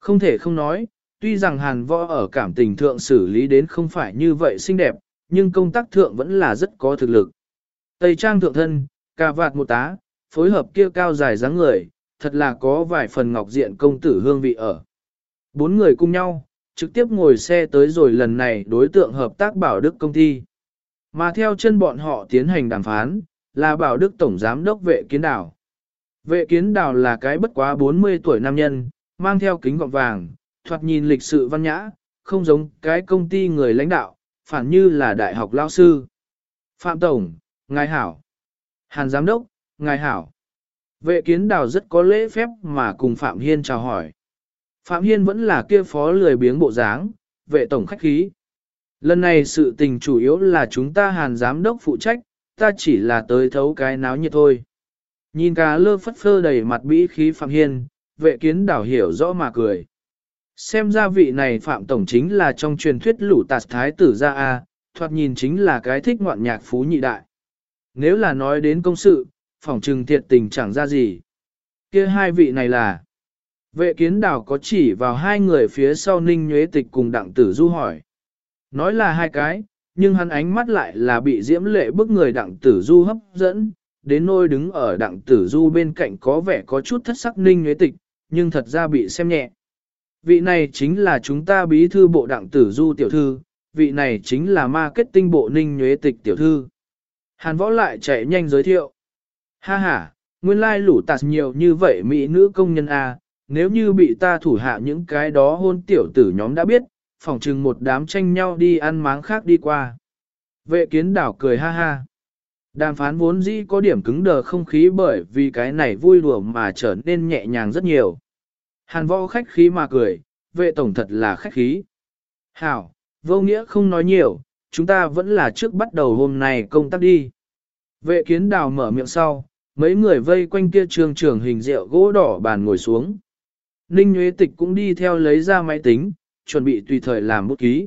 Không thể không nói, tuy rằng Hàn Võ ở cảm tình thượng xử lý đến không phải như vậy xinh đẹp, nhưng công tác thượng vẫn là rất có thực lực. Tây trang thượng thân, cà vạt một tá, phối hợp kia cao dài dáng người, thật là có vài phần ngọc diện công tử hương vị ở. Bốn người cùng nhau, trực tiếp ngồi xe tới rồi lần này đối tượng hợp tác Bảo Đức công ty. Mà theo chân bọn họ tiến hành đàm phán, là Bảo Đức Tổng Giám đốc vệ kiến đảo. Vệ kiến đảo là cái bất quá 40 tuổi nam nhân, mang theo kính gọng vàng, thoạt nhìn lịch sự văn nhã, không giống cái công ty người lãnh đạo, phản như là đại học lao sư. Phạm Tổng, Ngài Hảo. Hàn Giám đốc, Ngài Hảo. Vệ kiến đào rất có lễ phép mà cùng Phạm Hiên chào hỏi. Phạm Hiên vẫn là kia phó lười biếng bộ dáng, vệ tổng khách khí. Lần này sự tình chủ yếu là chúng ta hàn giám đốc phụ trách, ta chỉ là tới thấu cái náo nhiệt thôi. Nhìn cá lơ phất phơ đầy mặt bĩ khí Phạm Hiên, vệ kiến đảo hiểu rõ mà cười. Xem ra vị này Phạm Tổng chính là trong truyền thuyết lũ tạt thái tử gia A, thoạt nhìn chính là cái thích ngoạn nhạc phú nhị đại. Nếu là nói đến công sự, phỏng trừng thiệt tình chẳng ra gì. kia hai vị này là Vệ kiến đảo có chỉ vào hai người phía sau ninh nhuế tịch cùng đặng tử du hỏi. Nói là hai cái, nhưng hắn ánh mắt lại là bị diễm lệ bức người đặng tử du hấp dẫn, đến nôi đứng ở đặng tử du bên cạnh có vẻ có chút thất sắc ninh nhuế tịch, nhưng thật ra bị xem nhẹ. Vị này chính là chúng ta bí thư bộ đặng tử du tiểu thư, vị này chính là marketing bộ ninh nhuế tịch tiểu thư. Hàn võ lại chạy nhanh giới thiệu. Ha ha, nguyên lai lũ tạt nhiều như vậy mỹ nữ công nhân A, nếu như bị ta thủ hạ những cái đó hôn tiểu tử nhóm đã biết, phỏng chừng một đám tranh nhau đi ăn máng khác đi qua. Vệ kiến đảo cười ha ha. Đàm phán vốn dĩ có điểm cứng đờ không khí bởi vì cái này vui đùa mà trở nên nhẹ nhàng rất nhiều. Hàn võ khách khí mà cười, vệ tổng thật là khách khí. Hảo, vô nghĩa không nói nhiều, chúng ta vẫn là trước bắt đầu hôm nay công tác đi. Vệ kiến đào mở miệng sau, mấy người vây quanh kia trường trường hình rượu gỗ đỏ bàn ngồi xuống. Ninh Nguyễn Tịch cũng đi theo lấy ra máy tính, chuẩn bị tùy thời làm bút ký.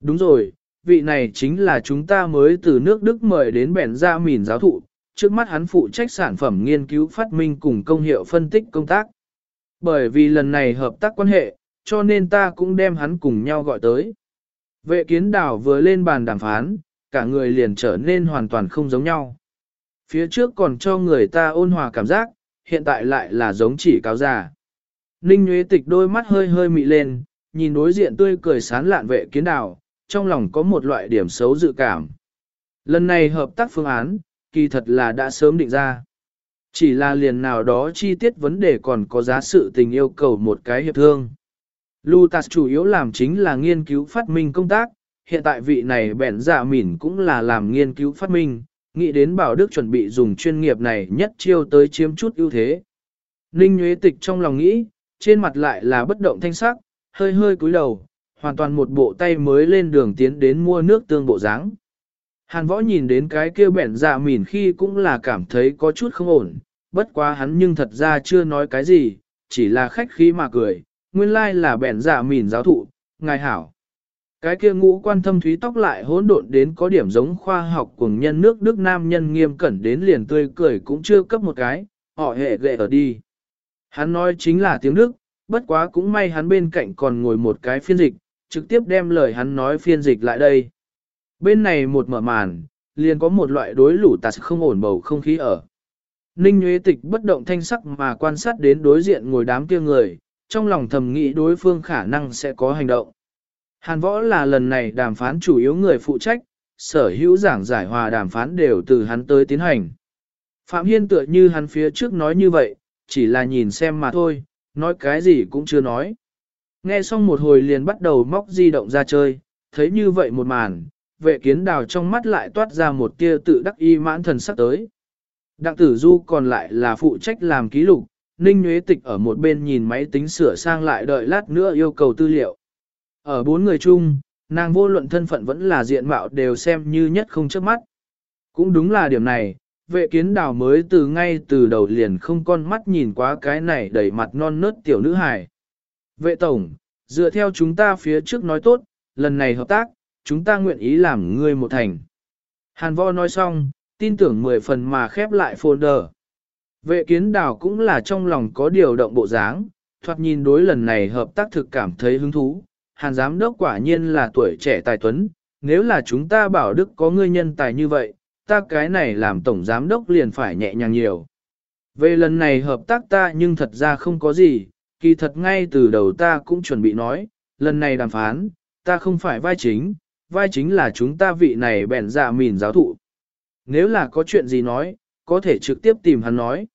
Đúng rồi, vị này chính là chúng ta mới từ nước Đức mời đến bèn ra mìn giáo thụ, trước mắt hắn phụ trách sản phẩm nghiên cứu phát minh cùng công hiệu phân tích công tác. Bởi vì lần này hợp tác quan hệ, cho nên ta cũng đem hắn cùng nhau gọi tới. Vệ kiến đảo vừa lên bàn đàm phán, cả người liền trở nên hoàn toàn không giống nhau. Phía trước còn cho người ta ôn hòa cảm giác, hiện tại lại là giống chỉ cáo già. Ninh Nguyễn Tịch đôi mắt hơi hơi mị lên, nhìn đối diện tươi cười sán lạn vệ kiến đào, trong lòng có một loại điểm xấu dự cảm. Lần này hợp tác phương án, kỳ thật là đã sớm định ra. Chỉ là liền nào đó chi tiết vấn đề còn có giá sự tình yêu cầu một cái hiệp thương. Lutas chủ yếu làm chính là nghiên cứu phát minh công tác, hiện tại vị này bẻn dạ mỉn cũng là làm nghiên cứu phát minh, nghĩ đến bảo đức chuẩn bị dùng chuyên nghiệp này nhất chiêu tới chiếm chút ưu thế. Ninh Nguyễn Tịch trong lòng nghĩ, trên mặt lại là bất động thanh sắc, hơi hơi cúi đầu, hoàn toàn một bộ tay mới lên đường tiến đến mua nước tương bộ dáng. Hàn võ nhìn đến cái kia bẻn dạ mỉn khi cũng là cảm thấy có chút không ổn, bất quá hắn nhưng thật ra chưa nói cái gì, chỉ là khách khí mà cười, nguyên lai là bẻn dạ mỉn giáo thụ, ngài hảo. Cái kia ngũ quan thâm thúy tóc lại hỗn độn đến có điểm giống khoa học cùng nhân nước Đức Nam nhân nghiêm cẩn đến liền tươi cười cũng chưa cấp một cái, họ hệ ghệ ở đi. Hắn nói chính là tiếng Đức, bất quá cũng may hắn bên cạnh còn ngồi một cái phiên dịch, trực tiếp đem lời hắn nói phiên dịch lại đây. Bên này một mở màn, liền có một loại đối lũ tạt không ổn bầu không khí ở. Ninh Nguyễn Tịch bất động thanh sắc mà quan sát đến đối diện ngồi đám kia người, trong lòng thầm nghĩ đối phương khả năng sẽ có hành động. Hàn võ là lần này đàm phán chủ yếu người phụ trách, sở hữu giảng giải hòa đàm phán đều từ hắn tới tiến hành. Phạm Hiên tựa như hắn phía trước nói như vậy, chỉ là nhìn xem mà thôi, nói cái gì cũng chưa nói. Nghe xong một hồi liền bắt đầu móc di động ra chơi, thấy như vậy một màn, vệ kiến đào trong mắt lại toát ra một tia tự đắc y mãn thần sắc tới. Đặng tử du còn lại là phụ trách làm ký lục, Ninh Nguyễn Tịch ở một bên nhìn máy tính sửa sang lại đợi lát nữa yêu cầu tư liệu. Ở bốn người chung, nàng vô luận thân phận vẫn là diện mạo đều xem như nhất không trước mắt. Cũng đúng là điểm này, vệ kiến đào mới từ ngay từ đầu liền không con mắt nhìn quá cái này đầy mặt non nớt tiểu nữ hài. Vệ tổng, dựa theo chúng ta phía trước nói tốt, lần này hợp tác, chúng ta nguyện ý làm ngươi một thành. Hàn vo nói xong, tin tưởng mười phần mà khép lại folder. Vệ kiến đào cũng là trong lòng có điều động bộ dáng, thoạt nhìn đối lần này hợp tác thực cảm thấy hứng thú. Hàn giám đốc quả nhiên là tuổi trẻ tài tuấn, nếu là chúng ta bảo đức có ngươi nhân tài như vậy, ta cái này làm tổng giám đốc liền phải nhẹ nhàng nhiều. Về lần này hợp tác ta nhưng thật ra không có gì, kỳ thật ngay từ đầu ta cũng chuẩn bị nói, lần này đàm phán, ta không phải vai chính, vai chính là chúng ta vị này bèn dạ mìn giáo thụ. Nếu là có chuyện gì nói, có thể trực tiếp tìm hắn nói.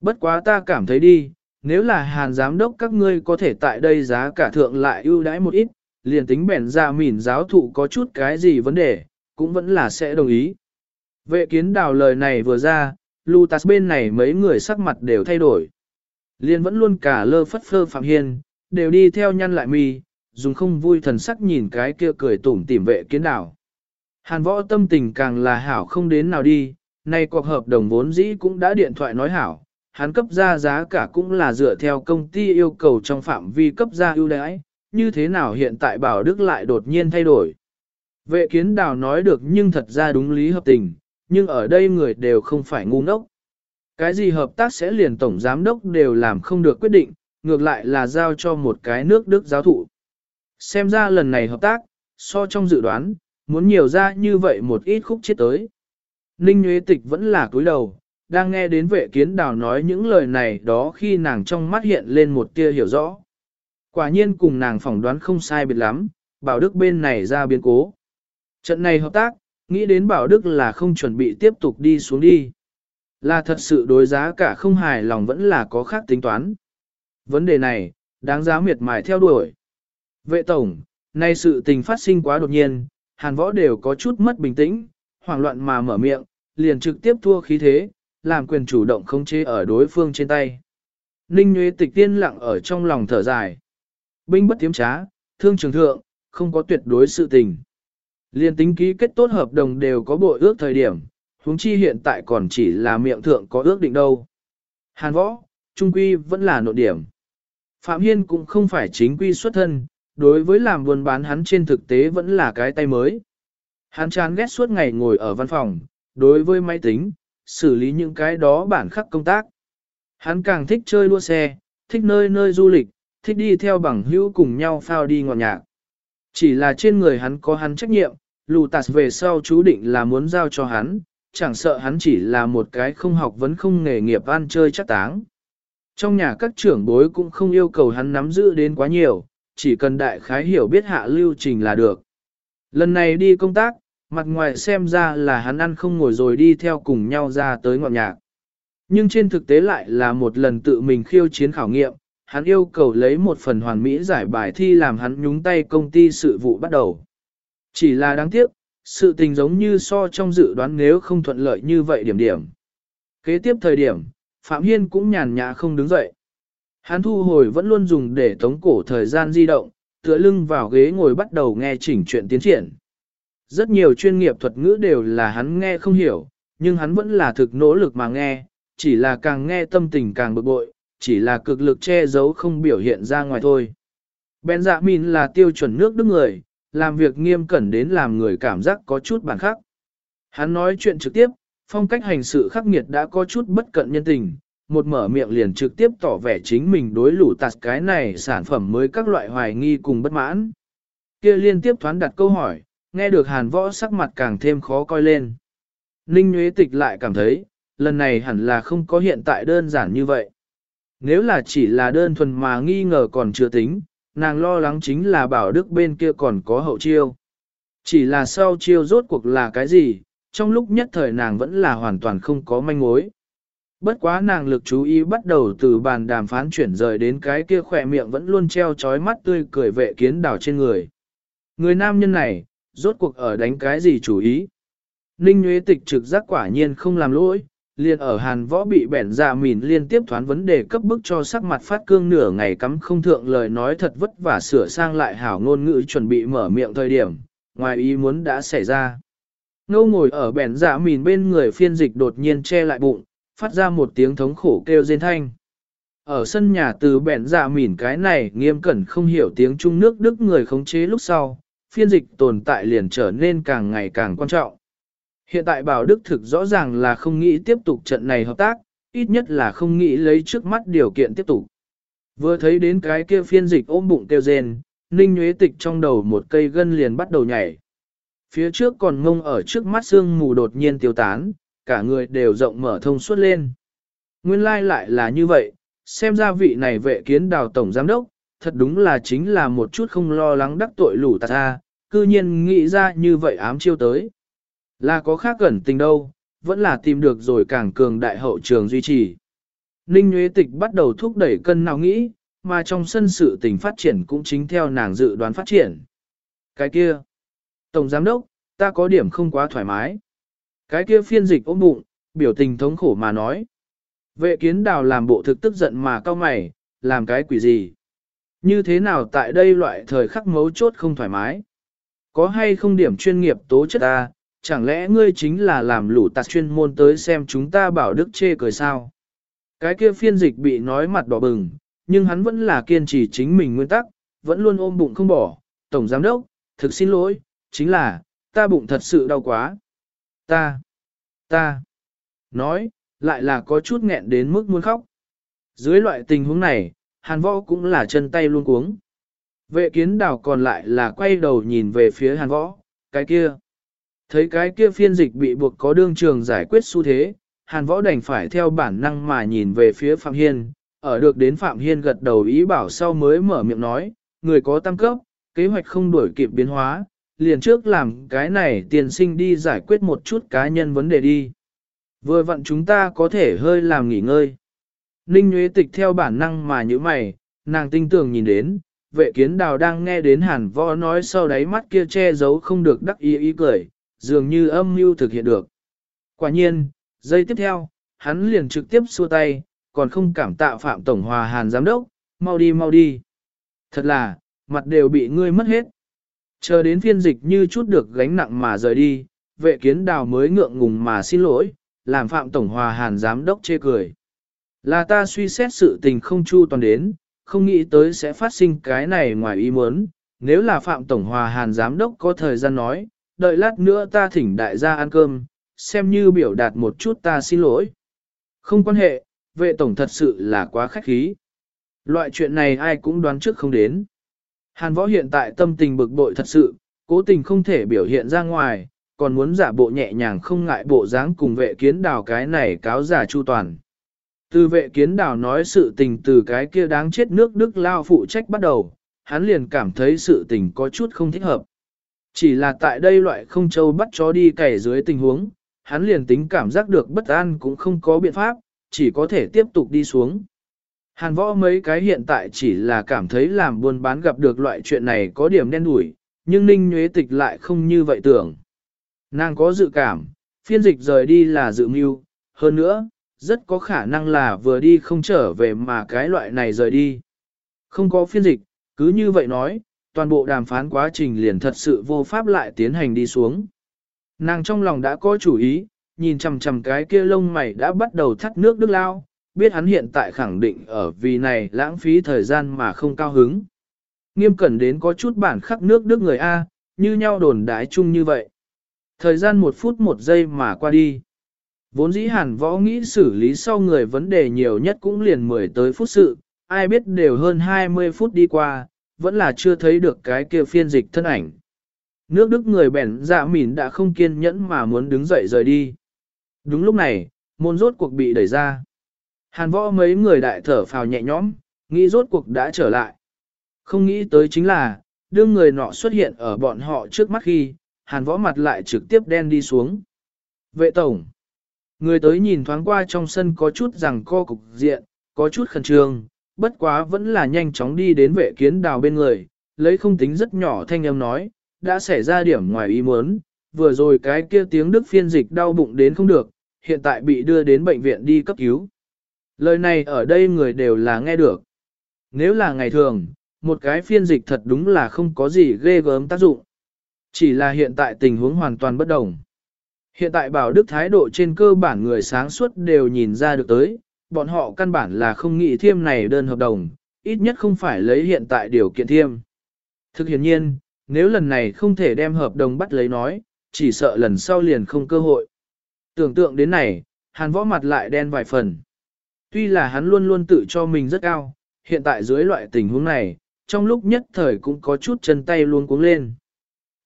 Bất quá ta cảm thấy đi, nếu là hàn giám đốc các ngươi có thể tại đây giá cả thượng lại ưu đãi một ít, liền tính bèn dạ mìn giáo thụ có chút cái gì vấn đề, cũng vẫn là sẽ đồng ý. Vệ kiến đào lời này vừa ra, Lutas bên này mấy người sắc mặt đều thay đổi. Liên vẫn luôn cả lơ phất phơ Phạm Hiên, đều đi theo nhăn lại mi, dùng không vui thần sắc nhìn cái kia cười tủm tỉm vệ kiến Đào. Hàn võ tâm tình càng là hảo không đến nào đi, nay cuộc hợp đồng vốn dĩ cũng đã điện thoại nói hảo, hắn cấp ra giá cả cũng là dựa theo công ty yêu cầu trong phạm vi cấp ra ưu đãi, như thế nào hiện tại bảo Đức lại đột nhiên thay đổi. Vệ kiến đào nói được nhưng thật ra đúng lý hợp tình, nhưng ở đây người đều không phải ngu ngốc. Cái gì hợp tác sẽ liền tổng giám đốc đều làm không được quyết định, ngược lại là giao cho một cái nước Đức giáo thụ. Xem ra lần này hợp tác, so trong dự đoán, muốn nhiều ra như vậy một ít khúc chết tới. Ninh Nguyễn Tịch vẫn là cúi đầu, đang nghe đến vệ kiến đào nói những lời này đó khi nàng trong mắt hiện lên một tia hiểu rõ. Quả nhiên cùng nàng phỏng đoán không sai biệt lắm, bảo đức bên này ra biến cố. Trận này hợp tác, nghĩ đến bảo đức là không chuẩn bị tiếp tục đi xuống đi. Là thật sự đối giá cả không hài lòng vẫn là có khác tính toán. Vấn đề này, đáng giá miệt mài theo đuổi. Vệ tổng, nay sự tình phát sinh quá đột nhiên, hàn võ đều có chút mất bình tĩnh, hoảng loạn mà mở miệng, liền trực tiếp thua khí thế, làm quyền chủ động không chế ở đối phương trên tay. Ninh Nguyễn Tịch tiên lặng ở trong lòng thở dài. Binh bất tiếm trá, thương trường thượng, không có tuyệt đối sự tình. Liên tính ký kết tốt hợp đồng đều có bội ước thời điểm, huống chi hiện tại còn chỉ là miệng thượng có ước định đâu. Hàn võ, trung quy vẫn là nội điểm. Phạm Hiên cũng không phải chính quy xuất thân, đối với làm buôn bán hắn trên thực tế vẫn là cái tay mới. Hắn chán ghét suốt ngày ngồi ở văn phòng, đối với máy tính, xử lý những cái đó bản khắc công tác. Hắn càng thích chơi đua xe, thích nơi nơi du lịch, thích đi theo bằng hữu cùng nhau phao đi ngọt nhạc. Chỉ là trên người hắn có hắn trách nhiệm, lù tạt về sau chú định là muốn giao cho hắn, chẳng sợ hắn chỉ là một cái không học vẫn không nghề nghiệp ăn chơi chắc táng. Trong nhà các trưởng bối cũng không yêu cầu hắn nắm giữ đến quá nhiều, chỉ cần đại khái hiểu biết hạ lưu trình là được. Lần này đi công tác, mặt ngoài xem ra là hắn ăn không ngồi rồi đi theo cùng nhau ra tới ngọn nhạc. Nhưng trên thực tế lại là một lần tự mình khiêu chiến khảo nghiệm, hắn yêu cầu lấy một phần hoàn mỹ giải bài thi làm hắn nhúng tay công ty sự vụ bắt đầu. Chỉ là đáng tiếc, sự tình giống như so trong dự đoán nếu không thuận lợi như vậy điểm điểm. Kế tiếp thời điểm, Phạm Hiên cũng nhàn nhã không đứng dậy. Hắn thu hồi vẫn luôn dùng để tống cổ thời gian di động, tựa lưng vào ghế ngồi bắt đầu nghe chỉnh chuyện tiến triển. Rất nhiều chuyên nghiệp thuật ngữ đều là hắn nghe không hiểu, nhưng hắn vẫn là thực nỗ lực mà nghe, chỉ là càng nghe tâm tình càng bực bội, chỉ là cực lực che giấu không biểu hiện ra ngoài thôi. Ben dạ mìn là tiêu chuẩn nước đức người, làm việc nghiêm cẩn đến làm người cảm giác có chút bản khắc. Hắn nói chuyện trực tiếp, phong cách hành sự khắc nghiệt đã có chút bất cận nhân tình, một mở miệng liền trực tiếp tỏ vẻ chính mình đối lũ tạt cái này sản phẩm mới các loại hoài nghi cùng bất mãn. Kia liên tiếp thoán đặt câu hỏi, nghe được hàn võ sắc mặt càng thêm khó coi lên. Ninh Nguyễn Tịch lại cảm thấy, lần này hẳn là không có hiện tại đơn giản như vậy. Nếu là chỉ là đơn thuần mà nghi ngờ còn chưa tính, nàng lo lắng chính là bảo đức bên kia còn có hậu chiêu. Chỉ là sau chiêu rốt cuộc là cái gì, trong lúc nhất thời nàng vẫn là hoàn toàn không có manh mối. Bất quá nàng lực chú ý bắt đầu từ bàn đàm phán chuyển rời đến cái kia khỏe miệng vẫn luôn treo trói mắt tươi cười vệ kiến đảo trên người. Người nam nhân này, rốt cuộc ở đánh cái gì chú ý. Ninh Nguyễn Tịch trực giác quả nhiên không làm lỗi, liền ở hàn võ bị bẻn dạ mìn liên tiếp thoán vấn đề cấp bức cho sắc mặt phát cương nửa ngày cắm không thượng lời nói thật vất vả sửa sang lại hảo ngôn ngữ chuẩn bị mở miệng thời điểm, ngoài ý muốn đã xảy ra. Ngô ngồi ở bẻn dạ mìn bên người phiên dịch đột nhiên che lại bụng, phát ra một tiếng thống khổ kêu rên thanh. Ở sân nhà từ bẻn dạ mìn cái này nghiêm cẩn không hiểu tiếng Trung nước Đức người khống chế lúc sau, phiên dịch tồn tại liền trở nên càng ngày càng quan trọng. Hiện tại Bảo Đức thực rõ ràng là không nghĩ tiếp tục trận này hợp tác, ít nhất là không nghĩ lấy trước mắt điều kiện tiếp tục. Vừa thấy đến cái kia phiên dịch ôm bụng kêu rên, Ninh Nguyễn Tịch trong đầu một cây gân liền bắt đầu nhảy. Phía trước còn ngông ở trước mắt sương mù đột nhiên tiêu tán, cả người đều rộng mở thông suốt lên. Nguyên lai like lại là như vậy, xem ra vị này vệ kiến đào tổng giám đốc, thật đúng là chính là một chút không lo lắng đắc tội lũ tạt ra, cư nhiên nghĩ ra như vậy ám chiêu tới. Là có khác gần tình đâu, vẫn là tìm được rồi càng cường đại hậu trường duy trì. Ninh Nguyễn Tịch bắt đầu thúc đẩy cân nào nghĩ, mà trong sân sự tình phát triển cũng chính theo nàng dự đoán phát triển. Cái kia, Tổng Giám Đốc, ta có điểm không quá thoải mái. Cái kia phiên dịch ôm bụng, biểu tình thống khổ mà nói. Vệ kiến đào làm bộ thực tức giận mà cao mày, làm cái quỷ gì? Như thế nào tại đây loại thời khắc mấu chốt không thoải mái? Có hay không điểm chuyên nghiệp tố chất ta, chẳng lẽ ngươi chính là làm lũ tạt chuyên môn tới xem chúng ta bảo đức chê cười sao? Cái kia phiên dịch bị nói mặt đỏ bừng, nhưng hắn vẫn là kiên trì chính mình nguyên tắc, vẫn luôn ôm bụng không bỏ. Tổng giám đốc, thực xin lỗi, chính là, ta bụng thật sự đau quá. Ta, ta, nói, lại là có chút nghẹn đến mức muốn khóc. Dưới loại tình huống này, hàn võ cũng là chân tay luôn cuống. Vệ kiến đảo còn lại là quay đầu nhìn về phía hàn võ, cái kia. Thấy cái kia phiên dịch bị buộc có đương trường giải quyết xu thế, hàn võ đành phải theo bản năng mà nhìn về phía Phạm Hiên, ở được đến Phạm Hiên gật đầu ý bảo sau mới mở miệng nói, người có tăng cấp, kế hoạch không đổi kịp biến hóa, liền trước làm cái này tiền sinh đi giải quyết một chút cá nhân vấn đề đi. Vừa vặn chúng ta có thể hơi làm nghỉ ngơi. Ninh Nguyễn Tịch theo bản năng mà như mày, nàng tinh tường nhìn đến, vệ kiến đào đang nghe đến hàn võ nói sau đáy mắt kia che giấu không được đắc ý ý cười, dường như âm mưu thực hiện được. Quả nhiên, giây tiếp theo, hắn liền trực tiếp xua tay, còn không cảm tạ Phạm Tổng Hòa Hàn Giám Đốc, mau đi mau đi. Thật là, mặt đều bị ngươi mất hết. Chờ đến phiên dịch như chút được gánh nặng mà rời đi, vệ kiến đào mới ngượng ngùng mà xin lỗi, làm Phạm Tổng Hòa Hàn Giám Đốc chê cười. Là ta suy xét sự tình không chu toàn đến, không nghĩ tới sẽ phát sinh cái này ngoài ý muốn. Nếu là Phạm Tổng Hòa Hàn Giám Đốc có thời gian nói, đợi lát nữa ta thỉnh đại gia ăn cơm, xem như biểu đạt một chút ta xin lỗi. Không quan hệ, vệ tổng thật sự là quá khách khí. Loại chuyện này ai cũng đoán trước không đến. Hàn võ hiện tại tâm tình bực bội thật sự, cố tình không thể biểu hiện ra ngoài, còn muốn giả bộ nhẹ nhàng không ngại bộ dáng cùng vệ kiến đào cái này cáo giả chu toàn. Từ vệ kiến đào nói sự tình từ cái kia đáng chết nước Đức lao phụ trách bắt đầu, hắn liền cảm thấy sự tình có chút không thích hợp. Chỉ là tại đây loại không châu bắt chó đi cày dưới tình huống, hắn liền tính cảm giác được bất an cũng không có biện pháp, chỉ có thể tiếp tục đi xuống. Hàn võ mấy cái hiện tại chỉ là cảm thấy làm buôn bán gặp được loại chuyện này có điểm đen đủi, nhưng Ninh Nhuế Tịch lại không như vậy tưởng. Nàng có dự cảm, phiên dịch rời đi là dự mưu, hơn nữa, rất có khả năng là vừa đi không trở về mà cái loại này rời đi. Không có phiên dịch, cứ như vậy nói, toàn bộ đàm phán quá trình liền thật sự vô pháp lại tiến hành đi xuống. Nàng trong lòng đã có chủ ý, nhìn chằm chằm cái kia lông mày đã bắt đầu thắt nước đức lao, biết hắn hiện tại khẳng định ở vì này lãng phí thời gian mà không cao hứng. Nghiêm cẩn đến có chút bản khắc nước đức người A, như nhau đồn đái chung như vậy. Thời gian một phút một giây mà qua đi. Vốn dĩ hẳn võ nghĩ xử lý sau người vấn đề nhiều nhất cũng liền 10 tới phút sự, ai biết đều hơn 20 phút đi qua, vẫn là chưa thấy được cái kia phiên dịch thân ảnh. Nước Đức người bèn dạ mỉn đã không kiên nhẫn mà muốn đứng dậy rời đi. Đúng lúc này, môn rốt cuộc bị đẩy ra. Hàn võ mấy người đại thở phào nhẹ nhõm, nghĩ rốt cuộc đã trở lại. Không nghĩ tới chính là, đương người nọ xuất hiện ở bọn họ trước mắt khi, hàn võ mặt lại trực tiếp đen đi xuống. Vệ tổng. Người tới nhìn thoáng qua trong sân có chút rằng co cục diện, có chút khẩn trương, bất quá vẫn là nhanh chóng đi đến vệ kiến đào bên người, lấy không tính rất nhỏ thanh âm nói, đã xảy ra điểm ngoài ý muốn, vừa rồi cái kia tiếng đức phiên dịch đau bụng đến không được, hiện tại bị đưa đến bệnh viện đi cấp cứu. Lời này ở đây người đều là nghe được. Nếu là ngày thường, một cái phiên dịch thật đúng là không có gì ghê gớm tác dụng. Chỉ là hiện tại tình huống hoàn toàn bất đồng. Hiện tại bảo đức thái độ trên cơ bản người sáng suốt đều nhìn ra được tới, bọn họ căn bản là không nghĩ thiêm này đơn hợp đồng, ít nhất không phải lấy hiện tại điều kiện thiêm. Thực hiện nhiên, nếu lần này không thể đem hợp đồng bắt lấy nói, chỉ sợ lần sau liền không cơ hội. Tưởng tượng đến này, hàn võ mặt lại đen vài phần. Tuy là hắn luôn luôn tự cho mình rất cao, hiện tại dưới loại tình huống này, trong lúc nhất thời cũng có chút chân tay luôn cuống lên.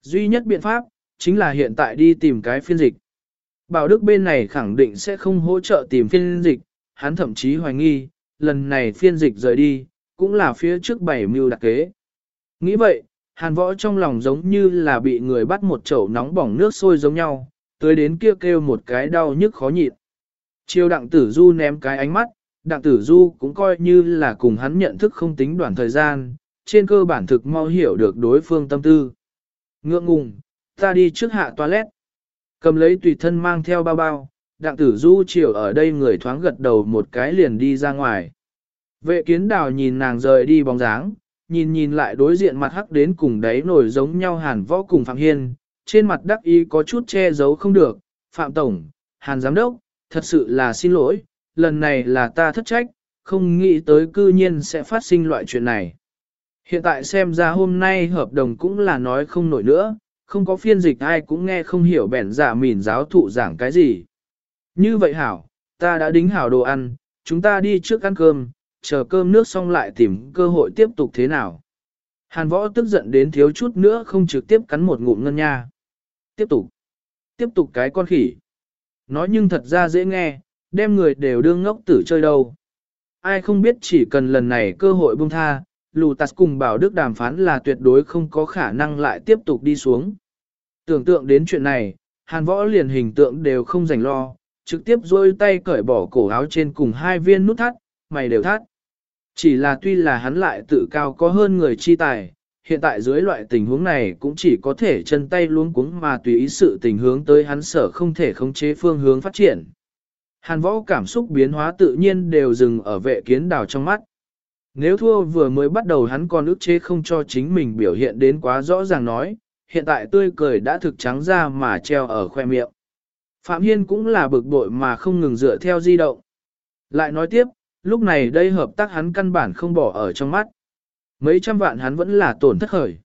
Duy nhất biện pháp, chính là hiện tại đi tìm cái phiên dịch. Bảo Đức bên này khẳng định sẽ không hỗ trợ tìm phiên dịch, hắn thậm chí hoài nghi, lần này phiên dịch rời đi, cũng là phía trước bảy mưu đặc kế. Nghĩ vậy, hàn võ trong lòng giống như là bị người bắt một chậu nóng bỏng nước sôi giống nhau, tới đến kia kêu một cái đau nhức khó nhịn. Chiêu đặng tử du ném cái ánh mắt, đặng tử du cũng coi như là cùng hắn nhận thức không tính đoạn thời gian, trên cơ bản thực mau hiểu được đối phương tâm tư. Ngượng ngùng, ta đi trước hạ toilet. Cầm lấy tùy thân mang theo bao bao, đặng tử du chiều ở đây người thoáng gật đầu một cái liền đi ra ngoài. Vệ kiến đào nhìn nàng rời đi bóng dáng, nhìn nhìn lại đối diện mặt hắc đến cùng đáy nổi giống nhau hàn võ cùng Phạm Hiên, trên mặt đắc ý có chút che giấu không được, Phạm Tổng, Hàn Giám Đốc, thật sự là xin lỗi, lần này là ta thất trách, không nghĩ tới cư nhiên sẽ phát sinh loại chuyện này. Hiện tại xem ra hôm nay hợp đồng cũng là nói không nổi nữa, không có phiên dịch ai cũng nghe không hiểu bẻn giả mỉn giáo thụ giảng cái gì. Như vậy hảo, ta đã đính hảo đồ ăn, chúng ta đi trước ăn cơm, chờ cơm nước xong lại tìm cơ hội tiếp tục thế nào. Hàn võ tức giận đến thiếu chút nữa không trực tiếp cắn một ngụm ngân nha. Tiếp tục. Tiếp tục cái con khỉ. Nói nhưng thật ra dễ nghe, đem người đều đương ngốc tử chơi đâu. Ai không biết chỉ cần lần này cơ hội buông tha, lù tạt cùng bảo đức đàm phán là tuyệt đối không có khả năng lại tiếp tục đi xuống. Tưởng tượng đến chuyện này, hàn võ liền hình tượng đều không rảnh lo, trực tiếp rôi tay cởi bỏ cổ áo trên cùng hai viên nút thắt, mày đều thắt. Chỉ là tuy là hắn lại tự cao có hơn người chi tài, hiện tại dưới loại tình huống này cũng chỉ có thể chân tay luống cuống mà tùy ý sự tình hướng tới hắn sở không thể khống chế phương hướng phát triển. Hàn võ cảm xúc biến hóa tự nhiên đều dừng ở vệ kiến đào trong mắt. Nếu thua vừa mới bắt đầu hắn còn ức chế không cho chính mình biểu hiện đến quá rõ ràng nói, hiện tại tươi cười đã thực trắng ra mà treo ở khoe miệng. Phạm Hiên cũng là bực bội mà không ngừng dựa theo di động. Lại nói tiếp, lúc này đây hợp tác hắn căn bản không bỏ ở trong mắt. Mấy trăm vạn hắn vẫn là tổn thất khởi.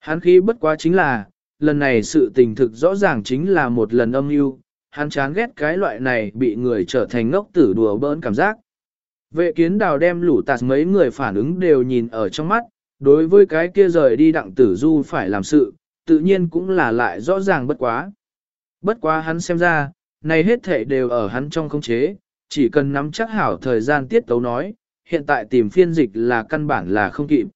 Hắn khí bất quá chính là, lần này sự tình thực rõ ràng chính là một lần âm mưu, hắn chán ghét cái loại này bị người trở thành ngốc tử đùa bỡn cảm giác. Vệ kiến đào đem lũ tạt mấy người phản ứng đều nhìn ở trong mắt, đối với cái kia rời đi đặng tử du phải làm sự, tự nhiên cũng là lại rõ ràng bất quá. Bất quá hắn xem ra, này hết thể đều ở hắn trong khống chế, chỉ cần nắm chắc hảo thời gian tiết tấu nói, hiện tại tìm phiên dịch là căn bản là không kịp.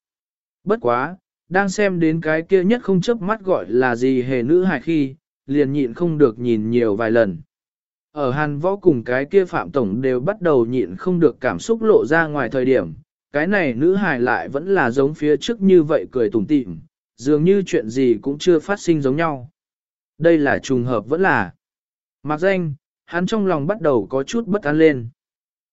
Bất quá, đang xem đến cái kia nhất không chớp mắt gọi là gì hề nữ hài khi, liền nhịn không được nhìn nhiều vài lần. Ở Hàn Võ cùng cái kia Phạm Tổng đều bắt đầu nhịn không được cảm xúc lộ ra ngoài thời điểm, cái này nữ hài lại vẫn là giống phía trước như vậy cười tủm tỉm, dường như chuyện gì cũng chưa phát sinh giống nhau. Đây là trùng hợp vẫn là. Mặc danh, hắn trong lòng bắt đầu có chút bất an lên.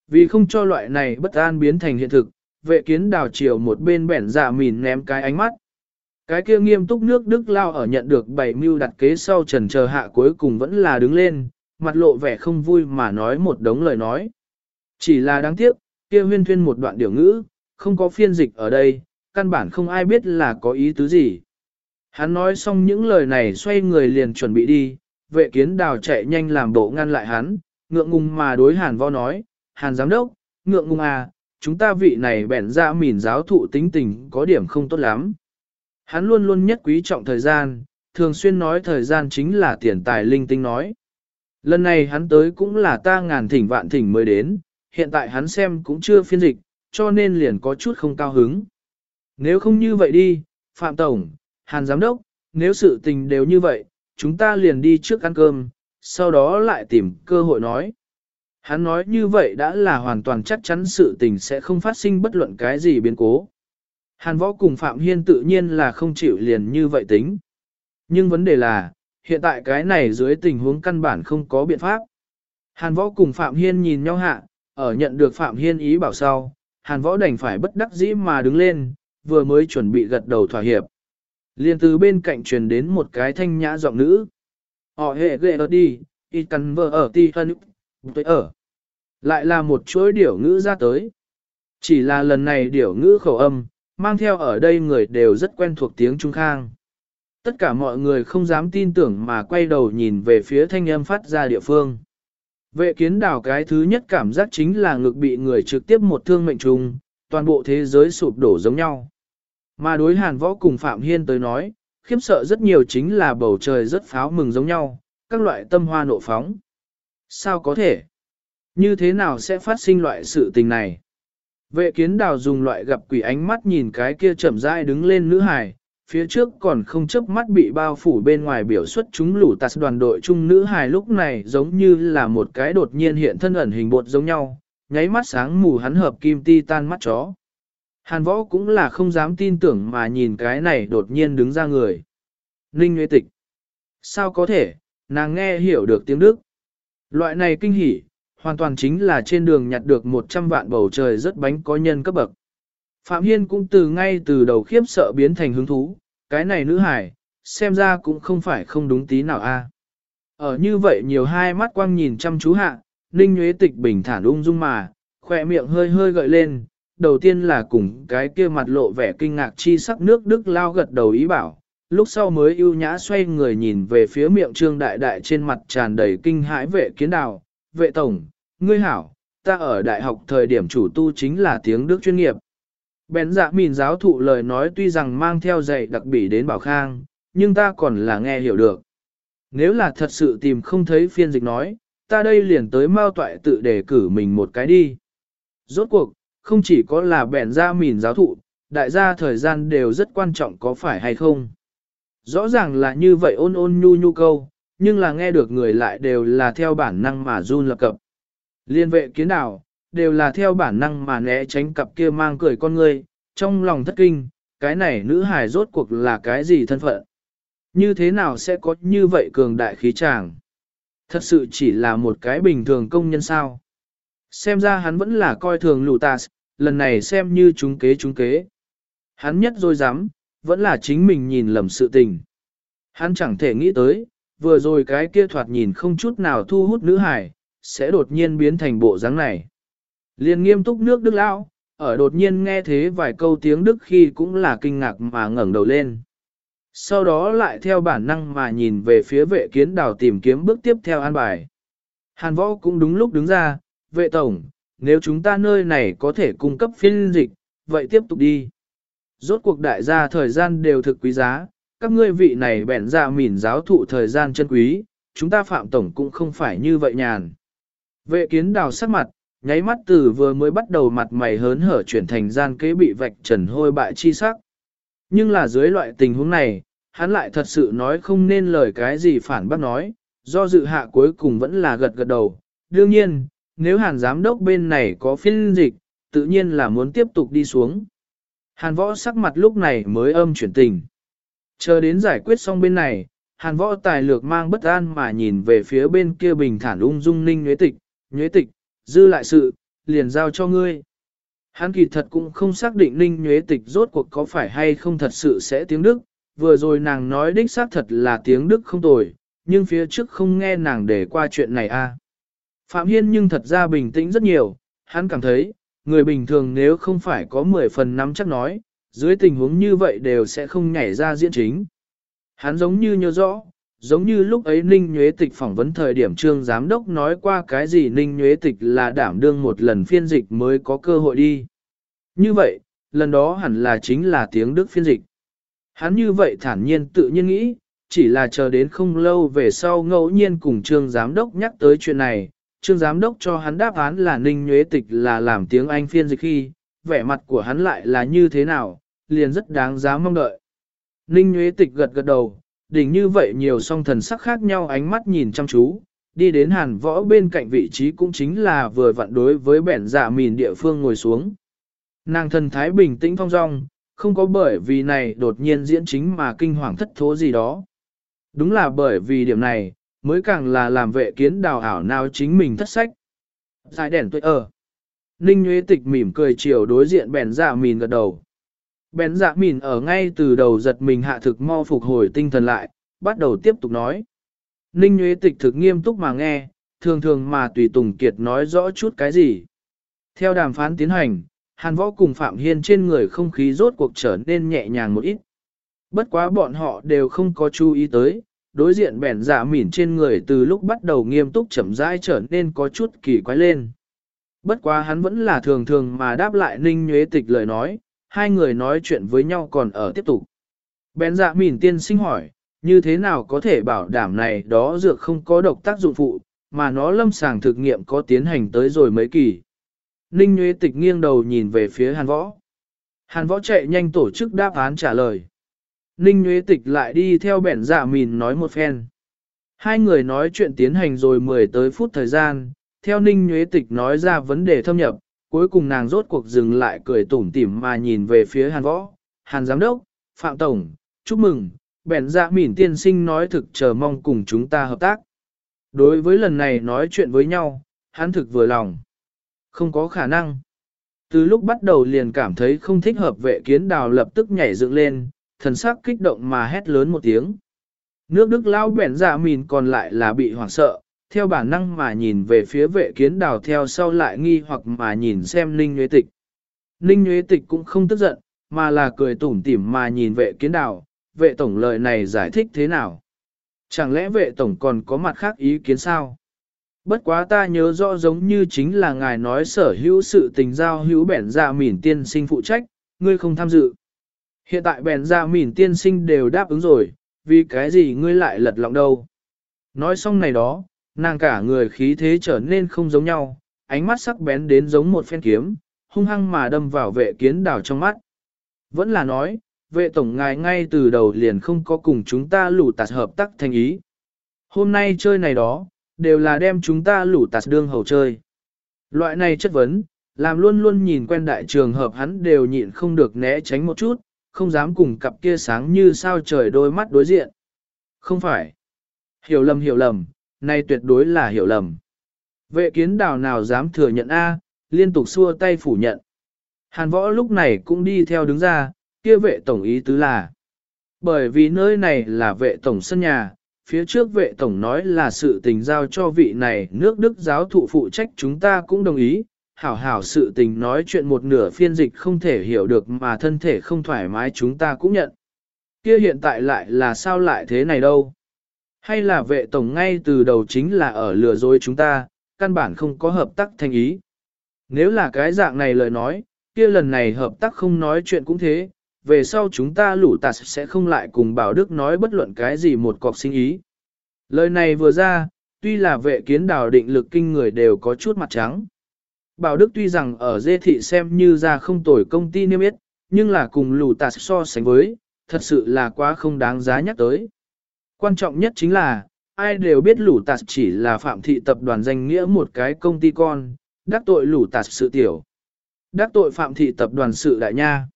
Vì không cho loại này bất an biến thành hiện thực, vệ kiến đào chiều một bên bẻn dạ mìn ném cái ánh mắt. Cái kia nghiêm túc nước Đức lao ở nhận được bảy mưu đặt kế sau trần chờ hạ cuối cùng vẫn là đứng lên, mặt lộ vẻ không vui mà nói một đống lời nói. Chỉ là đáng tiếc, kia huyên thuyên một đoạn điều ngữ, không có phiên dịch ở đây, căn bản không ai biết là có ý tứ gì. Hắn nói xong những lời này xoay người liền chuẩn bị đi, vệ kiến đào chạy nhanh làm bộ ngăn lại hắn, ngượng ngùng mà đối hàn vo nói, hàn giám đốc, ngượng ngùng à, chúng ta vị này bẻn ra mỉn giáo thụ tính tình có điểm không tốt lắm. Hắn luôn luôn nhất quý trọng thời gian, thường xuyên nói thời gian chính là tiền tài linh tinh nói. Lần này hắn tới cũng là ta ngàn thỉnh vạn thỉnh mới đến, hiện tại hắn xem cũng chưa phiên dịch, cho nên liền có chút không cao hứng. Nếu không như vậy đi, Phạm Tổng, Hàn Giám Đốc, nếu sự tình đều như vậy, chúng ta liền đi trước ăn cơm, sau đó lại tìm cơ hội nói. Hắn nói như vậy đã là hoàn toàn chắc chắn sự tình sẽ không phát sinh bất luận cái gì biến cố. Hàn võ cùng Phạm Hiên tự nhiên là không chịu liền như vậy tính. Nhưng vấn đề là, hiện tại cái này dưới tình huống căn bản không có biện pháp. Hàn võ cùng Phạm Hiên nhìn nhau hạ, ở nhận được Phạm Hiên ý bảo sau, Hàn võ đành phải bất đắc dĩ mà đứng lên, vừa mới chuẩn bị gật đầu thỏa hiệp. Liên từ bên cạnh truyền đến một cái thanh nhã giọng nữ. Họ hệ ghê ở đi, y cần vợ ở ti hân, tới ở. Lại là một chuỗi điểu ngữ ra tới. Chỉ là lần này điểu ngữ khẩu âm, mang theo ở đây người đều rất quen thuộc tiếng Trung Khang. Tất cả mọi người không dám tin tưởng mà quay đầu nhìn về phía thanh âm phát ra địa phương. Vệ kiến đảo cái thứ nhất cảm giác chính là ngực bị người trực tiếp một thương mệnh trùng, toàn bộ thế giới sụp đổ giống nhau. Mà đối hàn võ cùng Phạm Hiên tới nói, khiếp sợ rất nhiều chính là bầu trời rất pháo mừng giống nhau, các loại tâm hoa nộ phóng. Sao có thể? Như thế nào sẽ phát sinh loại sự tình này? Vệ kiến đào dùng loại gặp quỷ ánh mắt nhìn cái kia chậm rãi đứng lên nữ hài, phía trước còn không chớp mắt bị bao phủ bên ngoài biểu xuất chúng lũ tạt đoàn đội chung nữ hài lúc này giống như là một cái đột nhiên hiện thân ẩn hình bột giống nhau, nháy mắt sáng mù hắn hợp kim ti tan mắt chó. Hàn võ cũng là không dám tin tưởng mà nhìn cái này đột nhiên đứng ra người. Ninh Nguyễn Tịch. Sao có thể, nàng nghe hiểu được tiếng Đức. Loại này kinh hỉ, hoàn toàn chính là trên đường nhặt được 100 vạn bầu trời rất bánh có nhân cấp bậc. Phạm Hiên cũng từ ngay từ đầu khiếp sợ biến thành hứng thú, cái này nữ hải, xem ra cũng không phải không đúng tí nào a. Ở như vậy nhiều hai mắt quang nhìn chăm chú hạ, Ninh Nguyễn Tịch bình thản ung dung mà, khỏe miệng hơi hơi gợi lên, đầu tiên là cùng cái kia mặt lộ vẻ kinh ngạc chi sắc nước Đức lao gật đầu ý bảo, lúc sau mới ưu nhã xoay người nhìn về phía miệng trương đại đại trên mặt tràn đầy kinh hãi vệ kiến đào, vệ tổng, ngươi hảo, ta ở đại học thời điểm chủ tu chính là tiếng Đức chuyên nghiệp. bén dạ mìn giáo thụ lời nói tuy rằng mang theo dạy đặc bỉ đến bảo khang, nhưng ta còn là nghe hiểu được. Nếu là thật sự tìm không thấy phiên dịch nói, ta đây liền tới mao toại tự đề cử mình một cái đi. Rốt cuộc, không chỉ có là bèn ra mìn giáo thụ, đại gia thời gian đều rất quan trọng có phải hay không. Rõ ràng là như vậy ôn ôn nhu nhu câu, nhưng là nghe được người lại đều là theo bản năng mà run lập cập. Liên vệ kiến đảo, đều là theo bản năng mà né tránh cặp kia mang cười con người, trong lòng thất kinh, cái này nữ hài rốt cuộc là cái gì thân phận. Như thế nào sẽ có như vậy cường đại khí tràng Thật sự chỉ là một cái bình thường công nhân sao? Xem ra hắn vẫn là coi thường Lutas, lần này xem như chúng kế chúng kế. Hắn nhất rồi dám, vẫn là chính mình nhìn lầm sự tình. Hắn chẳng thể nghĩ tới, vừa rồi cái kia thoạt nhìn không chút nào thu hút nữ hải, sẽ đột nhiên biến thành bộ dáng này. Liên nghiêm túc nước đức lao, ở đột nhiên nghe thế vài câu tiếng đức khi cũng là kinh ngạc mà ngẩng đầu lên. Sau đó lại theo bản năng mà nhìn về phía vệ kiến đào tìm kiếm bước tiếp theo an bài. Hàn võ cũng đúng lúc đứng ra, vệ tổng, nếu chúng ta nơi này có thể cung cấp phiên dịch, vậy tiếp tục đi. Rốt cuộc đại gia thời gian đều thực quý giá, các ngươi vị này bèn ra dạ mỉn giáo thụ thời gian chân quý, chúng ta phạm tổng cũng không phải như vậy nhàn. Vệ kiến đào sắc mặt, nháy mắt từ vừa mới bắt đầu mặt mày hớn hở chuyển thành gian kế bị vạch trần hôi bại chi sắc. Nhưng là dưới loại tình huống này, hắn lại thật sự nói không nên lời cái gì phản bác nói, do dự hạ cuối cùng vẫn là gật gật đầu. Đương nhiên, nếu hàn giám đốc bên này có phiên dịch, tự nhiên là muốn tiếp tục đi xuống. Hàn võ sắc mặt lúc này mới âm chuyển tình. Chờ đến giải quyết xong bên này, Hàn võ tài lược mang bất an mà nhìn về phía bên kia bình thản ung dung ninh nhuế tịch, nhuế tịch, dư lại sự, liền giao cho ngươi. Hắn kỳ thật cũng không xác định ninh nhuế tịch rốt cuộc có phải hay không thật sự sẽ tiếng Đức, vừa rồi nàng nói đích xác thật là tiếng Đức không tồi, nhưng phía trước không nghe nàng để qua chuyện này a. Phạm Hiên nhưng thật ra bình tĩnh rất nhiều, hắn cảm thấy, người bình thường nếu không phải có 10 phần nắm chắc nói, dưới tình huống như vậy đều sẽ không nhảy ra diễn chính. Hắn giống như nhớ rõ, giống như lúc ấy Ninh Nhuế Tịch phỏng vấn thời điểm trương giám đốc nói qua cái gì Ninh Nhuế Tịch là đảm đương một lần phiên dịch mới có cơ hội đi. Như vậy, lần đó hẳn là chính là tiếng Đức phiên dịch. Hắn như vậy thản nhiên tự nhiên nghĩ, chỉ là chờ đến không lâu về sau ngẫu nhiên cùng trương giám đốc nhắc tới chuyện này, trương giám đốc cho hắn đáp án là Ninh Nhuế Tịch là làm tiếng Anh phiên dịch khi, vẻ mặt của hắn lại là như thế nào, liền rất đáng giá mong đợi. Ninh Nhuế Tịch gật gật đầu, đỉnh như vậy nhiều song thần sắc khác nhau ánh mắt nhìn chăm chú, đi đến hàn võ bên cạnh vị trí cũng chính là vừa vặn đối với bẻn dạ mìn địa phương ngồi xuống. Nàng thần thái bình tĩnh phong dong, không có bởi vì này đột nhiên diễn chính mà kinh hoàng thất thố gì đó. Đúng là bởi vì điểm này, mới càng là làm vệ kiến đào ảo nào chính mình thất sách. Giải đèn tôi ở. Ninh Nguyễn Tịch mỉm cười chiều đối diện bèn dạ mìn gật đầu. Bèn dạ mìn ở ngay từ đầu giật mình hạ thực mau phục hồi tinh thần lại, bắt đầu tiếp tục nói. Ninh Nguyễn Tịch thực nghiêm túc mà nghe, thường thường mà tùy Tùng Kiệt nói rõ chút cái gì. Theo đàm phán tiến hành, Hàn Võ cùng Phạm Hiên trên người không khí rốt cuộc trở nên nhẹ nhàng một ít. Bất quá bọn họ đều không có chú ý tới, đối diện bèn dạ mỉn trên người từ lúc bắt đầu nghiêm túc chậm rãi trở nên có chút kỳ quái lên. Bất quá hắn vẫn là thường thường mà đáp lại Ninh Nhuế Tịch lời nói, hai người nói chuyện với nhau còn ở tiếp tục. Bẻn dạ mỉn tiên sinh hỏi, như thế nào có thể bảo đảm này đó dược không có độc tác dụng phụ, mà nó lâm sàng thực nghiệm có tiến hành tới rồi mấy kỳ. Ninh Nguyễn Tịch nghiêng đầu nhìn về phía Hàn Võ. Hàn Võ chạy nhanh tổ chức đáp án trả lời. Ninh Nguyễn Tịch lại đi theo bẻn dạ mìn nói một phen. Hai người nói chuyện tiến hành rồi 10 tới phút thời gian, theo Ninh Nguyễn Tịch nói ra vấn đề thâm nhập, cuối cùng nàng rốt cuộc dừng lại cười tủm tỉm mà nhìn về phía Hàn Võ, Hàn Giám Đốc, Phạm Tổng, chúc mừng, bèn dạ mỉn tiên sinh nói thực chờ mong cùng chúng ta hợp tác. Đối với lần này nói chuyện với nhau, hắn thực vừa lòng. Không có khả năng. Từ lúc bắt đầu liền cảm thấy không thích hợp vệ kiến đào lập tức nhảy dựng lên, thần sắc kích động mà hét lớn một tiếng. Nước Đức lao bẻn dạ mìn còn lại là bị hoảng sợ, theo bản năng mà nhìn về phía vệ kiến đào theo sau lại nghi hoặc mà nhìn xem Ninh Nguyễn Tịch. Ninh Nguyễn Tịch cũng không tức giận, mà là cười tủm tỉm mà nhìn vệ kiến đào, vệ tổng lời này giải thích thế nào? Chẳng lẽ vệ tổng còn có mặt khác ý kiến sao? Bất quá ta nhớ rõ giống như chính là ngài nói sở hữu sự tình giao hữu bẻn dạ mỉn tiên sinh phụ trách, ngươi không tham dự. Hiện tại bèn ra mỉn tiên sinh đều đáp ứng rồi, vì cái gì ngươi lại lật lọng đâu? Nói xong này đó, nàng cả người khí thế trở nên không giống nhau, ánh mắt sắc bén đến giống một phen kiếm, hung hăng mà đâm vào vệ kiến đảo trong mắt. Vẫn là nói, vệ tổng ngài ngay từ đầu liền không có cùng chúng ta lũ tạt hợp tác thành ý. Hôm nay chơi này đó, đều là đem chúng ta lũ tạt đương hầu chơi. Loại này chất vấn, làm luôn luôn nhìn quen đại trường hợp hắn đều nhịn không được né tránh một chút, không dám cùng cặp kia sáng như sao trời đôi mắt đối diện. Không phải. Hiểu lầm hiểu lầm, nay tuyệt đối là hiểu lầm. Vệ kiến đào nào dám thừa nhận A, liên tục xua tay phủ nhận. Hàn võ lúc này cũng đi theo đứng ra, kia vệ tổng ý tứ là. Bởi vì nơi này là vệ tổng sân nhà, phía trước vệ tổng nói là sự tình giao cho vị này nước Đức giáo thụ phụ trách chúng ta cũng đồng ý. Hảo hảo sự tình nói chuyện một nửa phiên dịch không thể hiểu được mà thân thể không thoải mái chúng ta cũng nhận. Kia hiện tại lại là sao lại thế này đâu? Hay là vệ tổng ngay từ đầu chính là ở lừa dối chúng ta, căn bản không có hợp tác thành ý. Nếu là cái dạng này lời nói, kia lần này hợp tác không nói chuyện cũng thế, về sau chúng ta lũ tạt sẽ không lại cùng Bảo Đức nói bất luận cái gì một cọc sinh ý. Lời này vừa ra, tuy là vệ kiến đào định lực kinh người đều có chút mặt trắng. Bảo Đức tuy rằng ở dê thị xem như ra không tồi công ty niêm yết, nhưng là cùng lũ tạt so sánh với, thật sự là quá không đáng giá nhắc tới. Quan trọng nhất chính là, ai đều biết lũ tạt chỉ là phạm thị tập đoàn danh nghĩa một cái công ty con, đắc tội lũ tạt sự tiểu. Đắc tội phạm thị tập đoàn sự đại nha.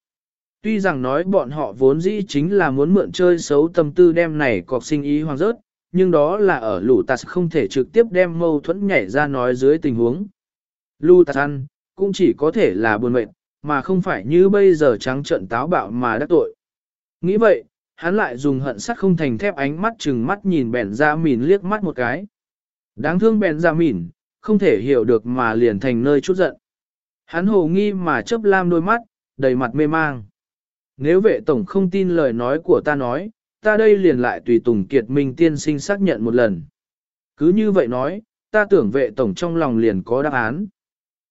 Tuy rằng nói bọn họ vốn dĩ chính là muốn mượn chơi xấu tâm tư đem này cọc sinh ý hoàng rớt, nhưng đó là ở lũ tạt không thể trực tiếp đem mâu thuẫn nhảy ra nói dưới tình huống. Lưu tạt ăn, cũng chỉ có thể là buồn mệnh, mà không phải như bây giờ trắng trận táo bạo mà đắc tội. Nghĩ vậy, hắn lại dùng hận sắt không thành thép ánh mắt chừng mắt nhìn bèn ra mỉn liếc mắt một cái. Đáng thương bèn ra mỉn, không thể hiểu được mà liền thành nơi chút giận. Hắn hồ nghi mà chớp lam đôi mắt, đầy mặt mê mang. Nếu vệ tổng không tin lời nói của ta nói, ta đây liền lại tùy tùng kiệt minh tiên sinh xác nhận một lần. Cứ như vậy nói, ta tưởng vệ tổng trong lòng liền có đáp án.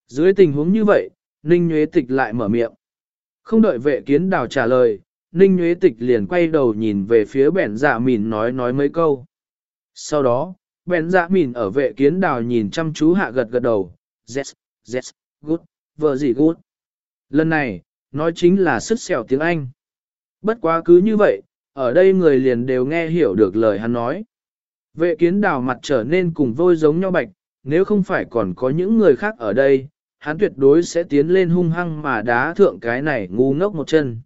Dưới tình huống như vậy, Ninh Nguyễn Tịch lại mở miệng. Không đợi vệ kiến đào trả lời, Ninh Nguyễn Tịch liền quay đầu nhìn về phía bẻn dạ mìn nói nói mấy câu. Sau đó, bẻn dạ mìn ở vệ kiến đào nhìn chăm chú hạ gật gật đầu. Yes, yes, good, vợ gì good. Lần này, nói chính là sức sẹo tiếng Anh. Bất quá cứ như vậy, ở đây người liền đều nghe hiểu được lời hắn nói. Vệ kiến đào mặt trở nên cùng vôi giống nhau bạch, nếu không phải còn có những người khác ở đây, hắn tuyệt đối sẽ tiến lên hung hăng mà đá thượng cái này ngu ngốc một chân.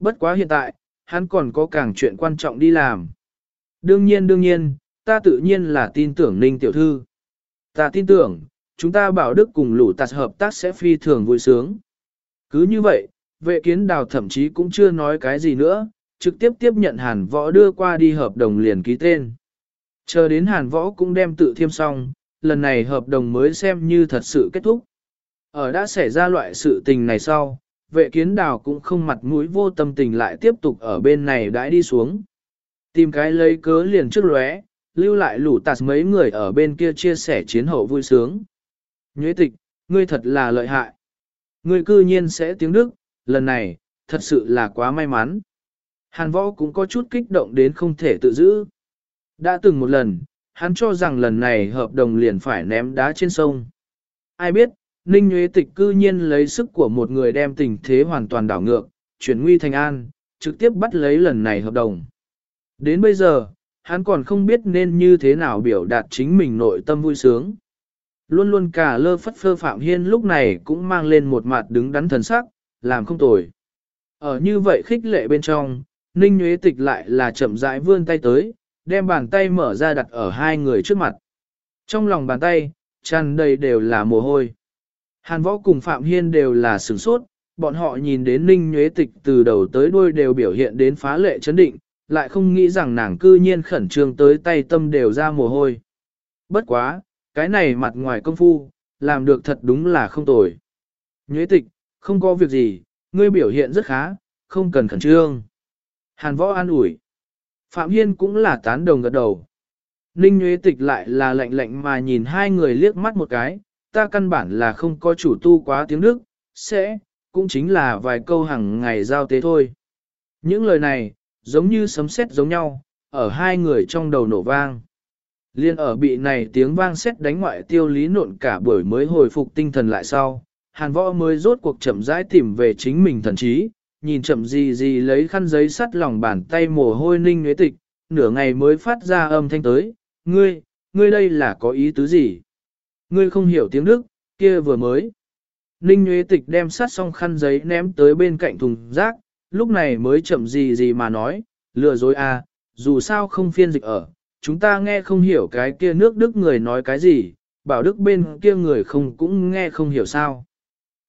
Bất quá hiện tại, hắn còn có càng chuyện quan trọng đi làm. Đương nhiên đương nhiên, ta tự nhiên là tin tưởng Ninh Tiểu Thư. Ta tin tưởng, chúng ta bảo đức cùng lũ tạt hợp tác sẽ phi thường vui sướng. Cứ như vậy, vệ kiến đào thậm chí cũng chưa nói cái gì nữa, trực tiếp tiếp nhận hàn võ đưa qua đi hợp đồng liền ký tên. Chờ đến hàn võ cũng đem tự thiêm xong, lần này hợp đồng mới xem như thật sự kết thúc. Ở đã xảy ra loại sự tình này sau, vệ kiến đào cũng không mặt mũi vô tâm tình lại tiếp tục ở bên này đãi đi xuống. Tìm cái lấy cớ liền trước lóe, lưu lại lũ tạt mấy người ở bên kia chia sẻ chiến hậu vui sướng. Nhuế tịch, ngươi thật là lợi hại. Ngươi cư nhiên sẽ tiếng Đức, lần này, thật sự là quá may mắn. Hàn võ cũng có chút kích động đến không thể tự giữ. Đã từng một lần, hắn cho rằng lần này hợp đồng liền phải ném đá trên sông. Ai biết, Ninh Nguyễn Tịch cư nhiên lấy sức của một người đem tình thế hoàn toàn đảo ngược, chuyển nguy thành an, trực tiếp bắt lấy lần này hợp đồng. Đến bây giờ, hắn còn không biết nên như thế nào biểu đạt chính mình nội tâm vui sướng. Luôn luôn cả lơ phất phơ Phạm Hiên lúc này cũng mang lên một mặt đứng đắn thần sắc, làm không tồi. Ở như vậy khích lệ bên trong, Ninh Nguyễn Tịch lại là chậm rãi vươn tay tới, đem bàn tay mở ra đặt ở hai người trước mặt. Trong lòng bàn tay, tràn đầy đều là mồ hôi. Hàn võ cùng Phạm Hiên đều là sửng sốt, bọn họ nhìn đến Ninh Nhuế Tịch từ đầu tới đuôi đều biểu hiện đến phá lệ chấn định, lại không nghĩ rằng nàng cư nhiên khẩn trương tới tay tâm đều ra mồ hôi. Bất quá, cái này mặt ngoài công phu, làm được thật đúng là không tồi. Nhuế Tịch, không có việc gì, ngươi biểu hiện rất khá, không cần khẩn trương. Hàn võ an ủi. Phạm Hiên cũng là tán đồng gật đầu. Ninh Nhuế Tịch lại là lạnh lạnh mà nhìn hai người liếc mắt một cái, ta căn bản là không có chủ tu quá tiếng Đức, sẽ, cũng chính là vài câu hàng ngày giao tế thôi. Những lời này, giống như sấm sét giống nhau, ở hai người trong đầu nổ vang. Liên ở bị này tiếng vang sét đánh ngoại tiêu lý nộn cả buổi mới hồi phục tinh thần lại sau, hàn võ mới rốt cuộc chậm rãi tìm về chính mình thần trí, nhìn chậm gì gì lấy khăn giấy sắt lòng bàn tay mồ hôi ninh nhuế tịch, nửa ngày mới phát ra âm thanh tới, ngươi, ngươi đây là có ý tứ gì? Ngươi không hiểu tiếng Đức, kia vừa mới. Ninh Nguyễn Tịch đem sát xong khăn giấy ném tới bên cạnh thùng rác, lúc này mới chậm gì gì mà nói, lừa dối à, dù sao không phiên dịch ở, chúng ta nghe không hiểu cái kia nước Đức người nói cái gì, bảo Đức bên kia người không cũng nghe không hiểu sao.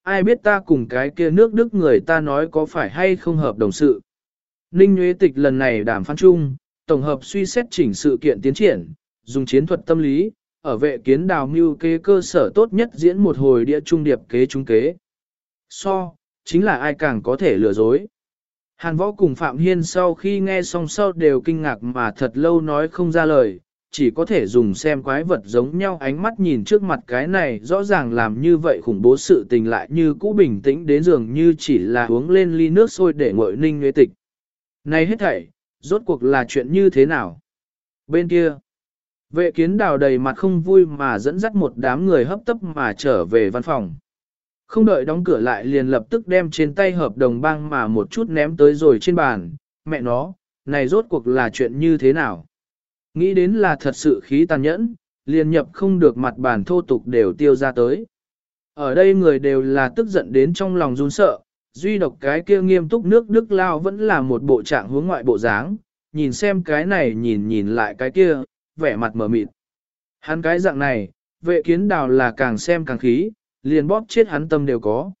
Ai biết ta cùng cái kia nước Đức người ta nói có phải hay không hợp đồng sự. Ninh Nguyễn Tịch lần này đàm phán chung, tổng hợp suy xét chỉnh sự kiện tiến triển, dùng chiến thuật tâm lý, ở vệ kiến đào mưu kế cơ sở tốt nhất diễn một hồi địa trung điệp kế trung kế. So, chính là ai càng có thể lừa dối. Hàn võ cùng Phạm Hiên sau khi nghe xong sau đều kinh ngạc mà thật lâu nói không ra lời, chỉ có thể dùng xem quái vật giống nhau ánh mắt nhìn trước mặt cái này rõ ràng làm như vậy khủng bố sự tình lại như cũ bình tĩnh đến dường như chỉ là uống lên ly nước sôi để ngội ninh nguyên tịch. Này hết thảy, rốt cuộc là chuyện như thế nào? Bên kia, Vệ kiến đào đầy mặt không vui mà dẫn dắt một đám người hấp tấp mà trở về văn phòng. Không đợi đóng cửa lại liền lập tức đem trên tay hợp đồng băng mà một chút ném tới rồi trên bàn. Mẹ nó, này rốt cuộc là chuyện như thế nào? Nghĩ đến là thật sự khí tàn nhẫn, liền nhập không được mặt bàn thô tục đều tiêu ra tới. Ở đây người đều là tức giận đến trong lòng run sợ, Duy độc cái kia nghiêm túc nước Đức Lao vẫn là một bộ trạng hướng ngoại bộ dáng, nhìn xem cái này nhìn nhìn lại cái kia, vẻ mặt mở mịt. Hắn cái dạng này, vệ kiến đào là càng xem càng khí, liền bóp chết hắn tâm đều có.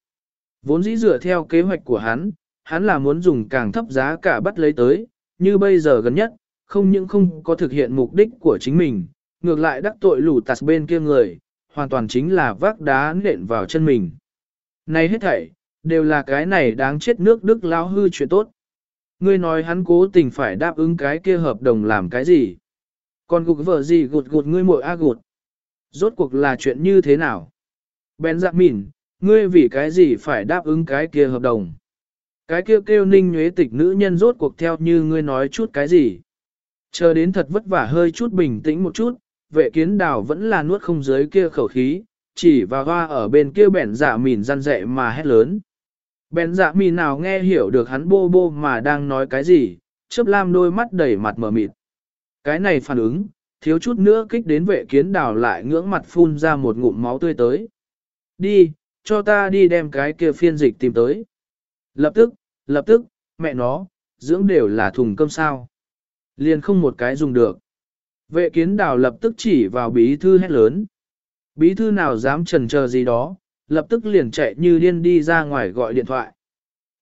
Vốn dĩ dựa theo kế hoạch của hắn, hắn là muốn dùng càng thấp giá cả bắt lấy tới, như bây giờ gần nhất, không những không có thực hiện mục đích của chính mình, ngược lại đắc tội lù tạt bên kia người, hoàn toàn chính là vác đá nện vào chân mình. Này hết thảy, đều là cái này đáng chết nước Đức lao hư chuyện tốt. Ngươi nói hắn cố tình phải đáp ứng cái kia hợp đồng làm cái gì? Còn gục vợ gì gụt gụt ngươi muội a gụt? Rốt cuộc là chuyện như thế nào? Bèn dạ mỉn, ngươi vì cái gì phải đáp ứng cái kia hợp đồng? Cái kia kêu, kêu ninh nhuế tịch nữ nhân rốt cuộc theo như ngươi nói chút cái gì? Chờ đến thật vất vả hơi chút bình tĩnh một chút, vệ kiến đào vẫn là nuốt không dưới kia khẩu khí, chỉ và hoa ở bên kia bẻn dạ mìn răn dậy mà hét lớn. Bèn dạ mỉn nào nghe hiểu được hắn bô bô mà đang nói cái gì, chớp lam đôi mắt đầy mặt mở mịt. Cái này phản ứng, thiếu chút nữa kích đến vệ kiến đào lại ngưỡng mặt phun ra một ngụm máu tươi tới. Đi, cho ta đi đem cái kia phiên dịch tìm tới. Lập tức, lập tức, mẹ nó, dưỡng đều là thùng cơm sao. Liền không một cái dùng được. Vệ kiến đào lập tức chỉ vào bí thư hét lớn. Bí thư nào dám trần chờ gì đó, lập tức liền chạy như điên đi ra ngoài gọi điện thoại.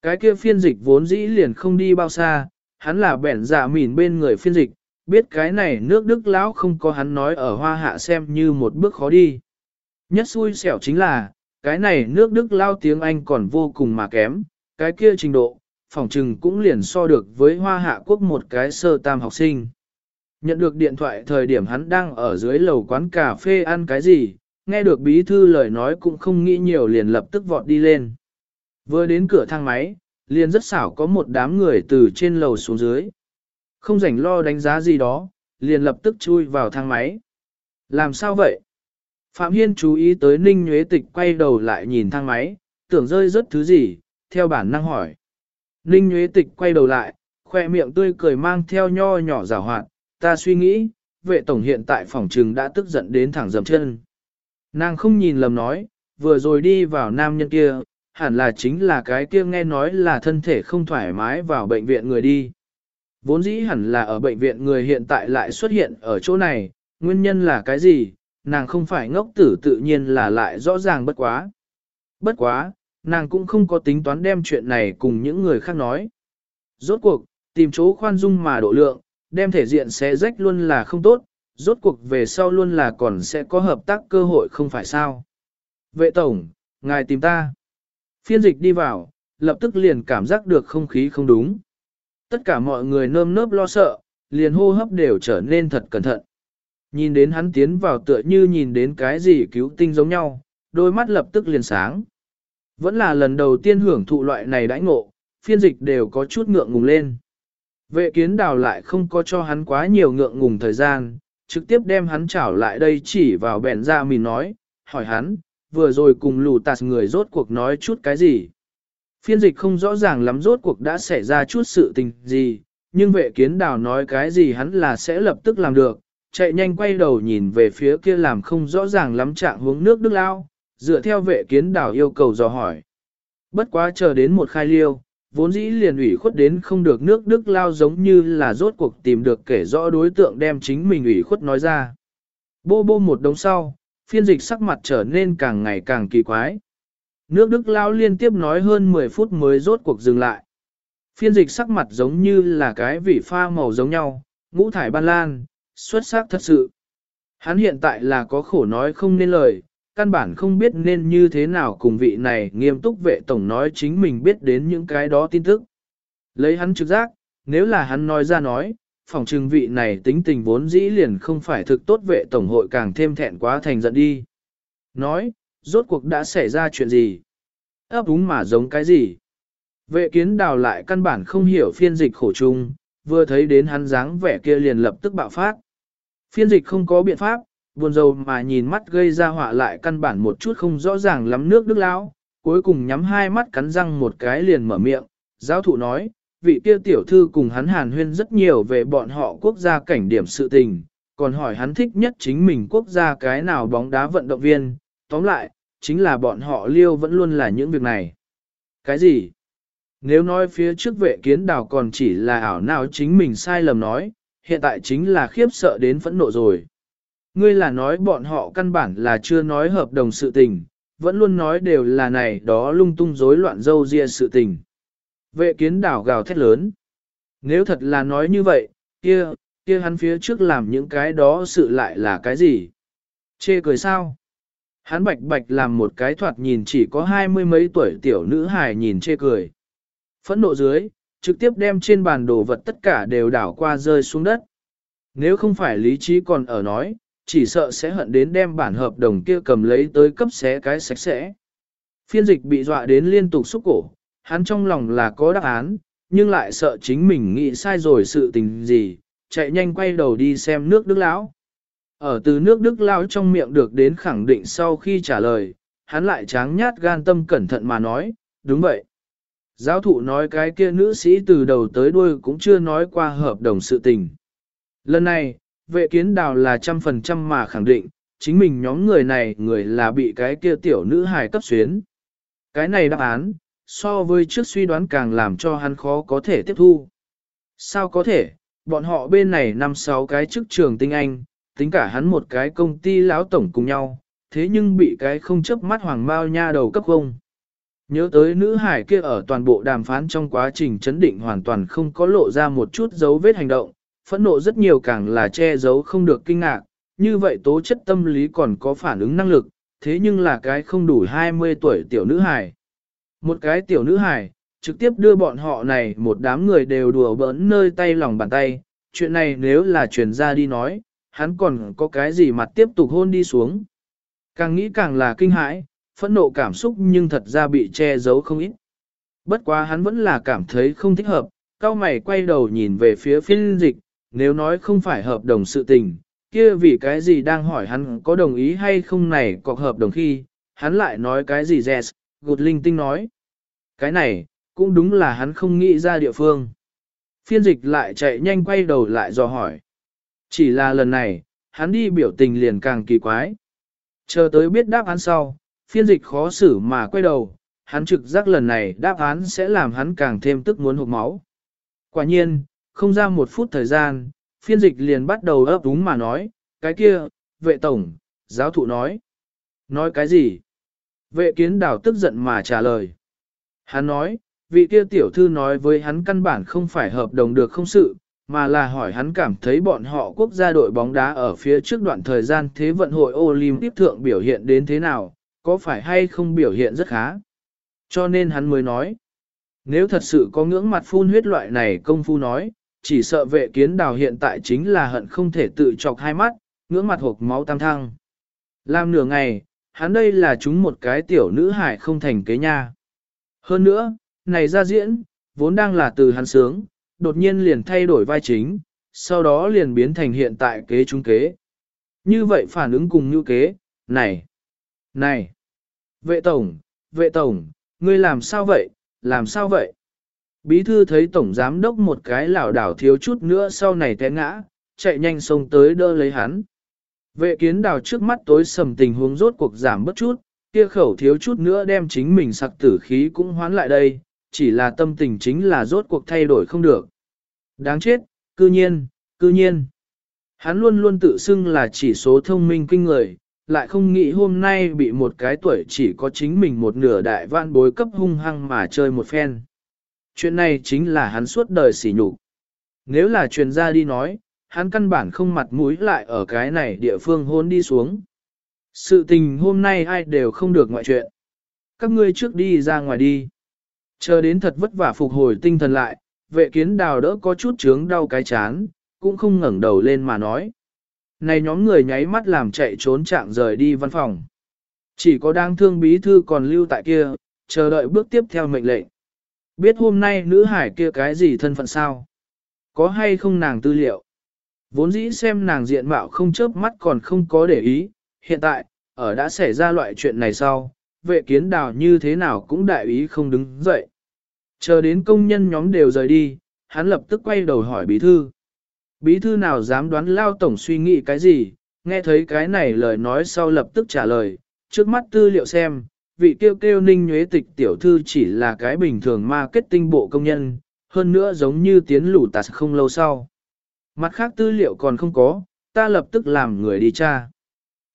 Cái kia phiên dịch vốn dĩ liền không đi bao xa, hắn là bẻn giả dạ mỉn bên người phiên dịch, biết cái này nước Đức lão không có hắn nói ở hoa hạ xem như một bước khó đi. Nhất xui xẻo chính là, cái này nước Đức lao tiếng Anh còn vô cùng mà kém, cái kia trình độ, phòng trừng cũng liền so được với hoa hạ quốc một cái sơ tam học sinh. Nhận được điện thoại thời điểm hắn đang ở dưới lầu quán cà phê ăn cái gì, nghe được bí thư lời nói cũng không nghĩ nhiều liền lập tức vọt đi lên. Vừa đến cửa thang máy, liền rất xảo có một đám người từ trên lầu xuống dưới. Không rảnh lo đánh giá gì đó, liền lập tức chui vào thang máy. Làm sao vậy? Phạm Hiên chú ý tới Ninh Nhuế Tịch quay đầu lại nhìn thang máy, tưởng rơi rớt thứ gì, theo bản năng hỏi. Ninh Nhuế Tịch quay đầu lại, khoe miệng tươi cười mang theo nho nhỏ rào hoạt, ta suy nghĩ, vệ tổng hiện tại phòng trừng đã tức giận đến thẳng dầm chân. Nàng không nhìn lầm nói, vừa rồi đi vào nam nhân kia, hẳn là chính là cái kia nghe nói là thân thể không thoải mái vào bệnh viện người đi. Vốn dĩ hẳn là ở bệnh viện người hiện tại lại xuất hiện ở chỗ này, nguyên nhân là cái gì, nàng không phải ngốc tử tự nhiên là lại rõ ràng bất quá. Bất quá, nàng cũng không có tính toán đem chuyện này cùng những người khác nói. Rốt cuộc, tìm chỗ khoan dung mà độ lượng, đem thể diện sẽ rách luôn là không tốt, rốt cuộc về sau luôn là còn sẽ có hợp tác cơ hội không phải sao. Vệ tổng, ngài tìm ta. Phiên dịch đi vào, lập tức liền cảm giác được không khí không đúng. Tất cả mọi người nơm nớp lo sợ, liền hô hấp đều trở nên thật cẩn thận. Nhìn đến hắn tiến vào tựa như nhìn đến cái gì cứu tinh giống nhau, đôi mắt lập tức liền sáng. Vẫn là lần đầu tiên hưởng thụ loại này đãi ngộ, phiên dịch đều có chút ngượng ngùng lên. Vệ kiến đào lại không có cho hắn quá nhiều ngượng ngùng thời gian, trực tiếp đem hắn chảo lại đây chỉ vào bèn ra mình nói, hỏi hắn, vừa rồi cùng lù tạt người rốt cuộc nói chút cái gì. Phiên dịch không rõ ràng lắm rốt cuộc đã xảy ra chút sự tình gì, nhưng vệ kiến đào nói cái gì hắn là sẽ lập tức làm được, chạy nhanh quay đầu nhìn về phía kia làm không rõ ràng lắm trạng hướng nước đức lao, dựa theo vệ kiến đào yêu cầu dò hỏi. Bất quá chờ đến một khai liêu, vốn dĩ liền ủy khuất đến không được nước Đức lao giống như là rốt cuộc tìm được kể rõ đối tượng đem chính mình ủy khuất nói ra. Bô bô một đống sau, phiên dịch sắc mặt trở nên càng ngày càng kỳ quái. Nước Đức lao liên tiếp nói hơn 10 phút mới rốt cuộc dừng lại. Phiên dịch sắc mặt giống như là cái vị pha màu giống nhau, ngũ thải ban lan, xuất sắc thật sự. Hắn hiện tại là có khổ nói không nên lời, căn bản không biết nên như thế nào cùng vị này nghiêm túc vệ tổng nói chính mình biết đến những cái đó tin tức. Lấy hắn trực giác, nếu là hắn nói ra nói, phòng trừng vị này tính tình vốn dĩ liền không phải thực tốt vệ tổng hội càng thêm thẹn quá thành giận đi. Nói, rốt cuộc đã xảy ra chuyện gì? ấp úng mà giống cái gì? Vệ kiến đào lại căn bản không hiểu phiên dịch khổ chung, vừa thấy đến hắn dáng vẻ kia liền lập tức bạo phát. Phiên dịch không có biện pháp, buồn rầu mà nhìn mắt gây ra họa lại căn bản một chút không rõ ràng lắm nước đức lão, cuối cùng nhắm hai mắt cắn răng một cái liền mở miệng, giáo thụ nói, vị kia tiểu thư cùng hắn hàn huyên rất nhiều về bọn họ quốc gia cảnh điểm sự tình, còn hỏi hắn thích nhất chính mình quốc gia cái nào bóng đá vận động viên, tóm lại, chính là bọn họ liêu vẫn luôn là những việc này. Cái gì? Nếu nói phía trước vệ kiến đào còn chỉ là ảo nào chính mình sai lầm nói, hiện tại chính là khiếp sợ đến phẫn nộ rồi. Ngươi là nói bọn họ căn bản là chưa nói hợp đồng sự tình, vẫn luôn nói đều là này đó lung tung rối loạn dâu ria sự tình. Vệ kiến đảo gào thét lớn. Nếu thật là nói như vậy, kia, kia hắn phía trước làm những cái đó sự lại là cái gì? Chê cười sao? Hắn bạch bạch làm một cái thoạt nhìn chỉ có hai mươi mấy tuổi tiểu nữ hài nhìn chê cười. Phẫn nộ dưới, trực tiếp đem trên bàn đồ vật tất cả đều đảo qua rơi xuống đất. Nếu không phải lý trí còn ở nói, chỉ sợ sẽ hận đến đem bản hợp đồng kia cầm lấy tới cấp xé cái sạch sẽ. Phiên dịch bị dọa đến liên tục xúc cổ, hắn trong lòng là có đáp án, nhưng lại sợ chính mình nghĩ sai rồi sự tình gì, chạy nhanh quay đầu đi xem nước đức lão. Ở từ nước đức lao trong miệng được đến khẳng định sau khi trả lời, hắn lại tráng nhát gan tâm cẩn thận mà nói, đúng vậy. Giáo thụ nói cái kia nữ sĩ từ đầu tới đuôi cũng chưa nói qua hợp đồng sự tình. Lần này, vệ kiến đào là trăm phần trăm mà khẳng định, chính mình nhóm người này người là bị cái kia tiểu nữ hài cấp xuyến. Cái này đáp án, so với trước suy đoán càng làm cho hắn khó có thể tiếp thu. Sao có thể, bọn họ bên này năm sáu cái chức trường tinh anh, tính cả hắn một cái công ty lão tổng cùng nhau, thế nhưng bị cái không chấp mắt hoàng bao nha đầu cấp không. Nhớ tới nữ hải kia ở toàn bộ đàm phán trong quá trình chấn định hoàn toàn không có lộ ra một chút dấu vết hành động, phẫn nộ rất nhiều càng là che giấu không được kinh ngạc, như vậy tố chất tâm lý còn có phản ứng năng lực, thế nhưng là cái không đủ 20 tuổi tiểu nữ hải. Một cái tiểu nữ hải, trực tiếp đưa bọn họ này một đám người đều đùa bỡn nơi tay lòng bàn tay, chuyện này nếu là truyền ra đi nói, hắn còn có cái gì mặt tiếp tục hôn đi xuống. Càng nghĩ càng là kinh hãi, phẫn nộ cảm xúc nhưng thật ra bị che giấu không ít. Bất quá hắn vẫn là cảm thấy không thích hợp, cao mày quay đầu nhìn về phía phiên dịch, nếu nói không phải hợp đồng sự tình, kia vì cái gì đang hỏi hắn có đồng ý hay không này có hợp đồng khi, hắn lại nói cái gì yes, gột linh tinh nói. Cái này, cũng đúng là hắn không nghĩ ra địa phương. Phiên dịch lại chạy nhanh quay đầu lại dò hỏi. Chỉ là lần này, hắn đi biểu tình liền càng kỳ quái. Chờ tới biết đáp án sau, phiên dịch khó xử mà quay đầu, hắn trực giác lần này đáp án sẽ làm hắn càng thêm tức muốn hụt máu. Quả nhiên, không ra một phút thời gian, phiên dịch liền bắt đầu ấp úng mà nói, cái kia, vệ tổng, giáo thụ nói. Nói cái gì? Vệ kiến đảo tức giận mà trả lời. Hắn nói, vị kia tiểu thư nói với hắn căn bản không phải hợp đồng được không sự, mà là hỏi hắn cảm thấy bọn họ quốc gia đội bóng đá ở phía trước đoạn thời gian Thế vận hội Olympic thượng biểu hiện đến thế nào, có phải hay không biểu hiện rất khá. Cho nên hắn mới nói, nếu thật sự có ngưỡng mặt phun huyết loại này công phu nói, chỉ sợ vệ kiến đào hiện tại chính là hận không thể tự chọc hai mắt, ngưỡng mặt hộp máu tam thăng. Làm nửa ngày, hắn đây là chúng một cái tiểu nữ hải không thành kế nha. Hơn nữa, này ra diễn, vốn đang là từ hắn sướng, đột nhiên liền thay đổi vai chính, sau đó liền biến thành hiện tại kế trung kế. Như vậy phản ứng cùng như kế, này, này, vệ tổng, vệ tổng, ngươi làm sao vậy, làm sao vậy? Bí thư thấy tổng giám đốc một cái lảo đảo thiếu chút nữa sau này té ngã, chạy nhanh xông tới đỡ lấy hắn. Vệ kiến đào trước mắt tối sầm tình huống rốt cuộc giảm bất chút, kia khẩu thiếu chút nữa đem chính mình sặc tử khí cũng hoán lại đây, chỉ là tâm tình chính là rốt cuộc thay đổi không được. Đáng chết, cư nhiên, cư nhiên. Hắn luôn luôn tự xưng là chỉ số thông minh kinh người, lại không nghĩ hôm nay bị một cái tuổi chỉ có chính mình một nửa đại vạn bối cấp hung hăng mà chơi một phen. Chuyện này chính là hắn suốt đời sỉ nhục. Nếu là truyền ra đi nói, hắn căn bản không mặt mũi lại ở cái này địa phương hôn đi xuống. Sự tình hôm nay ai đều không được ngoại chuyện. Các ngươi trước đi ra ngoài đi. Chờ đến thật vất vả phục hồi tinh thần lại, vệ kiến đào đỡ có chút chướng đau cái chán, cũng không ngẩng đầu lên mà nói. Này nhóm người nháy mắt làm chạy trốn trạng rời đi văn phòng. Chỉ có đang thương bí thư còn lưu tại kia, chờ đợi bước tiếp theo mệnh lệnh. Biết hôm nay nữ hải kia cái gì thân phận sao? Có hay không nàng tư liệu? Vốn dĩ xem nàng diện mạo không chớp mắt còn không có để ý, hiện tại, ở đã xảy ra loại chuyện này sau, vệ kiến đào như thế nào cũng đại ý không đứng dậy. Chờ đến công nhân nhóm đều rời đi, hắn lập tức quay đầu hỏi bí thư. Bí thư nào dám đoán lao tổng suy nghĩ cái gì, nghe thấy cái này lời nói sau lập tức trả lời, trước mắt tư liệu xem, vị kêu kêu ninh nhuế tịch tiểu thư chỉ là cái bình thường marketing bộ công nhân, hơn nữa giống như tiến lũ tạt không lâu sau. Mặt khác tư liệu còn không có, ta lập tức làm người đi tra.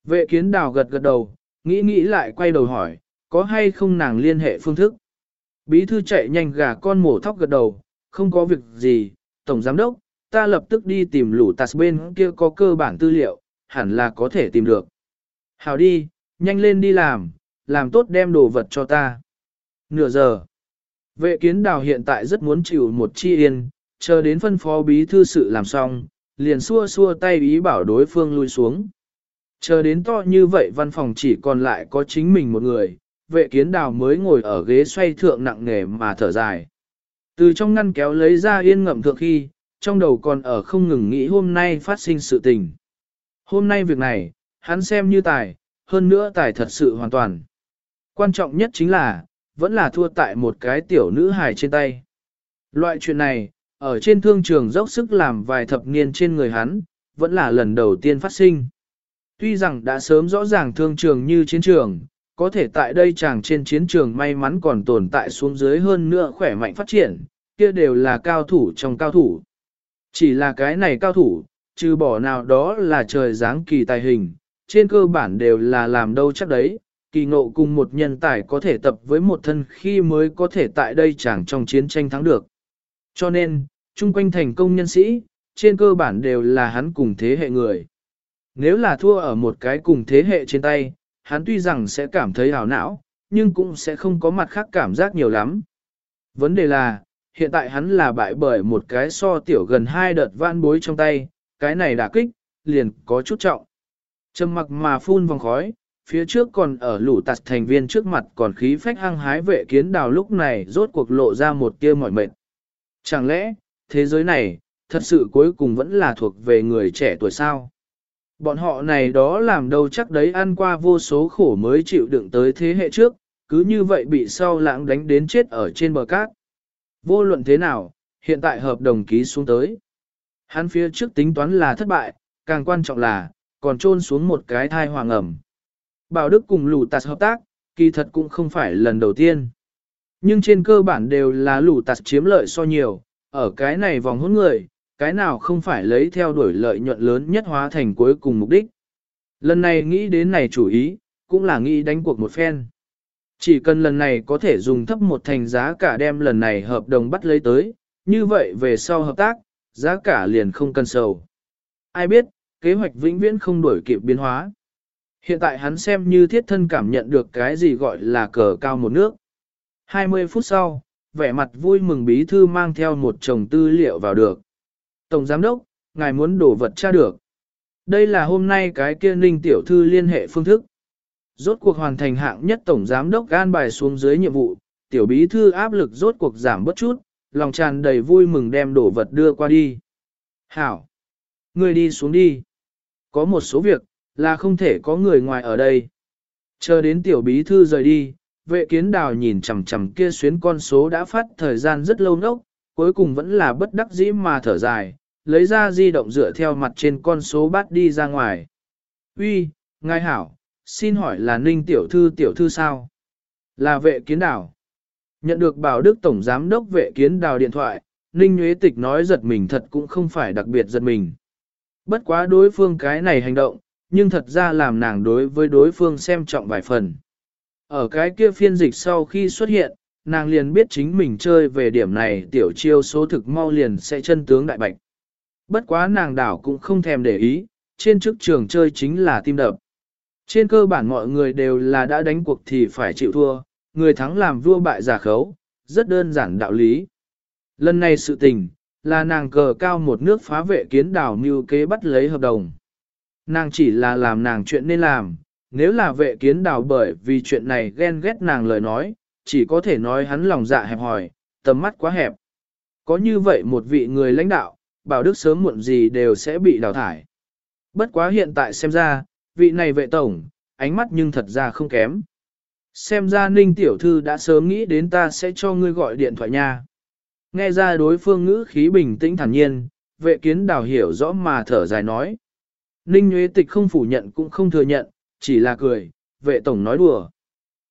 Vệ kiến đào gật gật đầu, nghĩ nghĩ lại quay đầu hỏi, có hay không nàng liên hệ phương thức. Bí thư chạy nhanh gà con mổ thóc gật đầu, không có việc gì, tổng giám đốc, ta lập tức đi tìm lũ tạt bên kia có cơ bản tư liệu, hẳn là có thể tìm được. Hào đi, nhanh lên đi làm, làm tốt đem đồ vật cho ta. Nửa giờ. Vệ kiến đào hiện tại rất muốn chịu một chi yên, chờ đến phân phó bí thư sự làm xong, liền xua xua tay ý bảo đối phương lui xuống. Chờ đến to như vậy văn phòng chỉ còn lại có chính mình một người, vệ kiến đào mới ngồi ở ghế xoay thượng nặng nề mà thở dài. Từ trong ngăn kéo lấy ra yên ngậm thượng khi, trong đầu còn ở không ngừng nghĩ hôm nay phát sinh sự tình. Hôm nay việc này, hắn xem như tài, hơn nữa tài thật sự hoàn toàn. Quan trọng nhất chính là, vẫn là thua tại một cái tiểu nữ hài trên tay. Loại chuyện này, ở trên thương trường dốc sức làm vài thập niên trên người hắn, vẫn là lần đầu tiên phát sinh. Tuy rằng đã sớm rõ ràng thương trường như chiến trường, có thể tại đây chàng trên chiến trường may mắn còn tồn tại xuống dưới hơn nữa khỏe mạnh phát triển, kia đều là cao thủ trong cao thủ. Chỉ là cái này cao thủ, trừ bỏ nào đó là trời dáng kỳ tài hình, trên cơ bản đều là làm đâu chắc đấy, kỳ ngộ cùng một nhân tài có thể tập với một thân khi mới có thể tại đây chẳng trong chiến tranh thắng được. Cho nên, chung quanh thành công nhân sĩ, trên cơ bản đều là hắn cùng thế hệ người. Nếu là thua ở một cái cùng thế hệ trên tay, hắn tuy rằng sẽ cảm thấy hào não, nhưng cũng sẽ không có mặt khác cảm giác nhiều lắm. Vấn đề là, hiện tại hắn là bại bởi một cái so tiểu gần hai đợt vãn bối trong tay, cái này đả kích, liền có chút trọng. Trầm mặc mà phun vòng khói, phía trước còn ở lũ tạt thành viên trước mặt còn khí phách hăng hái vệ kiến đào lúc này rốt cuộc lộ ra một tia mỏi mệt. Chẳng lẽ, thế giới này, thật sự cuối cùng vẫn là thuộc về người trẻ tuổi sao? Bọn họ này đó làm đâu chắc đấy ăn qua vô số khổ mới chịu đựng tới thế hệ trước, cứ như vậy bị sau lãng đánh đến chết ở trên bờ cát. Vô luận thế nào, hiện tại hợp đồng ký xuống tới. Hắn phía trước tính toán là thất bại, càng quan trọng là, còn trôn xuống một cái thai hoàng ẩm. Bảo Đức cùng lũ tạt hợp tác, kỳ thật cũng không phải lần đầu tiên. Nhưng trên cơ bản đều là lũ tạt chiếm lợi so nhiều, ở cái này vòng hỗn người, cái nào không phải lấy theo đuổi lợi nhuận lớn nhất hóa thành cuối cùng mục đích. Lần này nghĩ đến này chủ ý, cũng là nghĩ đánh cuộc một phen. Chỉ cần lần này có thể dùng thấp một thành giá cả đem lần này hợp đồng bắt lấy tới, như vậy về sau hợp tác, giá cả liền không cần sầu. Ai biết, kế hoạch vĩnh viễn không đổi kịp biến hóa. Hiện tại hắn xem như thiết thân cảm nhận được cái gì gọi là cờ cao một nước. 20 phút sau, vẻ mặt vui mừng bí thư mang theo một chồng tư liệu vào được. Tổng giám đốc, ngài muốn đổ vật tra được. Đây là hôm nay cái kia ninh tiểu thư liên hệ phương thức. Rốt cuộc hoàn thành hạng nhất tổng giám đốc gan bài xuống dưới nhiệm vụ, tiểu bí thư áp lực rốt cuộc giảm bớt chút, lòng tràn đầy vui mừng đem đổ vật đưa qua đi. Hảo! Người đi xuống đi. Có một số việc, là không thể có người ngoài ở đây. Chờ đến tiểu bí thư rời đi, vệ kiến đào nhìn chằm chằm kia xuyến con số đã phát thời gian rất lâu nốc, cuối cùng vẫn là bất đắc dĩ mà thở dài, lấy ra di động dựa theo mặt trên con số bắt đi ra ngoài. Uy, ngài hảo, xin hỏi là ninh tiểu thư tiểu thư sao? Là vệ kiến đảo. Nhận được bảo đức tổng giám đốc vệ kiến đào điện thoại, ninh nhuế tịch nói giật mình thật cũng không phải đặc biệt giật mình. Bất quá đối phương cái này hành động, nhưng thật ra làm nàng đối với đối phương xem trọng vài phần. Ở cái kia phiên dịch sau khi xuất hiện, nàng liền biết chính mình chơi về điểm này tiểu chiêu số thực mau liền sẽ chân tướng đại bạch. Bất quá nàng đảo cũng không thèm để ý, trên chức trường chơi chính là tim đập. Trên cơ bản mọi người đều là đã đánh cuộc thì phải chịu thua, người thắng làm vua bại giả khấu, rất đơn giản đạo lý. Lần này sự tình, là nàng cờ cao một nước phá vệ kiến đảo mưu kế bắt lấy hợp đồng. Nàng chỉ là làm nàng chuyện nên làm, nếu là vệ kiến đảo bởi vì chuyện này ghen ghét nàng lời nói, chỉ có thể nói hắn lòng dạ hẹp hòi, tầm mắt quá hẹp. Có như vậy một vị người lãnh đạo, bảo đức sớm muộn gì đều sẽ bị đào thải. Bất quá hiện tại xem ra, vị này vệ tổng, ánh mắt nhưng thật ra không kém. Xem ra ninh tiểu thư đã sớm nghĩ đến ta sẽ cho ngươi gọi điện thoại nha. Nghe ra đối phương ngữ khí bình tĩnh thản nhiên, vệ kiến đào hiểu rõ mà thở dài nói. Ninh Nguyễn Tịch không phủ nhận cũng không thừa nhận, chỉ là cười, vệ tổng nói đùa.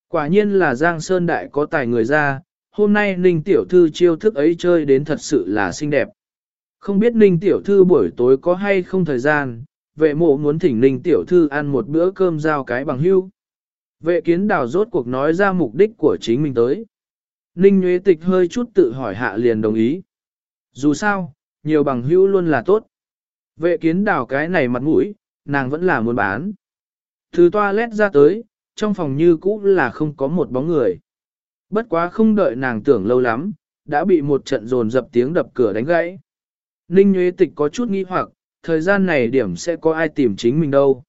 Quả nhiên là Giang Sơn Đại có tài người ra, hôm nay Ninh Tiểu Thư chiêu thức ấy chơi đến thật sự là xinh đẹp. Không biết Ninh Tiểu Thư buổi tối có hay không thời gian, vệ mộ muốn thỉnh Ninh Tiểu Thư ăn một bữa cơm giao cái bằng hưu. Vệ kiến đào rốt cuộc nói ra mục đích của chính mình tới. Ninh Nguyễn Tịch hơi chút tự hỏi hạ liền đồng ý. Dù sao, nhiều bằng hữu luôn là tốt. Vệ kiến đào cái này mặt mũi, nàng vẫn là muốn bán. Từ toilet ra tới, trong phòng như cũ là không có một bóng người. Bất quá không đợi nàng tưởng lâu lắm, đã bị một trận dồn dập tiếng đập cửa đánh gãy. Ninh Nguyễn Tịch có chút nghi hoặc, thời gian này điểm sẽ có ai tìm chính mình đâu.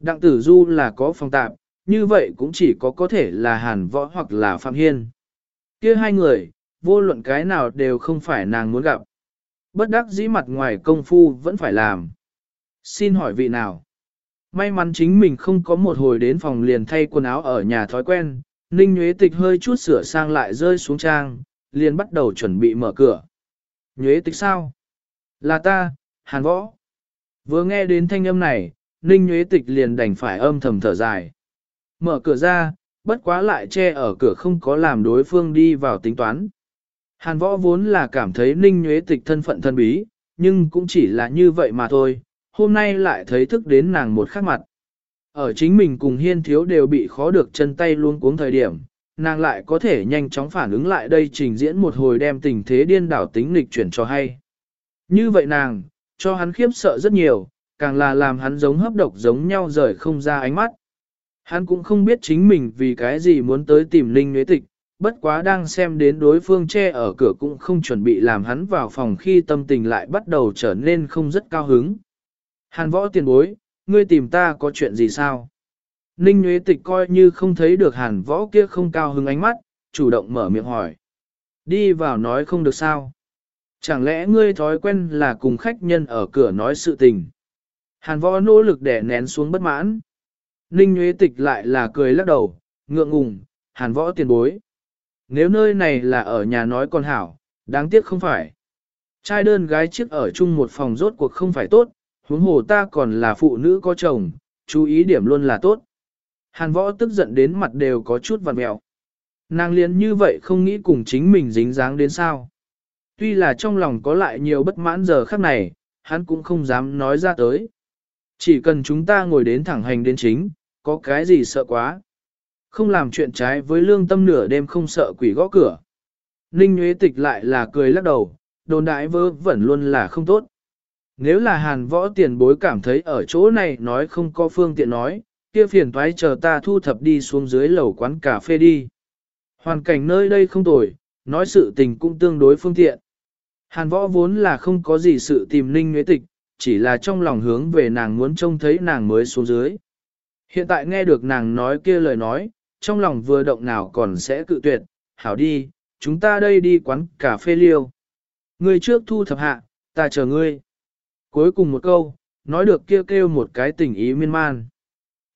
Đặng tử du là có phòng tạp, như vậy cũng chỉ có có thể là Hàn Võ hoặc là Phạm Hiên. kia hai người, vô luận cái nào đều không phải nàng muốn gặp. Bất đắc dĩ mặt ngoài công phu vẫn phải làm. Xin hỏi vị nào? May mắn chính mình không có một hồi đến phòng liền thay quần áo ở nhà thói quen, Ninh Nhuế Tịch hơi chút sửa sang lại rơi xuống trang, liền bắt đầu chuẩn bị mở cửa. Nhuế Tịch sao? Là ta, Hàn Võ. Vừa nghe đến thanh âm này, Ninh Nguyễn Tịch liền đành phải âm thầm thở dài. Mở cửa ra, bất quá lại che ở cửa không có làm đối phương đi vào tính toán. Hàn võ vốn là cảm thấy ninh Nguyễn tịch thân phận thân bí, nhưng cũng chỉ là như vậy mà thôi, hôm nay lại thấy thức đến nàng một khắc mặt. Ở chính mình cùng hiên thiếu đều bị khó được chân tay luôn cuống thời điểm, nàng lại có thể nhanh chóng phản ứng lại đây trình diễn một hồi đem tình thế điên đảo tính lịch chuyển cho hay. Như vậy nàng, cho hắn khiếp sợ rất nhiều, càng là làm hắn giống hấp độc giống nhau rời không ra ánh mắt. Hắn cũng không biết chính mình vì cái gì muốn tới tìm Ninh Nguyễn Tịch, bất quá đang xem đến đối phương che ở cửa cũng không chuẩn bị làm hắn vào phòng khi tâm tình lại bắt đầu trở nên không rất cao hứng. Hàn võ tiền bối, ngươi tìm ta có chuyện gì sao? Ninh Nguyễn Tịch coi như không thấy được hàn võ kia không cao hứng ánh mắt, chủ động mở miệng hỏi. Đi vào nói không được sao? Chẳng lẽ ngươi thói quen là cùng khách nhân ở cửa nói sự tình? Hàn võ nỗ lực để nén xuống bất mãn. Ninh Nguyễn Tịch lại là cười lắc đầu, ngượng ngùng, hàn võ tiền bối. Nếu nơi này là ở nhà nói con hảo, đáng tiếc không phải. Trai đơn gái chiếc ở chung một phòng rốt cuộc không phải tốt, huống hồ ta còn là phụ nữ có chồng, chú ý điểm luôn là tốt. Hàn võ tức giận đến mặt đều có chút vặt mẹo. Nàng liền như vậy không nghĩ cùng chính mình dính dáng đến sao. Tuy là trong lòng có lại nhiều bất mãn giờ khắc này, hắn cũng không dám nói ra tới. Chỉ cần chúng ta ngồi đến thẳng hành đến chính, có cái gì sợ quá. Không làm chuyện trái với lương tâm nửa đêm không sợ quỷ gõ cửa. Ninh Nguyễn Tịch lại là cười lắc đầu, đồn đại vơ vẩn luôn là không tốt. Nếu là hàn võ tiền bối cảm thấy ở chỗ này nói không có phương tiện nói, kia phiền toái chờ ta thu thập đi xuống dưới lầu quán cà phê đi. Hoàn cảnh nơi đây không tồi, nói sự tình cũng tương đối phương tiện. Hàn võ vốn là không có gì sự tìm Ninh Nguyễn Tịch, chỉ là trong lòng hướng về nàng muốn trông thấy nàng mới xuống dưới. Hiện tại nghe được nàng nói kia lời nói, trong lòng vừa động nào còn sẽ cự tuyệt, hảo đi, chúng ta đây đi quán cà phê liêu. Người trước thu thập hạ, ta chờ ngươi. Cuối cùng một câu, nói được kêu kêu một cái tình ý miên man.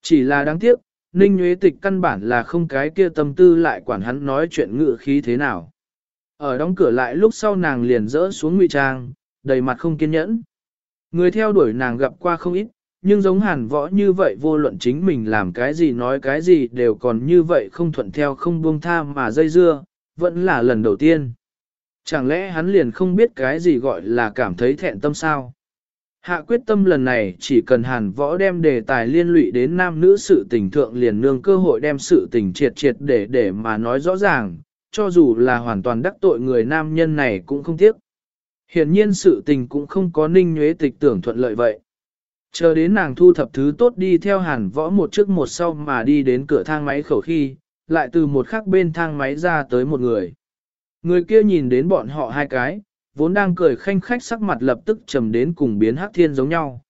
Chỉ là đáng tiếc, Ninh Nguyễn Tịch căn bản là không cái kia tâm tư lại quản hắn nói chuyện ngự khí thế nào. Ở đóng cửa lại lúc sau nàng liền rỡ xuống ngụy trang, đầy mặt không kiên nhẫn. Người theo đuổi nàng gặp qua không ít, nhưng giống hàn võ như vậy vô luận chính mình làm cái gì nói cái gì đều còn như vậy không thuận theo không buông tha mà dây dưa, vẫn là lần đầu tiên. Chẳng lẽ hắn liền không biết cái gì gọi là cảm thấy thẹn tâm sao? Hạ quyết tâm lần này chỉ cần hàn võ đem đề tài liên lụy đến nam nữ sự tình thượng liền nương cơ hội đem sự tình triệt triệt để để mà nói rõ ràng, cho dù là hoàn toàn đắc tội người nam nhân này cũng không tiếc. Hiển nhiên sự tình cũng không có ninh nhuế tịch tưởng thuận lợi vậy. Chờ đến nàng thu thập thứ tốt đi theo hàn võ một trước một sau mà đi đến cửa thang máy khẩu khi, lại từ một khắc bên thang máy ra tới một người. Người kia nhìn đến bọn họ hai cái, vốn đang cười khanh khách sắc mặt lập tức trầm đến cùng biến hắc thiên giống nhau.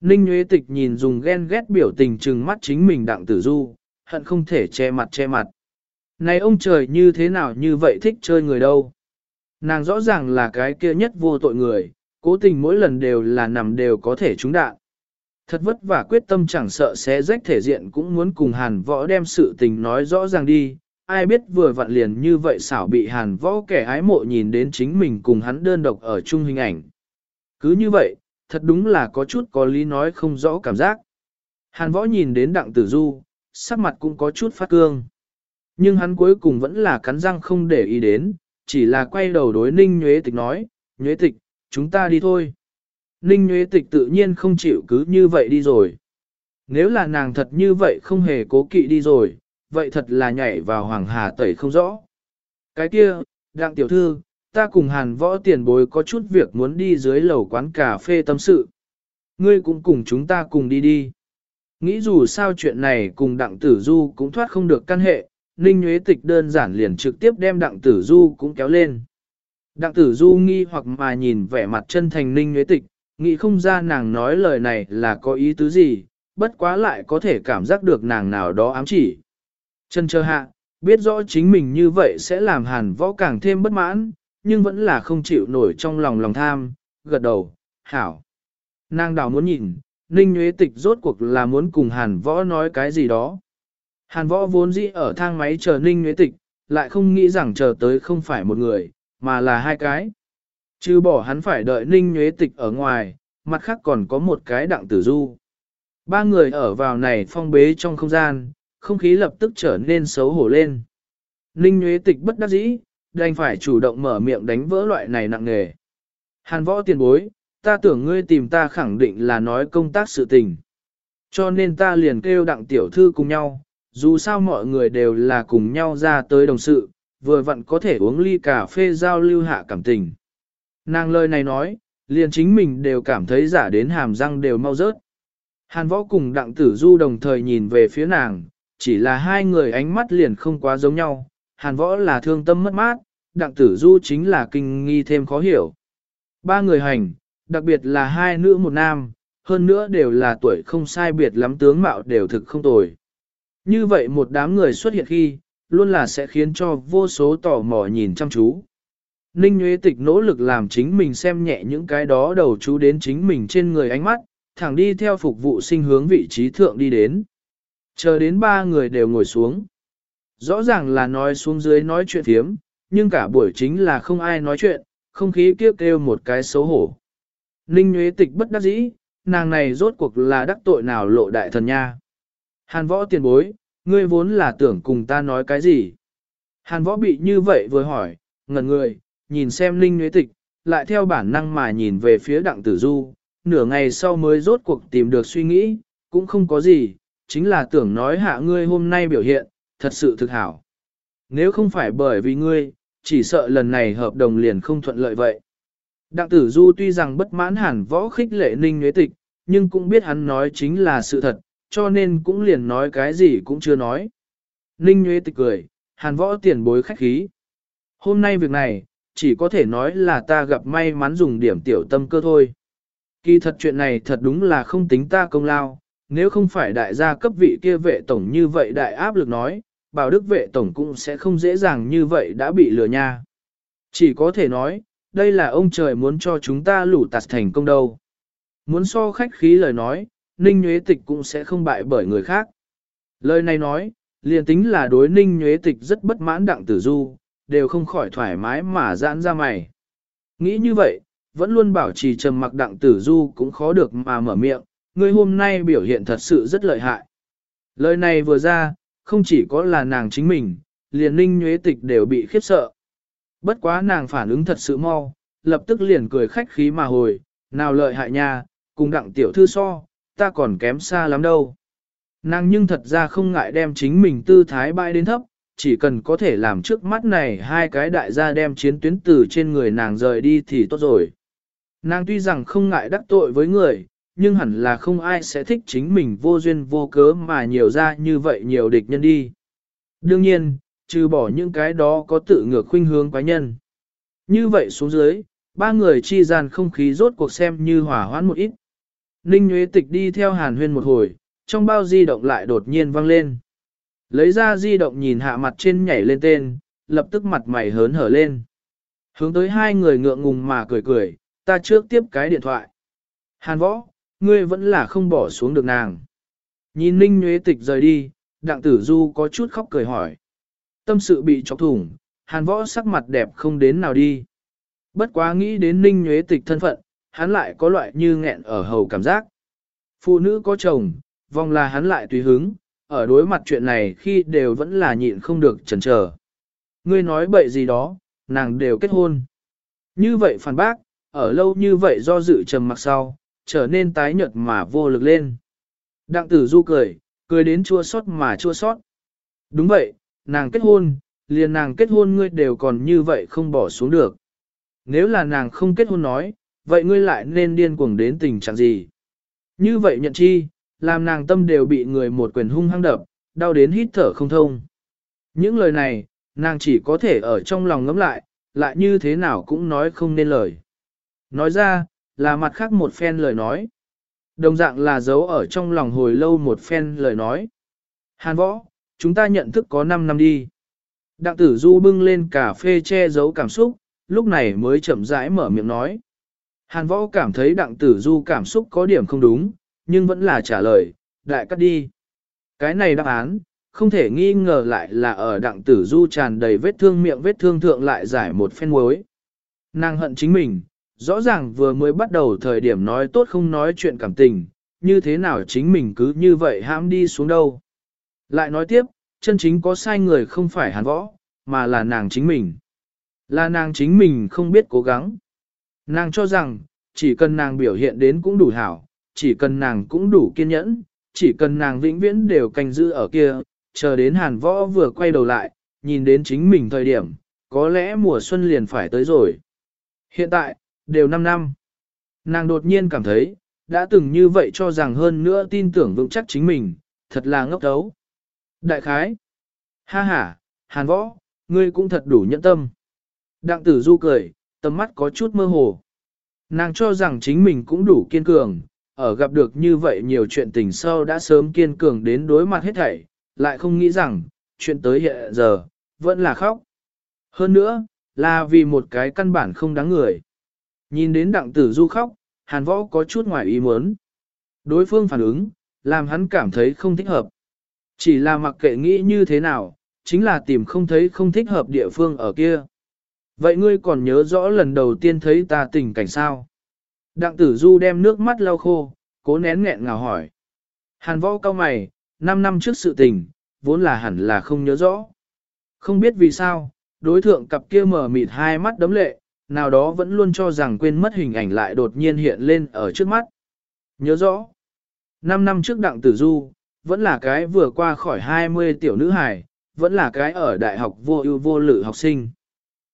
Ninh Nguyễn Tịch nhìn dùng ghen ghét biểu tình trừng mắt chính mình đặng tử du, hận không thể che mặt che mặt. Này ông trời như thế nào như vậy thích chơi người đâu. Nàng rõ ràng là cái kia nhất vô tội người, cố tình mỗi lần đều là nằm đều có thể trúng đạn. Thật vất vả quyết tâm chẳng sợ sẽ rách thể diện cũng muốn cùng hàn võ đem sự tình nói rõ ràng đi, ai biết vừa vặn liền như vậy xảo bị hàn võ kẻ ái mộ nhìn đến chính mình cùng hắn đơn độc ở chung hình ảnh. Cứ như vậy, thật đúng là có chút có lý nói không rõ cảm giác. Hàn võ nhìn đến đặng tử du, sắc mặt cũng có chút phát cương. Nhưng hắn cuối cùng vẫn là cắn răng không để ý đến, chỉ là quay đầu đối Ninh Nhuế Tịch nói, Nhuế Tịch, chúng ta đi thôi. Ninh Nhuế Tịch tự nhiên không chịu cứ như vậy đi rồi. Nếu là nàng thật như vậy không hề cố kỵ đi rồi, vậy thật là nhảy vào hoàng hà tẩy không rõ. Cái kia, đặng tiểu thư, ta cùng hàn võ tiền bối có chút việc muốn đi dưới lầu quán cà phê tâm sự. Ngươi cũng cùng chúng ta cùng đi đi. Nghĩ dù sao chuyện này cùng đặng tử du cũng thoát không được căn hệ, Ninh Nguyễn Tịch đơn giản liền trực tiếp đem đặng tử du cũng kéo lên. Đặng tử du nghi hoặc mà nhìn vẻ mặt chân thành Ninh Nguyễn Tịch, nghĩ không ra nàng nói lời này là có ý tứ gì, bất quá lại có thể cảm giác được nàng nào đó ám chỉ. Chân chờ hạ, biết rõ chính mình như vậy sẽ làm hàn võ càng thêm bất mãn, nhưng vẫn là không chịu nổi trong lòng lòng tham, gật đầu, hảo. Nàng đào muốn nhìn, Ninh Nguyễn Tịch rốt cuộc là muốn cùng hàn võ nói cái gì đó. Hàn võ vốn dĩ ở thang máy chờ Ninh Nguyễn Tịch, lại không nghĩ rằng chờ tới không phải một người, mà là hai cái. Chứ bỏ hắn phải đợi Ninh nhuế Tịch ở ngoài, mặt khác còn có một cái đặng tử du. Ba người ở vào này phong bế trong không gian, không khí lập tức trở nên xấu hổ lên. Ninh nhuế Tịch bất đắc dĩ, đành phải chủ động mở miệng đánh vỡ loại này nặng nề. Hàn võ tiền bối, ta tưởng ngươi tìm ta khẳng định là nói công tác sự tình. Cho nên ta liền kêu đặng tiểu thư cùng nhau, dù sao mọi người đều là cùng nhau ra tới đồng sự, vừa vặn có thể uống ly cà phê giao lưu hạ cảm tình. Nàng lời này nói, liền chính mình đều cảm thấy giả đến hàm răng đều mau rớt. Hàn võ cùng đặng tử du đồng thời nhìn về phía nàng, chỉ là hai người ánh mắt liền không quá giống nhau. Hàn võ là thương tâm mất mát, đặng tử du chính là kinh nghi thêm khó hiểu. Ba người hành, đặc biệt là hai nữ một nam, hơn nữa đều là tuổi không sai biệt lắm tướng mạo đều thực không tồi. Như vậy một đám người xuất hiện khi, luôn là sẽ khiến cho vô số tò mò nhìn chăm chú. Ninh Nguyễn Tịch nỗ lực làm chính mình xem nhẹ những cái đó đầu chú đến chính mình trên người ánh mắt, thẳng đi theo phục vụ sinh hướng vị trí thượng đi đến. Chờ đến ba người đều ngồi xuống. Rõ ràng là nói xuống dưới nói chuyện thiếm, nhưng cả buổi chính là không ai nói chuyện, không khí kiếp kêu một cái xấu hổ. Ninh Nguyễn Tịch bất đắc dĩ, nàng này rốt cuộc là đắc tội nào lộ đại thần nha. Hàn võ tiền bối, ngươi vốn là tưởng cùng ta nói cái gì? Hàn võ bị như vậy vừa hỏi, ngẩn người, nhìn xem Linh Nguyễn Tịch, lại theo bản năng mà nhìn về phía đặng tử du, nửa ngày sau mới rốt cuộc tìm được suy nghĩ, cũng không có gì, chính là tưởng nói hạ ngươi hôm nay biểu hiện, thật sự thực hảo. Nếu không phải bởi vì ngươi, chỉ sợ lần này hợp đồng liền không thuận lợi vậy. Đặng tử du tuy rằng bất mãn hẳn võ khích lệ ninh nhuế tịch, nhưng cũng biết hắn nói chính là sự thật, cho nên cũng liền nói cái gì cũng chưa nói. Ninh Nguyễn tịch cười, hàn võ tiền bối khách khí. Hôm nay việc này, chỉ có thể nói là ta gặp may mắn dùng điểm tiểu tâm cơ thôi. Kỳ thật chuyện này thật đúng là không tính ta công lao, nếu không phải đại gia cấp vị kia vệ tổng như vậy đại áp lực nói, bảo đức vệ tổng cũng sẽ không dễ dàng như vậy đã bị lừa nha. Chỉ có thể nói, đây là ông trời muốn cho chúng ta lủ tạt thành công đâu. Muốn so khách khí lời nói, Ninh Nhuế Tịch cũng sẽ không bại bởi người khác. Lời này nói, liền tính là đối Ninh Nhuế Tịch rất bất mãn đặng tử du, đều không khỏi thoải mái mà giãn ra mày. Nghĩ như vậy, vẫn luôn bảo trì trầm mặc đặng tử du cũng khó được mà mở miệng, ngươi hôm nay biểu hiện thật sự rất lợi hại. Lời này vừa ra, không chỉ có là nàng chính mình, liền ninh nhuế tịch đều bị khiếp sợ. Bất quá nàng phản ứng thật sự mau, lập tức liền cười khách khí mà hồi, nào lợi hại nha, cùng đặng tiểu thư so, ta còn kém xa lắm đâu. Nàng nhưng thật ra không ngại đem chính mình tư thái bãi đến thấp, chỉ cần có thể làm trước mắt này hai cái đại gia đem chiến tuyến từ trên người nàng rời đi thì tốt rồi. Nàng tuy rằng không ngại đắc tội với người, nhưng hẳn là không ai sẽ thích chính mình vô duyên vô cớ mà nhiều ra như vậy nhiều địch nhân đi. Đương nhiên, trừ bỏ những cái đó có tự ngược khuynh hướng quái nhân. Như vậy xuống dưới, ba người chi gian không khí rốt cuộc xem như hỏa hoãn một ít. Ninh Nguyễn Tịch đi theo Hàn Huyên một hồi, trong bao di động lại đột nhiên vang lên. Lấy ra di động nhìn hạ mặt trên nhảy lên tên, lập tức mặt mày hớn hở lên. Hướng tới hai người ngượng ngùng mà cười cười, ta trước tiếp cái điện thoại. Hàn võ, ngươi vẫn là không bỏ xuống được nàng. Nhìn Ninh Nguyễn Tịch rời đi, đặng tử du có chút khóc cười hỏi. Tâm sự bị chọc thủng, hàn võ sắc mặt đẹp không đến nào đi. Bất quá nghĩ đến Ninh Nguyễn Tịch thân phận, hắn lại có loại như nghẹn ở hầu cảm giác. Phụ nữ có chồng, vong là hắn lại tùy hứng, ở đối mặt chuyện này khi đều vẫn là nhịn không được chần chờ. Ngươi nói bậy gì đó, nàng đều kết hôn. Như vậy phản bác, ở lâu như vậy do dự trầm mặc sau, trở nên tái nhợt mà vô lực lên. Đặng tử du cười, cười đến chua sót mà chua sót. Đúng vậy, nàng kết hôn, liền nàng kết hôn ngươi đều còn như vậy không bỏ xuống được. Nếu là nàng không kết hôn nói, vậy ngươi lại nên điên cuồng đến tình trạng gì? Như vậy nhận chi, làm nàng tâm đều bị người một quyền hung hăng đập, đau đến hít thở không thông. Những lời này, nàng chỉ có thể ở trong lòng ngẫm lại, lại như thế nào cũng nói không nên lời. Nói ra, là mặt khác một phen lời nói. Đồng dạng là giấu ở trong lòng hồi lâu một phen lời nói. Hàn võ, chúng ta nhận thức có 5 năm đi. Đặng tử du bưng lên cà phê che giấu cảm xúc, lúc này mới chậm rãi mở miệng nói. Hàn võ cảm thấy đặng tử du cảm xúc có điểm không đúng, nhưng vẫn là trả lời, đại cắt đi. Cái này đáp án, không thể nghi ngờ lại là ở đặng tử du tràn đầy vết thương miệng vết thương thượng lại giải một phen muối. Nàng hận chính mình, rõ ràng vừa mới bắt đầu thời điểm nói tốt không nói chuyện cảm tình, như thế nào chính mình cứ như vậy hãm đi xuống đâu. Lại nói tiếp, chân chính có sai người không phải hàn võ, mà là nàng chính mình. Là nàng chính mình không biết cố gắng. Nàng cho rằng, chỉ cần nàng biểu hiện đến cũng đủ hảo, chỉ cần nàng cũng đủ kiên nhẫn, chỉ cần nàng vĩnh viễn đều canh giữ ở kia, chờ đến hàn võ vừa quay đầu lại, nhìn đến chính mình thời điểm, có lẽ mùa xuân liền phải tới rồi. Hiện tại, đều 5 năm. Nàng đột nhiên cảm thấy, đã từng như vậy cho rằng hơn nữa tin tưởng vững chắc chính mình, thật là ngốc đấu. Đại khái. Ha ha, hàn võ, ngươi cũng thật đủ nhẫn tâm. Đặng tử du cười, tầm mắt có chút mơ hồ. Nàng cho rằng chính mình cũng đủ kiên cường, ở gặp được như vậy nhiều chuyện tình sâu đã sớm kiên cường đến đối mặt hết thảy, lại không nghĩ rằng, chuyện tới hiện giờ, vẫn là khóc. Hơn nữa, là vì một cái căn bản không đáng người. Nhìn đến đặng tử du khóc, hàn võ có chút ngoài ý muốn. Đối phương phản ứng, làm hắn cảm thấy không thích hợp. Chỉ là mặc kệ nghĩ như thế nào, chính là tìm không thấy không thích hợp địa phương ở kia. Vậy ngươi còn nhớ rõ lần đầu tiên thấy ta tình cảnh sao? Đặng tử du đem nước mắt lau khô, cố nén nghẹn ngào hỏi. Hàn võ cao mày, 5 năm trước sự tình, vốn là hẳn là không nhớ rõ. Không biết vì sao, đối thượng cặp kia mở mịt hai mắt đấm lệ, nào đó vẫn luôn cho rằng quên mất hình ảnh lại đột nhiên hiện lên ở trước mắt. Nhớ rõ, 5 năm trước đặng tử du, vẫn là cái vừa qua khỏi 20 tiểu nữ hài, vẫn là cái ở đại học vô ưu vô lự học sinh.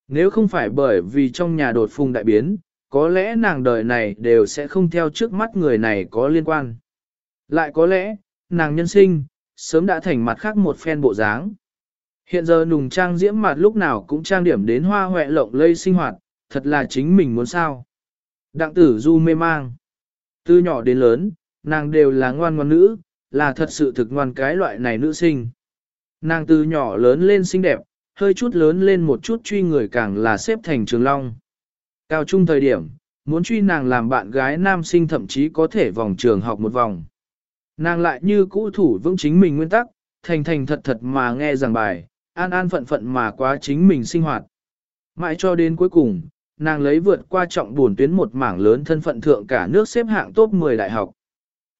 Nếu không phải bởi vì trong nhà đột phùng đại biến, có lẽ nàng đời này đều sẽ không theo trước mắt người này có liên quan. Lại có lẽ, nàng nhân sinh, sớm đã thành mặt khác một phen bộ dáng. Hiện giờ nùng trang diễm mặt lúc nào cũng trang điểm đến hoa hoẹ lộng lây sinh hoạt, thật là chính mình muốn sao. Đặng tử du mê mang. Từ nhỏ đến lớn, nàng đều là ngoan ngoan nữ, là thật sự thực ngoan cái loại này nữ sinh. Nàng từ nhỏ lớn lên xinh đẹp, hơi chút lớn lên một chút truy người càng là xếp thành trường long. Cao trung thời điểm, muốn truy nàng làm bạn gái nam sinh thậm chí có thể vòng trường học một vòng. Nàng lại như cũ thủ vững chính mình nguyên tắc, thành thành thật thật mà nghe giảng bài, an an phận phận mà quá chính mình sinh hoạt. Mãi cho đến cuối cùng, nàng lấy vượt qua trọng buồn tuyến một mảng lớn thân phận thượng cả nước xếp hạng top 10 đại học.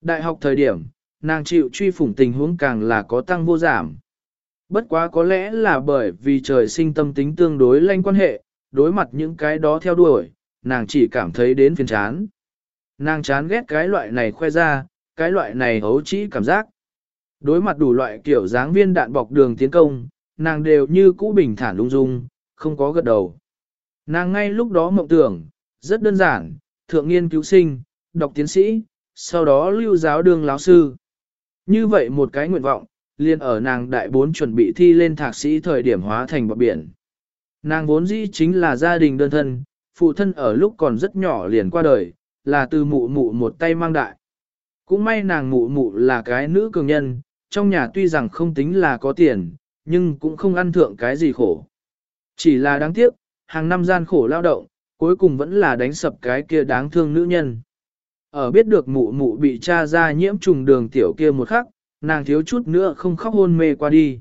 Đại học thời điểm, nàng chịu truy phủng tình huống càng là có tăng vô giảm. Bất quá có lẽ là bởi vì trời sinh tâm tính tương đối lanh quan hệ, đối mặt những cái đó theo đuổi, nàng chỉ cảm thấy đến phiền chán. Nàng chán ghét cái loại này khoe ra, cái loại này hấu trĩ cảm giác. Đối mặt đủ loại kiểu dáng viên đạn bọc đường tiến công, nàng đều như cũ bình thản lung dung, không có gật đầu. Nàng ngay lúc đó mộng tưởng, rất đơn giản, thượng nghiên cứu sinh, đọc tiến sĩ, sau đó lưu giáo đường lão sư. Như vậy một cái nguyện vọng, liền ở nàng đại bốn chuẩn bị thi lên thạc sĩ thời điểm hóa thành bọc biển. Nàng vốn dĩ chính là gia đình đơn thân, phụ thân ở lúc còn rất nhỏ liền qua đời, là từ mụ mụ một tay mang đại. Cũng may nàng mụ mụ là cái nữ cường nhân, trong nhà tuy rằng không tính là có tiền, nhưng cũng không ăn thượng cái gì khổ. Chỉ là đáng tiếc, hàng năm gian khổ lao động, cuối cùng vẫn là đánh sập cái kia đáng thương nữ nhân. Ở biết được mụ mụ bị cha ra nhiễm trùng đường tiểu kia một khắc, nàng thiếu chút nữa không khóc hôn mê qua đi.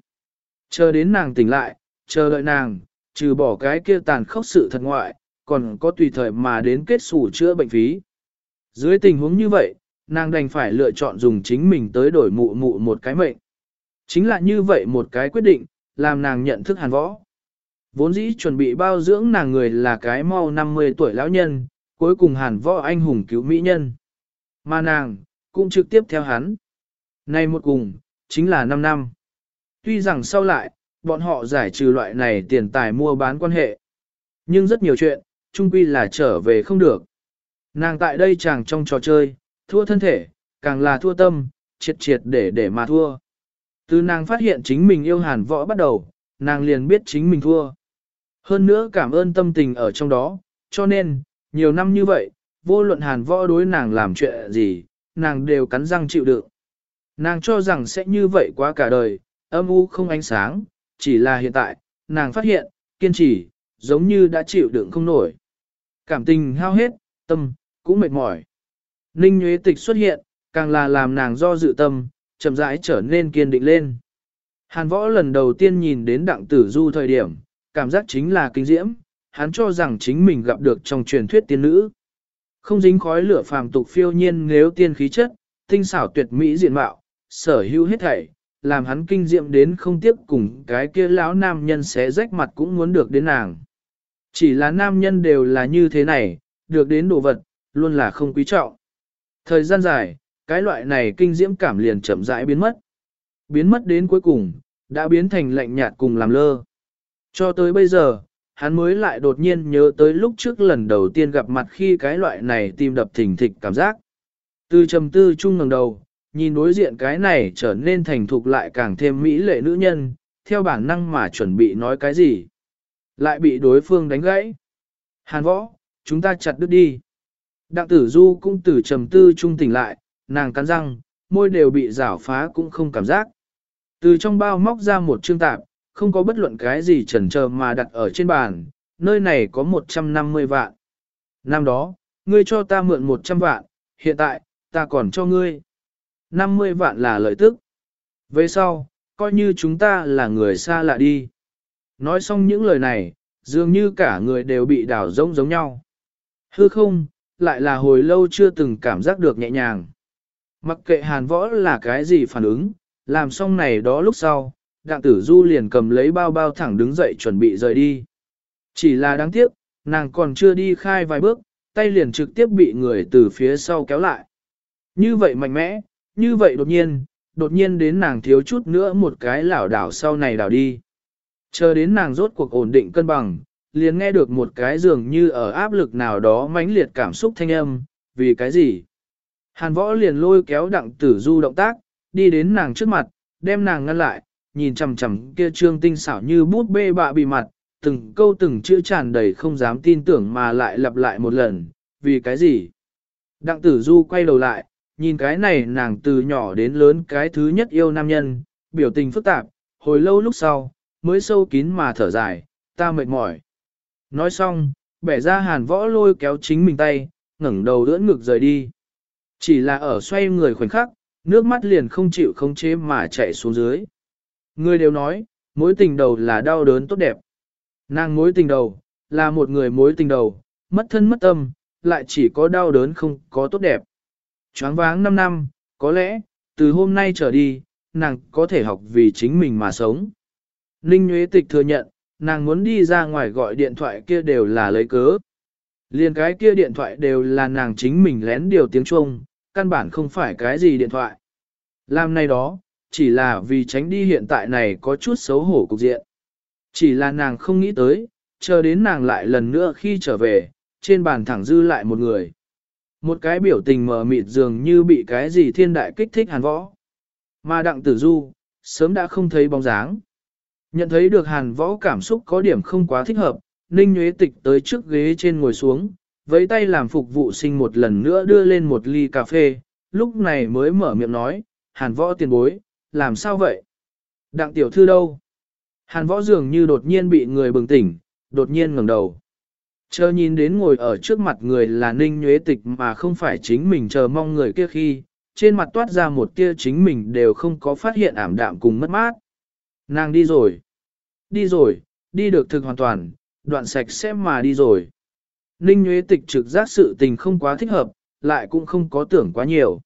Chờ đến nàng tỉnh lại, chờ đợi nàng, trừ bỏ cái kia tàn khốc sự thật ngoại, còn có tùy thời mà đến kết sủ chữa bệnh phí. Dưới tình huống như vậy, nàng đành phải lựa chọn dùng chính mình tới đổi mụ mụ một cái mệnh. Chính là như vậy một cái quyết định, làm nàng nhận thức hàn võ. Vốn dĩ chuẩn bị bao dưỡng nàng người là cái mau 50 tuổi lão nhân, cuối cùng hàn võ anh hùng cứu mỹ nhân. Mà nàng, cũng trực tiếp theo hắn. Nay một cùng, chính là 5 năm. Tuy rằng sau lại, bọn họ giải trừ loại này tiền tài mua bán quan hệ. Nhưng rất nhiều chuyện, chung quy là trở về không được. Nàng tại đây chàng trong trò chơi, thua thân thể, càng là thua tâm, triệt triệt để để mà thua. Từ nàng phát hiện chính mình yêu hàn võ bắt đầu, nàng liền biết chính mình thua. Hơn nữa cảm ơn tâm tình ở trong đó, cho nên, nhiều năm như vậy, vô luận hàn võ đối nàng làm chuyện gì, nàng đều cắn răng chịu đựng. Nàng cho rằng sẽ như vậy quá cả đời, âm u không ánh sáng, chỉ là hiện tại, nàng phát hiện, kiên trì, giống như đã chịu đựng không nổi. Cảm tình hao hết, tâm, cũng mệt mỏi. Ninh Nguyễn Tịch xuất hiện, càng là làm nàng do dự tâm, chậm rãi trở nên kiên định lên. Hàn võ lần đầu tiên nhìn đến đặng tử du thời điểm, cảm giác chính là kinh diễm, hắn cho rằng chính mình gặp được trong truyền thuyết tiên nữ. Không dính khói lửa phàm tục phiêu nhiên nếu tiên khí chất, tinh xảo tuyệt mỹ diện mạo, sở hữu hết thảy, làm hắn kinh diệm đến không tiếc cùng cái kia lão nam nhân xé rách mặt cũng muốn được đến nàng. Chỉ là nam nhân đều là như thế này, được đến đồ vật, luôn là không quý trọng. Thời gian dài, cái loại này kinh diễm cảm liền chậm rãi biến mất. Biến mất đến cuối cùng, đã biến thành lạnh nhạt cùng làm lơ. Cho tới bây giờ, hắn mới lại đột nhiên nhớ tới lúc trước lần đầu tiên gặp mặt khi cái loại này tim đập thình thịch cảm giác. Từ trầm tư chung ngẩng đầu, nhìn đối diện cái này trở nên thành thục lại càng thêm mỹ lệ nữ nhân, theo bản năng mà chuẩn bị nói cái gì. Lại bị đối phương đánh gãy. Hàn võ, chúng ta chặt đứt đi. Đặng tử du cũng từ trầm tư trung tỉnh lại, nàng cắn răng, môi đều bị rảo phá cũng không cảm giác. Từ trong bao móc ra một chương tạp, không có bất luận cái gì chần chờ mà đặt ở trên bàn, nơi này có 150 vạn. Năm đó, ngươi cho ta mượn 100 vạn, hiện tại, ta còn cho ngươi. 50 vạn là lợi tức. Về sau, coi như chúng ta là người xa lạ đi. Nói xong những lời này, dường như cả người đều bị đảo rông giống nhau. Hư không, lại là hồi lâu chưa từng cảm giác được nhẹ nhàng. Mặc kệ hàn võ là cái gì phản ứng, làm xong này đó lúc sau, đặng tử du liền cầm lấy bao bao thẳng đứng dậy chuẩn bị rời đi. Chỉ là đáng tiếc, nàng còn chưa đi khai vài bước, tay liền trực tiếp bị người từ phía sau kéo lại. Như vậy mạnh mẽ, như vậy đột nhiên, đột nhiên đến nàng thiếu chút nữa một cái lảo đảo sau này đảo đi. Chờ đến nàng rốt cuộc ổn định cân bằng, liền nghe được một cái dường như ở áp lực nào đó mãnh liệt cảm xúc thanh âm, vì cái gì? Hàn võ liền lôi kéo đặng tử du động tác, đi đến nàng trước mặt, đem nàng ngăn lại, nhìn chằm chằm kia trương tinh xảo như bút bê bạ bị mặt, từng câu từng chữ tràn đầy không dám tin tưởng mà lại lặp lại một lần, vì cái gì? Đặng tử du quay đầu lại, nhìn cái này nàng từ nhỏ đến lớn cái thứ nhất yêu nam nhân, biểu tình phức tạp, hồi lâu lúc sau, mới sâu kín mà thở dài, ta mệt mỏi. Nói xong, bẻ ra hàn võ lôi kéo chính mình tay, ngẩng đầu đỡ ngực rời đi. Chỉ là ở xoay người khoảnh khắc, nước mắt liền không chịu không chế mà chạy xuống dưới. Người đều nói, mối tình đầu là đau đớn tốt đẹp. Nàng mối tình đầu, là một người mối tình đầu, mất thân mất tâm, lại chỉ có đau đớn không có tốt đẹp. Choáng váng 5 năm, có lẽ, từ hôm nay trở đi, nàng có thể học vì chính mình mà sống. Ninh Nguyễn Tịch thừa nhận, nàng muốn đi ra ngoài gọi điện thoại kia đều là lấy cớ. Liên cái kia điện thoại đều là nàng chính mình lén điều tiếng Trung, căn bản không phải cái gì điện thoại. Làm này đó, chỉ là vì tránh đi hiện tại này có chút xấu hổ cục diện. Chỉ là nàng không nghĩ tới, chờ đến nàng lại lần nữa khi trở về, trên bàn thẳng dư lại một người. Một cái biểu tình mờ mịt dường như bị cái gì thiên đại kích thích hàn võ. Mà đặng tử du, sớm đã không thấy bóng dáng. Nhận thấy được hàn võ cảm xúc có điểm không quá thích hợp, Ninh Nhuế Tịch tới trước ghế trên ngồi xuống, với tay làm phục vụ sinh một lần nữa đưa lên một ly cà phê, lúc này mới mở miệng nói, hàn võ tiền bối, làm sao vậy? Đặng tiểu thư đâu? Hàn võ dường như đột nhiên bị người bừng tỉnh, đột nhiên ngẩng đầu. Chờ nhìn đến ngồi ở trước mặt người là ninh nhuế tịch mà không phải chính mình chờ mong người kia khi, trên mặt toát ra một tia chính mình đều không có phát hiện ảm đạm cùng mất mát. Nàng đi rồi. Đi rồi, đi được thực hoàn toàn, đoạn sạch sẽ mà đi rồi. Ninh nhuế tịch trực giác sự tình không quá thích hợp, lại cũng không có tưởng quá nhiều.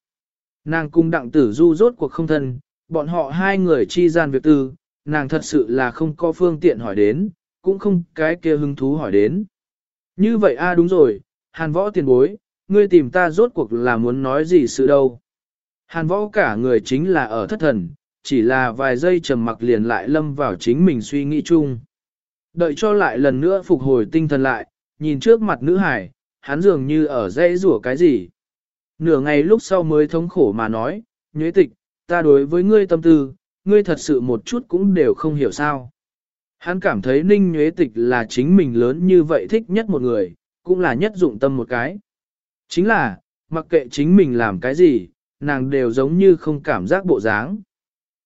Nàng cung đặng tử du rốt cuộc không thân, Bọn họ hai người chi gian việc tư, nàng thật sự là không có phương tiện hỏi đến, cũng không cái kia hứng thú hỏi đến. Như vậy a đúng rồi, hàn võ tiền bối, ngươi tìm ta rốt cuộc là muốn nói gì sự đâu. Hàn võ cả người chính là ở thất thần, chỉ là vài giây trầm mặc liền lại lâm vào chính mình suy nghĩ chung. Đợi cho lại lần nữa phục hồi tinh thần lại, nhìn trước mặt nữ hải, hắn dường như ở dây rủa cái gì. Nửa ngày lúc sau mới thống khổ mà nói, nhuế tịch, ta đối với ngươi tâm tư, ngươi thật sự một chút cũng đều không hiểu sao. Hắn cảm thấy ninh nhuế tịch là chính mình lớn như vậy thích nhất một người, cũng là nhất dụng tâm một cái. Chính là, mặc kệ chính mình làm cái gì, nàng đều giống như không cảm giác bộ dáng.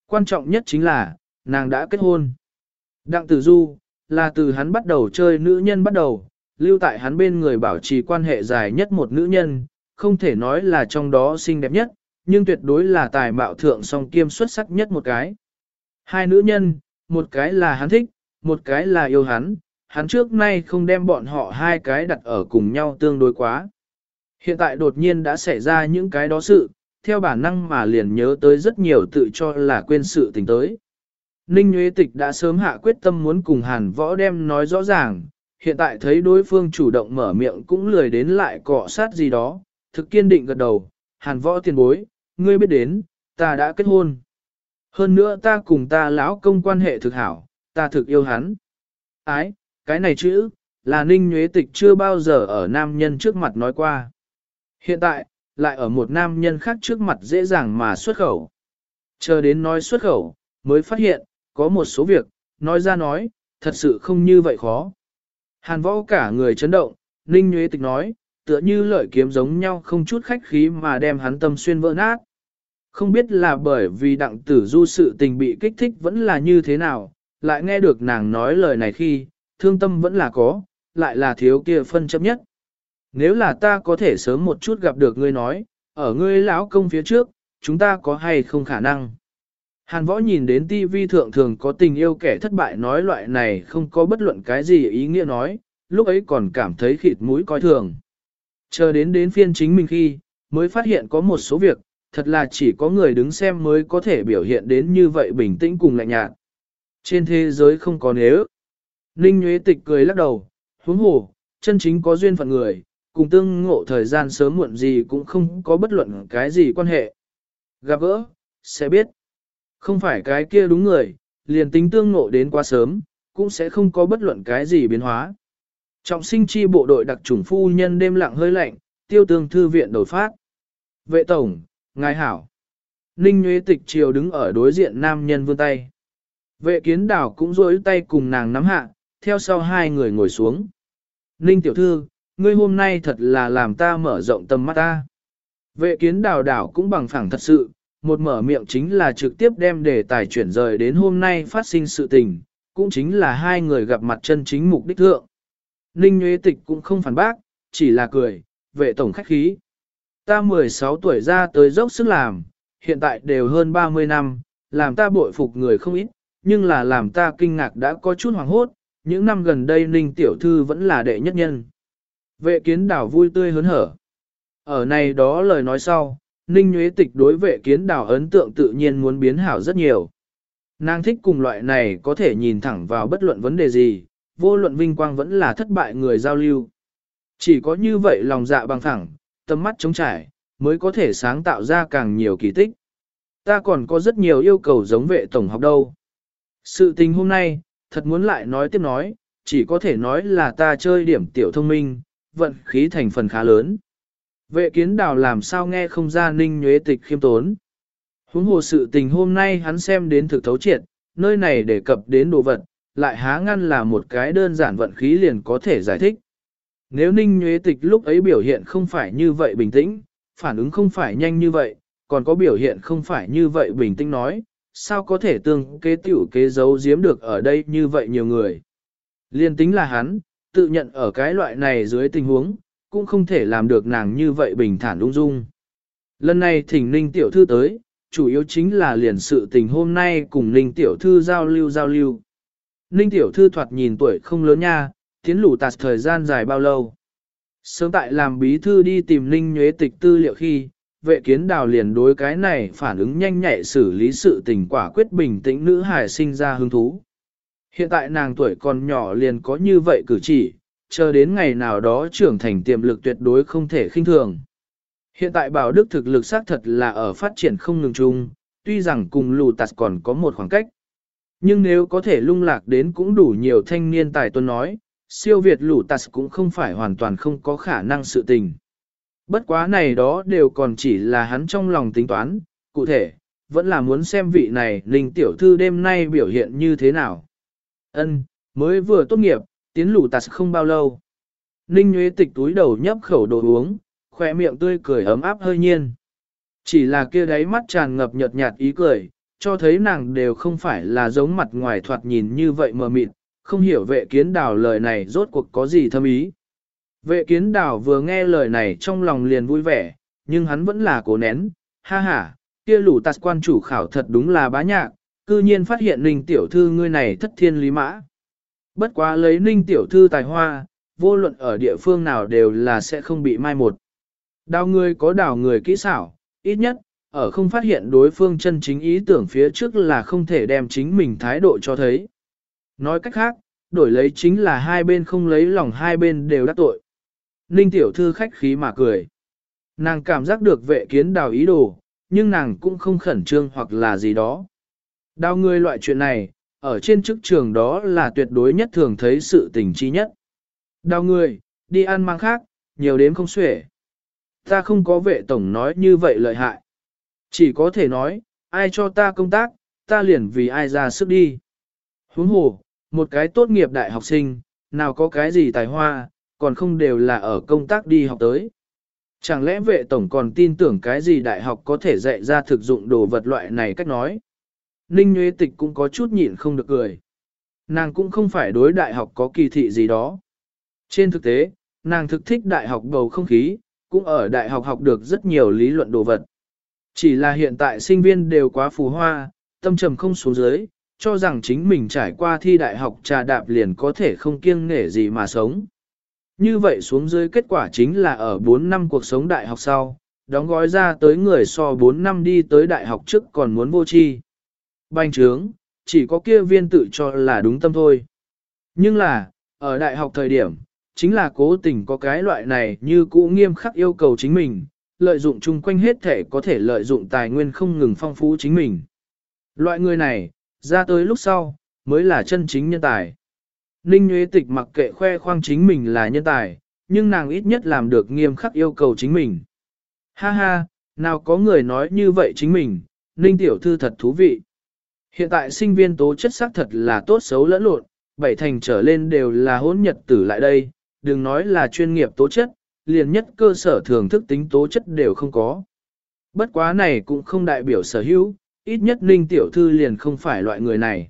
Quan trọng nhất chính là, nàng đã kết hôn. Đặng tử du, là từ hắn bắt đầu chơi nữ nhân bắt đầu, lưu tại hắn bên người bảo trì quan hệ dài nhất một nữ nhân, không thể nói là trong đó xinh đẹp nhất, nhưng tuyệt đối là tài mạo thượng song kiêm xuất sắc nhất một cái. Hai nữ nhân, một cái là hắn thích, một cái là yêu hắn, hắn trước nay không đem bọn họ hai cái đặt ở cùng nhau tương đối quá. Hiện tại đột nhiên đã xảy ra những cái đó sự, theo bản năng mà liền nhớ tới rất nhiều tự cho là quên sự tình tới. Ninh Nguyễn Tịch đã sớm hạ quyết tâm muốn cùng Hàn Võ đem nói rõ ràng, hiện tại thấy đối phương chủ động mở miệng cũng lười đến lại cọ sát gì đó, thực kiên định gật đầu, Hàn Võ tiền bối, ngươi biết đến, ta đã kết hôn. Hơn nữa ta cùng ta lão công quan hệ thực hảo, ta thực yêu hắn. Ái, cái này chữ, là Ninh Nhuế Tịch chưa bao giờ ở nam nhân trước mặt nói qua. Hiện tại, lại ở một nam nhân khác trước mặt dễ dàng mà xuất khẩu. Chờ đến nói xuất khẩu, mới phát hiện, có một số việc, nói ra nói, thật sự không như vậy khó. Hàn võ cả người chấn động, Ninh Nhuế Tịch nói, tựa như lợi kiếm giống nhau không chút khách khí mà đem hắn tâm xuyên vỡ nát. Không biết là bởi vì đặng tử du sự tình bị kích thích vẫn là như thế nào, lại nghe được nàng nói lời này khi, thương tâm vẫn là có, lại là thiếu kia phân chấp nhất. Nếu là ta có thể sớm một chút gặp được ngươi nói, ở ngươi lão công phía trước, chúng ta có hay không khả năng. Hàn võ nhìn đến TV thượng thường có tình yêu kẻ thất bại nói loại này không có bất luận cái gì ý nghĩa nói, lúc ấy còn cảm thấy khịt mũi coi thường. Chờ đến đến phiên chính mình khi, mới phát hiện có một số việc, thật là chỉ có người đứng xem mới có thể biểu hiện đến như vậy bình tĩnh cùng lạnh nhạt. Trên thế giới không có nếu. Ninh Nguyễn Tịch cười lắc đầu, huống hồ, chân chính có duyên phận người, cùng tương ngộ thời gian sớm muộn gì cũng không có bất luận cái gì quan hệ. Gặp gỡ, sẽ biết. Không phải cái kia đúng người, liền tính tương ngộ đến quá sớm, cũng sẽ không có bất luận cái gì biến hóa. Trọng sinh chi bộ đội đặc trùng phu nhân đêm lặng hơi lạnh, tiêu tương thư viện đổi phát. Vệ tổng, ngài hảo. Ninh Nguyễn Tịch Triều đứng ở đối diện nam nhân vươn tay. Vệ kiến đảo cũng rối tay cùng nàng nắm hạ, theo sau hai người ngồi xuống. Ninh tiểu thư, ngươi hôm nay thật là làm ta mở rộng tầm mắt ta. Vệ kiến đào đảo cũng bằng phẳng thật sự, một mở miệng chính là trực tiếp đem đề tài chuyển rời đến hôm nay phát sinh sự tình, cũng chính là hai người gặp mặt chân chính mục đích thượng. Ninh Nguyễn Tịch cũng không phản bác, chỉ là cười, vệ tổng khách khí. Ta 16 tuổi ra tới dốc sức làm, hiện tại đều hơn 30 năm, làm ta bội phục người không ít, nhưng là làm ta kinh ngạc đã có chút hoàng hốt, những năm gần đây Ninh Tiểu Thư vẫn là đệ nhất nhân. Vệ kiến đảo vui tươi hớn hở. Ở này đó lời nói sau, Ninh Nguyễn Tịch đối vệ kiến đảo ấn tượng tự nhiên muốn biến hảo rất nhiều. Nàng thích cùng loại này có thể nhìn thẳng vào bất luận vấn đề gì, vô luận vinh quang vẫn là thất bại người giao lưu. Chỉ có như vậy lòng dạ bằng thẳng, tâm mắt trống trải, mới có thể sáng tạo ra càng nhiều kỳ tích. Ta còn có rất nhiều yêu cầu giống vệ tổng học đâu. Sự tình hôm nay, thật muốn lại nói tiếp nói, chỉ có thể nói là ta chơi điểm tiểu thông minh, vận khí thành phần khá lớn. Vệ kiến đào làm sao nghe không ra ninh nhuế tịch khiêm tốn. Huống hồ sự tình hôm nay hắn xem đến thực thấu triệt, nơi này đề cập đến đồ vật, lại há ngăn là một cái đơn giản vận khí liền có thể giải thích. Nếu ninh nhuế tịch lúc ấy biểu hiện không phải như vậy bình tĩnh, phản ứng không phải nhanh như vậy, còn có biểu hiện không phải như vậy bình tĩnh nói, sao có thể tương kế tiểu kế giấu giếm được ở đây như vậy nhiều người. Liên tính là hắn, tự nhận ở cái loại này dưới tình huống, cũng không thể làm được nàng như vậy bình thản lung dung. Lần này thỉnh Ninh Tiểu Thư tới, chủ yếu chính là liền sự tình hôm nay cùng Ninh Tiểu Thư giao lưu giao lưu. Ninh Tiểu Thư thoạt nhìn tuổi không lớn nha, tiến lũ tạt thời gian dài bao lâu. Sớm tại làm bí thư đi tìm Ninh Nhuế Tịch tư liệu khi, vệ kiến đào liền đối cái này phản ứng nhanh nhạy xử lý sự tình quả quyết bình tĩnh nữ hải sinh ra hứng thú. Hiện tại nàng tuổi còn nhỏ liền có như vậy cử chỉ, chờ đến ngày nào đó trưởng thành tiềm lực tuyệt đối không thể khinh thường. Hiện tại bảo đức thực lực xác thật là ở phát triển không ngừng chung, tuy rằng cùng lù tạt còn có một khoảng cách. Nhưng nếu có thể lung lạc đến cũng đủ nhiều thanh niên tài tuân nói, siêu việt lù tạt cũng không phải hoàn toàn không có khả năng sự tình. Bất quá này đó đều còn chỉ là hắn trong lòng tính toán, cụ thể, vẫn là muốn xem vị này linh tiểu thư đêm nay biểu hiện như thế nào. Ân, mới vừa tốt nghiệp, tiến lũ tạt không bao lâu. Ninh Nguyễn Tịch túi đầu nhấp khẩu đồ uống, khỏe miệng tươi cười ấm áp hơi nhiên. Chỉ là kia đáy mắt tràn ngập nhợt nhạt ý cười, cho thấy nàng đều không phải là giống mặt ngoài thoạt nhìn như vậy mờ mịt, không hiểu vệ kiến đào lời này rốt cuộc có gì thâm ý. Vệ kiến đào vừa nghe lời này trong lòng liền vui vẻ, nhưng hắn vẫn là cố nén, ha ha, kia lũ tạt quan chủ khảo thật đúng là bá nhạc, cư nhiên phát hiện ninh tiểu thư ngươi này thất thiên lý mã. Bất quá lấy ninh tiểu thư tài hoa, vô luận ở địa phương nào đều là sẽ không bị mai một. Đào người có đào người kỹ xảo, ít nhất, ở không phát hiện đối phương chân chính ý tưởng phía trước là không thể đem chính mình thái độ cho thấy. Nói cách khác, đổi lấy chính là hai bên không lấy lòng hai bên đều đắc tội. Ninh tiểu thư khách khí mà cười. Nàng cảm giác được vệ kiến đào ý đồ, nhưng nàng cũng không khẩn trương hoặc là gì đó. Đào người loại chuyện này, ở trên chức trường đó là tuyệt đối nhất thường thấy sự tình chi nhất. Đào người, đi ăn mang khác, nhiều đếm không xuể. Ta không có vệ tổng nói như vậy lợi hại. Chỉ có thể nói, ai cho ta công tác, ta liền vì ai ra sức đi. Huống hồ, một cái tốt nghiệp đại học sinh, nào có cái gì tài hoa, còn không đều là ở công tác đi học tới. Chẳng lẽ vệ tổng còn tin tưởng cái gì đại học có thể dạy ra thực dụng đồ vật loại này cách nói. Ninh Nguyễn Tịch cũng có chút nhịn không được cười. Nàng cũng không phải đối đại học có kỳ thị gì đó. Trên thực tế, nàng thực thích đại học bầu không khí, cũng ở đại học học được rất nhiều lý luận đồ vật. Chỉ là hiện tại sinh viên đều quá phù hoa, tâm trầm không xuống dưới, cho rằng chính mình trải qua thi đại học trà đạp liền có thể không kiêng nể gì mà sống. Như vậy xuống dưới kết quả chính là ở 4 năm cuộc sống đại học sau, đóng gói ra tới người so 4 năm đi tới đại học trước còn muốn vô chi. Bành trướng, chỉ có kia viên tự cho là đúng tâm thôi. Nhưng là, ở đại học thời điểm, chính là cố tình có cái loại này như cũ nghiêm khắc yêu cầu chính mình, lợi dụng chung quanh hết thể có thể lợi dụng tài nguyên không ngừng phong phú chính mình. Loại người này, ra tới lúc sau, mới là chân chính nhân tài. Ninh Nguyễn Tịch mặc kệ khoe khoang chính mình là nhân tài, nhưng nàng ít nhất làm được nghiêm khắc yêu cầu chính mình. Ha ha, nào có người nói như vậy chính mình, Ninh Tiểu Thư thật thú vị. Hiện tại sinh viên tố chất xác thật là tốt xấu lẫn lộn, bảy thành trở lên đều là hỗn nhật tử lại đây, đừng nói là chuyên nghiệp tố chất, liền nhất cơ sở thưởng thức tính tố chất đều không có. Bất quá này cũng không đại biểu sở hữu, ít nhất Ninh Tiểu Thư liền không phải loại người này.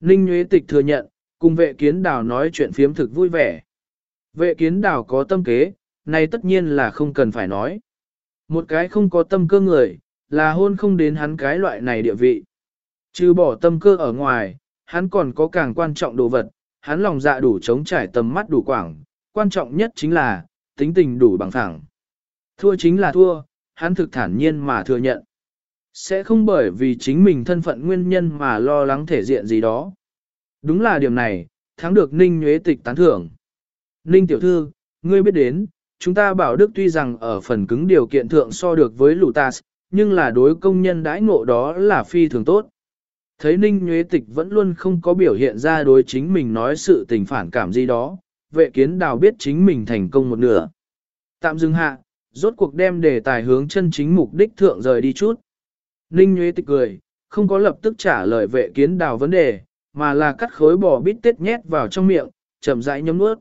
Ninh Nguyễn Tịch thừa nhận, cùng vệ kiến đào nói chuyện phiếm thực vui vẻ. Vệ kiến đào có tâm kế, này tất nhiên là không cần phải nói. Một cái không có tâm cơ người, là hôn không đến hắn cái loại này địa vị. Trừ bỏ tâm cơ ở ngoài, hắn còn có càng quan trọng đồ vật, hắn lòng dạ đủ chống trải tầm mắt đủ quảng, quan trọng nhất chính là, tính tình đủ bằng thẳng. Thua chính là thua, hắn thực thản nhiên mà thừa nhận. Sẽ không bởi vì chính mình thân phận nguyên nhân mà lo lắng thể diện gì đó. Đúng là điểm này, thắng được Ninh Nhuế Tịch tán thưởng. Ninh Tiểu Thư, ngươi biết đến, chúng ta bảo Đức tuy rằng ở phần cứng điều kiện thượng so được với Lutas, nhưng là đối công nhân đãi ngộ đó là phi thường tốt. Thấy Ninh Nhuế Tịch vẫn luôn không có biểu hiện ra đối chính mình nói sự tình phản cảm gì đó, vệ kiến đào biết chính mình thành công một nửa. Tạm dừng hạ, rốt cuộc đem đề tài hướng chân chính mục đích thượng rời đi chút. Ninh Nhuế Tịch cười, không có lập tức trả lời vệ kiến đào vấn đề, mà là cắt khối bò bít tết nhét vào trong miệng, chậm rãi nhấm nuốt.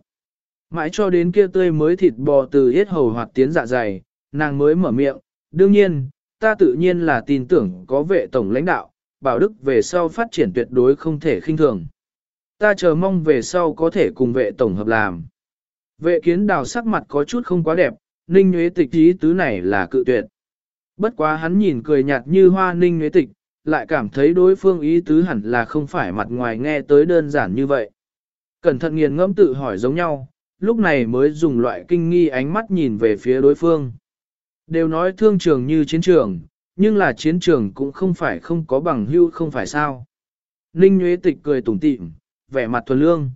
Mãi cho đến kia tươi mới thịt bò từ hết hầu hoạt tiến dạ dày, nàng mới mở miệng, đương nhiên, ta tự nhiên là tin tưởng có vệ tổng lãnh đạo, bảo đức về sau phát triển tuyệt đối không thể khinh thường. Ta chờ mong về sau có thể cùng vệ tổng hợp làm. Vệ kiến đào sắc mặt có chút không quá đẹp, ninh nhuế tịch ý tứ này là cự tuyệt. Bất quá hắn nhìn cười nhạt như hoa ninh nhuế tịch, lại cảm thấy đối phương ý tứ hẳn là không phải mặt ngoài nghe tới đơn giản như vậy. Cẩn thận nghiền ngẫm tự hỏi giống nhau, lúc này mới dùng loại kinh nghi ánh mắt nhìn về phía đối phương. Đều nói thương trường như chiến trường, nhưng là chiến trường cũng không phải không có bằng hưu không phải sao. Ninh Nguyễn Tịch cười tủm tỉm, vẻ mặt thuần lương.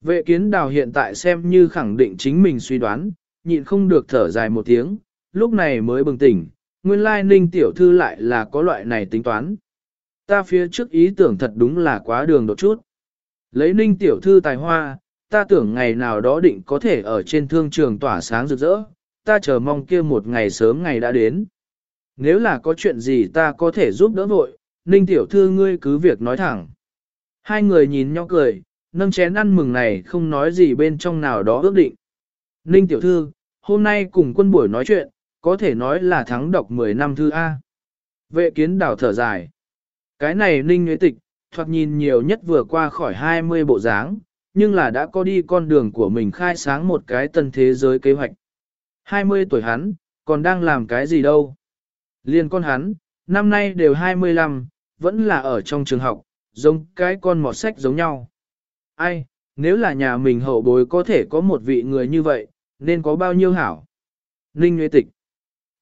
Vệ kiến đào hiện tại xem như khẳng định chính mình suy đoán, nhịn không được thở dài một tiếng, lúc này mới bừng tỉnh, nguyên lai ninh tiểu thư lại là có loại này tính toán. Ta phía trước ý tưởng thật đúng là quá đường đột chút. Lấy ninh tiểu thư tài hoa, ta tưởng ngày nào đó định có thể ở trên thương trường tỏa sáng rực rỡ, ta chờ mong kia một ngày sớm ngày đã đến. Nếu là có chuyện gì ta có thể giúp đỡ vội, ninh tiểu thư ngươi cứ việc nói thẳng. Hai người nhìn nhau cười, nâng chén ăn mừng này không nói gì bên trong nào đó ước định. Ninh tiểu thư, hôm nay cùng quân buổi nói chuyện, có thể nói là thắng độc 10 năm thư A. Vệ kiến đảo thở dài. Cái này Ninh Nguyễn Tịch, thoạt nhìn nhiều nhất vừa qua khỏi 20 bộ dáng, nhưng là đã có đi con đường của mình khai sáng một cái tân thế giới kế hoạch. 20 tuổi hắn, còn đang làm cái gì đâu. Liên con hắn, năm nay đều 25, vẫn là ở trong trường học, giống cái con mọt sách giống nhau. Ai, nếu là nhà mình hậu bối có thể có một vị người như vậy, nên có bao nhiêu hảo. Ninh Nguyễn Tịch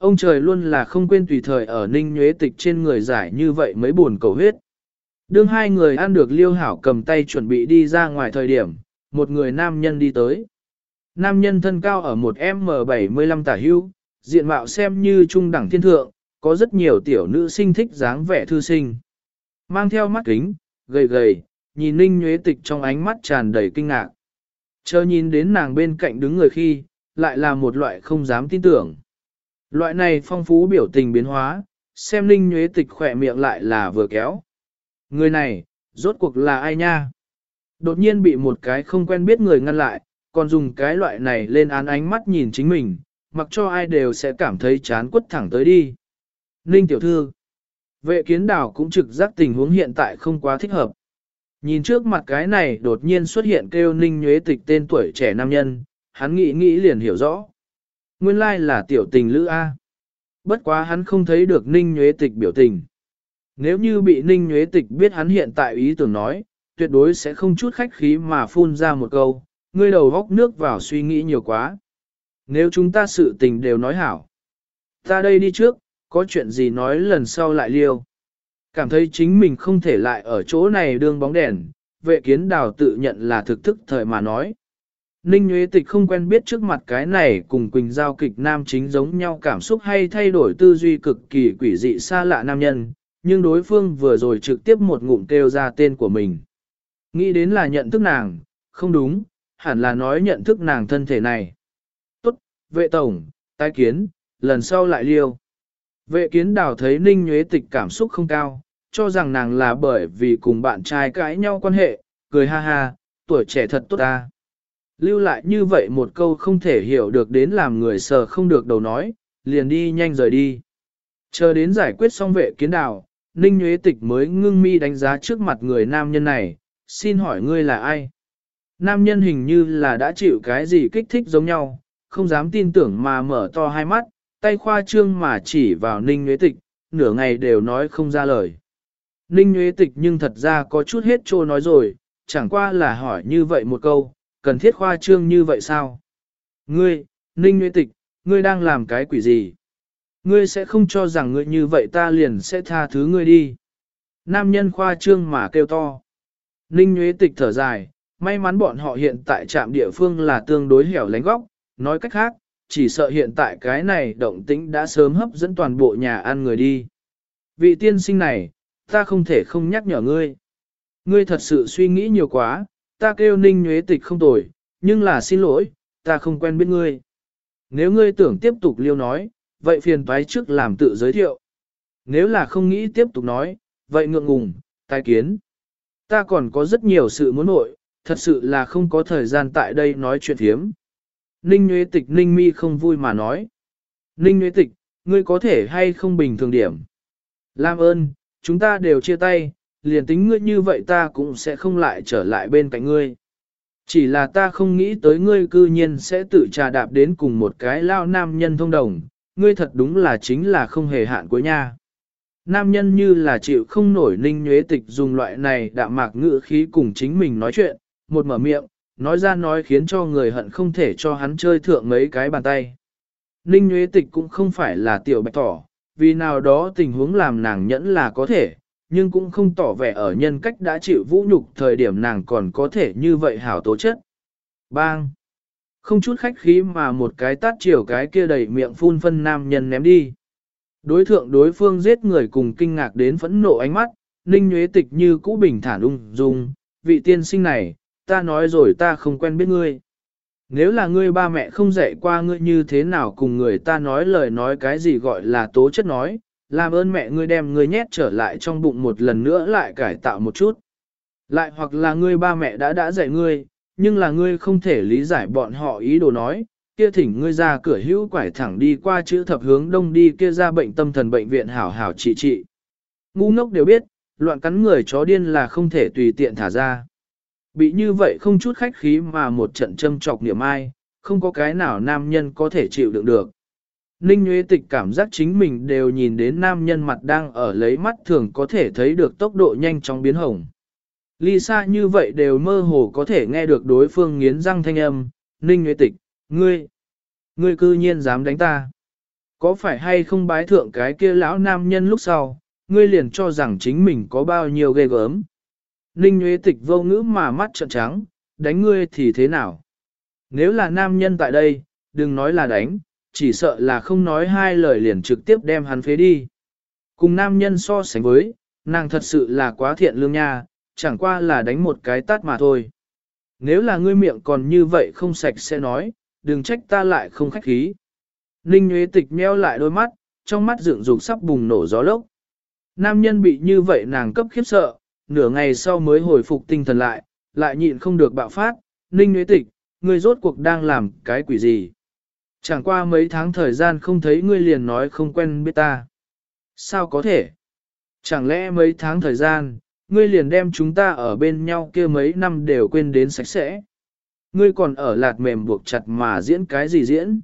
Ông trời luôn là không quên tùy thời ở Ninh nhuế Tịch trên người giải như vậy mới buồn cầu huyết. Đương hai người ăn được liêu hảo cầm tay chuẩn bị đi ra ngoài thời điểm, một người nam nhân đi tới. Nam nhân thân cao ở một M75 tả hưu, diện mạo xem như trung đẳng thiên thượng, có rất nhiều tiểu nữ sinh thích dáng vẻ thư sinh. Mang theo mắt kính, gầy gầy, nhìn Ninh nhuế Tịch trong ánh mắt tràn đầy kinh ngạc. Chờ nhìn đến nàng bên cạnh đứng người khi, lại là một loại không dám tin tưởng. Loại này phong phú biểu tình biến hóa, xem Ninh nhuế Tịch khỏe miệng lại là vừa kéo. Người này, rốt cuộc là ai nha? Đột nhiên bị một cái không quen biết người ngăn lại, còn dùng cái loại này lên án ánh mắt nhìn chính mình, mặc cho ai đều sẽ cảm thấy chán quất thẳng tới đi. Ninh tiểu thư, vệ kiến đảo cũng trực giác tình huống hiện tại không quá thích hợp. Nhìn trước mặt cái này đột nhiên xuất hiện kêu Ninh Nhuế Tịch tên tuổi trẻ nam nhân, hắn nghĩ nghĩ liền hiểu rõ. Nguyên lai là tiểu tình lữ A. Bất quá hắn không thấy được Ninh Nhuế Tịch biểu tình. Nếu như bị Ninh Nhuế Tịch biết hắn hiện tại ý tưởng nói, tuyệt đối sẽ không chút khách khí mà phun ra một câu, ngươi đầu góc nước vào suy nghĩ nhiều quá. Nếu chúng ta sự tình đều nói hảo. Ta đây đi trước, có chuyện gì nói lần sau lại liêu. Cảm thấy chính mình không thể lại ở chỗ này đương bóng đèn, vệ kiến đào tự nhận là thực thức thời mà nói. Ninh Nguyễn Tịch không quen biết trước mặt cái này cùng Quỳnh Giao kịch nam chính giống nhau cảm xúc hay thay đổi tư duy cực kỳ quỷ dị xa lạ nam nhân, nhưng đối phương vừa rồi trực tiếp một ngụm kêu ra tên của mình. Nghĩ đến là nhận thức nàng, không đúng, hẳn là nói nhận thức nàng thân thể này. Tốt, vệ tổng, tái kiến, lần sau lại liêu. Vệ kiến đào thấy Ninh Nguyễn Tịch cảm xúc không cao, cho rằng nàng là bởi vì cùng bạn trai cãi nhau quan hệ, cười ha ha, tuổi trẻ thật tốt ta. Lưu lại như vậy một câu không thể hiểu được đến làm người sờ không được đầu nói, liền đi nhanh rời đi. Chờ đến giải quyết xong vệ kiến đào, Ninh Nguyễn Tịch mới ngưng mi đánh giá trước mặt người nam nhân này, xin hỏi ngươi là ai? Nam nhân hình như là đã chịu cái gì kích thích giống nhau, không dám tin tưởng mà mở to hai mắt, tay khoa trương mà chỉ vào Ninh Nguyễn Tịch, nửa ngày đều nói không ra lời. Ninh Nguyễn Tịch nhưng thật ra có chút hết trô nói rồi, chẳng qua là hỏi như vậy một câu, cần thiết khoa trương như vậy sao? Ngươi, Ninh Nguyễn Tịch, ngươi đang làm cái quỷ gì? Ngươi sẽ không cho rằng ngươi như vậy ta liền sẽ tha thứ ngươi đi. Nam nhân khoa trương mà kêu to. Ninh Nguyễn Tịch thở dài, may mắn bọn họ hiện tại trạm địa phương là tương đối hẻo lánh góc, nói cách khác, chỉ sợ hiện tại cái này động tĩnh đã sớm hấp dẫn toàn bộ nhà ăn người đi. Vị tiên sinh này, ta không thể không nhắc nhở ngươi. Ngươi thật sự suy nghĩ nhiều quá, ta kêu ninh nhuế tịch không tồi, nhưng là xin lỗi, ta không quen biết ngươi. Nếu ngươi tưởng tiếp tục liêu nói, vậy phiền toái trước làm tự giới thiệu. Nếu là không nghĩ tiếp tục nói, vậy ngượng ngùng, tai kiến. Ta còn có rất nhiều sự muốn nội, thật sự là không có thời gian tại đây nói chuyện thiếm. Ninh Nguyễn Tịch Ninh Mi không vui mà nói. Ninh Nguyễn Tịch, ngươi có thể hay không bình thường điểm. Làm ơn, chúng ta đều chia tay, liền tính ngươi như vậy ta cũng sẽ không lại trở lại bên cạnh ngươi. Chỉ là ta không nghĩ tới ngươi cư nhiên sẽ tự trà đạp đến cùng một cái lao nam nhân thông đồng, ngươi thật đúng là chính là không hề hạn cuối nha. Nam nhân như là chịu không nổi ninh nhuế tịch dùng loại này đạm mạc ngữ khí cùng chính mình nói chuyện, một mở miệng, nói ra nói khiến cho người hận không thể cho hắn chơi thượng mấy cái bàn tay. Ninh nhuế Tịch cũng không phải là tiểu bạch tỏ, vì nào đó tình huống làm nàng nhẫn là có thể, nhưng cũng không tỏ vẻ ở nhân cách đã chịu vũ nhục thời điểm nàng còn có thể như vậy hảo tố chất. Bang! Không chút khách khí mà một cái tát chiều cái kia đầy miệng phun phân nam nhân ném đi. Đối thượng đối phương giết người cùng kinh ngạc đến phẫn nộ ánh mắt, Ninh nhuế Tịch như cũ bình thản ung dung, vị tiên sinh này, ta nói rồi ta không quen biết ngươi. Nếu là ngươi ba mẹ không dạy qua ngươi như thế nào cùng người ta nói lời nói cái gì gọi là tố chất nói, làm ơn mẹ ngươi đem ngươi nhét trở lại trong bụng một lần nữa lại cải tạo một chút. Lại hoặc là ngươi ba mẹ đã đã dạy ngươi, nhưng là ngươi không thể lý giải bọn họ ý đồ nói, kia thỉnh ngươi ra cửa hữu quải thẳng đi qua chữ thập hướng đông đi kia ra bệnh tâm thần bệnh viện hảo hảo trị trị. Ngu ngốc đều biết, loạn cắn người chó điên là không thể tùy tiện thả ra. Bị như vậy không chút khách khí mà một trận châm trọc niệm ai, không có cái nào nam nhân có thể chịu đựng được. Ninh Nguyễn Tịch cảm giác chính mình đều nhìn đến nam nhân mặt đang ở lấy mắt thường có thể thấy được tốc độ nhanh chóng biến hồng. Lisa như vậy đều mơ hồ có thể nghe được đối phương nghiến răng thanh âm, Ninh Nguyễn Tịch, ngươi, ngươi cư nhiên dám đánh ta. Có phải hay không bái thượng cái kia lão nam nhân lúc sau, ngươi liền cho rằng chính mình có bao nhiêu ghê gớm. Ninh Nguyễn Tịch vô ngữ mà mắt trợn trắng, đánh ngươi thì thế nào? Nếu là nam nhân tại đây, đừng nói là đánh, chỉ sợ là không nói hai lời liền trực tiếp đem hắn phế đi. Cùng nam nhân so sánh với, nàng thật sự là quá thiện lương nha, chẳng qua là đánh một cái tát mà thôi. Nếu là ngươi miệng còn như vậy không sạch sẽ nói, đừng trách ta lại không khách khí. Ninh Nguyễn Tịch meo lại đôi mắt, trong mắt dựng dục sắp bùng nổ gió lốc. Nam nhân bị như vậy nàng cấp khiếp sợ, nửa ngày sau mới hồi phục tinh thần lại, lại nhịn không được bạo phát, Ninh Nguyễn Tịch, ngươi rốt cuộc đang làm cái quỷ gì? Chẳng qua mấy tháng thời gian không thấy ngươi liền nói không quen biết ta. Sao có thể? Chẳng lẽ mấy tháng thời gian, ngươi liền đem chúng ta ở bên nhau kia mấy năm đều quên đến sạch sẽ? Ngươi còn ở lạt mềm buộc chặt mà diễn cái gì diễn?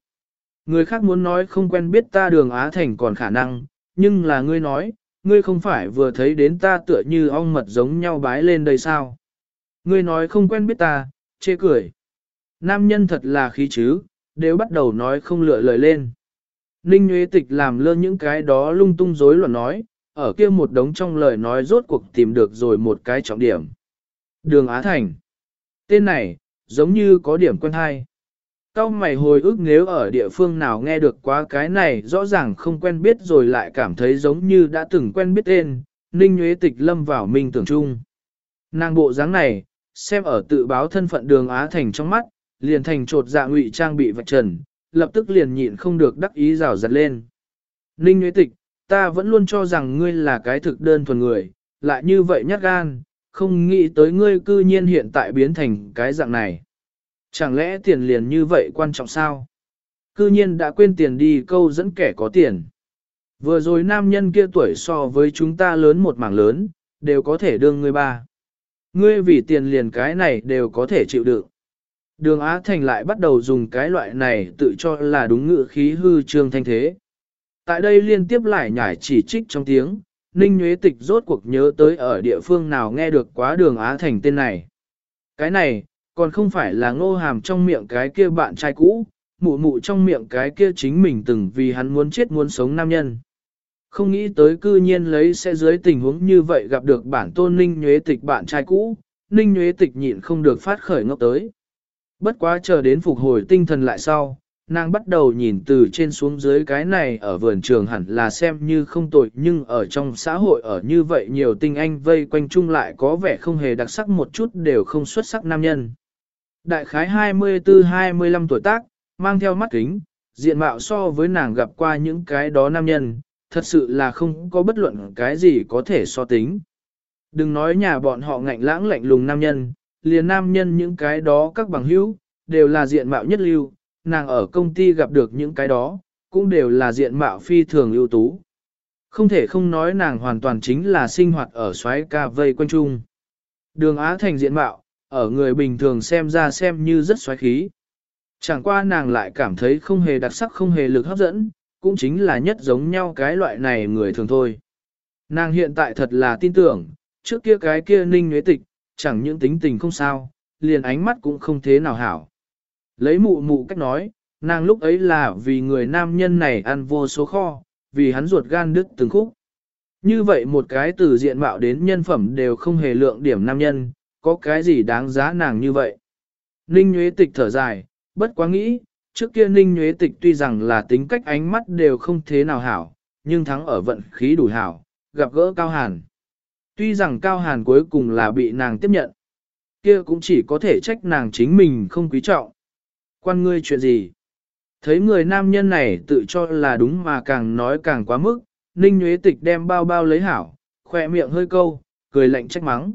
Người khác muốn nói không quen biết ta đường Á Thành còn khả năng, nhưng là ngươi nói, ngươi không phải vừa thấy đến ta tựa như ong mật giống nhau bái lên đây sao? Ngươi nói không quen biết ta, chê cười. Nam nhân thật là khí chứ, đều bắt đầu nói không lựa lời lên. Ninh Nguyễn Tịch làm lơ những cái đó lung tung rối loạn nói, ở kia một đống trong lời nói rốt cuộc tìm được rồi một cái trọng điểm. Đường Á Thành. Tên này, giống như có điểm quen hay. Cao mày hồi ức nếu ở địa phương nào nghe được quá cái này rõ ràng không quen biết rồi lại cảm thấy giống như đã từng quen biết tên, Ninh Nguyễn Tịch lâm vào minh tưởng chung. Nàng bộ dáng này, xem ở tự báo thân phận đường Á Thành trong mắt, liền thành trột dạ ngụy trang bị vạch trần, lập tức liền nhịn không được đắc ý rào giật lên. Ninh Nguyễn Tịch, ta vẫn luôn cho rằng ngươi là cái thực đơn thuần người, lại như vậy nhát gan, không nghĩ tới ngươi cư nhiên hiện tại biến thành cái dạng này. Chẳng lẽ tiền liền như vậy quan trọng sao? Cư nhiên đã quên tiền đi câu dẫn kẻ có tiền. Vừa rồi nam nhân kia tuổi so với chúng ta lớn một mảng lớn, đều có thể đương ngươi ba. Ngươi vì tiền liền cái này đều có thể chịu đựng. Đường Á Thành lại bắt đầu dùng cái loại này tự cho là đúng ngữ khí hư trương thanh thế. Tại đây liên tiếp lại nhảy chỉ trích trong tiếng, Ninh Nguyễn Tịch rốt cuộc nhớ tới ở địa phương nào nghe được quá đường Á Thành tên này. Cái này, còn không phải là ngô hàm trong miệng cái kia bạn trai cũ, mụ mụ trong miệng cái kia chính mình từng vì hắn muốn chết muốn sống nam nhân. Không nghĩ tới cư nhiên lấy sẽ dưới tình huống như vậy gặp được bản tôn Ninh Nguyễn Tịch bạn trai cũ, Ninh Nguyễn Tịch nhịn không được phát khởi ngốc tới. Bất quá chờ đến phục hồi tinh thần lại sau, nàng bắt đầu nhìn từ trên xuống dưới cái này ở vườn trường hẳn là xem như không tội nhưng ở trong xã hội ở như vậy nhiều tinh anh vây quanh chung lại có vẻ không hề đặc sắc một chút đều không xuất sắc nam nhân. Đại khái 24-25 tuổi tác, mang theo mắt kính, diện mạo so với nàng gặp qua những cái đó nam nhân, thật sự là không có bất luận cái gì có thể so tính. Đừng nói nhà bọn họ ngạnh lãng lạnh lùng nam nhân, liền nam nhân những cái đó các bằng hữu, đều là diện mạo nhất lưu, nàng ở công ty gặp được những cái đó, cũng đều là diện mạo phi thường ưu tú. Không thể không nói nàng hoàn toàn chính là sinh hoạt ở xoáy ca vây quanh chung. Đường Á Thành diện mạo, ở người bình thường xem ra xem như rất xoáy khí. Chẳng qua nàng lại cảm thấy không hề đặc sắc không hề lực hấp dẫn, cũng chính là nhất giống nhau cái loại này người thường thôi. Nàng hiện tại thật là tin tưởng, trước kia cái kia ninh nhuế tịch, chẳng những tính tình không sao, liền ánh mắt cũng không thế nào hảo. Lấy mụ mụ cách nói, nàng lúc ấy là vì người nam nhân này ăn vô số kho, vì hắn ruột gan đứt từng khúc. Như vậy một cái từ diện mạo đến nhân phẩm đều không hề lượng điểm nam nhân, có cái gì đáng giá nàng như vậy. Ninh Nguyễn Tịch thở dài, bất quá nghĩ, trước kia Ninh Nguyễn Tịch tuy rằng là tính cách ánh mắt đều không thế nào hảo, nhưng thắng ở vận khí đủ hảo, gặp gỡ Cao Hàn. Tuy rằng Cao Hàn cuối cùng là bị nàng tiếp nhận, kia cũng chỉ có thể trách nàng chính mình không quý trọng. Quan ngươi chuyện gì? Thấy người nam nhân này tự cho là đúng mà càng nói càng quá mức, Ninh Nguyễn Tịch đem bao bao lấy hảo, khỏe miệng hơi câu, cười lạnh trách mắng.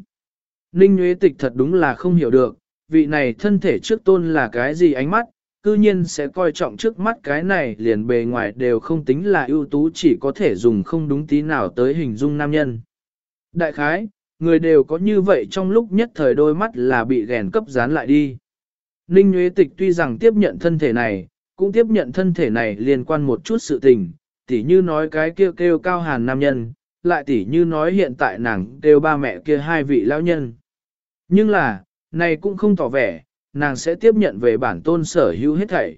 Ninh Nguyễn Tịch thật đúng là không hiểu được, vị này thân thể trước tôn là cái gì ánh mắt, cư nhiên sẽ coi trọng trước mắt cái này liền bề ngoài đều không tính là ưu tú chỉ có thể dùng không đúng tí nào tới hình dung nam nhân. Đại khái, người đều có như vậy trong lúc nhất thời đôi mắt là bị ghèn cấp dán lại đi. Ninh Nguyễn Tịch tuy rằng tiếp nhận thân thể này, cũng tiếp nhận thân thể này liên quan một chút sự tình, tỉ như nói cái kêu kêu cao hàn nam nhân, lại tỉ như nói hiện tại nàng kêu ba mẹ kia hai vị lão nhân. Nhưng là, này cũng không tỏ vẻ, nàng sẽ tiếp nhận về bản tôn sở hữu hết thảy.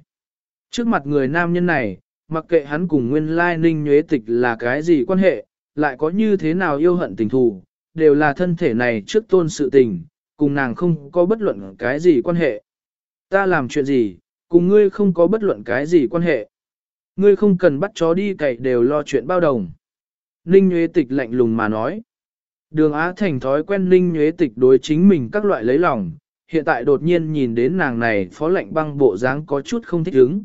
Trước mặt người nam nhân này, mặc kệ hắn cùng nguyên lai ninh nhuế tịch là cái gì quan hệ, lại có như thế nào yêu hận tình thù, đều là thân thể này trước tôn sự tình, cùng nàng không có bất luận cái gì quan hệ. Ta làm chuyện gì, cùng ngươi không có bất luận cái gì quan hệ. Ngươi không cần bắt chó đi cậy đều lo chuyện bao đồng. Ninh Nguyễn Tịch lạnh lùng mà nói. Đường Á Thành thói quen Ninh Nguyễn Tịch đối chính mình các loại lấy lòng, hiện tại đột nhiên nhìn đến nàng này phó lạnh băng bộ dáng có chút không thích ứng.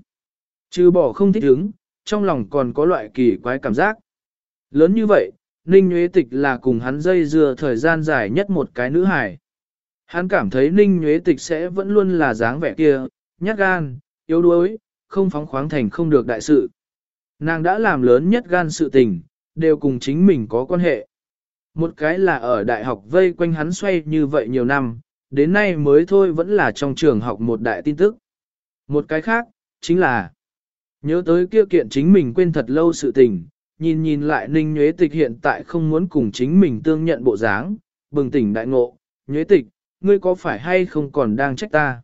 Chứ bỏ không thích ứng, trong lòng còn có loại kỳ quái cảm giác. Lớn như vậy, Ninh Nguyễn Tịch là cùng hắn dây dưa thời gian dài nhất một cái nữ hài. Hắn cảm thấy Ninh Nguyễn Tịch sẽ vẫn luôn là dáng vẻ kia, nhát gan, yếu đuối, không phóng khoáng thành không được đại sự. Nàng đã làm lớn nhất gan sự tình, đều cùng chính mình có quan hệ. Một cái là ở đại học vây quanh hắn xoay như vậy nhiều năm, đến nay mới thôi vẫn là trong trường học một đại tin tức. Một cái khác, chính là nhớ tới kia kiện chính mình quên thật lâu sự tình, nhìn nhìn lại ninh nhuế tịch hiện tại không muốn cùng chính mình tương nhận bộ dáng, bừng tỉnh đại ngộ, nhuế tịch, ngươi có phải hay không còn đang trách ta?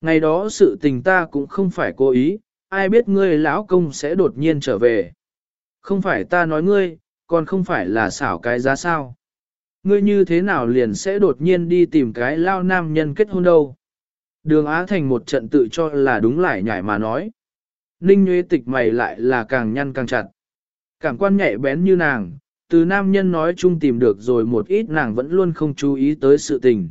Ngày đó sự tình ta cũng không phải cố ý, ai biết ngươi lão công sẽ đột nhiên trở về. Không phải ta nói ngươi, còn không phải là xảo cái giá sao. Ngươi như thế nào liền sẽ đột nhiên đi tìm cái lao nam nhân kết hôn đâu. Đường Á Thành một trận tự cho là đúng lại nhảy mà nói. Ninh Nguyễn Tịch mày lại là càng nhăn càng chặt. Cảm quan nhạy bén như nàng, từ nam nhân nói chung tìm được rồi một ít nàng vẫn luôn không chú ý tới sự tình.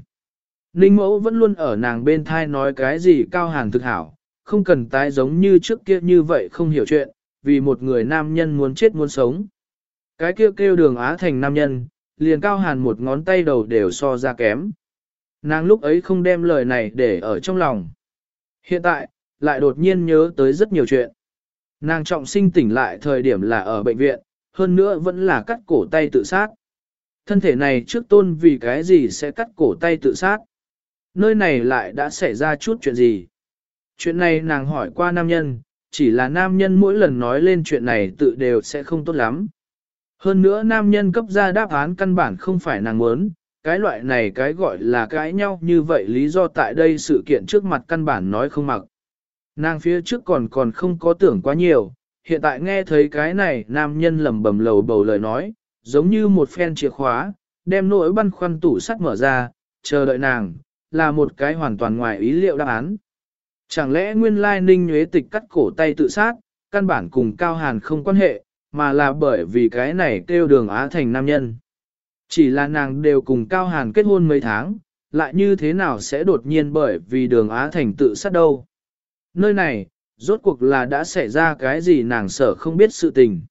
Ninh mẫu vẫn luôn ở nàng bên thai nói cái gì cao hàng thực hảo, không cần tái giống như trước kia như vậy không hiểu chuyện, vì một người nam nhân muốn chết muốn sống. Cái kia kêu, kêu đường Á thành nam nhân, liền cao hàn một ngón tay đầu đều so ra kém. Nàng lúc ấy không đem lời này để ở trong lòng. Hiện tại, lại đột nhiên nhớ tới rất nhiều chuyện. Nàng trọng sinh tỉnh lại thời điểm là ở bệnh viện, hơn nữa vẫn là cắt cổ tay tự sát. Thân thể này trước tôn vì cái gì sẽ cắt cổ tay tự sát. Nơi này lại đã xảy ra chút chuyện gì. Chuyện này nàng hỏi qua nam nhân, chỉ là nam nhân mỗi lần nói lên chuyện này tự đều sẽ không tốt lắm. Hơn nữa nam nhân cấp ra đáp án căn bản không phải nàng muốn, cái loại này cái gọi là cãi nhau như vậy lý do tại đây sự kiện trước mặt căn bản nói không mặc. Nàng phía trước còn còn không có tưởng quá nhiều, hiện tại nghe thấy cái này nam nhân lầm bầm lầu bầu lời nói, giống như một phen chìa khóa, đem nỗi băn khoăn tủ sắt mở ra, chờ đợi nàng, là một cái hoàn toàn ngoài ý liệu đáp án. Chẳng lẽ nguyên lai ninh nhuế tịch cắt cổ tay tự sát, căn bản cùng Cao Hàn không quan hệ, mà là bởi vì cái này kêu đường Á thành nam nhân. Chỉ là nàng đều cùng Cao Hàn kết hôn mấy tháng, lại như thế nào sẽ đột nhiên bởi vì đường Á thành tự sát đâu. Nơi này, rốt cuộc là đã xảy ra cái gì nàng sợ không biết sự tình.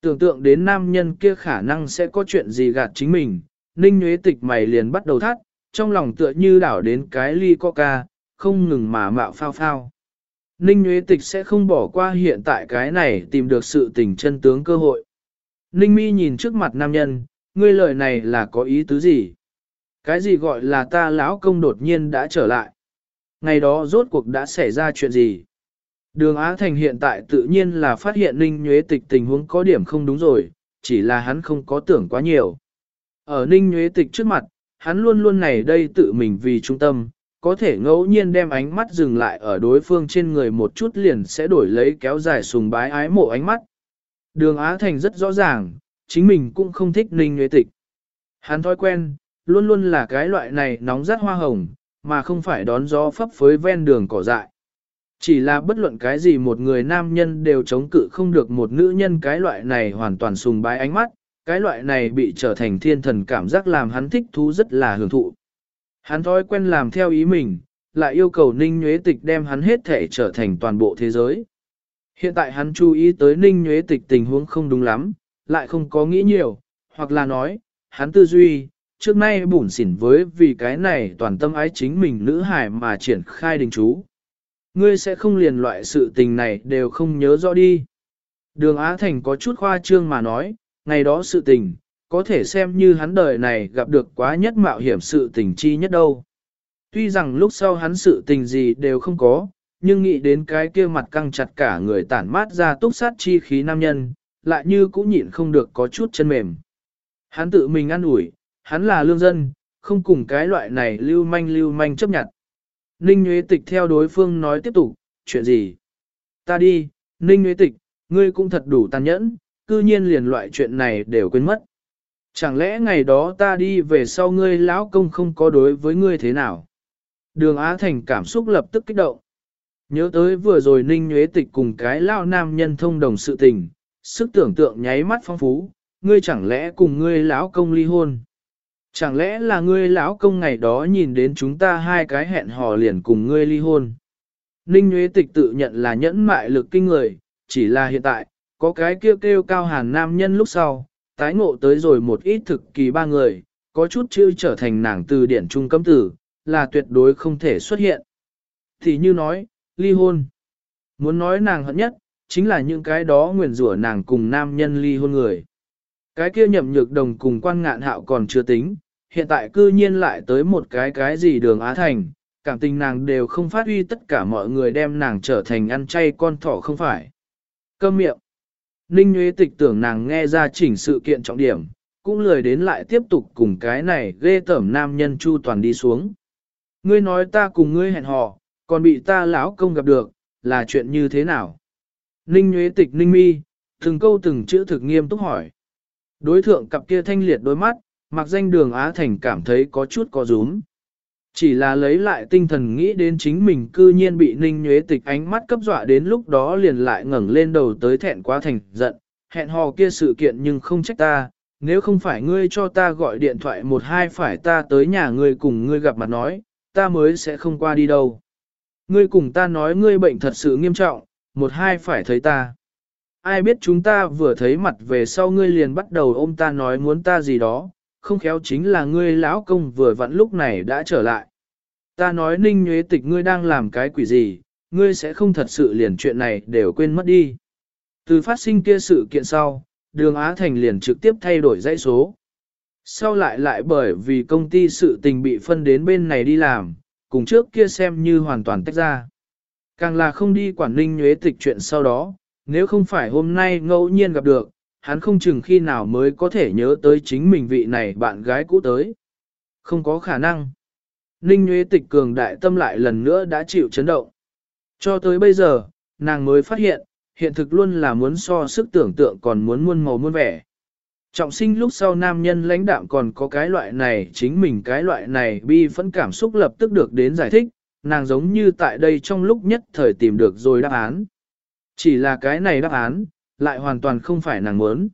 Tưởng tượng đến nam nhân kia khả năng sẽ có chuyện gì gạt chính mình, ninh nhuế tịch mày liền bắt đầu thắt, trong lòng tựa như đảo đến cái ly coca, không ngừng mà mạo phao phao. Ninh Nguyễn Tịch sẽ không bỏ qua hiện tại cái này tìm được sự tình chân tướng cơ hội. Ninh Mi nhìn trước mặt nam nhân, ngươi lời này là có ý tứ gì? Cái gì gọi là ta lão công đột nhiên đã trở lại? Ngày đó rốt cuộc đã xảy ra chuyện gì? Đường Á Thành hiện tại tự nhiên là phát hiện Ninh Nhuế Tịch tình huống có điểm không đúng rồi, chỉ là hắn không có tưởng quá nhiều. Ở Ninh Nhuế Tịch trước mặt, hắn luôn luôn này đây tự mình vì trung tâm, có thể ngẫu nhiên đem ánh mắt dừng lại ở đối phương trên người một chút liền sẽ đổi lấy kéo dài sùng bái ái mộ ánh mắt. Đường Á Thành rất rõ ràng, chính mình cũng không thích Ninh Nhuế Tịch. Hắn thói quen, luôn luôn là cái loại này nóng rát hoa hồng, mà không phải đón gió phấp phới ven đường cỏ dại. Chỉ là bất luận cái gì một người nam nhân đều chống cự không được một nữ nhân cái loại này hoàn toàn sùng bái ánh mắt, cái loại này bị trở thành thiên thần cảm giác làm hắn thích thú rất là hưởng thụ. Hắn thói quen làm theo ý mình, lại yêu cầu Ninh Nhuế Tịch đem hắn hết thể trở thành toàn bộ thế giới. Hiện tại hắn chú ý tới Ninh Nhuế Tịch tình huống không đúng lắm, lại không có nghĩ nhiều, hoặc là nói, hắn tư duy, trước nay bủn xỉn với vì cái này toàn tâm ái chính mình nữ hải mà triển khai đình chú. Ngươi sẽ không liền loại sự tình này đều không nhớ rõ đi. Đường Á Thành có chút khoa trương mà nói, ngày đó sự tình, có thể xem như hắn đời này gặp được quá nhất mạo hiểm sự tình chi nhất đâu. Tuy rằng lúc sau hắn sự tình gì đều không có, nhưng nghĩ đến cái kia mặt căng chặt cả người tản mát ra túc sát chi khí nam nhân, lại như cũng nhịn không được có chút chân mềm. Hắn tự mình ăn ủi, hắn là lương dân, không cùng cái loại này lưu manh lưu manh chấp nhận. Ninh Nguyễn Tịch theo đối phương nói tiếp tục, chuyện gì? Ta đi, Ninh Nguyễn Tịch, ngươi cũng thật đủ tàn nhẫn, cư nhiên liền loại chuyện này đều quên mất. Chẳng lẽ ngày đó ta đi về sau ngươi lão công không có đối với ngươi thế nào? Đường Á Thành cảm xúc lập tức kích động. Nhớ tới vừa rồi Ninh Nhuế Tịch cùng cái lao nam nhân thông đồng sự tình, sức tưởng tượng nháy mắt phong phú, ngươi chẳng lẽ cùng ngươi lão công ly hôn? Chẳng lẽ là ngươi lão công ngày đó nhìn đến chúng ta hai cái hẹn hò liền cùng ngươi ly hôn? Ninh Nguyễn Tịch tự nhận là nhẫn mại lực kinh người, chỉ là hiện tại, có cái kêu kêu cao hàn nam nhân lúc sau, tái ngộ tới rồi một ít thực kỳ ba người, có chút chữ trở thành nàng từ điển trung cấm tử, là tuyệt đối không thể xuất hiện. Thì như nói, ly hôn. Muốn nói nàng hận nhất, chính là những cái đó nguyền rủa nàng cùng nam nhân ly hôn người. Cái kia nhậm nhược đồng cùng quan ngạn hạo còn chưa tính, hiện tại cư nhiên lại tới một cái cái gì đường Á Thành, cảm tình nàng đều không phát huy tất cả mọi người đem nàng trở thành ăn chay con thỏ không phải. Câm miệng. Ninh Nguyễn Tịch tưởng nàng nghe ra chỉnh sự kiện trọng điểm, cũng lười đến lại tiếp tục cùng cái này ghê tẩm nam nhân chu toàn đi xuống. Ngươi nói ta cùng ngươi hẹn hò, còn bị ta lão công gặp được, là chuyện như thế nào? Ninh Nguyễn Tịch Ninh Mi, từng câu từng chữ thực nghiêm túc hỏi. Đối thượng cặp kia thanh liệt đôi mắt, mặc danh đường Á Thành cảm thấy có chút có rúm. Chỉ là lấy lại tinh thần nghĩ đến chính mình cư nhiên bị ninh nhuế tịch ánh mắt cấp dọa đến lúc đó liền lại ngẩng lên đầu tới thẹn quá thành giận, hẹn hò kia sự kiện nhưng không trách ta, nếu không phải ngươi cho ta gọi điện thoại một hai phải ta tới nhà ngươi cùng ngươi gặp mặt nói, ta mới sẽ không qua đi đâu. Ngươi cùng ta nói ngươi bệnh thật sự nghiêm trọng, một hai phải thấy ta. Ai biết chúng ta vừa thấy mặt về sau ngươi liền bắt đầu ôm ta nói muốn ta gì đó, không khéo chính là ngươi lão công vừa vặn lúc này đã trở lại. Ta nói ninh nhuế tịch ngươi đang làm cái quỷ gì, ngươi sẽ không thật sự liền chuyện này đều quên mất đi. Từ phát sinh kia sự kiện sau, đường Á Thành liền trực tiếp thay đổi dãy số. Sau lại lại bởi vì công ty sự tình bị phân đến bên này đi làm, cùng trước kia xem như hoàn toàn tách ra. Càng là không đi quản ninh nhuế tịch chuyện sau đó, nếu không phải hôm nay ngẫu nhiên gặp được, hắn không chừng khi nào mới có thể nhớ tới chính mình vị này bạn gái cũ tới. Không có khả năng. Ninh Nguyễn Tịch cường đại tâm lại lần nữa đã chịu chấn động. Cho tới bây giờ, nàng mới phát hiện, hiện thực luôn là muốn so sức tưởng tượng còn muốn muôn màu muôn vẻ. Trọng sinh lúc sau nam nhân lãnh đạm còn có cái loại này, chính mình cái loại này bi phẫn cảm xúc lập tức được đến giải thích, nàng giống như tại đây trong lúc nhất thời tìm được rồi đáp án. Chỉ là cái này đáp án, lại hoàn toàn không phải nàng muốn.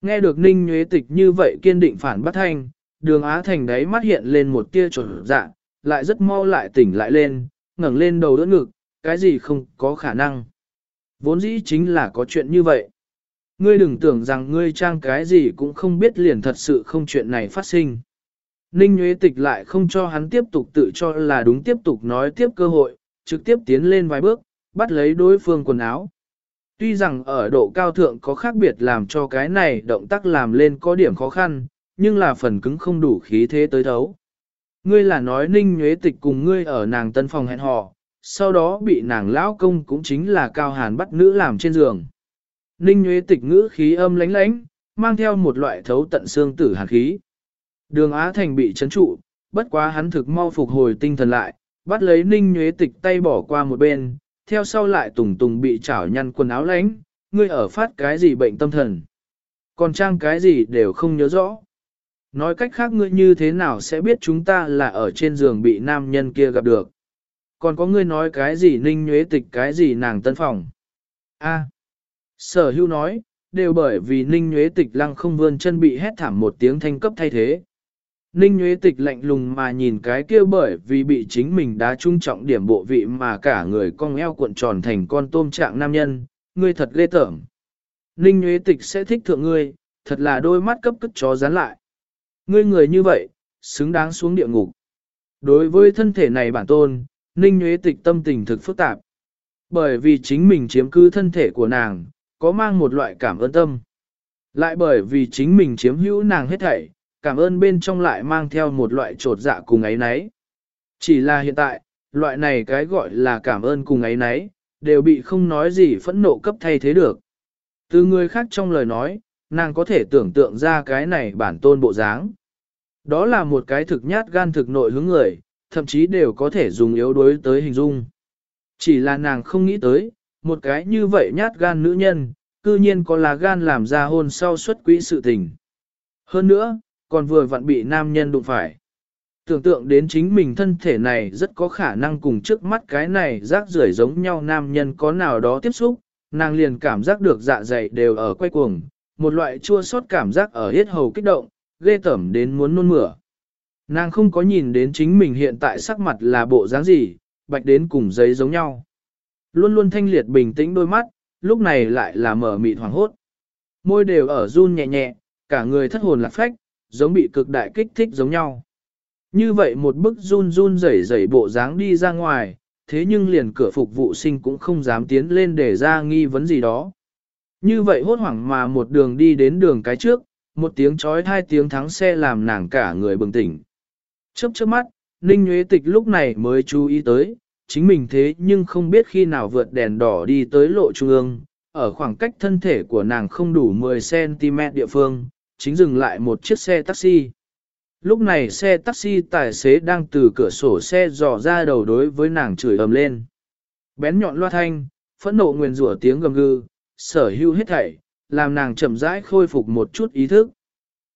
Nghe được Ninh Nhuế Tịch như vậy kiên định phản bắt thanh, đường Á Thành đấy mắt hiện lên một tia trột dạ, lại rất mau lại tỉnh lại lên, ngẩng lên đầu đỡ ngực, cái gì không có khả năng. Vốn dĩ chính là có chuyện như vậy. Ngươi đừng tưởng rằng ngươi trang cái gì cũng không biết liền thật sự không chuyện này phát sinh. Ninh Nguyễn Tịch lại không cho hắn tiếp tục tự cho là đúng tiếp tục nói tiếp cơ hội, trực tiếp tiến lên vài bước, bắt lấy đối phương quần áo. Tuy rằng ở độ cao thượng có khác biệt làm cho cái này động tác làm lên có điểm khó khăn, nhưng là phần cứng không đủ khí thế tới thấu. Ngươi là nói ninh nhuế tịch cùng ngươi ở nàng tân phòng hẹn hò, sau đó bị nàng lão công cũng chính là cao hàn bắt nữ làm trên giường. Ninh nhuế tịch ngữ khí âm lánh lánh, mang theo một loại thấu tận xương tử hàn khí. Đường Á Thành bị chấn trụ, bất quá hắn thực mau phục hồi tinh thần lại, bắt lấy ninh nhuế tịch tay bỏ qua một bên, theo sau lại tùng tùng bị chảo nhăn quần áo lánh, ngươi ở phát cái gì bệnh tâm thần. Còn trang cái gì đều không nhớ rõ. Nói cách khác ngươi như thế nào sẽ biết chúng ta là ở trên giường bị nam nhân kia gặp được. Còn có ngươi nói cái gì ninh nhuế tịch cái gì nàng tân phòng. A. Sở hưu nói, đều bởi vì ninh nhuế tịch lăng không vươn chân bị hét thảm một tiếng thanh cấp thay thế. Ninh Nguyễn Tịch lạnh lùng mà nhìn cái kia bởi vì bị chính mình đá trung trọng điểm bộ vị mà cả người cong eo cuộn tròn thành con tôm trạng nam nhân, ngươi thật ghê tởm. Ninh Nguyễn Tịch sẽ thích thượng ngươi, thật là đôi mắt cấp cất chó dán lại. Ngươi người như vậy, xứng đáng xuống địa ngục. Đối với thân thể này bản tôn, Ninh Nguyễn Tịch tâm tình thực phức tạp. Bởi vì chính mình chiếm cứ thân thể của nàng, có mang một loại cảm ơn tâm. Lại bởi vì chính mình chiếm hữu nàng hết thảy, cảm ơn bên trong lại mang theo một loại trột dạ cùng ấy nấy. Chỉ là hiện tại, loại này cái gọi là cảm ơn cùng ấy nấy, đều bị không nói gì phẫn nộ cấp thay thế được. Từ người khác trong lời nói, nàng có thể tưởng tượng ra cái này bản tôn bộ dáng. Đó là một cái thực nhát gan thực nội hướng người, thậm chí đều có thể dùng yếu đuối tới hình dung. Chỉ là nàng không nghĩ tới, một cái như vậy nhát gan nữ nhân, cư nhiên có là gan làm ra hôn sau xuất quỹ sự tình. Hơn nữa, còn vừa vặn bị nam nhân đụng phải. Tưởng tượng đến chính mình thân thể này rất có khả năng cùng trước mắt cái này rác rưởi giống nhau nam nhân có nào đó tiếp xúc, nàng liền cảm giác được dạ dày đều ở quay cuồng, một loại chua xót cảm giác ở hết hầu kích động, ghê tẩm đến muốn nôn mửa. Nàng không có nhìn đến chính mình hiện tại sắc mặt là bộ dáng gì, bạch đến cùng giấy giống nhau. Luôn luôn thanh liệt bình tĩnh đôi mắt, lúc này lại là mở mịt hoàng hốt. Môi đều ở run nhẹ nhẹ, cả người thất hồn lạc phách, giống bị cực đại kích thích giống nhau. Như vậy một bức run run rẩy rẩy bộ dáng đi ra ngoài, thế nhưng liền cửa phục vụ sinh cũng không dám tiến lên để ra nghi vấn gì đó. Như vậy hốt hoảng mà một đường đi đến đường cái trước, một tiếng chói hai tiếng thắng xe làm nàng cả người bừng tỉnh. Chớp chớp mắt, Ninh Nguyễn Tịch lúc này mới chú ý tới, chính mình thế nhưng không biết khi nào vượt đèn đỏ đi tới lộ trung ương, ở khoảng cách thân thể của nàng không đủ 10cm địa phương, chính dừng lại một chiếc xe taxi. Lúc này xe taxi tài xế đang từ cửa sổ xe dò ra đầu đối với nàng chửi ầm lên. Bén nhọn loa thanh, phẫn nộ nguyền rủa tiếng gầm gừ, sở hữu hết thảy, làm nàng chậm rãi khôi phục một chút ý thức.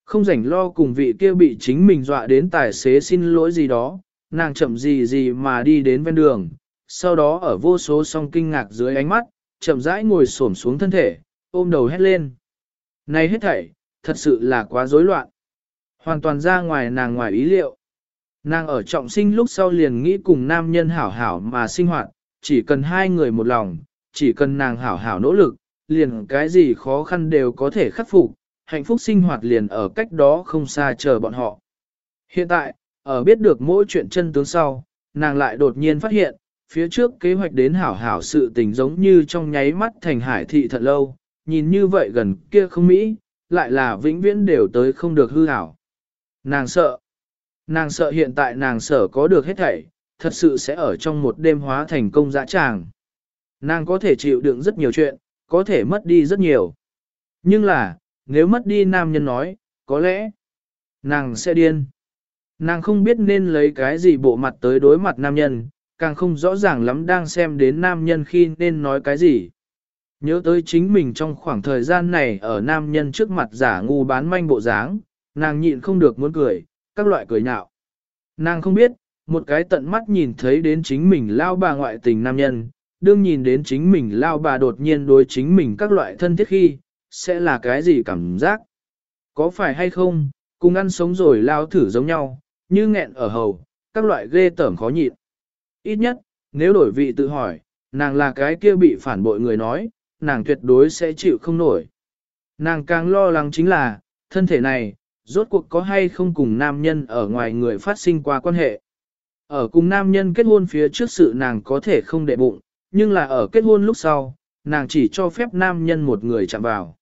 Không rảnh lo cùng vị kia bị chính mình dọa đến tài xế xin lỗi gì đó, nàng chậm gì gì mà đi đến ven đường, sau đó ở vô số song kinh ngạc dưới ánh mắt, chậm rãi ngồi xổm xuống thân thể, ôm đầu hét lên. Này hết thảy, thật sự là quá rối loạn. Hoàn toàn ra ngoài nàng ngoài ý liệu. Nàng ở trọng sinh lúc sau liền nghĩ cùng nam nhân hảo hảo mà sinh hoạt, chỉ cần hai người một lòng, chỉ cần nàng hảo hảo nỗ lực, liền cái gì khó khăn đều có thể khắc phục, hạnh phúc sinh hoạt liền ở cách đó không xa chờ bọn họ. Hiện tại, ở biết được mỗi chuyện chân tướng sau, nàng lại đột nhiên phát hiện, phía trước kế hoạch đến hảo hảo sự tình giống như trong nháy mắt thành hải thị thật lâu, nhìn như vậy gần kia không mỹ, lại là vĩnh viễn đều tới không được hư hảo. Nàng sợ. Nàng sợ hiện tại nàng sợ có được hết thảy, thật sự sẽ ở trong một đêm hóa thành công dã tràng. Nàng có thể chịu đựng rất nhiều chuyện, có thể mất đi rất nhiều. Nhưng là, nếu mất đi nam nhân nói, có lẽ, nàng sẽ điên. Nàng không biết nên lấy cái gì bộ mặt tới đối mặt nam nhân, càng không rõ ràng lắm đang xem đến nam nhân khi nên nói cái gì. Nhớ tới chính mình trong khoảng thời gian này ở nam nhân trước mặt giả ngu bán manh bộ dáng, nàng nhịn không được muốn cười, các loại cười nhạo. Nàng không biết, một cái tận mắt nhìn thấy đến chính mình lao bà ngoại tình nam nhân, đương nhìn đến chính mình lao bà đột nhiên đối chính mình các loại thân thiết khi, sẽ là cái gì cảm giác? Có phải hay không, cùng ăn sống rồi lao thử giống nhau, như nghẹn ở hầu, các loại ghê tởm khó nhịn. Ít nhất, nếu đổi vị tự hỏi, nàng là cái kia bị phản bội người nói, nàng tuyệt đối sẽ chịu không nổi. Nàng càng lo lắng chính là, thân thể này, rốt cuộc có hay không cùng nam nhân ở ngoài người phát sinh qua quan hệ. Ở cùng nam nhân kết hôn phía trước sự nàng có thể không đệ bụng, nhưng là ở kết hôn lúc sau, nàng chỉ cho phép nam nhân một người chạm vào.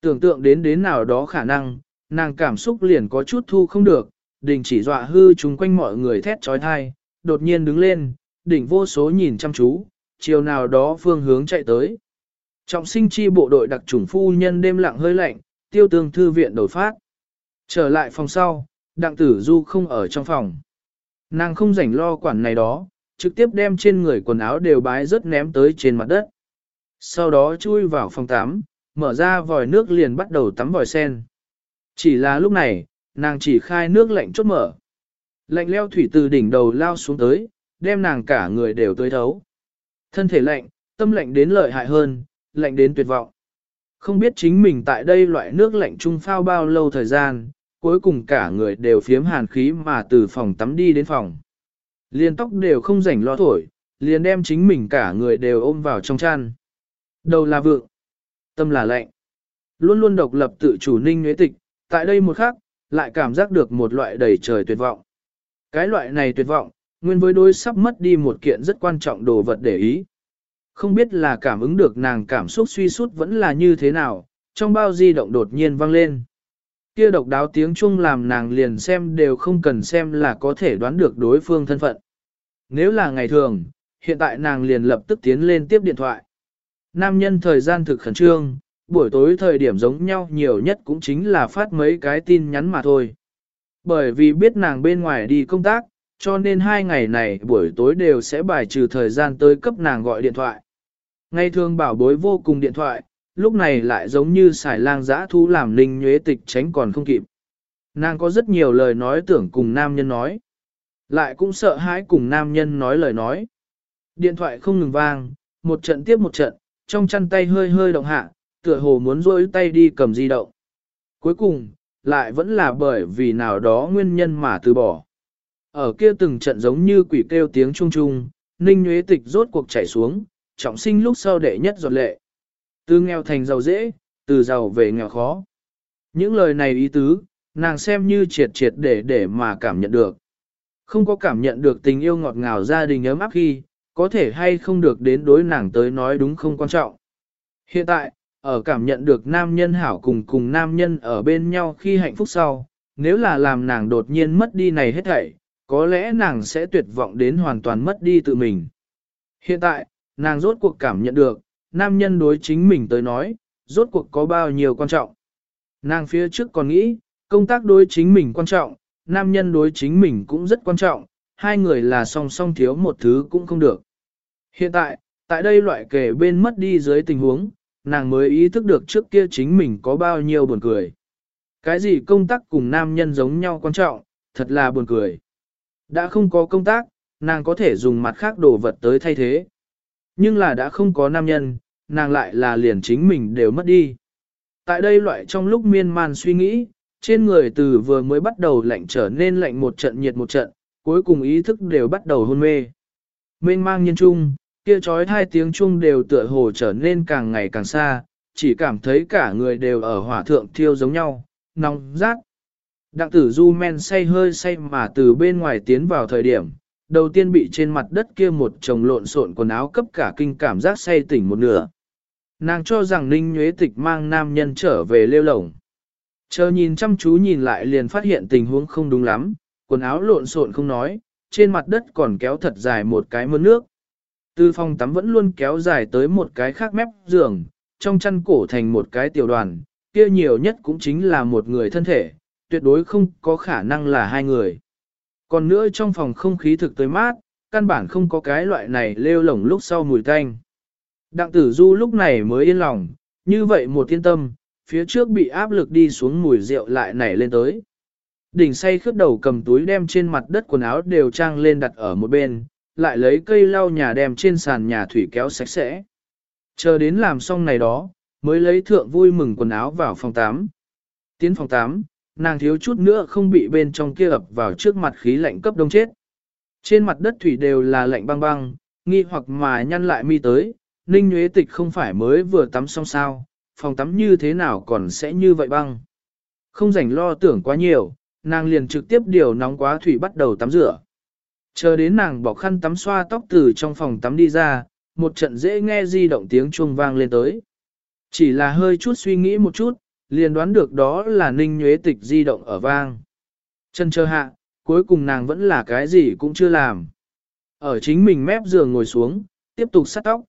Tưởng tượng đến đến nào đó khả năng, nàng cảm xúc liền có chút thu không được, đình chỉ dọa hư chúng quanh mọi người thét trói thai, đột nhiên đứng lên, đỉnh vô số nhìn chăm chú, chiều nào đó phương hướng chạy tới. Trọng sinh chi bộ đội đặc chủng phu nhân đêm lặng hơi lạnh, tiêu tương thư viện đổi phát. Trở lại phòng sau, đặng tử du không ở trong phòng. Nàng không rảnh lo quản này đó, trực tiếp đem trên người quần áo đều bái rớt ném tới trên mặt đất. Sau đó chui vào phòng tắm, mở ra vòi nước liền bắt đầu tắm vòi sen. Chỉ là lúc này, nàng chỉ khai nước lạnh chốt mở. Lạnh leo thủy từ đỉnh đầu lao xuống tới, đem nàng cả người đều tươi thấu. Thân thể lạnh, tâm lạnh đến lợi hại hơn, lạnh đến tuyệt vọng. Không biết chính mình tại đây loại nước lạnh trung phao bao lâu thời gian, cuối cùng cả người đều phiếm hàn khí mà từ phòng tắm đi đến phòng. Liền tóc đều không rảnh lo thổi, liền đem chính mình cả người đều ôm vào trong chăn. Đầu là vượng, tâm là lạnh. Luôn luôn độc lập tự chủ ninh nhuế tịch, tại đây một khắc, lại cảm giác được một loại đầy trời tuyệt vọng. Cái loại này tuyệt vọng, nguyên với đôi sắp mất đi một kiện rất quan trọng đồ vật để ý. Không biết là cảm ứng được nàng cảm xúc suy sút vẫn là như thế nào, trong bao di động đột nhiên vang lên. Kia độc đáo tiếng chuông làm nàng liền xem đều không cần xem là có thể đoán được đối phương thân phận. Nếu là ngày thường, hiện tại nàng liền lập tức tiến lên tiếp điện thoại. Nam nhân thời gian thực khẩn trương, buổi tối thời điểm giống nhau nhiều nhất cũng chính là phát mấy cái tin nhắn mà thôi. Bởi vì biết nàng bên ngoài đi công tác, cho nên hai ngày này buổi tối đều sẽ bài trừ thời gian tới cấp nàng gọi điện thoại. Ngày thường bảo bối vô cùng điện thoại, lúc này lại giống như xài lang giã thú làm ninh nhuế tịch tránh còn không kịp. Nàng có rất nhiều lời nói tưởng cùng nam nhân nói. Lại cũng sợ hãi cùng nam nhân nói lời nói. Điện thoại không ngừng vang, một trận tiếp một trận, trong chăn tay hơi hơi động hạ, tựa hồ muốn rôi tay đi cầm di động. Cuối cùng, lại vẫn là bởi vì nào đó nguyên nhân mà từ bỏ. Ở kia từng trận giống như quỷ kêu tiếng trung trung, ninh nhuế tịch rốt cuộc chảy xuống, trọng sinh lúc sau đệ nhất giọt lệ. Từ nghèo thành giàu dễ, từ giàu về nghèo khó. Những lời này ý tứ, nàng xem như triệt triệt để để mà cảm nhận được. Không có cảm nhận được tình yêu ngọt ngào gia đình ấm áp khi, có thể hay không được đến đối nàng tới nói đúng không quan trọng. Hiện tại, ở cảm nhận được nam nhân hảo cùng cùng nam nhân ở bên nhau khi hạnh phúc sau, nếu là làm nàng đột nhiên mất đi này hết thảy, có lẽ nàng sẽ tuyệt vọng đến hoàn toàn mất đi tự mình. Hiện tại, nàng rốt cuộc cảm nhận được, nam nhân đối chính mình tới nói, rốt cuộc có bao nhiêu quan trọng. Nàng phía trước còn nghĩ, công tác đối chính mình quan trọng, nam nhân đối chính mình cũng rất quan trọng, hai người là song song thiếu một thứ cũng không được. Hiện tại, tại đây loại kể bên mất đi dưới tình huống, nàng mới ý thức được trước kia chính mình có bao nhiêu buồn cười. Cái gì công tác cùng nam nhân giống nhau quan trọng, thật là buồn cười. Đã không có công tác, nàng có thể dùng mặt khác đồ vật tới thay thế. Nhưng là đã không có nam nhân, nàng lại là liền chính mình đều mất đi. Tại đây loại trong lúc miên man suy nghĩ, trên người từ vừa mới bắt đầu lạnh trở nên lạnh một trận nhiệt một trận, cuối cùng ý thức đều bắt đầu hôn mê. Mênh mang nhân trung, kia trói hai tiếng chung đều tựa hồ trở nên càng ngày càng xa, chỉ cảm thấy cả người đều ở hỏa thượng thiêu giống nhau, nóng rát. Đặng tử du men say hơi say mà từ bên ngoài tiến vào thời điểm, đầu tiên bị trên mặt đất kia một chồng lộn xộn quần áo cấp cả kinh cảm giác say tỉnh một nửa. Nàng cho rằng Ninh Nhuế Tịch mang nam nhân trở về lêu lồng. Chờ nhìn chăm chú nhìn lại liền phát hiện tình huống không đúng lắm, quần áo lộn xộn không nói, trên mặt đất còn kéo thật dài một cái mưa nước. Từ phòng tắm vẫn luôn kéo dài tới một cái khác mép giường, trong chăn cổ thành một cái tiểu đoàn, kia nhiều nhất cũng chính là một người thân thể, tuyệt đối không có khả năng là hai người. Còn nữa trong phòng không khí thực tới mát, căn bản không có cái loại này lêu lổng lúc sau mùi tanh. Đặng tử du lúc này mới yên lòng, như vậy một yên tâm, phía trước bị áp lực đi xuống mùi rượu lại nảy lên tới. Đỉnh say khướt đầu cầm túi đem trên mặt đất quần áo đều trang lên đặt ở một bên, lại lấy cây lau nhà đem trên sàn nhà thủy kéo sạch sẽ. Chờ đến làm xong này đó, mới lấy thượng vui mừng quần áo vào phòng 8. Tiến phòng 8, nàng thiếu chút nữa không bị bên trong kia ập vào trước mặt khí lạnh cấp đông chết. Trên mặt đất thủy đều là lạnh băng băng, nghi hoặc mà nhăn lại mi tới, Ninh Nguyễn Tịch không phải mới vừa tắm xong sao, phòng tắm như thế nào còn sẽ như vậy băng. Không rảnh lo tưởng quá nhiều, nàng liền trực tiếp điều nóng quá thủy bắt đầu tắm rửa. Chờ đến nàng bỏ khăn tắm xoa tóc từ trong phòng tắm đi ra, một trận dễ nghe di động tiếng chuông vang lên tới. Chỉ là hơi chút suy nghĩ một chút, liền đoán được đó là ninh nhuế tịch di động ở vang. Chân chờ hạ, cuối cùng nàng vẫn là cái gì cũng chưa làm. Ở chính mình mép giường ngồi xuống, tiếp tục sắt tóc.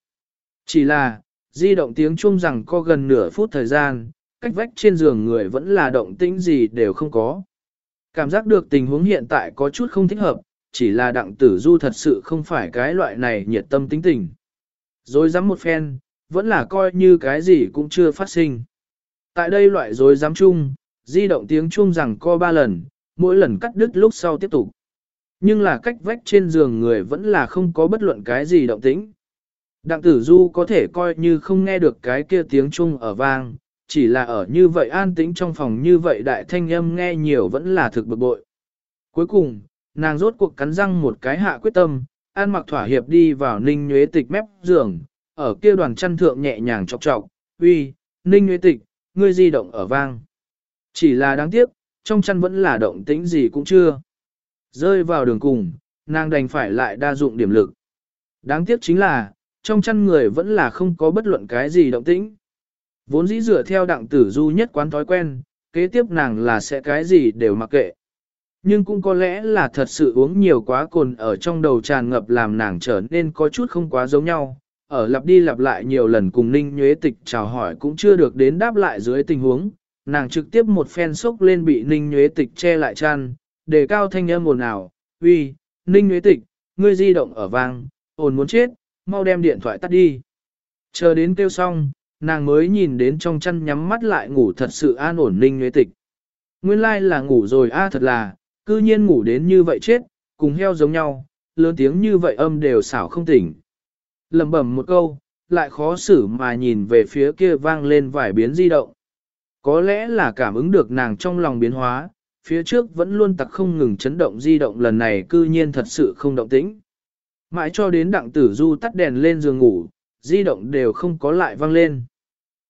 Chỉ là, di động tiếng chuông rằng có gần nửa phút thời gian, cách vách trên giường người vẫn là động tĩnh gì đều không có. Cảm giác được tình huống hiện tại có chút không thích hợp, chỉ là đặng tử du thật sự không phải cái loại này nhiệt tâm tính tình. Rồi dám một phen, vẫn là coi như cái gì cũng chưa phát sinh. Tại đây loại rồi dám chung, di động tiếng chung rằng co ba lần, mỗi lần cắt đứt lúc sau tiếp tục. Nhưng là cách vách trên giường người vẫn là không có bất luận cái gì động tĩnh. Đặng tử du có thể coi như không nghe được cái kia tiếng chung ở vang, chỉ là ở như vậy an tĩnh trong phòng như vậy đại thanh âm nghe nhiều vẫn là thực bực bội. Cuối cùng, nàng rốt cuộc cắn răng một cái hạ quyết tâm, an mặc thỏa hiệp đi vào ninh nhuế tịch mép giường, ở kia đoàn chăn thượng nhẹ nhàng chọc chọc, uy, ninh nhuế tịch, ngươi di động ở vang. Chỉ là đáng tiếc, trong chăn vẫn là động tĩnh gì cũng chưa. Rơi vào đường cùng, nàng đành phải lại đa dụng điểm lực. Đáng tiếc chính là, trong chăn người vẫn là không có bất luận cái gì động tĩnh. Vốn dĩ dựa theo đặng tử du nhất quán thói quen, kế tiếp nàng là sẽ cái gì đều mặc kệ. Nhưng cũng có lẽ là thật sự uống nhiều quá cồn ở trong đầu tràn ngập làm nàng trở nên có chút không quá giống nhau. Ở lặp đi lặp lại nhiều lần cùng Ninh Nhuế Tịch chào hỏi cũng chưa được đến đáp lại dưới tình huống, nàng trực tiếp một phen sốc lên bị Ninh Nhuế Tịch che lại chăn, để cao thanh âm ồn ào, uy, Ninh Nhuế Tịch, ngươi di động ở vang, ồn muốn chết, mau đem điện thoại tắt đi. Chờ đến kêu xong, nàng mới nhìn đến trong chăn nhắm mắt lại ngủ thật sự an ổn Ninh Nhuế Tịch. Nguyên lai là ngủ rồi a thật là, cư nhiên ngủ đến như vậy chết, cùng heo giống nhau, lớn tiếng như vậy âm đều xảo không tỉnh lẩm bẩm một câu, lại khó xử mà nhìn về phía kia vang lên vài biến di động. Có lẽ là cảm ứng được nàng trong lòng biến hóa, phía trước vẫn luôn tặc không ngừng chấn động di động lần này cư nhiên thật sự không động tĩnh. Mãi cho đến đặng tử du tắt đèn lên giường ngủ, di động đều không có lại vang lên.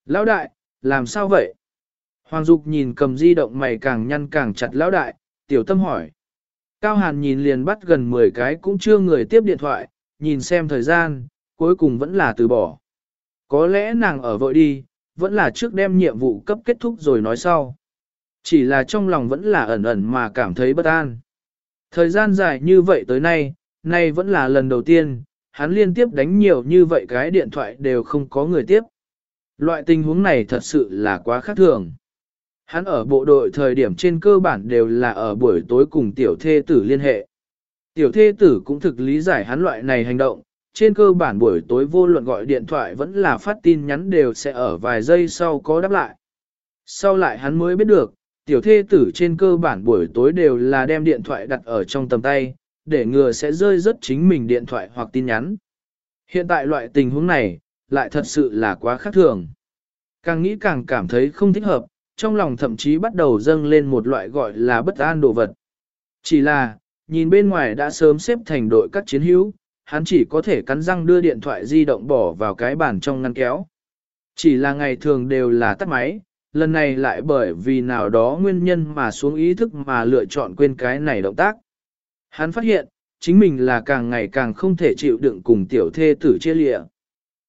Lão đại, làm sao vậy? Hoàng Dục nhìn cầm di động mày càng nhăn càng chặt lão đại, tiểu tâm hỏi. Cao Hàn nhìn liền bắt gần 10 cái cũng chưa người tiếp điện thoại, nhìn xem thời gian, cuối cùng vẫn là từ bỏ. Có lẽ nàng ở vội đi, vẫn là trước đem nhiệm vụ cấp kết thúc rồi nói sau. Chỉ là trong lòng vẫn là ẩn ẩn mà cảm thấy bất an. Thời gian dài như vậy tới nay, nay vẫn là lần đầu tiên, hắn liên tiếp đánh nhiều như vậy cái điện thoại đều không có người tiếp. Loại tình huống này thật sự là quá khác thường. Hắn ở bộ đội thời điểm trên cơ bản đều là ở buổi tối cùng tiểu thê tử liên hệ. Tiểu thê tử cũng thực lý giải hắn loại này hành động, trên cơ bản buổi tối vô luận gọi điện thoại vẫn là phát tin nhắn đều sẽ ở vài giây sau có đáp lại. Sau lại hắn mới biết được, tiểu thê tử trên cơ bản buổi tối đều là đem điện thoại đặt ở trong tầm tay, để ngừa sẽ rơi rất chính mình điện thoại hoặc tin nhắn. Hiện tại loại tình huống này, lại thật sự là quá khác thường. Càng nghĩ càng cảm thấy không thích hợp, trong lòng thậm chí bắt đầu dâng lên một loại gọi là bất an đồ vật. Chỉ là, nhìn bên ngoài đã sớm xếp thành đội các chiến hữu, hắn chỉ có thể cắn răng đưa điện thoại di động bỏ vào cái bàn trong ngăn kéo. Chỉ là ngày thường đều là tắt máy, lần này lại bởi vì nào đó nguyên nhân mà xuống ý thức mà lựa chọn quên cái này động tác. Hắn phát hiện, chính mình là càng ngày càng không thể chịu đựng cùng tiểu thê tử chia lịa.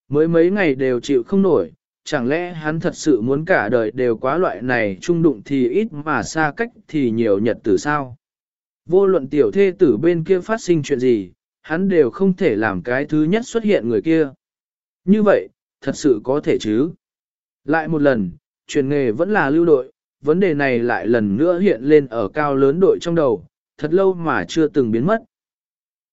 Mới mấy ngày đều chịu không nổi, chẳng lẽ hắn thật sự muốn cả đời đều quá loại này trung đụng thì ít mà xa cách thì nhiều nhật tử sao? Vô luận tiểu thê tử bên kia phát sinh chuyện gì, hắn đều không thể làm cái thứ nhất xuất hiện người kia. Như vậy, thật sự có thể chứ? Lại một lần, chuyển nghề vẫn là lưu đội, vấn đề này lại lần nữa hiện lên ở cao lớn đội trong đầu, thật lâu mà chưa từng biến mất.